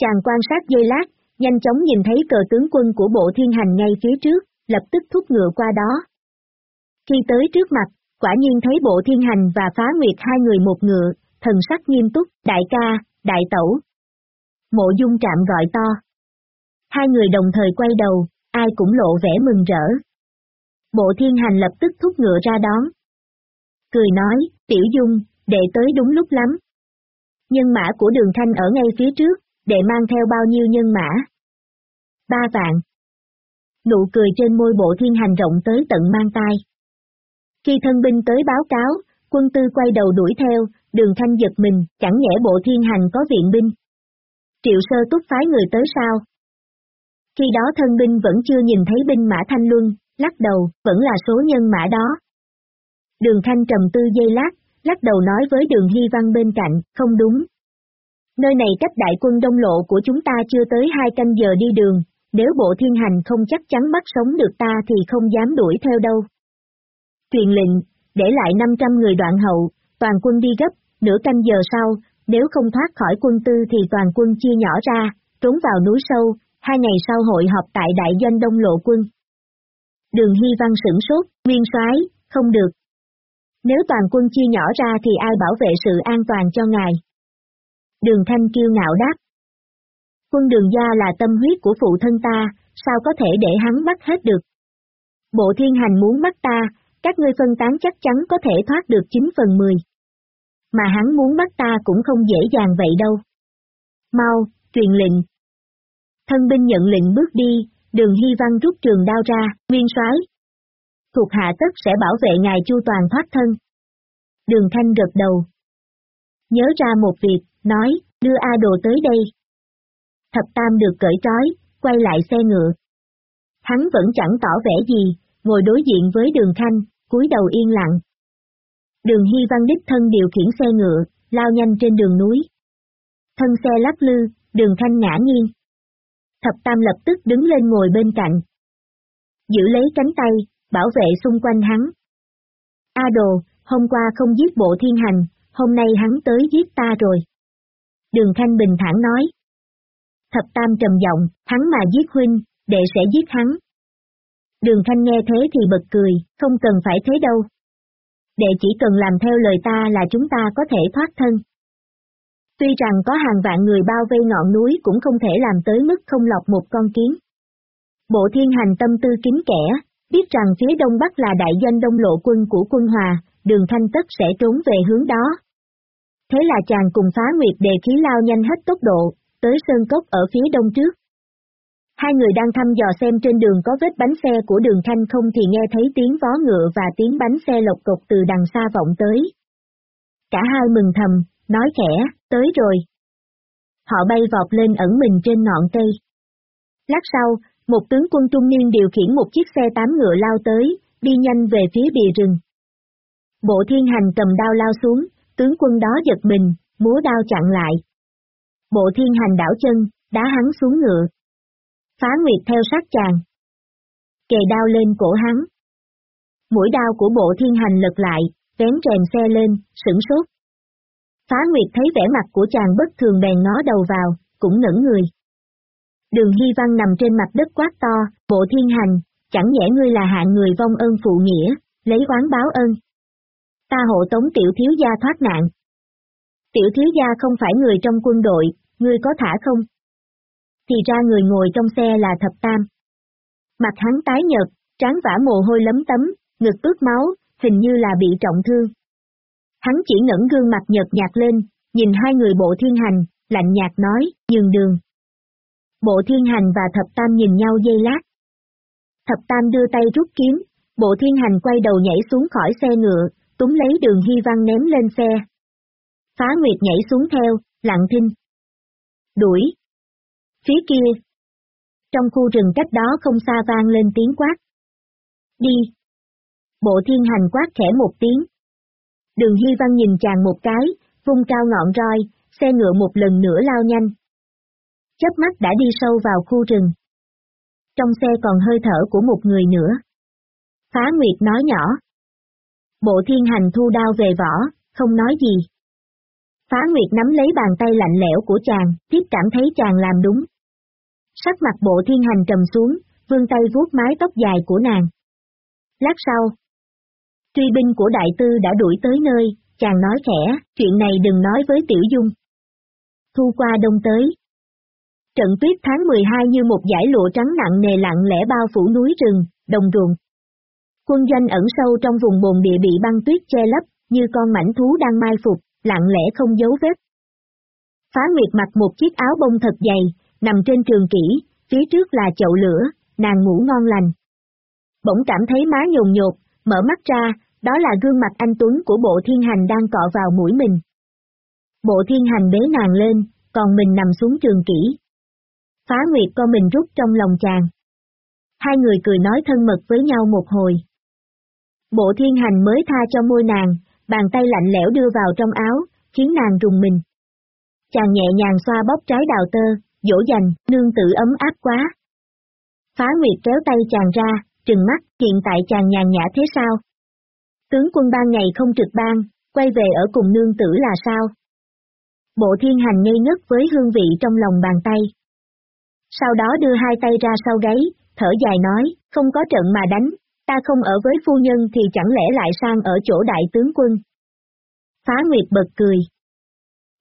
Chàng quan sát dây lát, nhanh chóng nhìn thấy cờ tướng quân của bộ thiên hành ngay phía trước, lập tức thúc ngựa qua đó. Khi tới trước mặt, quả nhiên thấy bộ thiên hành và phá nguyệt hai người một ngựa, thần sắc nghiêm túc, đại ca, đại tẩu. Mộ dung trạm gọi to. Hai người đồng thời quay đầu, ai cũng lộ vẻ mừng rỡ. Bộ thiên hành lập tức thúc ngựa ra đón. Cười nói, tiểu dung, đệ tới đúng lúc lắm. Nhân mã của đường thanh ở ngay phía trước, đệ mang theo bao nhiêu nhân mã? Ba vạn. Nụ cười trên môi bộ thiên hành rộng tới tận mang tai. Khi thân binh tới báo cáo, quân tư quay đầu đuổi theo, đường thanh giật mình, chẳng nhẽ bộ thiên hành có viện binh. Triệu sơ túc phái người tới sao? Khi đó thân binh vẫn chưa nhìn thấy binh mã thanh luân, lắc đầu, vẫn là số nhân mã đó. Đường thanh trầm tư dây lát, lắc đầu nói với đường hy văn bên cạnh, không đúng. Nơi này cách đại quân đông lộ của chúng ta chưa tới hai canh giờ đi đường, nếu bộ thiên hành không chắc chắn bắt sống được ta thì không dám đuổi theo đâu. Truyền lệnh, để lại 500 người đoạn hậu, toàn quân đi gấp, nửa canh giờ sau, nếu không thoát khỏi quân tư thì toàn quân chia nhỏ ra, trốn vào núi sâu, hai ngày sau hội họp tại đại doanh đông lộ quân. Đường Hy Văn sửng sốt, nguyên soái không được. Nếu toàn quân chia nhỏ ra thì ai bảo vệ sự an toàn cho ngài? Đường Thanh kiêu ngạo đáp. Quân đường gia là tâm huyết của phụ thân ta, sao có thể để hắn bắt hết được? Bộ thiên hành muốn bắt ta, các ngươi phân tán chắc chắn có thể thoát được 9 phần 10. Mà hắn muốn bắt ta cũng không dễ dàng vậy đâu. Mau, truyền lệnh. Thân binh nhận lệnh bước đi, đường hy văn rút trường đao ra, nguyên soái Thuộc hạ tất sẽ bảo vệ ngài chu toàn thoát thân. Đường thanh gật đầu. Nhớ ra một việc, nói, đưa A đồ tới đây. Thập tam được cởi trói, quay lại xe ngựa. Hắn vẫn chẳng tỏ vẻ gì, ngồi đối diện với đường thanh, cúi đầu yên lặng. Đường Hy Văn đích thân điều khiển xe ngựa, lao nhanh trên đường núi. Thân xe lắc lư, đường thanh ngã nghiêng. Thập Tam lập tức đứng lên ngồi bên cạnh. Giữ lấy cánh tay, bảo vệ xung quanh hắn. A đồ, hôm qua không giết bộ thiên hành, hôm nay hắn tới giết ta rồi. Đường Thanh bình thản nói. Thập Tam trầm giọng, hắn mà giết huynh, đệ sẽ giết hắn. Đường Thanh nghe thế thì bật cười, không cần phải thế đâu. Đệ chỉ cần làm theo lời ta là chúng ta có thể thoát thân. Tuy rằng có hàng vạn người bao vây ngọn núi cũng không thể làm tới mức không lọc một con kiến. Bộ thiên hành tâm tư kín kẻ, biết rằng phía đông bắc là đại doanh đông lộ quân của quân hòa, đường thanh tất sẽ trốn về hướng đó. Thế là chàng cùng phá nguyệt đề khí lao nhanh hết tốc độ, tới sơn cốc ở phía đông trước. Hai người đang thăm dò xem trên đường có vết bánh xe của đường thanh không thì nghe thấy tiếng vó ngựa và tiếng bánh xe lộc cục từ đằng xa vọng tới. Cả hai mừng thầm, nói khẽ, tới rồi. Họ bay vọt lên ẩn mình trên ngọn cây. Lát sau, một tướng quân trung niên điều khiển một chiếc xe tám ngựa lao tới, đi nhanh về phía bìa rừng. Bộ thiên hành cầm đao lao xuống, tướng quân đó giật mình, múa đao chặn lại. Bộ thiên hành đảo chân, đá hắn xuống ngựa, Phá Nguyệt theo sát chàng. Kề đao lên cổ hắn. Mũi đao của bộ thiên hành lật lại, vén rèm xe lên, sửng sốt. Phá Nguyệt thấy vẻ mặt của chàng bất thường bèn ngó đầu vào, cũng ngẩn người. Đường Hy Văn nằm trên mặt đất quát to, bộ thiên hành, chẳng nhẽ ngươi là hạng người vong ơn phụ nghĩa, lấy oán báo ơn. Ta hộ tống tiểu thiếu gia thoát nạn. Tiểu thiếu gia không phải người trong quân đội, ngươi có thả không? thì ra người ngồi trong xe là thập tam. Mặt hắn tái nhợt, trán vả mồ hôi lấm tấm, ngực ướt máu, hình như là bị trọng thương. Hắn chỉ ngẩng gương mặt nhợt nhạt lên, nhìn hai người bộ thiên hành, lạnh nhạt nói, nhường đường. Bộ thiên hành và thập tam nhìn nhau dây lát. Thập tam đưa tay rút kiếm, Bộ thiên hành quay đầu nhảy xuống khỏi xe ngựa, túm lấy đường hy văn ném lên xe. Phá Nguyệt nhảy xuống theo, lặng thinh. Đuổi. Phía kia. Trong khu rừng cách đó không xa vang lên tiếng quát. Đi. Bộ thiên hành quát khẽ một tiếng. Đường Hy Văn nhìn chàng một cái, vung cao ngọn roi, xe ngựa một lần nữa lao nhanh. Chớp mắt đã đi sâu vào khu rừng. Trong xe còn hơi thở của một người nữa. Phá Nguyệt nói nhỏ. Bộ thiên hành thu đao về vỏ, không nói gì. Phá Nguyệt nắm lấy bàn tay lạnh lẽo của chàng, tiếp cảm thấy chàng làm đúng. Sắc mặt bộ thiên hành trầm xuống, vươn tay vuốt mái tóc dài của nàng. Lát sau, truy binh của đại tư đã đuổi tới nơi, chàng nói khẽ, chuyện này đừng nói với Tiểu Dung. Thu qua đông tới. Trận tuyết tháng 12 như một dải lụa trắng nặng nề lặng lẽ bao phủ núi rừng, đồng ruộng. Quân doanh ẩn sâu trong vùng bồn địa bị băng tuyết che lấp, như con mảnh thú đang mai phục, lặng lẽ không giấu vết. Phá Nguyệt mặc một chiếc áo bông thật dày, nằm trên trường kỷ, phía trước là chậu lửa, nàng ngủ ngon lành. Bỗng cảm thấy má nhồn nhột, mở mắt ra, đó là gương mặt anh Tuấn của bộ thiên hành đang cọ vào mũi mình. Bộ thiên hành bế nàng lên, còn mình nằm xuống trường kỷ. Phá Nguyệt co mình rút trong lòng chàng. Hai người cười nói thân mật với nhau một hồi. Bộ thiên hành mới tha cho môi nàng, bàn tay lạnh lẽo đưa vào trong áo, khiến nàng rùng mình. Chàng nhẹ nhàng xoa bóp trái đào tơ, dỗ dành, nương tự ấm áp quá. Phá Nguyệt kéo tay chàng ra, trừng mắt, hiện tại chàng nhàn nhã thế sao? Tướng quân ban ngày không trực ban, quay về ở cùng nương tử là sao? Bộ thiên hành ngây ngất với hương vị trong lòng bàn tay. Sau đó đưa hai tay ra sau gáy, thở dài nói, không có trận mà đánh, ta không ở với phu nhân thì chẳng lẽ lại sang ở chỗ đại tướng quân. Phá Nguyệt bật cười.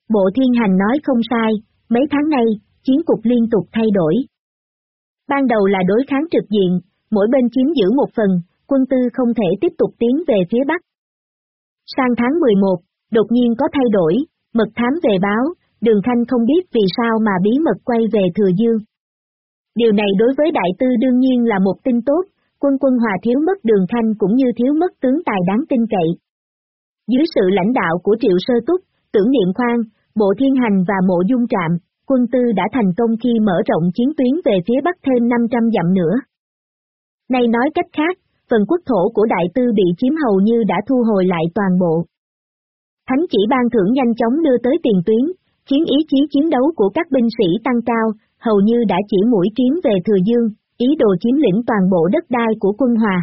Bộ thiên hành nói không sai, mấy tháng nay, chiến cục liên tục thay đổi. Ban đầu là đối kháng trực diện, mỗi bên chiếm giữ một phần, quân tư không thể tiếp tục tiến về phía Bắc. Sang tháng 11, đột nhiên có thay đổi, mật thám về báo, Đường Thanh không biết vì sao mà bí mật quay về Thừa Dương. Điều này đối với đại tư đương nhiên là một tin tốt, quân quân hòa thiếu mất Đường Khanh cũng như thiếu mất tướng tài đáng tin cậy. Dưới sự lãnh đạo của Triệu Sơ Túc, tưởng niệm khoan, Bộ Thiên Hành và Mộ Dung Trạm, quân tư đã thành công khi mở rộng chiến tuyến về phía Bắc thêm 500 dặm nữa. Này nói cách khác, phần quốc thổ của đại tư bị chiếm hầu như đã thu hồi lại toàn bộ. Thánh chỉ ban thưởng nhanh chóng đưa tới tiền tuyến, khiến ý chí chiến đấu của các binh sĩ tăng cao, hầu như đã chỉ mũi kiếm về Thừa Dương, ý đồ chiếm lĩnh toàn bộ đất đai của quân Hòa.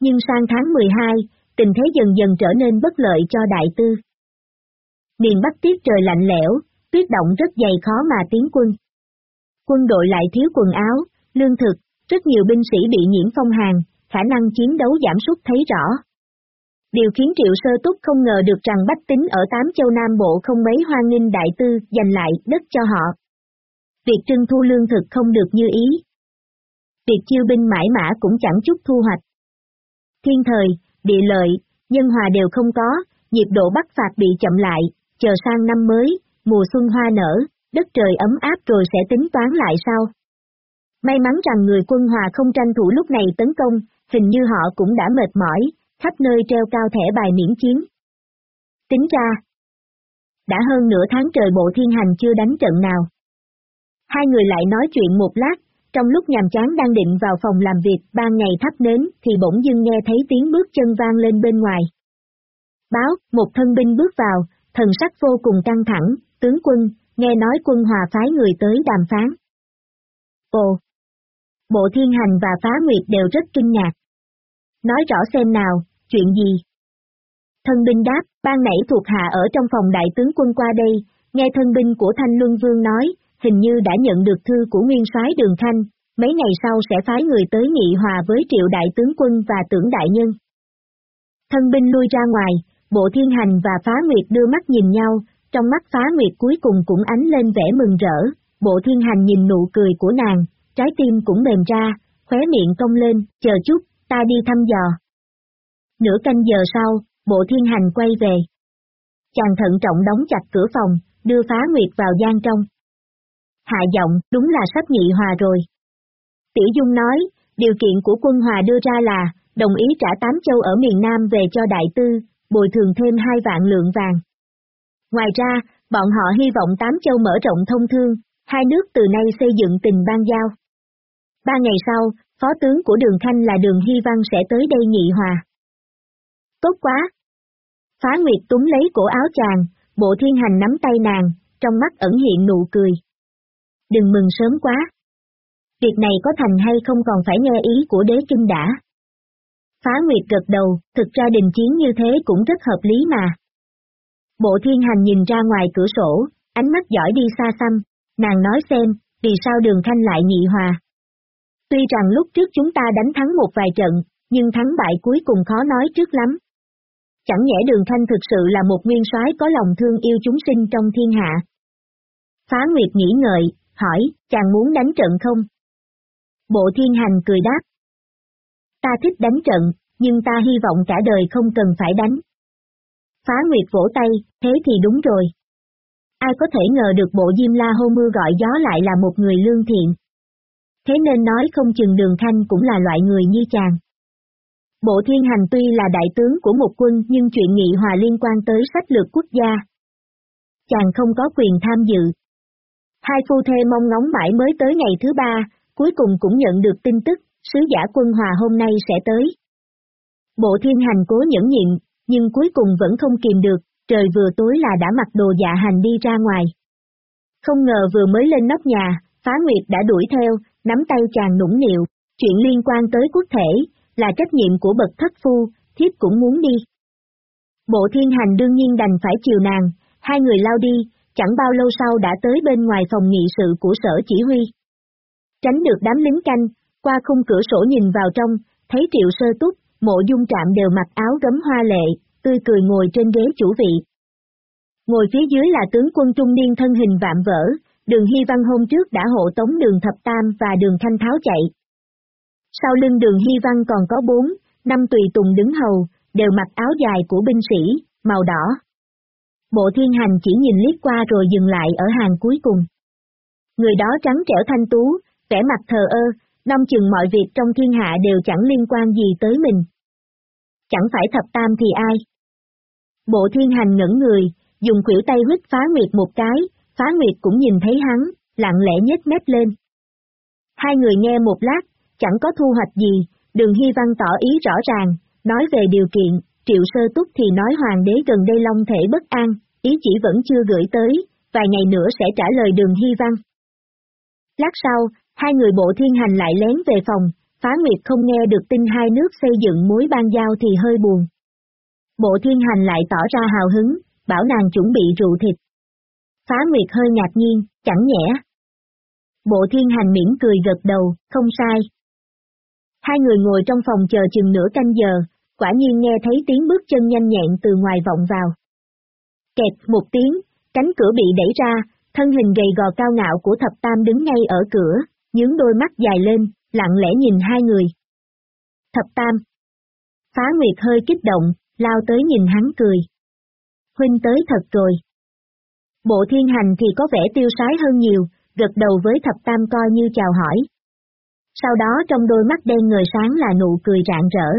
Nhưng sang tháng 12, tình thế dần dần trở nên bất lợi cho đại tư. Miền Bắc tiết trời lạnh lẽo, tuyết động rất dày khó mà tiến quân. Quân đội lại thiếu quần áo, lương thực, rất nhiều binh sĩ bị nhiễm phong hàn, khả năng chiến đấu giảm sút thấy rõ. Điều khiến Triệu Sơ Túc không ngờ được rằng bách tính ở tám châu Nam Bộ không mấy hoan nghênh đại tư giành lại đất cho họ. Việc trưng thu lương thực không được như ý. Việc chiêu binh mãi mã cũng chẳng chút thu hoạch. Thiên thời, địa lợi, nhân hòa đều không có, nhiệt độ bắc phạt bị chậm lại, chờ sang năm mới, mùa xuân hoa nở, đất trời ấm áp rồi sẽ tính toán lại sau. May mắn rằng người quân hòa không tranh thủ lúc này tấn công, hình như họ cũng đã mệt mỏi, khắp nơi treo cao thẻ bài miễn chiến. Tính ra, đã hơn nửa tháng trời bộ thiên hành chưa đánh trận nào. Hai người lại nói chuyện một lát, trong lúc nhàm chán đang định vào phòng làm việc ban ngày thắp nến thì bỗng dưng nghe thấy tiếng bước chân vang lên bên ngoài. Báo, một thân binh bước vào, thần sắc vô cùng căng thẳng, tướng quân, nghe nói quân hòa phái người tới đàm phán. Ồ, Bộ Thiên Hành và Phá Nguyệt đều rất kinh ngạc. Nói rõ xem nào, chuyện gì? Thân binh đáp, ban nãy thuộc hạ ở trong phòng đại tướng quân qua đây, nghe thân binh của Thanh Luân Vương nói, hình như đã nhận được thư của nguyên soái Đường Thanh, mấy ngày sau sẽ phái người tới nghị hòa với triệu đại tướng quân và tưởng đại nhân. Thân binh lui ra ngoài, bộ thiên hành và phá nguyệt đưa mắt nhìn nhau, trong mắt phá nguyệt cuối cùng cũng ánh lên vẻ mừng rỡ, bộ thiên hành nhìn nụ cười của nàng, trái tim cũng mềm ra, khóe miệng cong lên, chờ chút, ta đi thăm dò. Nửa canh giờ sau, bộ thiên hành quay về. Chàng thận trọng đóng chặt cửa phòng, đưa phá nguyệt vào gian trong. Hạ giọng, đúng là sắp nhị hòa rồi. Tiểu Dung nói, điều kiện của quân hòa đưa ra là, đồng ý trả tám châu ở miền Nam về cho đại tư, bồi thường thêm hai vạn lượng vàng. Ngoài ra, bọn họ hy vọng Tám Châu mở rộng thông thương, hai nước từ nay xây dựng tình ban giao. Ba ngày sau, phó tướng của đường Khanh là đường Hy Văn sẽ tới đây nghị hòa. Tốt quá! Phá Nguyệt túng lấy cổ áo chàng, bộ thiên hành nắm tay nàng, trong mắt ẩn hiện nụ cười. Đừng mừng sớm quá. Việc này có thành hay không còn phải nghe ý của đế kinh đã. Phá Nguyệt gật đầu, thực ra đình chiến như thế cũng rất hợp lý mà. Bộ thiên hành nhìn ra ngoài cửa sổ, ánh mắt giỏi đi xa xăm, nàng nói xem, vì sao đường thanh lại nhị hòa. Tuy rằng lúc trước chúng ta đánh thắng một vài trận, nhưng thắng bại cuối cùng khó nói trước lắm. Chẳng nhẽ đường thanh thực sự là một nguyên soái có lòng thương yêu chúng sinh trong thiên hạ. Phá Nguyệt nghĩ ngợi, hỏi, chàng muốn đánh trận không? Bộ thiên hành cười đáp. Ta thích đánh trận, nhưng ta hy vọng cả đời không cần phải đánh. Phá Nguyệt vỗ tay, thế thì đúng rồi. Ai có thể ngờ được bộ Diêm La hô mưa gọi gió lại là một người lương thiện. Thế nên nói không chừng đường thanh cũng là loại người như chàng. Bộ thiên hành tuy là đại tướng của một quân nhưng chuyện nghị hòa liên quan tới sách lược quốc gia. Chàng không có quyền tham dự. Hai phu thê mong ngóng mãi mới tới ngày thứ ba, cuối cùng cũng nhận được tin tức, sứ giả quân hòa hôm nay sẽ tới. Bộ thiên hành cố nhẫn nhịn, nhưng cuối cùng vẫn không kìm được, trời vừa tối là đã mặc đồ dạ hành đi ra ngoài. Không ngờ vừa mới lên nóc nhà, phá nguyệt đã đuổi theo, nắm tay chàng nũng nịu, chuyện liên quan tới quốc thể, là trách nhiệm của bậc thất phu, thiếp cũng muốn đi. Bộ thiên hành đương nhiên đành phải chiều nàng, hai người lao đi, chẳng bao lâu sau đã tới bên ngoài phòng nghị sự của sở chỉ huy. Tránh được đám lính canh, qua khung cửa sổ nhìn vào trong, thấy triệu sơ túc, mộ dung trạm đều mặc áo gấm hoa lệ, tươi cười ngồi trên ghế chủ vị. Ngồi phía dưới là tướng quân trung niên thân hình vạm vỡ, đường Hy Văn hôm trước đã hộ tống đường Thập Tam và đường Thanh Tháo chạy. Sau lưng đường Hy Văn còn có bốn, năm tùy tùng đứng hầu, đều mặc áo dài của binh sĩ, màu đỏ. Bộ thiên hành chỉ nhìn liếc qua rồi dừng lại ở hàng cuối cùng. Người đó trắng trẻo thanh tú, vẻ mặt thờ ơ, năm chừng mọi việc trong thiên hạ đều chẳng liên quan gì tới mình. Chẳng phải thập tam thì ai? Bộ thiên hành ngẩn người, dùng khuỷu tay huyết phá nguyệt một cái, phá nguyệt cũng nhìn thấy hắn, lặng lẽ nhếch mép lên. Hai người nghe một lát, chẳng có thu hoạch gì, đường hy văn tỏ ý rõ ràng, nói về điều kiện, triệu sơ túc thì nói hoàng đế gần đây long thể bất an, ý chỉ vẫn chưa gửi tới, vài ngày nữa sẽ trả lời đường hy văn. Lát sau, hai người bộ thiên hành lại lén về phòng, phá nguyệt không nghe được tin hai nước xây dựng mối ban giao thì hơi buồn. Bộ thiên hành lại tỏ ra hào hứng, bảo nàng chuẩn bị rượu thịt. Phá nguyệt hơi ngạc nhiên, chẳng nhẽ. Bộ thiên hành miễn cười gật đầu, không sai. Hai người ngồi trong phòng chờ chừng nửa canh giờ, quả nhiên nghe thấy tiếng bước chân nhanh nhẹn từ ngoài vọng vào. Kẹt một tiếng, cánh cửa bị đẩy ra, thân hình gầy gò cao ngạo của thập tam đứng ngay ở cửa, nhướng đôi mắt dài lên, lặng lẽ nhìn hai người. Thập tam. Phá Nguyệt hơi kích động, lao tới nhìn hắn cười. Huynh tới thật rồi. Bộ thiên hành thì có vẻ tiêu sái hơn nhiều, gật đầu với thập tam coi như chào hỏi. Sau đó trong đôi mắt đen người sáng là nụ cười rạng rỡ.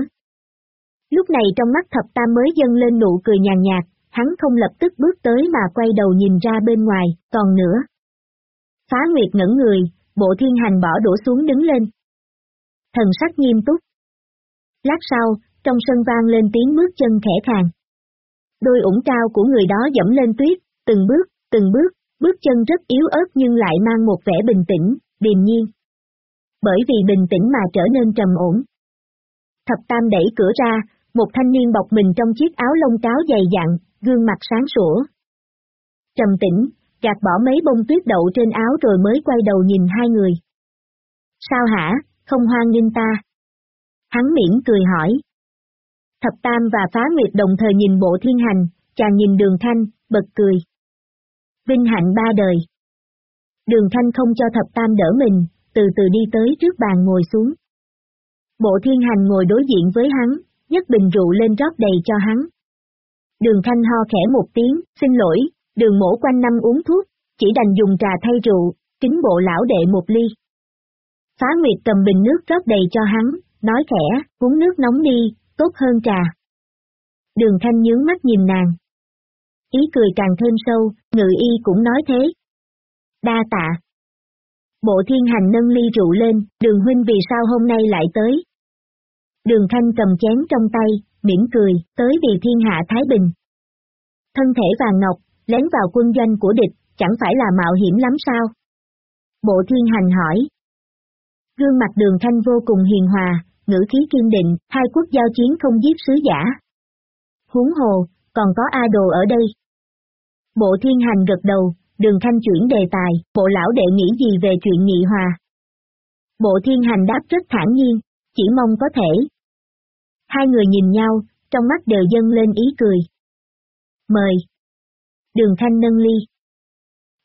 Lúc này trong mắt thập tam mới dâng lên nụ cười nhàn nhạt, hắn không lập tức bước tới mà quay đầu nhìn ra bên ngoài, còn nữa. Phá Nguyệt ngẩn người, bộ thiên hành bỏ đổ xuống đứng lên. Thần sắc nghiêm túc. Lát sau, trong sân vang lên tiếng bước chân khẽ khàng. Đôi ủng cao của người đó dẫm lên tuyết, từng bước, từng bước, bước chân rất yếu ớt nhưng lại mang một vẻ bình tĩnh, điềm nhiên. Bởi vì bình tĩnh mà trở nên trầm ổn. Thập Tam đẩy cửa ra, một thanh niên bọc mình trong chiếc áo lông cáo dày dặn, gương mặt sáng sủa. Trầm tĩnh, gạt bỏ mấy bông tuyết đậu trên áo rồi mới quay đầu nhìn hai người. Sao hả, không hoan nghênh ta? Hắn miễn cười hỏi. Thập Tam và Phá Nguyệt đồng thời nhìn bộ thiên hành, chàng nhìn đường thanh, bật cười. Vinh hạnh ba đời. Đường thanh không cho thập tam đỡ mình, từ từ đi tới trước bàn ngồi xuống. Bộ thiên hành ngồi đối diện với hắn, nhấc bình rượu lên rót đầy cho hắn. Đường thanh ho khẽ một tiếng, xin lỗi, đường mổ quanh năm uống thuốc, chỉ đành dùng trà thay rượu, kính bộ lão đệ một ly. Phá Nguyệt cầm bình nước rót đầy cho hắn, nói khẽ, uống nước nóng đi, tốt hơn trà. Đường Thanh nhướng mắt nhìn nàng. Ý cười càng thêm sâu, ngự y cũng nói thế. Đa tạ. Bộ thiên hành nâng ly rượu lên, đường huynh vì sao hôm nay lại tới. Đường Thanh cầm chén trong tay, mỉm cười, tới vì thiên hạ Thái Bình. Thân thể vàng ngọc, lén vào quân doanh của địch, chẳng phải là mạo hiểm lắm sao? Bộ thiên hành hỏi. Gương mặt đường Thanh vô cùng hiền hòa, ngữ khí kiên định, hai quốc giao chiến không giết sứ giả. Huống hồ, còn có A Đồ ở đây. Bộ thiên hành gật đầu, đường thanh chuyển đề tài, bộ lão đệ nghĩ gì về chuyện nghị hòa. Bộ thiên hành đáp rất thản nhiên, chỉ mong có thể. Hai người nhìn nhau, trong mắt đều dâng lên ý cười. Mời. Đường thanh nâng ly.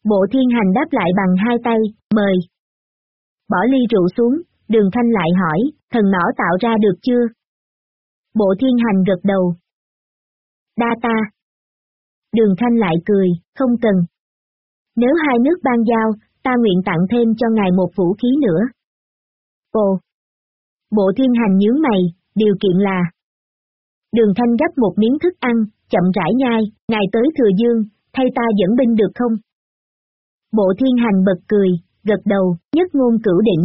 Bộ thiên hành đáp lại bằng hai tay, mời. Bỏ ly rượu xuống, đường thanh lại hỏi, thần nỏ tạo ra được chưa? Bộ thiên hành gật đầu. Đa ta. Đường thanh lại cười, không cần. Nếu hai nước ban giao, ta nguyện tặng thêm cho ngài một vũ khí nữa. Ồ! Bộ thiên hành nhướng mày, điều kiện là. Đường thanh gấp một miếng thức ăn, chậm rãi nhai, ngài tới thừa dương, thay ta dẫn binh được không? Bộ thiên hành bật cười, gật đầu, nhất ngôn cửu đỉnh.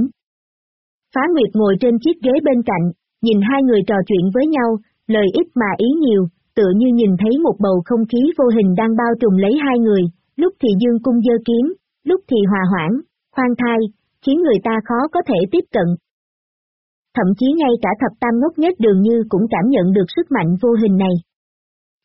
Phá Nguyệt ngồi trên chiếc ghế bên cạnh, nhìn hai người trò chuyện với nhau, lời ít mà ý nhiều, tựa như nhìn thấy một bầu không khí vô hình đang bao trùm lấy hai người, lúc thì dương cung dơ kiếm, lúc thì hòa hoãn, khoan thai, khiến người ta khó có thể tiếp cận. Thậm chí ngay cả thập tam ngốc nhất đường như cũng cảm nhận được sức mạnh vô hình này.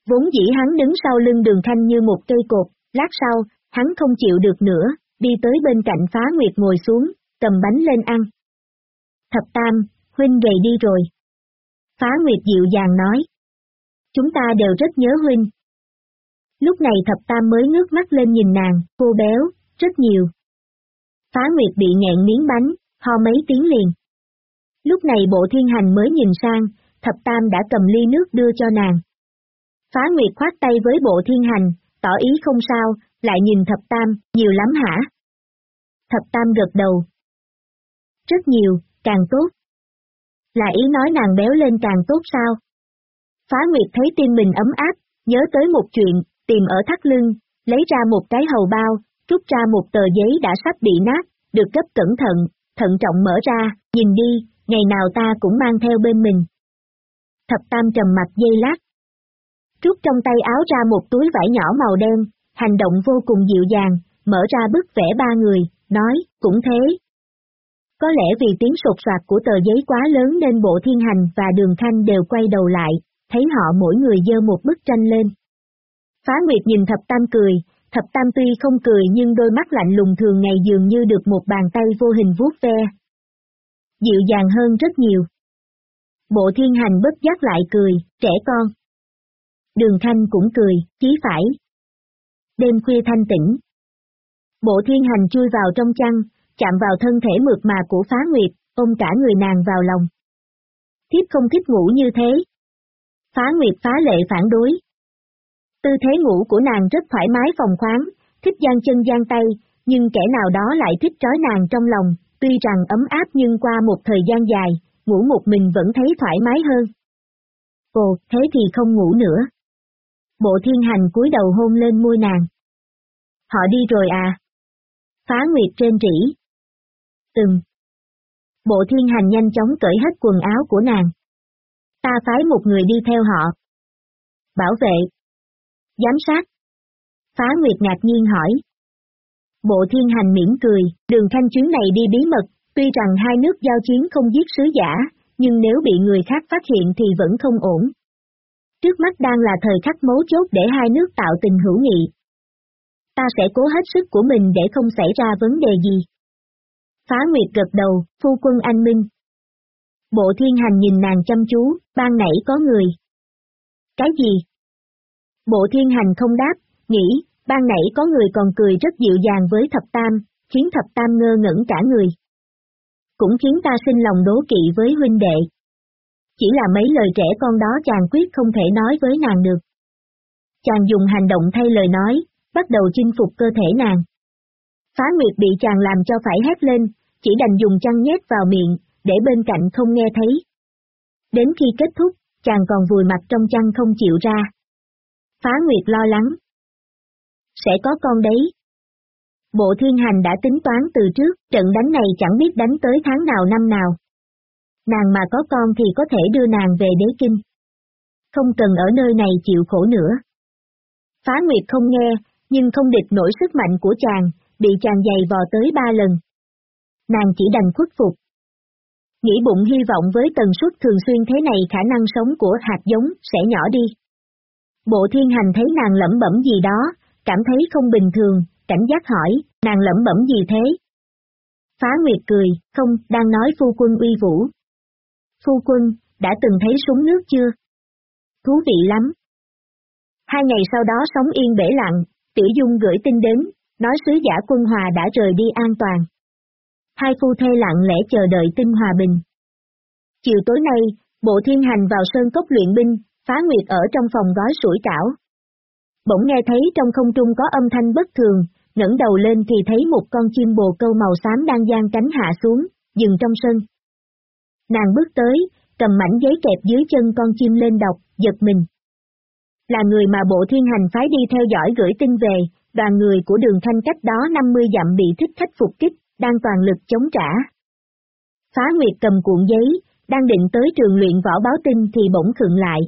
Vốn dĩ hắn đứng sau lưng đường thanh như một cây cột, lát sau, hắn không chịu được nữa, đi tới bên cạnh phá nguyệt ngồi xuống, cầm bánh lên ăn. Thập tam, huynh gầy đi rồi. Phá nguyệt dịu dàng nói. Chúng ta đều rất nhớ huynh. Lúc này thập tam mới ngước mắt lên nhìn nàng, cô béo, rất nhiều. Phá nguyệt bị nghẹn miếng bánh, ho mấy tiếng liền. Lúc này bộ thiên hành mới nhìn sang, thập tam đã cầm ly nước đưa cho nàng. Phá nguyệt khoát tay với bộ thiên hành, tỏ ý không sao, lại nhìn thập tam, nhiều lắm hả? Thập tam gật đầu. Rất nhiều, càng tốt. Là ý nói nàng béo lên càng tốt sao? Phá Nguyệt thấy tim mình ấm áp, nhớ tới một chuyện, tìm ở thắt lưng, lấy ra một cái hầu bao, rút ra một tờ giấy đã sắp bị nát, được cấp cẩn thận, thận trọng mở ra, nhìn đi, ngày nào ta cũng mang theo bên mình. Thập Tam trầm mặt dây lát. Rút trong tay áo ra một túi vải nhỏ màu đen, hành động vô cùng dịu dàng, mở ra bức vẽ ba người, nói, cũng thế. Có lẽ vì tiếng sột soạt của tờ giấy quá lớn nên bộ thiên hành và đường thanh đều quay đầu lại, thấy họ mỗi người dơ một bức tranh lên. Phá Nguyệt nhìn thập tam cười, thập tam tuy không cười nhưng đôi mắt lạnh lùng thường ngày dường như được một bàn tay vô hình vuốt ve. Dịu dàng hơn rất nhiều. Bộ thiên hành bất giác lại cười, trẻ con. Đường thanh cũng cười, chí phải. Đêm khuya thanh tĩnh. Bộ thiên hành chui vào trong chăn, chạm vào thân thể mượt mà của phá nguyệt, ôm cả người nàng vào lòng. Thiếp không thích ngủ như thế. Phá nguyệt phá lệ phản đối. Tư thế ngủ của nàng rất thoải mái phòng khoáng, thích gian chân gian tay, nhưng kẻ nào đó lại thích trói nàng trong lòng, tuy rằng ấm áp nhưng qua một thời gian dài, ngủ một mình vẫn thấy thoải mái hơn. Ồ, thế thì không ngủ nữa. Bộ thiên hành cúi đầu hôn lên môi nàng. Họ đi rồi à? Phá Nguyệt trên trĩ Từng. Bộ thiên hành nhanh chóng cởi hết quần áo của nàng. Ta phái một người đi theo họ. Bảo vệ. Giám sát. Phá Nguyệt ngạc nhiên hỏi. Bộ thiên hành mỉm cười, đường thanh chuyến này đi bí mật, tuy rằng hai nước giao chiến không giết sứ giả, nhưng nếu bị người khác phát hiện thì vẫn không ổn. Trước mắt đang là thời khắc mấu chốt để hai nước tạo tình hữu nghị. Ta sẽ cố hết sức của mình để không xảy ra vấn đề gì. Phá Nguyệt gật đầu, phu quân anh minh. Bộ thiên hành nhìn nàng chăm chú, ban nãy có người. Cái gì? Bộ thiên hành không đáp, nghĩ, ban nãy có người còn cười rất dịu dàng với thập tam, khiến thập tam ngơ ngẩn cả người. Cũng khiến ta sinh lòng đố kỵ với huynh đệ. Chỉ là mấy lời trẻ con đó chàng quyết không thể nói với nàng được. Chàng dùng hành động thay lời nói, bắt đầu chinh phục cơ thể nàng. Phá Nguyệt bị chàng làm cho phải hét lên, chỉ đành dùng chăn nhét vào miệng, để bên cạnh không nghe thấy. Đến khi kết thúc, chàng còn vùi mặt trong chăn không chịu ra. Phá Nguyệt lo lắng. Sẽ có con đấy. Bộ thiên hành đã tính toán từ trước, trận đánh này chẳng biết đánh tới tháng nào năm nào. Nàng mà có con thì có thể đưa nàng về đế kinh. Không cần ở nơi này chịu khổ nữa. Phá Nguyệt không nghe, nhưng không địch nổi sức mạnh của chàng, bị chàng giày vò tới ba lần. Nàng chỉ đành khuất phục. Nghĩ bụng hy vọng với tần suất thường xuyên thế này khả năng sống của hạt giống sẽ nhỏ đi. Bộ thiên hành thấy nàng lẩm bẩm gì đó, cảm thấy không bình thường, cảnh giác hỏi, nàng lẩm bẩm gì thế? Phá Nguyệt cười, không, đang nói phu quân uy vũ. Phu quân, đã từng thấy súng nước chưa? Thú vị lắm. Hai ngày sau đó sống yên bể lặng, Tiểu Dung gửi tin đến, nói sứ giả quân hòa đã rời đi an toàn. Hai phu thê lặng lẽ chờ đợi tin hòa bình. Chiều tối nay, bộ thiên hành vào sơn cốc luyện binh, phá nguyệt ở trong phòng gói sủi cảo. Bỗng nghe thấy trong không trung có âm thanh bất thường, ngẩng đầu lên thì thấy một con chim bồ câu màu xám đang giang cánh hạ xuống, dừng trong sân. Nàng bước tới, cầm mảnh giấy kẹp dưới chân con chim lên đọc, giật mình. Là người mà bộ thiên hành phái đi theo dõi gửi tin về, đoàn người của đường thanh cách đó 50 dặm bị thích khách phục kích, đang toàn lực chống trả. Phá Nguyệt cầm cuộn giấy, đang định tới trường luyện võ báo tin thì bỗng khựng lại.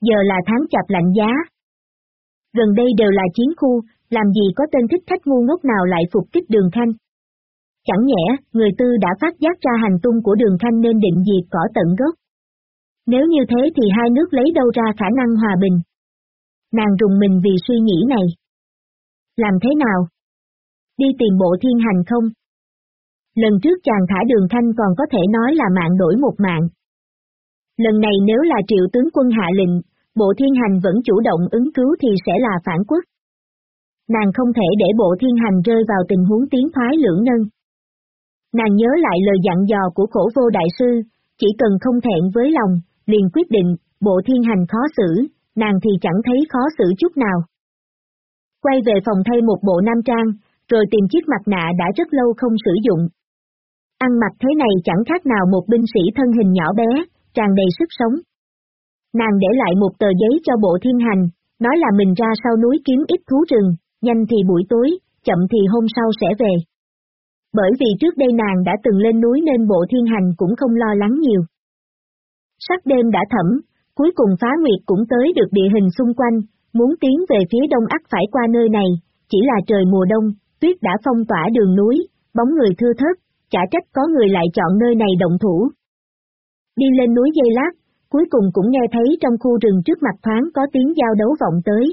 Giờ là tháng chạp lạnh giá. Gần đây đều là chiến khu, làm gì có tên thích khách ngu ngốc nào lại phục kích đường thanh. Chẳng nhẽ, người tư đã phát giác ra hành tung của đường thanh nên định diệt cỏ tận gốc. Nếu như thế thì hai nước lấy đâu ra khả năng hòa bình. Nàng rùng mình vì suy nghĩ này. Làm thế nào? Đi tìm bộ thiên hành không? Lần trước chàng thả đường thanh còn có thể nói là mạng đổi một mạng. Lần này nếu là triệu tướng quân hạ lệnh, bộ thiên hành vẫn chủ động ứng cứu thì sẽ là phản quốc. Nàng không thể để bộ thiên hành rơi vào tình huống tiến thoái lưỡng nâng. Nàng nhớ lại lời dặn dò của khổ vô đại sư, chỉ cần không thẹn với lòng, liền quyết định, bộ thiên hành khó xử, nàng thì chẳng thấy khó xử chút nào. Quay về phòng thay một bộ nam trang, rồi tìm chiếc mặt nạ đã rất lâu không sử dụng. Ăn mặc thế này chẳng khác nào một binh sĩ thân hình nhỏ bé, tràn đầy sức sống. Nàng để lại một tờ giấy cho bộ thiên hành, nói là mình ra sau núi kiếm ít thú rừng, nhanh thì buổi tối, chậm thì hôm sau sẽ về. Bởi vì trước đây nàng đã từng lên núi nên bộ thiên hành cũng không lo lắng nhiều. Sắc đêm đã thẩm, cuối cùng phá nguyệt cũng tới được địa hình xung quanh, muốn tiến về phía đông ắt phải qua nơi này, chỉ là trời mùa đông, tuyết đã phong tỏa đường núi, bóng người thưa thớt, chả trách có người lại chọn nơi này động thủ. Đi lên núi dây lát, cuối cùng cũng nghe thấy trong khu rừng trước mặt thoáng có tiếng giao đấu vọng tới.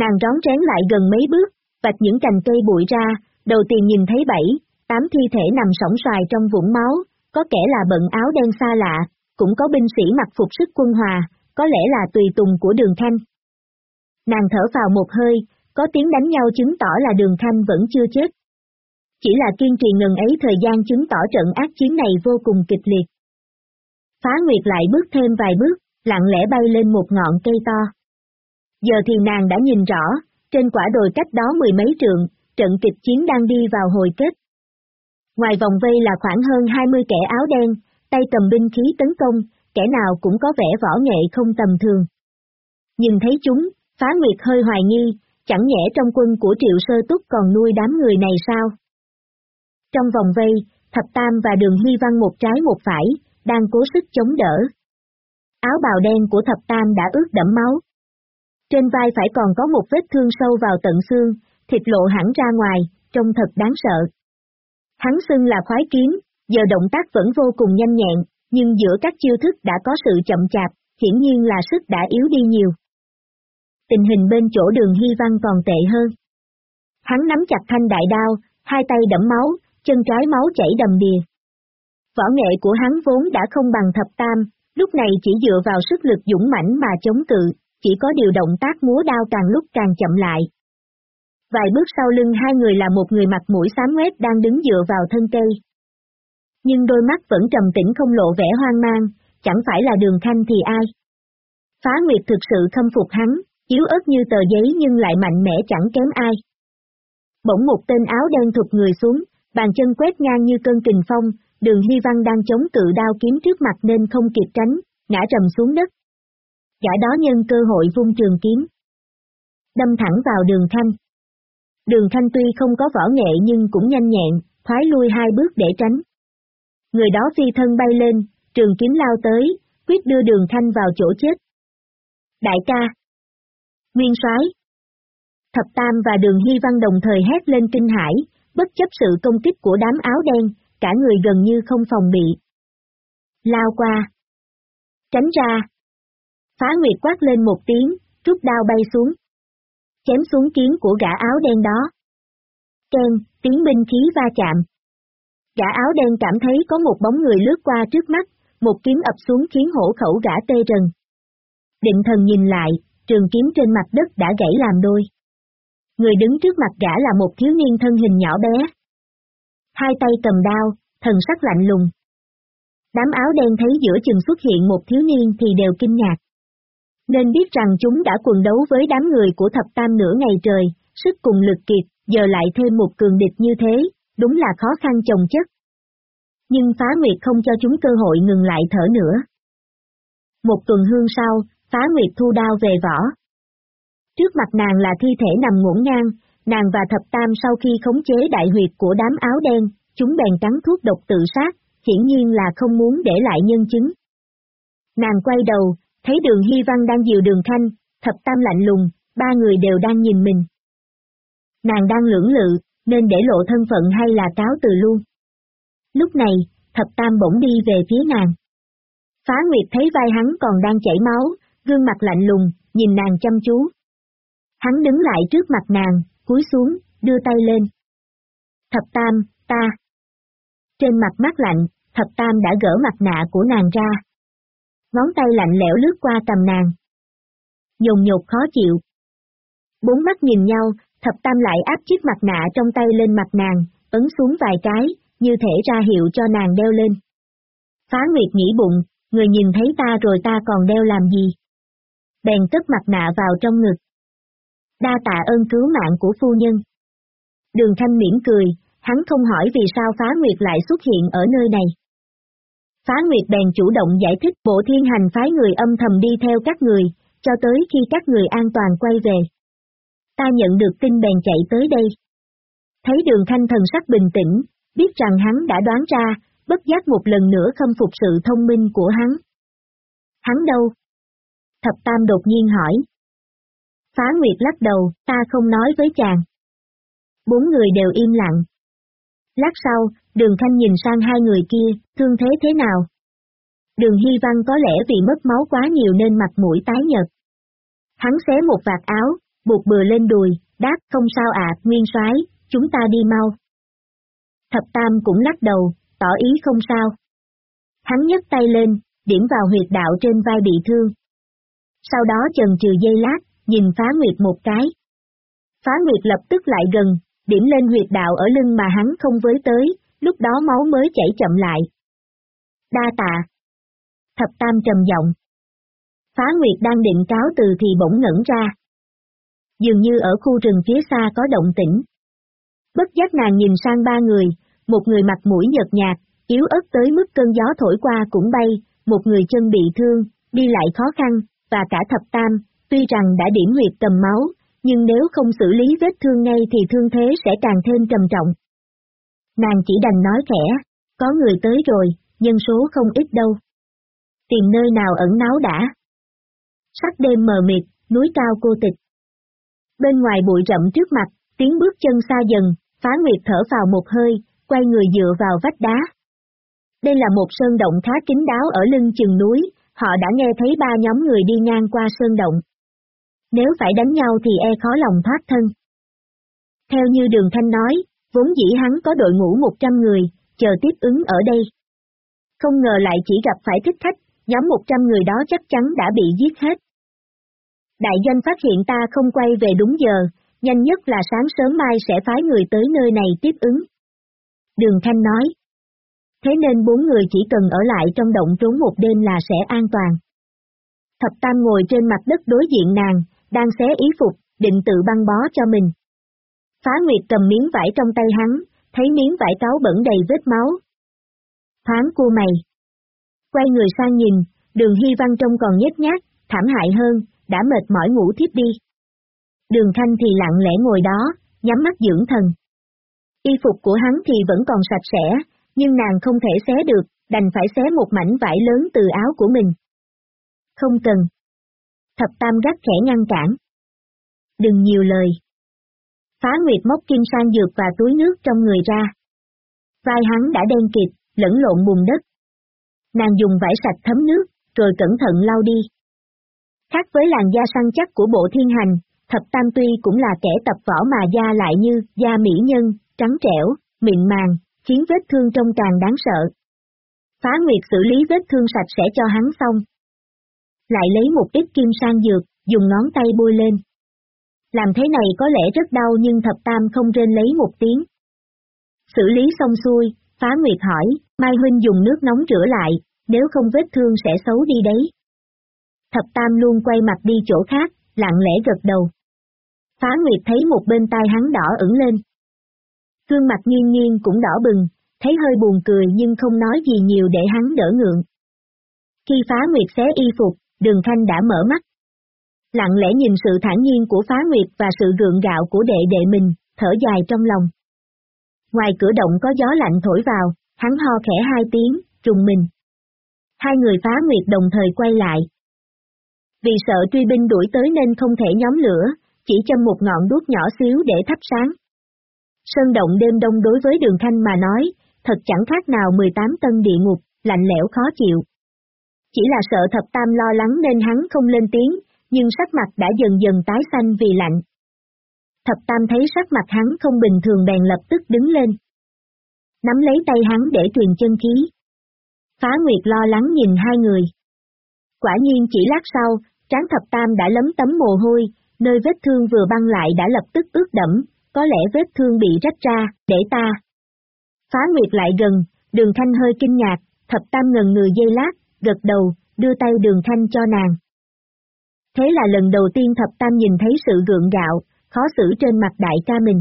Nàng rón rén lại gần mấy bước, vạch những cành cây bụi ra, đầu tiên nhìn thấy bảy, tám thi thể nằm sỏng xoài trong vũng máu, có kẻ là bận áo đen xa lạ, cũng có binh sĩ mặc phục sức quân hòa, có lẽ là tùy tùng của đường thanh. Nàng thở vào một hơi, có tiếng đánh nhau chứng tỏ là đường thanh vẫn chưa chết. Chỉ là kiên trì ngừng ấy thời gian chứng tỏ trận ác chiến này vô cùng kịch liệt. Phá Nguyệt lại bước thêm vài bước, lặng lẽ bay lên một ngọn cây to. Giờ thì nàng đã nhìn rõ, trên quả đồi cách đó mười mấy trượng, trận kịch chiến đang đi vào hồi kết. Ngoài vòng vây là khoảng hơn 20 kẻ áo đen, tay cầm binh khí tấn công, kẻ nào cũng có vẻ võ nghệ không tầm thường. Nhìn thấy chúng, phá nguyệt hơi hoài nghi, chẳng nhẽ trong quân của triệu sơ túc còn nuôi đám người này sao? Trong vòng vây, thập tam và đường huy văn một trái một phải, đang cố sức chống đỡ. Áo bào đen của thập tam đã ướt đẫm máu. Trên vai phải còn có một vết thương sâu vào tận xương, thịt lộ hẳn ra ngoài, trông thật đáng sợ. Hắn xưng là khoái kiếm, giờ động tác vẫn vô cùng nhanh nhẹn, nhưng giữa các chiêu thức đã có sự chậm chạp, hiển nhiên là sức đã yếu đi nhiều. Tình hình bên chỗ đường Hy Văn còn tệ hơn. Hắn nắm chặt thanh đại đao, hai tay đẫm máu, chân trái máu chảy đầm đìa. Võ nghệ của hắn vốn đã không bằng thập tam, lúc này chỉ dựa vào sức lực dũng mãnh mà chống cự, chỉ có điều động tác múa đao càng lúc càng chậm lại. Vài bước sau lưng hai người là một người mặt mũi xám ngoét đang đứng dựa vào thân cây, nhưng đôi mắt vẫn trầm tĩnh không lộ vẻ hoang mang, chẳng phải là đường khanh thì ai. Phá Nguyệt thực sự khâm phục hắn, yếu ớt như tờ giấy nhưng lại mạnh mẽ chẳng kém ai. Bỗng một tên áo đen thụt người xuống, bàn chân quét ngang như cơn kình phong, đường Hy Văn đang chống cự đao kiếm trước mặt nên không kịp tránh, ngã trầm xuống đất. Gã đó nhân cơ hội vung trường kiếm. Đâm thẳng vào đường Khanh. Đường Khanh tuy không có võ nghệ nhưng cũng nhanh nhẹn, thoái lui hai bước để tránh. Người đó phi thân bay lên, trường kiếm lao tới, quyết đưa đường Khanh vào chỗ chết. Đại ca! Nguyên soái Thập Tam và đường Hy Văn đồng thời hét lên kinh hãi, bất chấp sự công kích của đám áo đen, cả người gần như không phòng bị. Lao qua. Tránh ra. Phá Nguyệt quát lên một tiếng, rút đao bay xuống. Chém xuống kiếm của gã áo đen đó. Ken, tiếng binh khí va chạm. Gã áo đen cảm thấy có một bóng người lướt qua trước mắt, một kiếm ập xuống khiến hổ khẩu gã tê rần. Định thần nhìn lại, trường kiếm trên mặt đất đã gãy làm đôi. Người đứng trước mặt gã là một thiếu niên thân hình nhỏ bé. Hai tay cầm đao, thần sắc lạnh lùng. Đám áo đen thấy giữa chừng xuất hiện một thiếu niên thì đều kinh ngạc. Nên biết rằng chúng đã quần đấu với đám người của thập tam nửa ngày trời, sức cùng lực kiệt, giờ lại thêm một cường địch như thế, đúng là khó khăn chồng chất. Nhưng phá nguyệt không cho chúng cơ hội ngừng lại thở nữa. Một tuần hương sau, phá nguyệt thu đao về vỏ. Trước mặt nàng là thi thể nằm ngổn ngang, nàng và thập tam sau khi khống chế đại huyệt của đám áo đen, chúng bèn cắn thuốc độc tự sát, hiển nhiên là không muốn để lại nhân chứng. Nàng quay đầu, thấy đường Hy Văn đang dìu đường Khanh, thập tam lạnh lùng, ba người đều đang nhìn mình. Nàng đang lưỡng lự, nên để lộ thân phận hay là cáo từ luôn. Lúc này, thập tam bỗng đi về phía nàng. Phá Nguyệt thấy vai hắn còn đang chảy máu, gương mặt lạnh lùng, nhìn nàng chăm chú. Hắn đứng lại trước mặt nàng, cúi xuống, đưa tay lên. Thập tam, ta. Trên mặt mắt lạnh, thập tam đã gỡ mặt nạ của nàng ra. Ngón tay lạnh lẽo lướt qua cầm nàng. Nhồn nhột khó chịu. Bốn mắt nhìn nhau, thập tam lại áp chiếc mặt nạ trong tay lên mặt nàng, ấn xuống vài cái, như thể ra hiệu cho nàng đeo lên. Phá Nguyệt nghĩ bụng, người nhìn thấy ta rồi ta còn đeo làm gì? Bèn cất mặt nạ vào trong ngực. Đa tạ ơn cứu mạng của phu nhân. Đường Thanh mỉm cười, hắn không hỏi vì sao Phá Nguyệt lại xuất hiện ở nơi này. Phá Nguyệt bèn chủ động giải thích bộ thiên hành phái người âm thầm đi theo các người, cho tới khi các người an toàn quay về. Ta nhận được tin bèn chạy tới đây. Thấy đường Thanh thần sắc bình tĩnh, biết rằng hắn đã đoán ra, bất giác một lần nữa khâm phục sự thông minh của hắn. Hắn đâu? Thập Tam đột nhiên hỏi. Phá Nguyệt lắc đầu, ta không nói với chàng. Bốn người đều im lặng. Lát sau, đường Thanh nhìn sang hai người kia, thương thế thế nào? Đường Hy Văn có lẽ vì mất máu quá nhiều nên mặt mũi tái nhợt. Hắn xé một vạt áo, buộc bừa lên đùi, đáp không sao ạ, nguyên soái, chúng ta đi mau. Thập Tam cũng lắc đầu, tỏ ý không sao. Hắn nhấc tay lên, điểm vào huyệt đạo trên vai bị thương. Sau đó chần chừ dây lát, nhìn phá nguyệt một cái. Phá nguyệt lập tức lại gần, điểm lên huyệt đạo ở lưng mà hắn không với tới, lúc đó máu mới chảy chậm lại. Đa tạ. Thập Tam trầm giọng. Phá Nguyệt đang định cáo từ thì bỗng ngẩn ra. Dường như ở khu rừng phía xa có động tĩnh. Bất giác nàng nhìn sang ba người, một người mặt mũi nhợt nhạt, yếu ớt tới mức cơn gió thổi qua cũng bay, một người chân bị thương, đi lại khó khăn, và cả thập tam, tuy rằng đã điểm huyệt cầm máu, nhưng nếu không xử lý vết thương ngay thì thương thế sẽ càng thêm trầm trọng. Nàng chỉ đành nói khẽ, có người tới rồi, nhân số không ít đâu. Tìm nơi nào ẩn náu đã. Sắc đêm mờ mịt, núi cao cô tịch. Bên ngoài bụi rậm trước mặt, tiếng bước chân xa dần, phá nguyệt thở vào một hơi, quay người dựa vào vách đá. Đây là một sơn động khá kín đáo ở lưng chừng núi, họ đã nghe thấy ba nhóm người đi ngang qua sơn động. Nếu phải đánh nhau thì e khó lòng thoát thân. Theo như Đường Thanh nói, vốn dĩ hắn có đội ngũ 100 người, chờ tiếp ứng ở đây. Không ngờ lại chỉ gặp phải thích khách, nhóm 100 người đó chắc chắn đã bị giết hết. Đại doanh phát hiện ta không quay về đúng giờ, nhanh nhất là sáng sớm mai sẽ phái người tới nơi này tiếp ứng. Đường Thanh nói. Thế nên bốn người chỉ cần ở lại trong động trốn một đêm là sẽ an toàn. Thập Tam ngồi trên mặt đất đối diện nàng, đang xé ý phục, định tự băng bó cho mình. Phá Nguyệt cầm miếng vải trong tay hắn, thấy miếng vải cáo bẩn đầy vết máu. Thoáng cua mày. Quay người sang nhìn, đường hy văn trông còn nhếch nhát, thảm hại hơn, đã mệt mỏi ngủ thiếp đi. Đường Khanh thì lặng lẽ ngồi đó, nhắm mắt dưỡng thần. Y phục của hắn thì vẫn còn sạch sẽ, nhưng nàng không thể xé được, đành phải xé một mảnh vải lớn từ áo của mình. Không cần. Thập Tam gắt khẽ ngăn cản. Đừng nhiều lời. Phá Nguyệt móc kim sang dược và túi nước trong người ra. Vai hắn đã đen kịt, lẫn lộn bùn đất. Nàng dùng vải sạch thấm nước, rồi cẩn thận lau đi. Khác với làn da săn chắc của bộ thiên hành, thập tam tuy cũng là kẻ tập võ mà da lại như da mỹ nhân, trắng trẻo, mịn màng, chiến vết thương trông càng đáng sợ. Phá Nguyệt xử lý vết thương sạch sẽ cho hắn xong. Lại lấy một ít kim sang dược, dùng ngón tay bôi lên. Làm thế này có lẽ rất đau nhưng thập tam không rên lấy một tiếng. Xử lý xong xuôi, Phá Nguyệt hỏi, Mai Huynh dùng nước nóng rửa lại, nếu không vết thương sẽ xấu đi đấy. Thập Tam luôn quay mặt đi chỗ khác, lặng lẽ gật đầu. Phá Nguyệt thấy một bên tai hắn đỏ ửng lên. Gương mặt nghiêng nghiêng cũng đỏ bừng, thấy hơi buồn cười nhưng không nói gì nhiều để hắn đỡ ngượng. Khi Phá Nguyệt xé y phục, Đường Thanh đã mở mắt. Lặng lẽ nhìn sự thản nhiên của Phá Nguyệt và sự gượng gạo của đệ đệ mình, thở dài trong lòng. Ngoài cửa động có gió lạnh thổi vào, hắn ho khẽ hai tiếng, trùng mình. Hai người Phá Nguyệt đồng thời quay lại, vì sợ truy binh đuổi tới nên không thể nhóm lửa, chỉ châm một ngọn đuốc nhỏ xíu để thắp sáng. Sơn động đêm đông đối với đường thanh mà nói, thật chẳng khác nào 18 tân địa ngục, lạnh lẽo khó chịu. Chỉ là sợ thập tam lo lắng nên hắn không lên tiếng, nhưng sắc mặt đã dần dần tái xanh vì lạnh. Thập tam thấy sắc mặt hắn không bình thường bèn lập tức đứng lên. Nắm lấy tay hắn để truyền chân khí. Phá Nguyệt lo lắng nhìn hai người. Quả nhiên chỉ lát sau, tráng thập tam đã lấm tấm mồ hôi, nơi vết thương vừa băng lại đã lập tức ướt đẫm, có lẽ vết thương bị rách ra, để ta. Phá Nguyệt lại gần, đường thanh hơi kinh ngạc, thập tam ngần người dây lát, gật đầu, đưa tay đường thanh cho nàng. Thế là lần đầu tiên thập tam nhìn thấy sự gượng gạo, khó xử trên mặt đại ca mình.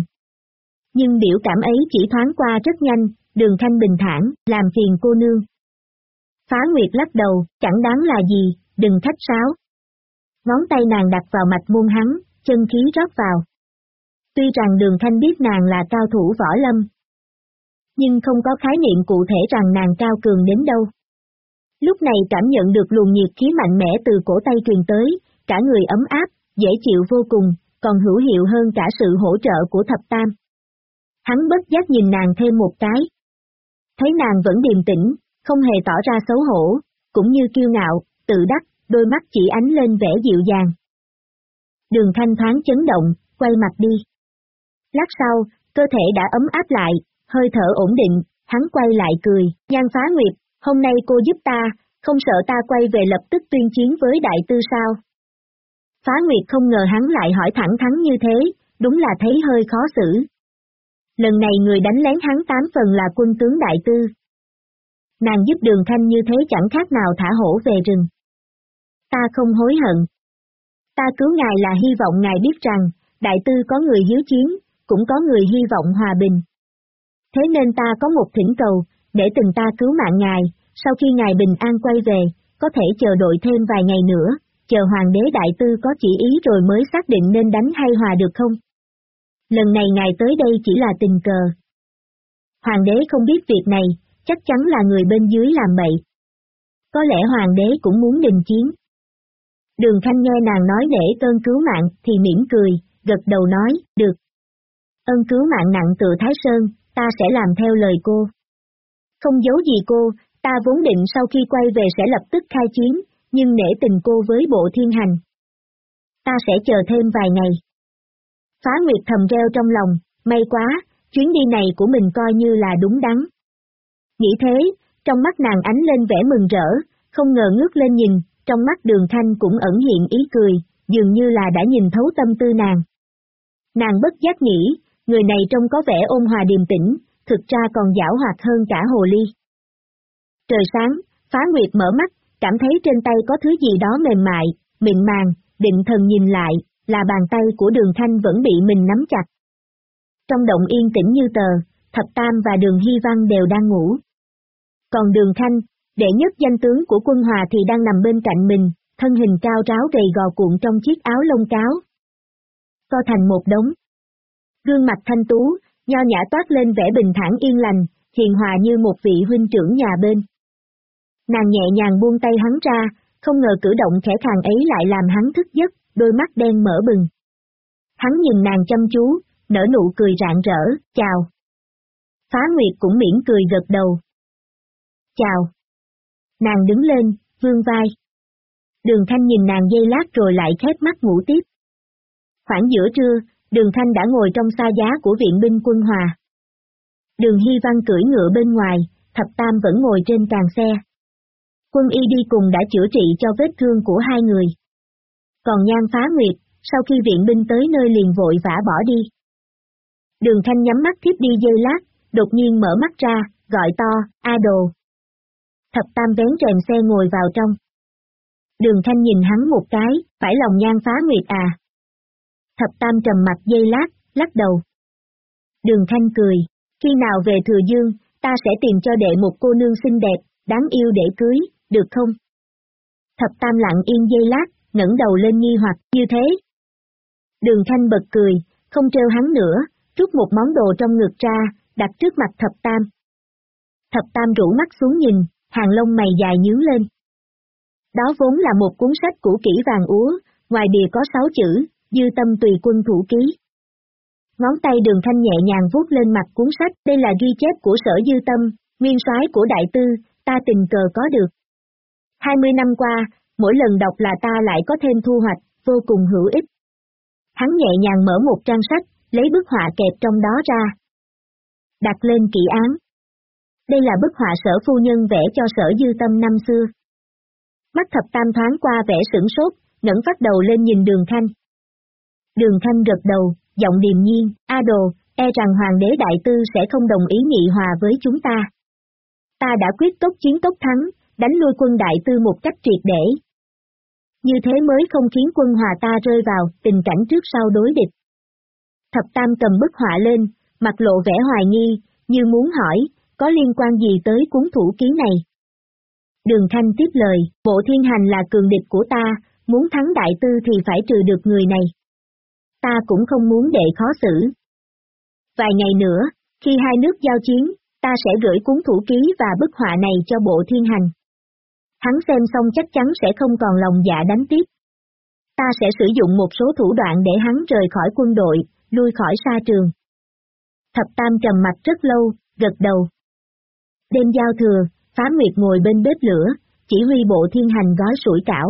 Nhưng biểu cảm ấy chỉ thoáng qua rất nhanh, đường thanh bình thản, làm phiền cô nương. Phá Nguyệt lắc đầu, chẳng đáng là gì, đừng khách sáo. Ngón tay nàng đặt vào mạch môn hắn, chân khí rót vào. Tuy rằng đường thanh biết nàng là cao thủ võ lâm, nhưng không có khái niệm cụ thể rằng nàng cao cường đến đâu. Lúc này cảm nhận được luồng nhiệt khí mạnh mẽ từ cổ tay truyền tới, cả người ấm áp, dễ chịu vô cùng, còn hữu hiệu hơn cả sự hỗ trợ của thập tam. Hắn bất giác nhìn nàng thêm một cái. Thấy nàng vẫn điềm tĩnh, không hề tỏ ra xấu hổ, cũng như kiêu ngạo, tự đắc, đôi mắt chỉ ánh lên vẻ dịu dàng. Đường thanh thoáng chấn động, quay mặt đi. Lát sau, cơ thể đã ấm áp lại, hơi thở ổn định, hắn quay lại cười, nhan phá nguyệt, hôm nay cô giúp ta, không sợ ta quay về lập tức tuyên chiến với đại tư sao. Phá nguyệt không ngờ hắn lại hỏi thẳng thắn như thế, đúng là thấy hơi khó xử. Lần này người đánh lén hắn tám phần là quân tướng đại tư. Nàng giúp đường thanh như thế chẳng khác nào thả hổ về rừng ta không hối hận. Ta cứu ngài là hy vọng ngài biết rằng, đại tư có người hiếu chiến, cũng có người hy vọng hòa bình. Thế nên ta có một thỉnh cầu, để từng ta cứu mạng ngài, sau khi ngài bình an quay về, có thể chờ đợi thêm vài ngày nữa, chờ hoàng đế đại tư có chỉ ý rồi mới xác định nên đánh hay hòa được không? Lần này ngài tới đây chỉ là tình cờ. Hoàng đế không biết việc này, chắc chắn là người bên dưới làm bậy. Có lẽ hoàng đế cũng muốn đình chiến. Đường Khanh nghe nàng nói để tơn cứu mạng thì mỉm cười, gật đầu nói, được. Ơn cứu mạng nặng tự Thái Sơn, ta sẽ làm theo lời cô. Không giấu gì cô, ta vốn định sau khi quay về sẽ lập tức khai chiến, nhưng nể tình cô với bộ thiên hành. Ta sẽ chờ thêm vài ngày. Phá Nguyệt thầm reo trong lòng, may quá, chuyến đi này của mình coi như là đúng đắn. Nghĩ thế, trong mắt nàng ánh lên vẻ mừng rỡ, không ngờ ngước lên nhìn, trong mắt đường thanh cũng ẩn hiện ý cười, dường như là đã nhìn thấu tâm tư nàng. Nàng bất giác nghĩ, người này trông có vẻ ôn hòa điềm tĩnh, thực ra còn giảo hoạt hơn cả hồ ly. Trời sáng, phá nguyệt mở mắt, cảm thấy trên tay có thứ gì đó mềm mại, mịn màng, định thần nhìn lại, là bàn tay của đường thanh vẫn bị mình nắm chặt. Trong động yên tĩnh như tờ, thập tam và đường hy văn đều đang ngủ. Còn đường thanh, đệ nhất danh tướng của quân hòa thì đang nằm bên cạnh mình, thân hình cao ráo gầy gò cuộn trong chiếc áo lông cáo. Co thành một đống. Gương mặt thanh tú, nho nhã toát lên vẻ bình thản yên lành, hiền hòa như một vị huynh trưởng nhà bên. Nàng nhẹ nhàng buông tay hắn ra, không ngờ cử động khẽ khàng ấy lại làm hắn thức giấc, đôi mắt đen mở bừng. Hắn nhìn nàng chăm chú, nở nụ cười rạng rỡ, chào. Phá Nguyệt cũng miễn cười gật đầu. Chào. Nàng đứng lên, vương vai. Đường Thanh nhìn nàng dây lát rồi lại khép mắt ngủ tiếp. Khoảng giữa trưa, Đường Thanh đã ngồi trong xa giá của viện binh quân hòa. Đường Hy Văn cưỡi ngựa bên ngoài, Thập Tam vẫn ngồi trên càng xe. Quân y đi cùng đã chữa trị cho vết thương của hai người. Còn Nhan Phá Nguyệt, sau khi viện binh tới nơi liền vội vã bỏ đi. Đường Thanh nhắm mắt thiếp đi dây lát, đột nhiên mở mắt ra, gọi to, A Đồ. Thập Tam vén rèm xe ngồi vào trong. Đường Thanh nhìn hắn một cái, phải lòng Nhan Phá Nguyệt à. Thập Tam trầm mặt dây lát, lắc đầu. Đường Thanh cười, khi nào về Thừa Dương, ta sẽ tìm cho đệ một cô nương xinh đẹp, đáng yêu để cưới, được không? Thập Tam lặng yên dây lát, ngẩng đầu lên nghi hoặc, như thế. Đường Thanh bật cười, không trêu hắn nữa, rút một món đồ trong ngực ra, đặt trước mặt Thập Tam. Thập Tam rủ mắt xuống nhìn, hàng lông mày dài nhướng lên. Đó vốn là một cuốn sách cũ kỹ vàng úa, ngoài bìa có sáu chữ, dư tâm tùy quân thủ ký. Ngón tay đường thanh nhẹ nhàng vuốt lên mặt cuốn sách, đây là ghi chép của sở dư tâm, nguyên soái của đại tư, ta tình cờ có được. 20 năm qua, mỗi lần đọc là ta lại có thêm thu hoạch, vô cùng hữu ích. Hắn nhẹ nhàng mở một trang sách, lấy bức họa kẹp trong đó ra. Đặt lên kỹ án. Đây là bức họa sở phu nhân vẽ cho sở dư tâm năm xưa. Mắt thập tam thoáng qua vẽ sửng sốt, ngẩng phát đầu lên nhìn đường thanh. Đường thanh gật đầu, giọng điềm nhiên, A đồ, e rằng hoàng đế đại tư sẽ không đồng ý nghị hòa với chúng ta. Ta đã quyết tốc chiến tốc thắng, đánh lui quân đại tư một cách triệt để. Như thế mới không khiến quân hòa ta rơi vào tình cảnh trước sau đối địch. Thập Tam cầm bức họa lên, mặt lộ vẻ hoài nghi, như muốn hỏi, có liên quan gì tới cuốn thủ ký này? Đường Thanh tiếp lời, bộ thiên hành là cường địch của ta, muốn thắng đại tư thì phải trừ được người này ta cũng không muốn đệ khó xử. Vài ngày nữa, khi hai nước giao chiến, ta sẽ gửi cuốn thủ ký và bức họa này cho bộ thiên hành. Hắn xem xong chắc chắn sẽ không còn lòng dạ đánh tiếp. Ta sẽ sử dụng một số thủ đoạn để hắn rời khỏi quân đội, lui khỏi xa trường. Thập Tam trầm mặt rất lâu, gật đầu. Đêm giao thừa, Phá Nguyệt ngồi bên bếp lửa, chỉ huy bộ thiên hành gói sủi cảo.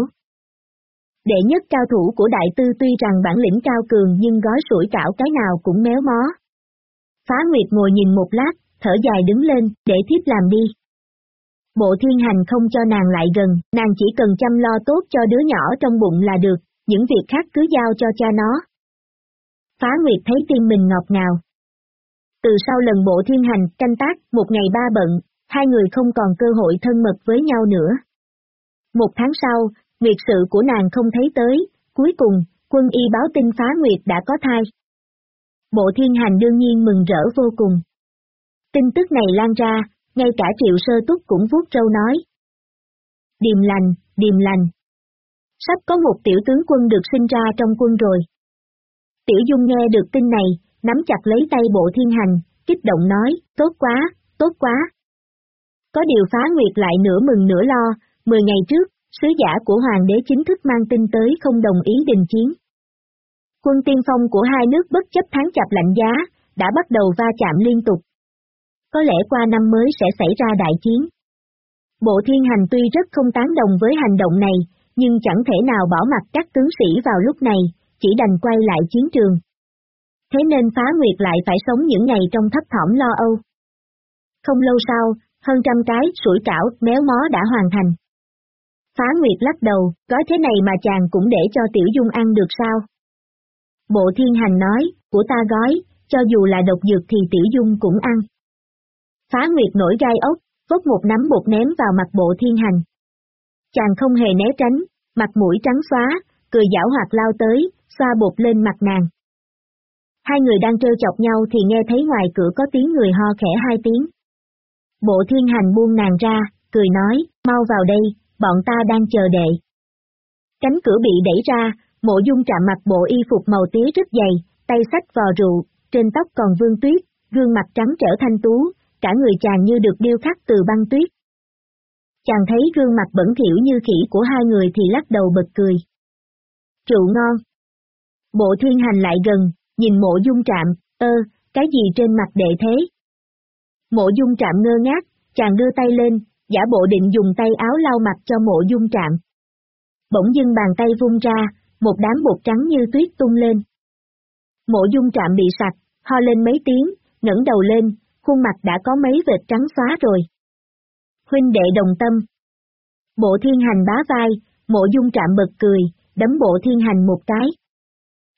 Đệ nhất cao thủ của đại tư tuy rằng bản lĩnh cao cường nhưng gói sủi cảo cái nào cũng méo mó. Phá Nguyệt ngồi nhìn một lát, thở dài đứng lên, để thiếp làm đi. Bộ thiên hành không cho nàng lại gần, nàng chỉ cần chăm lo tốt cho đứa nhỏ trong bụng là được, những việc khác cứ giao cho cha nó. Phá Nguyệt thấy tim mình ngọt ngào. Từ sau lần bộ thiên hành canh tác, một ngày ba bận, hai người không còn cơ hội thân mật với nhau nữa. Một tháng sau, Nguyệt sự của nàng không thấy tới, cuối cùng, quân y báo tin phá Nguyệt đã có thai. Bộ thiên hành đương nhiên mừng rỡ vô cùng. Tin tức này lan ra, ngay cả triệu sơ túc cũng vuốt trâu nói. Điềm lành, điềm lành. Sắp có một tiểu tướng quân được sinh ra trong quân rồi. Tiểu Dung nghe được tin này, nắm chặt lấy tay bộ thiên hành, kích động nói, tốt quá, tốt quá. Có điều phá nguyệt lại nửa mừng nửa lo, 10 ngày trước, sứ giả của hoàng đế chính thức mang tin tới không đồng ý đình chiến. Quân tiên phong của hai nước bất chấp tháng chạp lạnh giá, đã bắt đầu va chạm liên tục. Có lẽ qua năm mới sẽ xảy ra đại chiến. Bộ thiên hành tuy rất không tán đồng với hành động này, nhưng chẳng thể nào bỏ mặt các tướng sĩ vào lúc này, chỉ đành quay lại chiến trường. Thế nên phá nguyệt lại phải sống những ngày trong thấp thỏm lo âu. Không lâu sau, hơn trăm cái sủi cảo méo mó đã hoàn thành. Phá Nguyệt lắc đầu, gói thế này mà chàng cũng để cho Tiểu Dung ăn được sao? Bộ thiên hành nói, của ta gói, cho dù là độc dược thì Tiểu Dung cũng ăn. Phá Nguyệt nổi gai ốc, vốt một nắm bột ném vào mặt bộ thiên hành. Chàng không hề né tránh, mặt mũi trắng xóa, cười giảo hoạt lao tới, xoa bột lên mặt nàng. Hai người đang trêu chọc nhau thì nghe thấy ngoài cửa có tiếng người ho khẽ hai tiếng. Bộ thiên hành buông nàng ra, cười nói, mau vào đây, bọn ta đang chờ đệ. Cánh cửa bị đẩy ra, mộ dung Trạm mặt bộ y phục màu tía rất dày, tay sách vò rượu, trên tóc còn vương tuyết, gương mặt trắng trở thanh tú, cả người chàng như được điêu khắc từ băng tuyết. Chàng thấy gương mặt bẩn thỉu như khỉ của hai người thì lắc đầu bật cười. Rượu ngon. Bộ thiên hành lại gần, nhìn mộ dung trạm, ơ, cái gì trên mặt đệ thế? Mộ dung trạm ngơ ngác, chàng đưa tay lên, giả bộ định dùng tay áo lau mặt cho mộ dung trạm. Bỗng dưng bàn tay vung ra, một đám bột trắng như tuyết tung lên. Mộ dung trạm bị sặc, ho lên mấy tiếng, ngẩng đầu lên, khuôn mặt đã có mấy vệt trắng xóa rồi. Huynh đệ đồng tâm. Bộ thiên hành bá vai, mộ dung trạm bật cười, đấm bộ thiên hành một cái.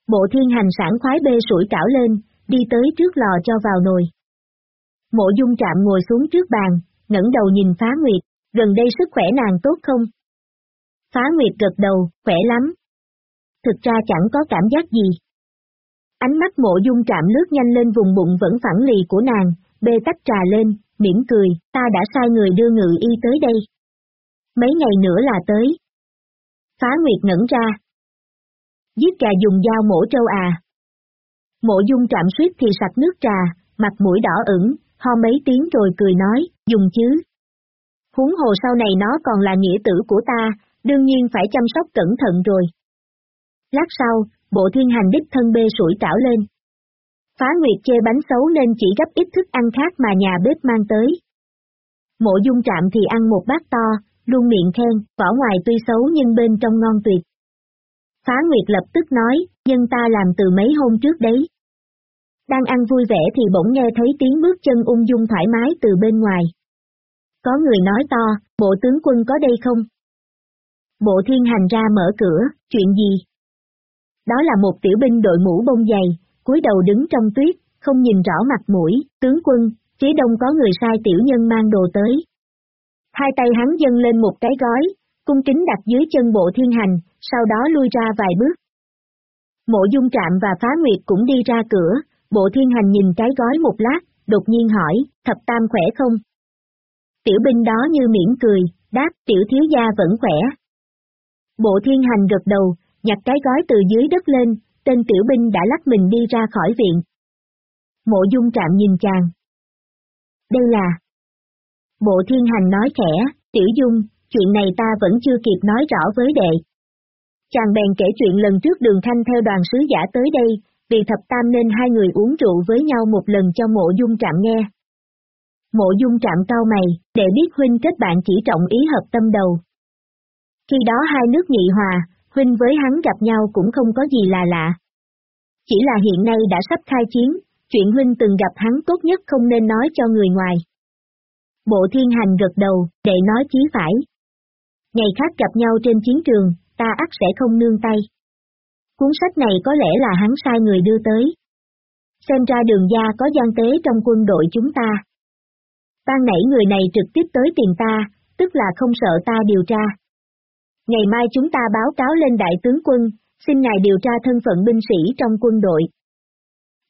Bộ thiên hành sảng khoái bê sủi cảo lên, đi tới trước lò cho vào nồi. Mộ dung trạm ngồi xuống trước bàn, ngẩng đầu nhìn phá nguyệt, gần đây sức khỏe nàng tốt không? Phá nguyệt gật đầu, khỏe lắm. Thực ra chẳng có cảm giác gì. Ánh mắt mộ dung trạm lướt nhanh lên vùng bụng vẫn phẳng lì của nàng, bê tách trà lên, mỉm cười, ta đã sai người đưa ngự y tới đây. Mấy ngày nữa là tới. Phá Nguyệt ngẩn ra. Giết gà dùng dao mổ trâu à. Mộ dung trạm suýt thì sạch nước trà, mặt mũi đỏ ửng, ho mấy tiếng rồi cười nói, dùng chứ. Huống hồ sau này nó còn là nghĩa tử của ta, đương nhiên phải chăm sóc cẩn thận rồi. Lát sau, bộ thiên hành đích thân bê sủi cảo lên. Phá Nguyệt chê bánh xấu nên chỉ gấp ít thức ăn khác mà nhà bếp mang tới. Mộ dung trạm thì ăn một bát to, luôn miệng khen, vỏ ngoài tuy xấu nhưng bên trong ngon tuyệt. Phá Nguyệt lập tức nói, nhân ta làm từ mấy hôm trước đấy. Đang ăn vui vẻ thì bỗng nghe thấy tiếng bước chân ung dung thoải mái từ bên ngoài. Có người nói to, bộ tướng quân có đây không? Bộ thiên hành ra mở cửa, chuyện gì? Đó là một tiểu binh đội mũ bông dày, cúi đầu đứng trong tuyết, không nhìn rõ mặt mũi, tướng quân, phía đông có người sai tiểu nhân mang đồ tới. Hai tay hắn dâng lên một cái gói, cung kính đặt dưới chân bộ thiên hành, sau đó lui ra vài bước. Mộ dung trạm và phá nguyệt cũng đi ra cửa, bộ thiên hành nhìn cái gói một lát, đột nhiên hỏi, thập tam khỏe không? Tiểu binh đó như mỉm cười, đáp tiểu thiếu gia vẫn khỏe. Bộ thiên hành gật đầu, nhặt cái gói từ dưới đất lên, tên tiểu binh đã lắc mình đi ra khỏi viện. Mộ dung trạm nhìn chàng. Đây là... Bộ thiên hành nói khẽ, tiểu dung, chuyện này ta vẫn chưa kịp nói rõ với đệ. Chàng bèn kể chuyện lần trước đường thanh theo đoàn sứ giả tới đây, vì thập tam nên hai người uống rượu với nhau một lần cho mộ dung trạm nghe. Mộ dung trạm cao mày, để biết huynh kết bạn chỉ trọng ý hợp tâm đầu. Khi đó hai nước nhị hòa, huynh với hắn gặp nhau cũng không có gì là lạ. Chỉ là hiện nay đã sắp khai chiến, chuyện huynh từng gặp hắn tốt nhất không nên nói cho người ngoài. Bộ thiên hành gật đầu, để nói chí phải. Ngày khác gặp nhau trên chiến trường, ta ắt sẽ không nương tay. Cuốn sách này có lẽ là hắn sai người đưa tới. Xem ra đường gia có gian tế trong quân đội chúng ta. Ban nảy người này trực tiếp tới tìm ta, tức là không sợ ta điều tra. Ngày mai chúng ta báo cáo lên đại tướng quân, xin ngài điều tra thân phận binh sĩ trong quân đội.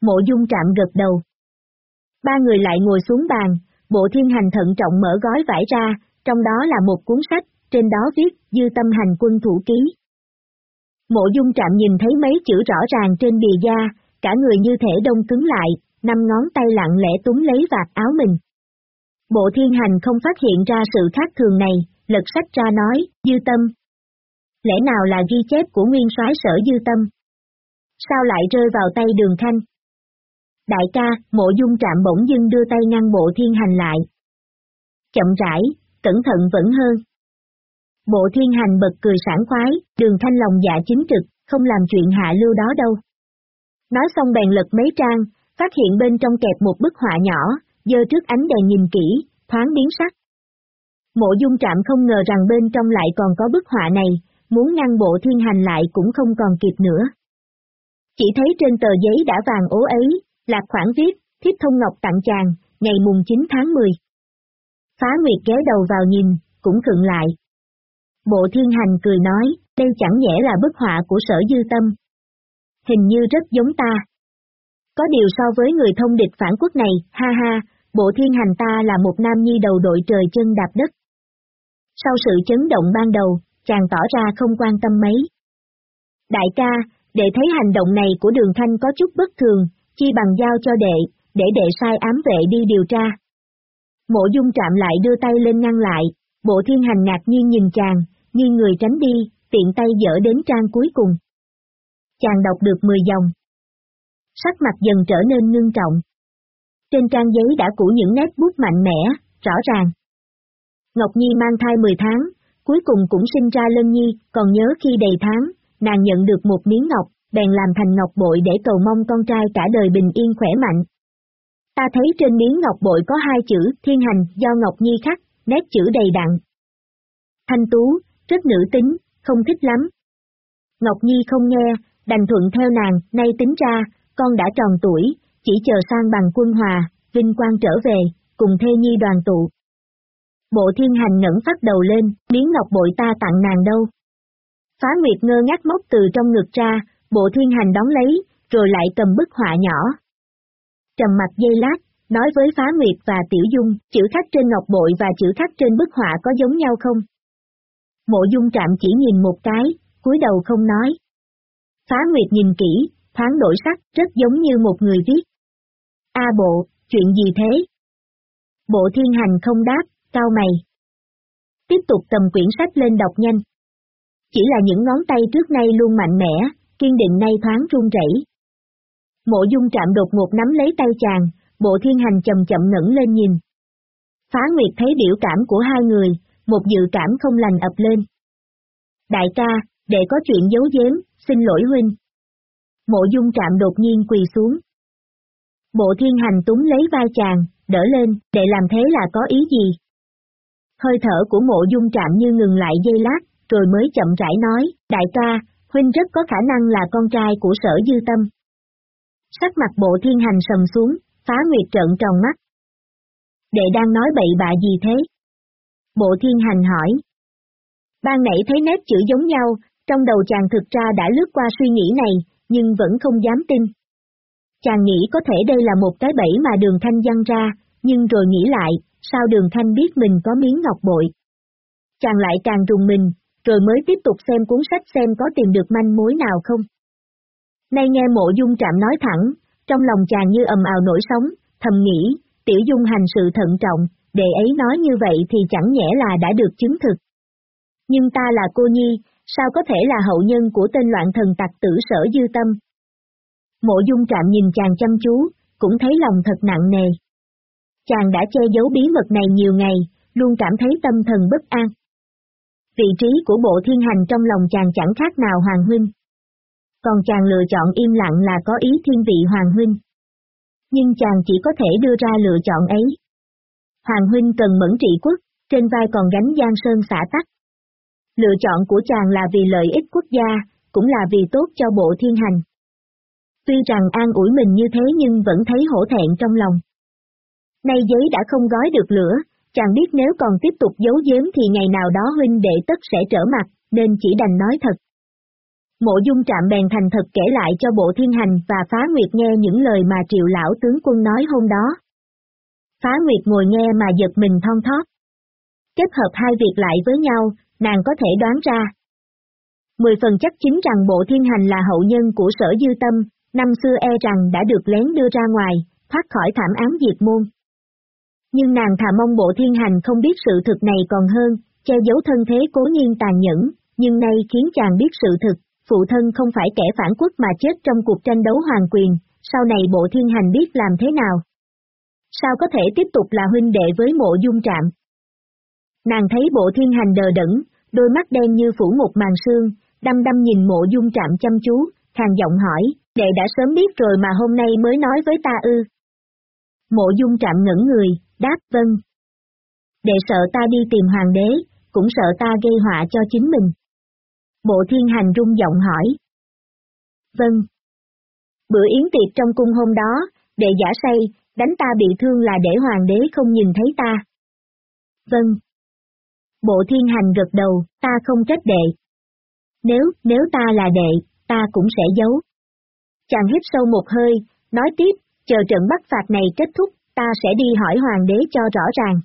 Mộ dung trạm gật đầu. Ba người lại ngồi xuống bàn, bộ thiên hành thận trọng mở gói vải ra, trong đó là một cuốn sách, trên đó viết, dư tâm hành quân thủ ký. Mộ dung trạm nhìn thấy mấy chữ rõ ràng trên bìa da, cả người như thể đông cứng lại, năm ngón tay lặng lẽ túng lấy vạt áo mình. Bộ thiên hành không phát hiện ra sự khác thường này, lật sách ra nói, dư tâm, lẽ nào là ghi chép của nguyên soái sở dư tâm? Sao lại rơi vào tay đường khanh? Đại ca, mộ dung trạm bỗng dưng đưa tay ngăn bộ thiên hành lại. Chậm rãi, cẩn thận vẫn hơn. Bộ thiên hành bật cười sảng khoái, đường thanh lòng dạ chính trực, không làm chuyện hạ lưu đó đâu. Nói xong bèn lật mấy trang, phát hiện bên trong kẹp một bức họa nhỏ, dơ trước ánh đèn nhìn kỹ, thoáng biến sắc. Mộ dung trạm không ngờ rằng bên trong lại còn có bức họa này, muốn ngăn bộ thiên hành lại cũng không còn kịp nữa. Chỉ thấy trên tờ giấy đã vàng ố ấy, là khoản viết, thiếp thông ngọc tặng chàng, ngày mùng 9 tháng 10. Phá Nguyệt ghé đầu vào nhìn, cũng khựng lại. Bộ thiên hành cười nói, đây chẳng nhẽ là bức họa của sở dư tâm. Hình như rất giống ta. Có điều so với người thông địch phản quốc này, ha ha, bộ thiên hành ta là một nam nhi đầu đội trời chân đạp đất. Sau sự chấn động ban đầu, chàng tỏ ra không quan tâm mấy. Đại ca, để thấy hành động này của đường thanh có chút bất thường, chi bằng giao cho đệ, để đệ sai ám vệ đi điều tra. Mộ dung Trạm lại đưa tay lên ngăn lại, bộ thiên hành ngạc nhiên nhìn chàng, nghiêng người tránh đi, tiện tay dở đến trang cuối cùng. Chàng đọc được 10 dòng. Sắc mặt dần trở nên ngưng trọng. Trên trang giấy đã cũ những nét bút mạnh mẽ, rõ ràng. Ngọc Nhi mang thai 10 tháng, cuối cùng cũng sinh ra Lân Nhi, còn nhớ khi đầy tháng, nàng nhận được một miếng ngọc, bèn làm thành ngọc bội để cầu mong con trai cả đời bình yên khỏe mạnh. Ta thấy trên miếng ngọc bội có hai chữ thiên hành do Ngọc Nhi khắc, nét chữ đầy đặn. Thanh tú, rất nữ tính, không thích lắm. Ngọc Nhi không nghe, đành thuận theo nàng, nay tính ra, con đã tròn tuổi, chỉ chờ sang bằng quân hòa, vinh quang trở về, cùng thê nhi đoàn tụ. Bộ thiên hành ngẩng phát đầu lên, miếng ngọc bội ta tặng nàng đâu. Phá Nguyệt ngơ ngác móc từ trong ngực ra, bộ thiên hành đón lấy, rồi lại cầm bức họa nhỏ. Trầm mặt dây lát, nói với Phá Nguyệt và Tiểu Dung, chữ khắc trên ngọc bội và chữ khắc trên bức họa có giống nhau không? Mộ Dung Trạm chỉ nhìn một cái, cúi đầu không nói. Phá Nguyệt nhìn kỹ, thoáng đổi sắc, rất giống như một người viết. A à, bộ, chuyện gì thế? Bộ thiên hành không đáp, cao mày. Tiếp tục cầm quyển sách lên đọc nhanh. Chỉ là những ngón tay trước nay luôn mạnh mẽ, kiên định nay thoáng run rẩy. Mộ dung trạm đột ngột nắm lấy tay chàng, bộ thiên hành chậm chậm ngẩng lên nhìn. Phá Nguyệt thấy biểu cảm của hai người, một dự cảm không lành ập lên. Đại ca, để có chuyện giấu giếm, xin lỗi huynh. Mộ dung trạm đột nhiên quỳ xuống. Bộ thiên hành túng lấy vai chàng, đỡ lên, để làm thế là có ý gì? Hơi thở của mộ dung trạm như ngừng lại giây lát, rồi mới chậm rãi nói, đại ca, huynh rất có khả năng là con trai của sở dư tâm. Sắc mặt bộ thiên hành sầm xuống, phá nguyệt trợn tròn mắt. Đệ đang nói bậy bạ gì thế? Bộ thiên hành hỏi. Ban nãy thấy nét chữ giống nhau, trong đầu chàng thực ra đã lướt qua suy nghĩ này, nhưng vẫn không dám tin. Chàng nghĩ có thể đây là một cái bẫy mà đường thanh dăng ra, nhưng rồi nghĩ lại, sao đường thanh biết mình có miếng ngọc bội. Chàng lại càng rùng mình, rồi mới tiếp tục xem cuốn sách xem có tìm được manh mối nào không. Nay nghe mộ dung trạm nói thẳng, trong lòng chàng như ầm ào nổi sóng, thầm nghĩ, tiểu dung hành sự thận trọng, đệ ấy nói như vậy thì chẳng nhẽ là đã được chứng thực. Nhưng ta là cô nhi, sao có thể là hậu nhân của tên loạn thần tặc tử sở dư tâm. Mộ dung trạm nhìn chàng chăm chú, cũng thấy lòng thật nặng nề. Chàng đã che giấu bí mật này nhiều ngày, luôn cảm thấy tâm thần bất an. Vị trí của bộ thiên hành trong lòng chàng chẳng khác nào Hoàng Huynh. Còn chàng lựa chọn im lặng là có ý thiên vị Hoàng Huynh. Nhưng chàng chỉ có thể đưa ra lựa chọn ấy. Hoàng Huynh cần mẫn trị quốc, trên vai còn gánh giang sơn xả tắc. Lựa chọn của chàng là vì lợi ích quốc gia, cũng là vì tốt cho bộ thiên hành. Tuy rằng an ủi mình như thế nhưng vẫn thấy hổ thẹn trong lòng. Nay giấy đã không gói được lửa, chàng biết nếu còn tiếp tục giấu giếm thì ngày nào đó huynh đệ tất sẽ trở mặt, nên chỉ đành nói thật. Mộ dung trạm bèn thành thật kể lại cho bộ thiên hành và phá nguyệt nghe những lời mà triệu lão tướng quân nói hôm đó. Phá nguyệt ngồi nghe mà giật mình thon thót. Kết hợp hai việc lại với nhau, nàng có thể đoán ra. Mười phần chắc chính rằng bộ thiên hành là hậu nhân của sở dư tâm, năm xưa e rằng đã được lén đưa ra ngoài, thoát khỏi thảm án diệt môn. Nhưng nàng thà mong bộ thiên hành không biết sự thực này còn hơn, che giấu thân thế cố nhiên tàn nhẫn, nhưng nay khiến chàng biết sự thực, phụ thân không phải kẻ phản quốc mà chết trong cuộc tranh đấu hoàng quyền, sau này bộ thiên hành biết làm thế nào. Sao có thể tiếp tục là huynh đệ với mộ dung trạm? Nàng thấy bộ thiên hành đờ đẫn, đôi mắt đen như phủ một màn sương, đăm đăm nhìn mộ dung trạm chăm chú, hàng giọng hỏi, đệ đã sớm biết rồi mà hôm nay mới nói với ta ư. Mộ dung trạm ngẩn người, đáp vâng. Đệ sợ ta đi tìm hoàng đế, cũng sợ ta gây họa cho chính mình. Bộ thiên hành rung giọng hỏi. Vâng. Bữa yến tiệc trong cung hôm đó, đệ giả say, đánh ta bị thương là để hoàng đế không nhìn thấy ta. Vâng. Bộ thiên hành gật đầu, ta không trách đệ. Nếu, nếu ta là đệ, ta cũng sẽ giấu. Chàng hít sâu một hơi, nói tiếp, chờ trận bắt phạt này kết thúc, ta sẽ đi hỏi hoàng đế cho rõ ràng.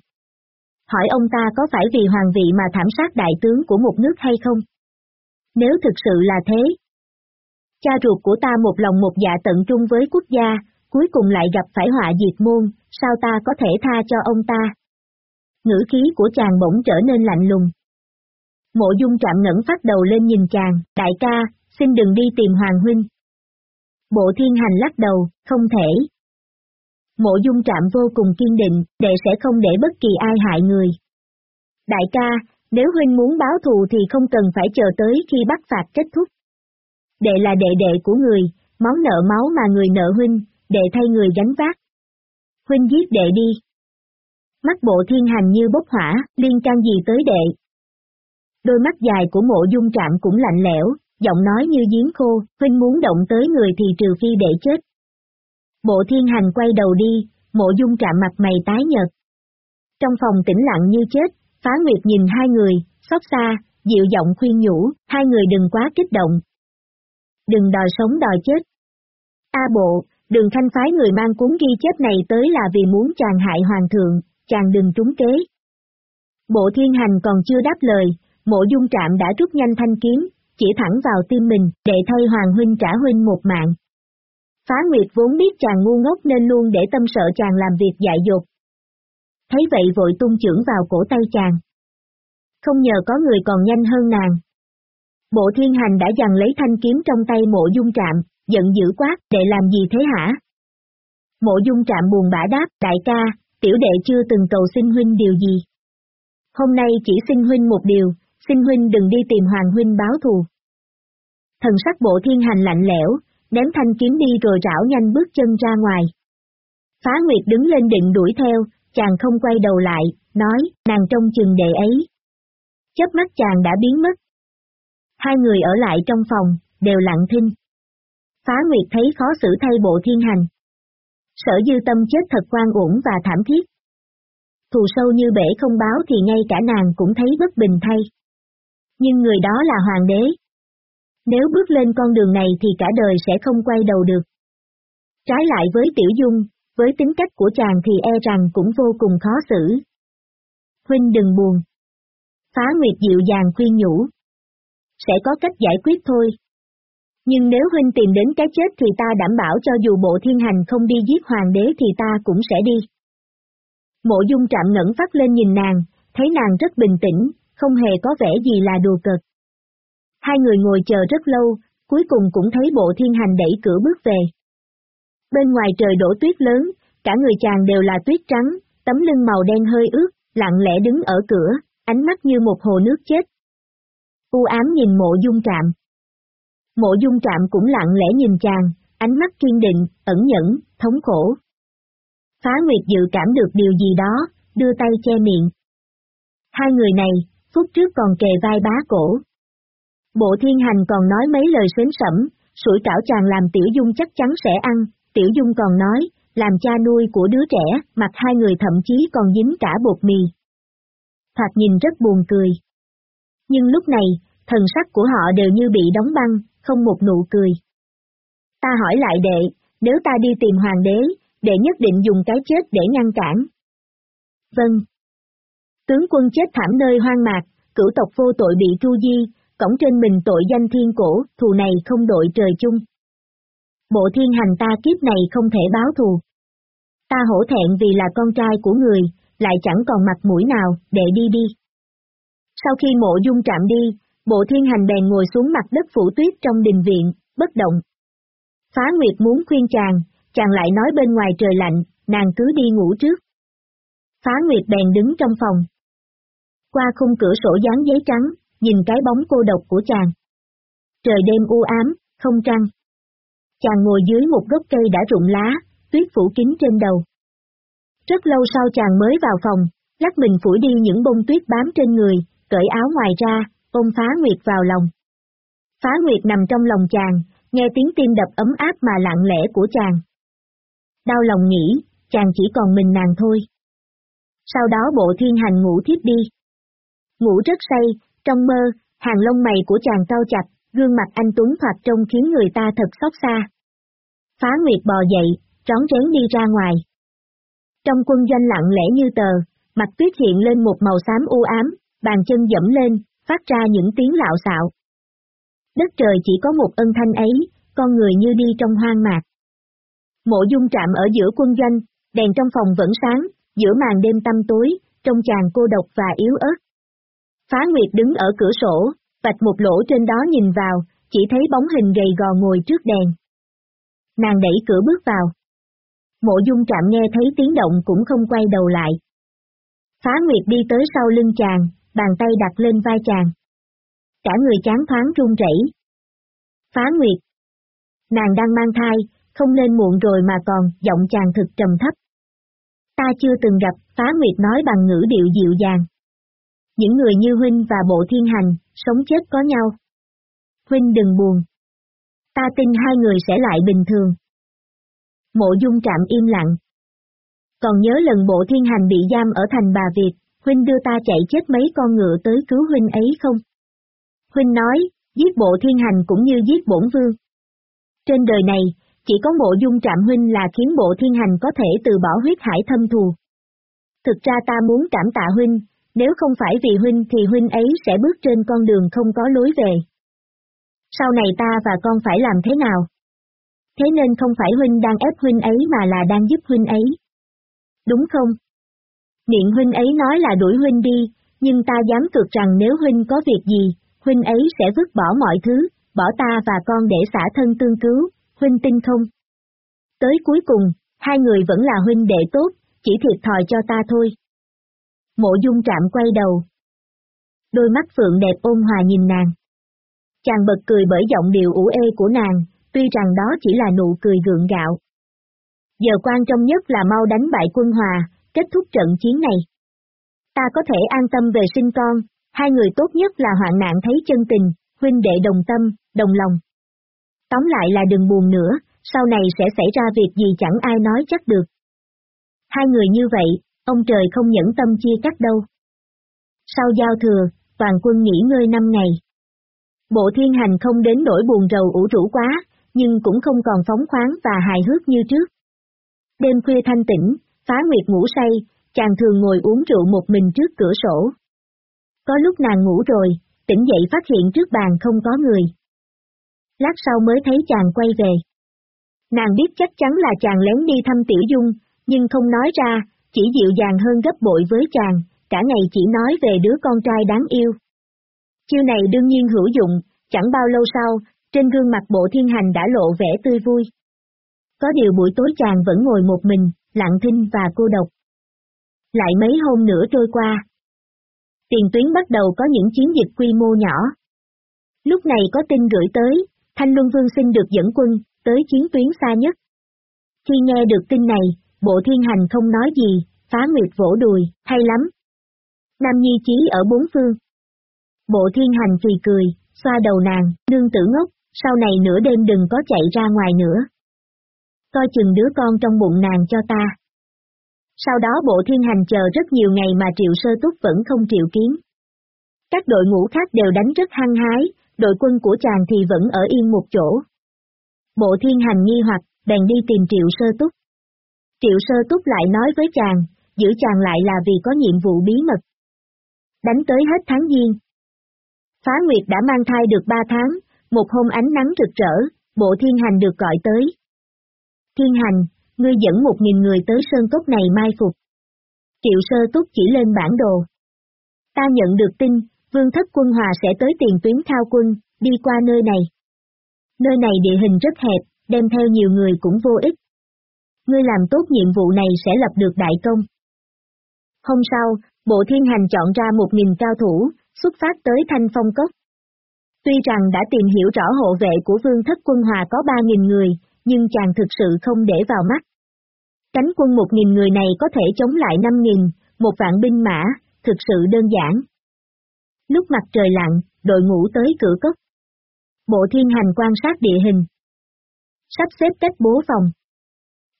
Hỏi ông ta có phải vì hoàng vị mà thảm sát đại tướng của một nước hay không? Nếu thực sự là thế. Cha ruột của ta một lòng một dạ tận trung với quốc gia, cuối cùng lại gặp phải họa diệt môn, sao ta có thể tha cho ông ta? Ngữ khí của chàng bỗng trở nên lạnh lùng. Mộ dung trạm ngẩng phát đầu lên nhìn chàng, đại ca, xin đừng đi tìm Hoàng Huynh. Bộ thiên hành lắc đầu, không thể. Mộ dung trạm vô cùng kiên định, đệ sẽ không để bất kỳ ai hại người. Đại ca, nếu Huynh muốn báo thù thì không cần phải chờ tới khi bắt phạt kết thúc. Đệ là đệ đệ của người, món nợ máu mà người nợ Huynh, đệ thay người gánh vác. Huynh giết đệ đi. Mắt bộ thiên hành như bốc hỏa, liên can gì tới đệ. Đôi mắt dài của mộ dung trạm cũng lạnh lẽo, giọng nói như giếng khô, huynh muốn động tới người thì trừ phi đệ chết. Bộ thiên hành quay đầu đi, mộ dung trạm mặt mày tái nhợt. Trong phòng tĩnh lặng như chết, phá nguyệt nhìn hai người, xót xa, dịu giọng khuyên nhủ, hai người đừng quá kích động. Đừng đòi sống đòi chết. A bộ, đường thanh phái người mang cuốn ghi chép này tới là vì muốn chàng hại hoàng thượng, chàng đừng trúng kế. Bộ thiên hành còn chưa đáp lời, mộ dung trạm đã rút nhanh thanh kiếm, chỉ thẳng vào tim mình, để thay Hoàng Huynh trả Huynh một mạng. Phá Nguyệt vốn biết chàng ngu ngốc nên luôn để tâm sợ chàng làm việc dại dột. Thấy vậy vội tung trưởng vào cổ tay chàng. Không nhờ có người còn nhanh hơn nàng. Bộ thiên hành đã dằn lấy thanh kiếm trong tay mộ dung trạm, giận dữ quát, để làm gì thế hả? Mộ dung trạm buồn bã đáp, đại ca, tiểu đệ chưa từng cầu xin huynh điều gì. Hôm nay chỉ xin huynh một điều, xin huynh đừng đi tìm Hoàng huynh báo thù. Thần sắc bộ thiên hành lạnh lẽo, ném thanh kiếm đi rồi rảo nhanh bước chân ra ngoài. Phá Nguyệt đứng lên định đuổi theo, chàng không quay đầu lại, nói, nàng trong chừng đệ ấy. Chớp mắt chàng đã biến mất. Hai người ở lại trong phòng, đều lặng thinh. Phá Nguyệt thấy khó xử thay bộ thiên hành. Sở dư tâm chết thật quan uổng và thảm thiết. Thù sâu như bể không báo thì ngay cả nàng cũng thấy bất bình thay nhưng người đó là hoàng đế. Nếu bước lên con đường này thì cả đời sẽ không quay đầu được. Trái lại với Tiểu Dung, với tính cách của chàng thì e rằng cũng vô cùng khó xử. Huynh đừng buồn. Phá Nguyệt dịu dàng khuyên nhủ. Sẽ có cách giải quyết thôi. Nhưng nếu Huynh tìm đến cái chết thì ta đảm bảo cho dù bộ thiên hành không đi giết hoàng đế thì ta cũng sẽ đi. Mộ dung trạm ngẩn phát lên nhìn nàng, thấy nàng rất bình tĩnh, không hề có vẻ gì là đùa cợt. Hai người ngồi chờ rất lâu, cuối cùng cũng thấy bộ thiên hành đẩy cửa bước về. Bên ngoài trời đổ tuyết lớn, cả người chàng đều là tuyết trắng, tấm lưng màu đen hơi ướt, lặng lẽ đứng ở cửa, ánh mắt như một hồ nước chết. U ám nhìn mộ dung trạm. Mộ dung trạm cũng lặng lẽ nhìn chàng, ánh mắt kiên định, ẩn nhẫn, thống khổ. Phá Nguyệt dự cảm được điều gì đó, đưa tay che miệng. Hai người này, phút trước còn kề vai bá cổ. Bộ thiên hành còn nói mấy lời xến sẩm, sủi cảo chàng làm tiểu dung chắc chắn sẽ ăn, tiểu dung còn nói, làm cha nuôi của đứa trẻ, mặt hai người thậm chí còn dính cả bột mì. Thoạt nhìn rất buồn cười. Nhưng lúc này, thần sắc của họ đều như bị đóng băng, không một nụ cười. Ta hỏi lại đệ, nếu ta đi tìm hoàng đế, đệ nhất định dùng cái chết để ngăn cản. Vâng, Tướng quân chết thảm nơi hoang mạc, cửu tộc vô tội bị tru di, cổng trên mình tội danh thiên cổ, thù này không đội trời chung. Bộ thiên hành ta kiếp này không thể báo thù. Ta hổ thẹn vì là con trai của người, lại chẳng còn mặt mũi nào, để đi đi. Sau khi mộ dung trạm đi, bộ thiên hành bèn ngồi xuống mặt đất phủ tuyết trong đình viện, bất động. Phá Nguyệt muốn khuyên chàng, chàng lại nói bên ngoài trời lạnh, nàng cứ đi ngủ trước. Phá Nguyệt bèn đứng trong phòng, qua khung cửa sổ dán giấy trắng, nhìn cái bóng cô độc của chàng. Trời đêm u ám, không trăng. Chàng ngồi dưới một gốc cây đã rụng lá, tuyết phủ kín trên đầu. Rất lâu sau chàng mới vào phòng, lắc mình phủi đi những bông tuyết bám trên người, cởi áo ngoài ra, ôm phá nguyệt vào lòng. Phá nguyệt nằm trong lòng chàng, nghe tiếng tim đập ấm áp mà lặng lẽ của chàng. Đau lòng nghĩ, chàng chỉ còn mình nàng thôi. Sau đó bộ thiên hành ngủ thiếp đi. Ngủ rất say, trong mơ, hàng lông mày của chàng cao chặt, gương mặt anh Tuấn thoạt trông khiến người ta thật xót xa. Phá Nguyệt bò dậy, trón rén đi ra ngoài. Trong quân doanh lặng lẽ như tờ, mặt tuyết hiện lên một màu xám u ám, bàn chân dẫm lên, phát ra những tiếng lạo xạo. Đất trời chỉ có một ân thanh ấy, con người như đi trong hoang mạc. Mộ dung trạm ở giữa quân doanh, đèn trong phòng vẫn sáng, giữa màn đêm tăm tối, trong chàng cô độc và yếu ớt. Phá Nguyệt đứng ở cửa sổ, vạch một lỗ trên đó nhìn vào, chỉ thấy bóng hình gầy gò ngồi trước đèn. Nàng đẩy cửa bước vào. Mộ dung trạm nghe thấy tiếng động cũng không quay đầu lại. Phá Nguyệt đi tới sau lưng chàng, bàn tay đặt lên vai chàng. Cả người chán thoáng run rẩy. Phá Nguyệt. Nàng đang mang thai, không nên muộn rồi mà còn, giọng chàng thực trầm thấp. Ta chưa từng gặp, Phá Nguyệt nói bằng ngữ điệu dịu dàng. Những người như Huynh và Bộ Thiên Hành, sống chết có nhau. Huynh đừng buồn. Ta tin hai người sẽ lại bình thường. Mộ dung trạm im lặng. Còn nhớ lần Bộ Thiên Hành bị giam ở thành Bà Việt, Huynh đưa ta chạy chết mấy con ngựa tới cứu Huynh ấy không? Huynh nói, giết Bộ Thiên Hành cũng như giết bổn vương. Trên đời này, chỉ có mộ dung trạm huynh là khiến bộ thiên hành có thể từ bỏ huyết hải thâm thù. Thực ra ta muốn cảm tạ huynh, nếu không phải vì huynh thì huynh ấy sẽ bước trên con đường không có lối về. Sau này ta và con phải làm thế nào? Thế nên không phải huynh đang ép huynh ấy mà là đang giúp huynh ấy. Đúng không? Miệng huynh ấy nói là đuổi huynh đi, nhưng ta dám cược rằng nếu huynh có việc gì, huynh ấy sẽ vứt bỏ mọi thứ, bỏ ta và con để xả thân tương cứu, huynh tin không? Tới cuối cùng, hai người vẫn là huynh đệ tốt, chỉ thiệt thòi cho ta thôi. Mộ dung trạm quay đầu. Đôi mắt phượng đẹp ôn hòa nhìn nàng. Chàng bật cười bởi giọng điệu ủ ê của nàng, tuy rằng đó chỉ là nụ cười gượng gạo. Giờ quan trọng nhất là mau đánh bại quân hòa, kết thúc trận chiến này. Ta có thể an tâm về sinh con, hai người tốt nhất là hoạn nạn thấy chân tình, huynh đệ đồng tâm, đồng lòng. Tóm lại là đừng buồn nữa, sau này sẽ xảy ra việc gì chẳng ai nói chắc được. Hai người như vậy, ông trời không nhẫn tâm chia cắt đâu. Sau giao thừa, toàn quân nghỉ ngơi năm ngày. Bộ thiên hành không đến nỗi buồn rầu ủ rũ quá, nhưng cũng không còn phóng khoáng và hài hước như trước. Đêm khuya thanh tĩnh, phá nguyệt ngủ say, chàng thường ngồi uống rượu một mình trước cửa sổ. Có lúc nàng ngủ rồi, tỉnh dậy phát hiện trước bàn không có người lát sau mới thấy chàng quay về. Nàng biết chắc chắn là chàng lén đi thăm Tiểu Dung, nhưng không nói ra, chỉ dịu dàng hơn gấp bội với chàng, cả ngày chỉ nói về đứa con trai đáng yêu. Chiêu này đương nhiên hữu dụng, chẳng bao lâu sau, trên gương mặt bộ thiên hành đã lộ vẻ tươi vui. Có điều buổi tối chàng vẫn ngồi một mình, lặng thinh và cô độc. Lại mấy hôm nữa trôi qua. Tiền tuyến bắt đầu có những chiến dịch quy mô nhỏ. Lúc này có tin gửi tới, Thanh Luân Vương xin được dẫn quân, tới chiến tuyến xa nhất. Khi nghe được tin này, bộ thiên hành không nói gì, phá nguyệt vỗ đùi, hay lắm. Nam Nhi chí ở bốn phương. Bộ thiên hành phì cười, xoa đầu nàng, nương tử ngốc, sau này nửa đêm đừng có chạy ra ngoài nữa. Coi chừng đứa con trong bụng nàng cho ta. Sau đó bộ thiên hành chờ rất nhiều ngày mà triệu sơ túc vẫn không triệu kiến. Các đội ngũ khác đều đánh rất hăng hái, đội quân của chàng thì vẫn ở yên một chỗ. Bộ thiên hành nghi hoặc, bèn đi tìm triệu sơ túc. Triệu sơ túc lại nói với chàng, giữ chàng lại là vì có nhiệm vụ bí mật. Đánh tới hết tháng giêng. Phá Nguyệt đã mang thai được ba tháng, một hôm ánh nắng rực rỡ, bộ thiên hành được gọi tới. Thiên hành, ngươi dẫn một nghìn người tới sơn cốc này mai phục. Triệu sơ túc chỉ lên bản đồ. Ta nhận được tin, Vương thất quân hòa sẽ tới tiền tuyến thao quân, đi qua nơi này. Nơi này địa hình rất hẹp, đem theo nhiều người cũng vô ích. Ngươi làm tốt nhiệm vụ này sẽ lập được đại công. Hôm sau, Bộ Thiên Hành chọn ra một nghìn cao thủ, xuất phát tới Thanh Phong Cốc. Tuy rằng đã tìm hiểu rõ hộ vệ của Vương thất quân hòa có ba nghìn người, nhưng chàng thực sự không để vào mắt. Cánh quân một nghìn người này có thể chống lại năm nghìn, một vạn binh mã, thực sự đơn giản. Lúc mặt trời lặn, đội ngũ tới cửa cốc. Bộ thiên hành quan sát địa hình. Sắp xếp cách bố phòng.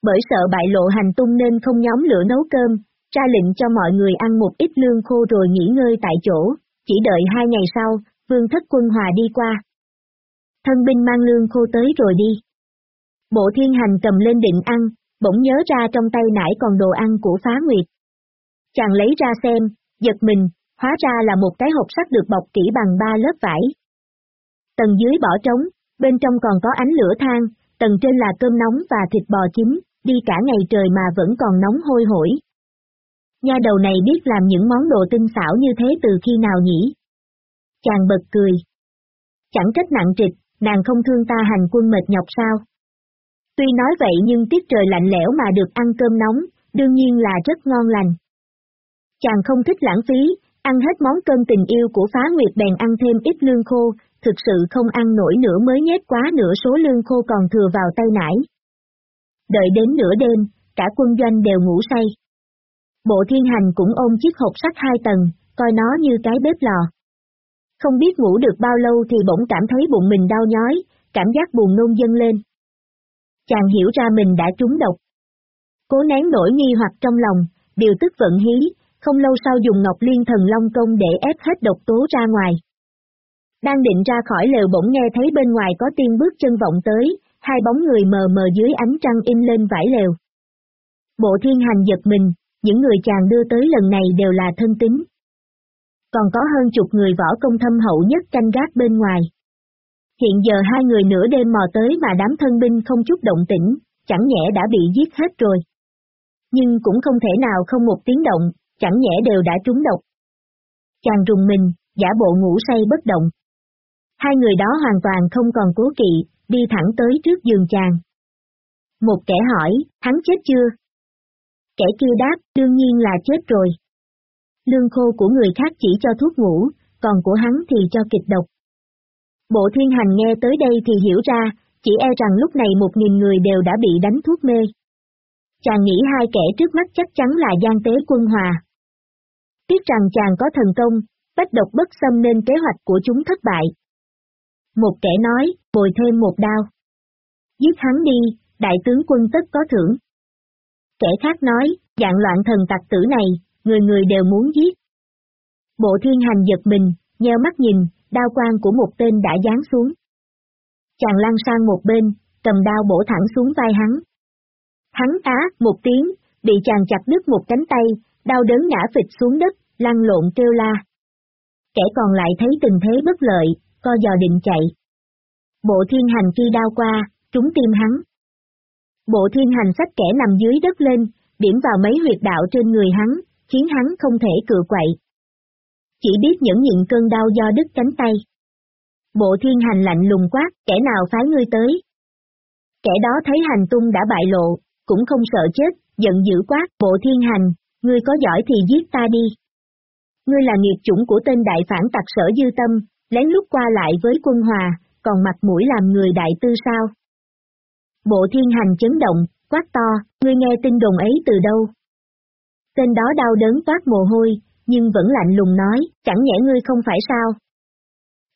Bởi sợ bại lộ hành tung nên không nhóm lửa nấu cơm, ra lệnh cho mọi người ăn một ít lương khô rồi nghỉ ngơi tại chỗ, chỉ đợi hai ngày sau, vương thất quân hòa đi qua. Thân binh mang lương khô tới rồi đi. Bộ thiên hành cầm lên định ăn, bỗng nhớ ra trong tay nãy còn đồ ăn của phá nguyệt. Chàng lấy ra xem, giật mình, hóa ra là một cái hộp sắt được bọc kỹ bằng ba lớp vải. Tầng dưới bỏ trống, bên trong còn có ánh lửa than, tầng trên là cơm nóng và thịt bò chín, đi cả ngày trời mà vẫn còn nóng hôi hổi. Nha đầu này biết làm những món đồ tinh xảo như thế từ khi nào nhỉ? Chàng bật cười. Chẳng trách nặng trịch, nàng không thương ta hành quân mệt nhọc sao? Tuy nói vậy nhưng tiết trời lạnh lẽo mà được ăn cơm nóng, đương nhiên là rất ngon lành. Chàng không thích lãng phí, ăn hết món cơm tình yêu của phá nguyệt bèn ăn thêm ít lương khô, thực sự không ăn nổi nữa mới nhét quá nửa số lương khô còn thừa vào tay nải. Đợi đến nửa đêm, cả quân doanh đều ngủ say. Bộ thiên hành cũng ôm chiếc hộp sắt hai tầng, coi nó như cái bếp lò. Không biết ngủ được bao lâu thì bỗng cảm thấy bụng mình đau nhói, cảm giác buồn nôn dâng lên. Chàng hiểu ra mình đã trúng độc. Cố nén nỗi nghi hoặc trong lòng, điều tức vận hí, không lâu sau dùng ngọc liên thần long công để ép hết độc tố ra ngoài. Đang định ra khỏi lều bỗng nghe thấy bên ngoài có tiếng bước chân vọng tới, hai bóng người mờ mờ dưới ánh trăng in lên vải lều. Bộ thiên hành giật mình, những người chàng đưa tới lần này đều là thân tính. Còn có hơn chục người võ công thâm hậu nhất canh gác bên ngoài. Hiện giờ hai người nửa đêm mò tới mà đám thân binh không chút động tĩnh, chẳng nhẽ đã bị giết hết rồi. Nhưng cũng không thể nào không một tiếng động, chẳng nhẽ đều đã trúng độc. Chàng rùng mình, giả bộ ngủ say bất động. Hai người đó hoàn toàn không còn cố kỵ, đi thẳng tới trước giường chàng. Một kẻ hỏi, hắn chết chưa? Kẻ kia đáp, đương nhiên là chết rồi. Lương khô của người khác chỉ cho thuốc ngủ, còn của hắn thì cho kịch độc. Bộ thiên hành nghe tới đây thì hiểu ra, chỉ e rằng lúc này một nghìn người đều đã bị đánh thuốc mê. Chàng nghĩ hai kẻ trước mắt chắc chắn là gian tế quân hòa. Tiếc rằng chàng có thần công, bách độc bất xâm nên kế hoạch của chúng thất bại. Một kẻ nói, bồi thêm một đao. Giết hắn đi, đại tướng quân tất có thưởng. Kẻ khác nói, dạng loạn thần tặc tử này, người người đều muốn giết. Bộ thiên hành giật mình, nheo mắt nhìn, đao quang của một tên đã giáng xuống. Chàng lăn sang một bên, cầm đao bổ thẳng xuống vai hắn. Hắn á, một tiếng, bị chàng chặt đứt một cánh tay, đau đớn ngã phịch xuống đất, lăn lộn kêu la. Kẻ còn lại thấy tình thế bất lợi, co giò định chạy. Bộ thiên hành khi đao qua, trúng tim hắn. Bộ thiên hành sách kẻ nằm dưới đất lên, điểm vào mấy huyệt đạo trên người hắn, khiến hắn không thể cựa quậy. Chỉ biết những nhịn cơn đau do đứt cánh tay. Bộ thiên hành lạnh lùng quát, kẻ nào phái ngươi tới. Kẻ đó thấy hành tung đã bại lộ, cũng không sợ chết, giận dữ quát, bộ thiên hành, ngươi có giỏi thì giết ta đi. Ngươi là nghiệp chủng của tên đại phản tặc sở dư tâm, lén lút qua lại với quân hòa, còn mặt mũi làm người đại tư sao? Bộ thiên hành chấn động, quát to, ngươi nghe tin đồn ấy từ đâu? Tên đó đau đớn toát mồ hôi, nhưng vẫn lạnh lùng nói, chẳng nhẽ ngươi không phải sao?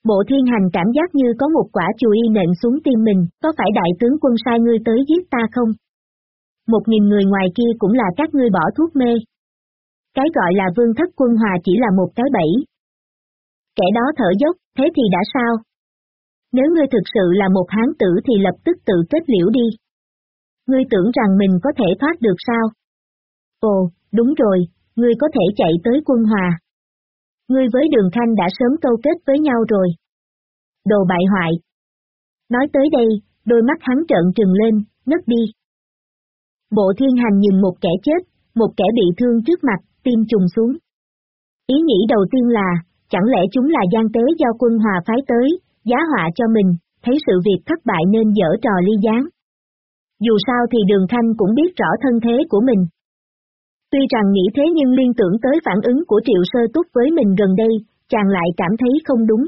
Bộ thiên hành cảm giác như có một quả chùi nện xuống tim mình, có phải đại tướng quân sai ngươi tới giết ta không? Một nghìn người ngoài kia cũng là các ngươi bỏ thuốc mê. Cái gọi là vương thất quân hòa chỉ là một cái bẫy. Kẻ đó thở dốc, thế thì đã sao? Nếu ngươi thực sự là một hán tử thì lập tức tự kết liễu đi. Ngươi tưởng rằng mình có thể thoát được sao? Ồ, đúng rồi, ngươi có thể chạy tới quân hòa. Ngươi với đường khanh đã sớm câu kết với nhau rồi. Đồ bại hoại. Nói tới đây, đôi mắt hắn trợn trừng lên, ngất đi. Bộ thiên hành nhìn một kẻ chết, một kẻ bị thương trước mặt, tim trùng xuống. Ý nghĩ đầu tiên là, chẳng lẽ chúng là gian tế do quân hòa phái tới, giá họa cho mình, thấy sự việc thất bại nên dở trò ly gián. Dù sao thì đường thanh cũng biết rõ thân thế của mình. Tuy rằng nghĩ thế nhưng liên tưởng tới phản ứng của triệu sơ túc với mình gần đây, chàng lại cảm thấy không đúng.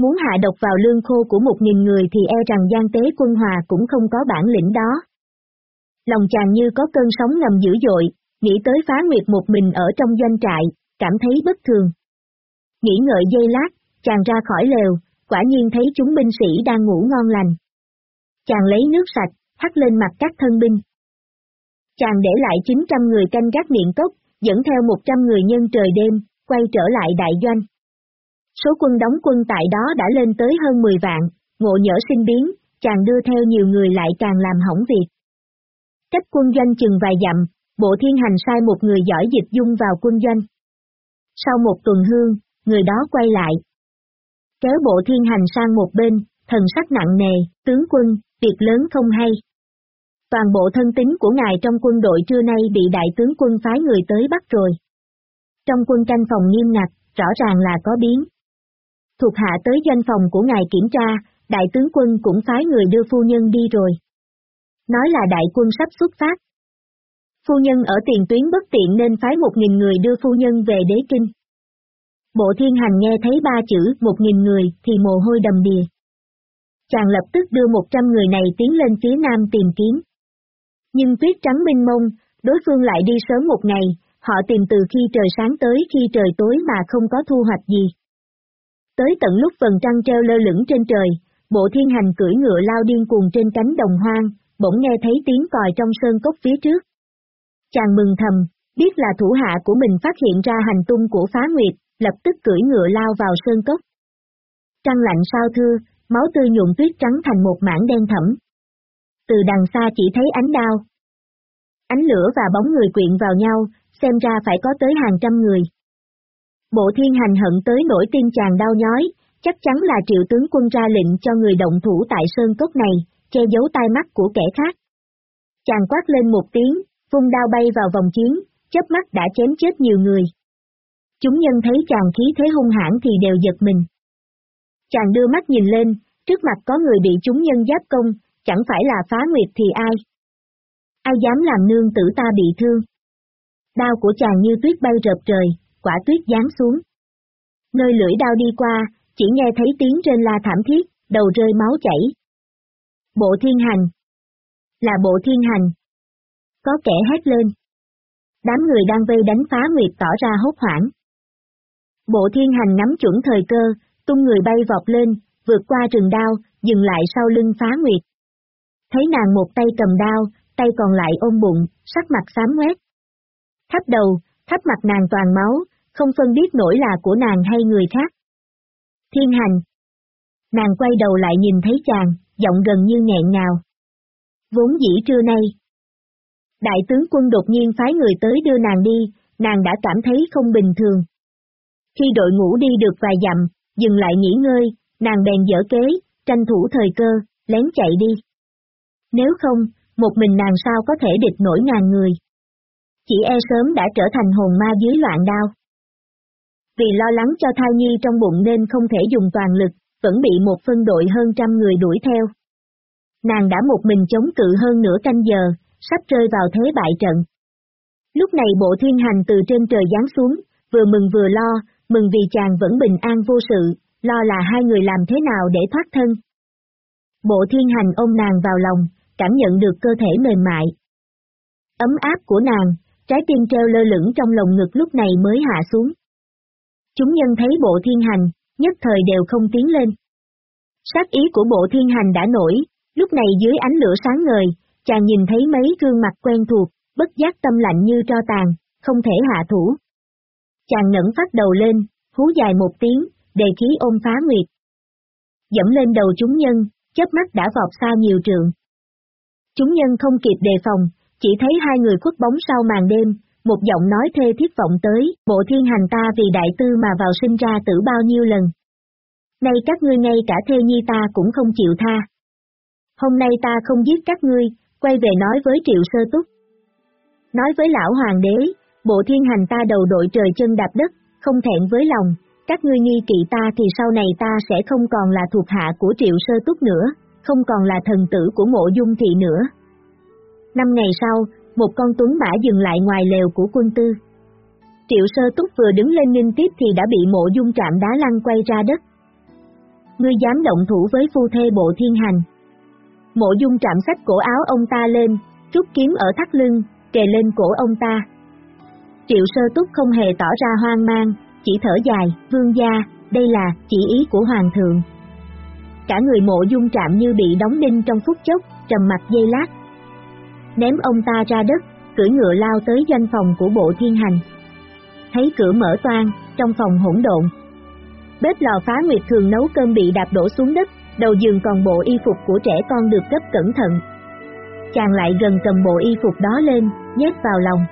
Muốn hạ độc vào lương khô của một nghìn người thì e rằng gian tế quân hòa cũng không có bản lĩnh đó. Lòng chàng như có cơn sóng ngầm dữ dội, nghĩ tới phá nguyệt một mình ở trong doanh trại, cảm thấy bất thường. Nghĩ ngợi giây lát, chàng ra khỏi lều, quả nhiên thấy chúng binh sĩ đang ngủ ngon lành. Chàng lấy nước sạch, hắt lên mặt các thân binh. Chàng để lại 900 người canh gác miệng cốc, dẫn theo 100 người nhân trời đêm, quay trở lại đại doanh. Số quân đóng quân tại đó đã lên tới hơn 10 vạn, ngộ nhỡ sinh biến, chàng đưa theo nhiều người lại càng làm hỏng việc. Cách quân doanh chừng vài dặm, bộ thiên hành sai một người giỏi dịch dung vào quân doanh. Sau một tuần hương, người đó quay lại. Kéo bộ thiên hành sang một bên, thần sắc nặng nề, tướng quân, việc lớn không hay. Toàn bộ thân tính của ngài trong quân đội trưa nay bị đại tướng quân phái người tới bắt rồi. Trong quân canh phòng nghiêm ngặt, rõ ràng là có biến. Thuộc hạ tới doanh phòng của ngài kiểm tra, đại tướng quân cũng phái người đưa phu nhân đi rồi. Nói là đại quân sắp xuất phát. Phu nhân ở tiền tuyến bất tiện nên phái một nghìn người đưa phu nhân về đế kinh. Bộ thiên hành nghe thấy ba chữ một nghìn người thì mồ hôi đầm đìa. Chàng lập tức đưa một trăm người này tiến lên phía nam tìm kiếm. Nhưng tuyết trắng minh mông, đối phương lại đi sớm một ngày, họ tìm từ khi trời sáng tới khi trời tối mà không có thu hoạch gì. Tới tận lúc vầng trăng treo lơ lửng trên trời, bộ thiên hành cưỡi ngựa lao điên cuồng trên cánh đồng hoang, bỗng nghe thấy tiếng còi trong sơn cốc phía trước. Chàng mừng thầm, biết là thủ hạ của mình phát hiện ra hành tung của phá nguyệt, lập tức cưỡi ngựa lao vào sơn cốc. Trăng lạnh sao thưa, máu tươi nhuộm tuyết trắng thành một mảng đen thẫm. Từ đằng xa chỉ thấy ánh đao. Ánh lửa và bóng người quyện vào nhau, xem ra phải có tới hàng trăm người. Bộ thiên hành hận tới nỗi tim chàng đau nhói, chắc chắn là triệu tướng quân ra lệnh cho người động thủ tại sơn cốc này, che giấu tai mắt của kẻ khác. Chàng quát lên một tiếng, vung đao bay vào vòng chiến, chớp mắt đã chém chết nhiều người. Chúng nhân thấy chàng khí thế hung hãn thì đều giật mình. Chàng đưa mắt nhìn lên, trước mặt có người bị chúng nhân giáp công, chẳng phải là phá nguyệt thì ai. Ai dám làm nương tử ta bị thương. Đao của chàng như tuyết bay rợp trời, quả tuyết giáng xuống. Nơi lưỡi đao đi qua, chỉ nghe thấy tiếng trên la thảm thiết, đầu rơi máu chảy. Bộ thiên hành. Là bộ thiên hành. Có kẻ hét lên. Đám người đang vây đánh phá nguyệt tỏ ra hốt hoảng. Bộ thiên hành nắm chuẩn thời cơ, tung người bay vọt lên, vượt qua rừng đao, dừng lại sau lưng phá nguyệt. Thấy nàng một tay cầm đao, tay còn lại ôm bụng, sắc mặt xám ngoét. Thắp đầu, thắp mặt nàng toàn máu, không phân biết nổi là của nàng hay người khác. Thiên hành. Nàng quay đầu lại nhìn thấy chàng, giọng gần như nghẹn ngào. Vốn dĩ trưa nay. Đại tướng quân đột nhiên phái người tới đưa nàng đi, nàng đã cảm thấy không bình thường. Khi đội ngũ đi được vài dặm, dừng lại nghỉ ngơi, nàng bèn dở kế, tranh thủ thời cơ, lén chạy đi. Nếu không, một mình nàng sao có thể địch nổi ngàn người. Chỉ e sớm đã trở thành hồn ma dưới loạn đao. Vì lo lắng cho thai nhi trong bụng nên không thể dùng toàn lực, vẫn bị một phân đội hơn trăm người đuổi theo. Nàng đã một mình chống cự hơn nửa canh giờ, sắp rơi vào thế bại trận. Lúc này bộ thiên hành từ trên trời giáng xuống, vừa mừng vừa lo, mừng vì chàng vẫn bình an vô sự, lo là hai người làm thế nào để thoát thân. Bộ thiên hành ôm nàng vào lòng, cảm nhận được cơ thể mềm mại. Ấm áp của nàng, trái tim treo lơ lửng trong lồng ngực lúc này mới hạ xuống. Chúng nhân thấy bộ thiên hành, nhất thời đều không tiến lên. Sát ý của bộ thiên hành đã nổi, lúc này dưới ánh lửa sáng ngời, chàng nhìn thấy mấy gương mặt quen thuộc, bất giác tâm lạnh như tro tàn, không thể hạ thủ. Chàng ngẩng phát đầu lên, hú dài một tiếng, đề khí ôm phá nguyệt. Dẫm lên đầu chúng nhân, chớp mắt đã vọt xa nhiều trượng. Chúng nhân không kịp đề phòng, chỉ thấy hai người khuất bóng sau màn đêm, một giọng nói thê thiết vọng tới, bộ thiên hành ta vì đại tư mà vào sinh ra tử bao nhiêu lần. Nay các ngươi ngay cả thê nhi ta cũng không chịu tha. Hôm nay ta không giết các ngươi, quay về nói với triệu sơ túc. Nói với lão hoàng đế, bộ thiên hành ta đầu đội trời chân đạp đất, không thẹn với lòng, các ngươi nghi kỵ ta thì sau này ta sẽ không còn là thuộc hạ của triệu sơ túc nữa, không còn là thần tử của mộ dung thị nữa. Năm ngày sau, một con tuấn mã dừng lại ngoài lều của quân tư. Triệu sơ túc vừa đứng lên nghinh tiếp thì đã bị mộ dung trạm đá lăn quay ra đất. Ngươi dám động thủ với phu thê bộ thiên hành. Mộ dung trạm sách cổ áo ông ta lên, rút kiếm ở thắt lưng, kề lên cổ ông ta. Triệu sơ túc không hề tỏ ra hoang mang, chỉ thở dài, vương gia, đây là chỉ ý của hoàng thượng. Cả người mộ dung trạm như bị đóng đinh trong phút chốc, trầm mặt dây lát, ném ông ta ra đất, cưỡi ngựa lao tới doanh phòng của bộ thiên hành. Thấy cửa mở toan, trong phòng hỗn độn. Bếp lò phá nguyệt thường nấu cơm bị đạp đổ xuống đất, đầu giường còn bộ y phục của trẻ con được gấp cẩn thận. chàng lại gần cầm bộ y phục đó lên, nhét vào lòng.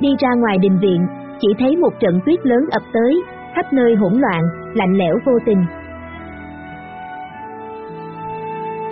Đi ra ngoài đình viện, chỉ thấy một trận tuyết lớn ập tới, khắp nơi hỗn loạn, lạnh lẽo vô tình.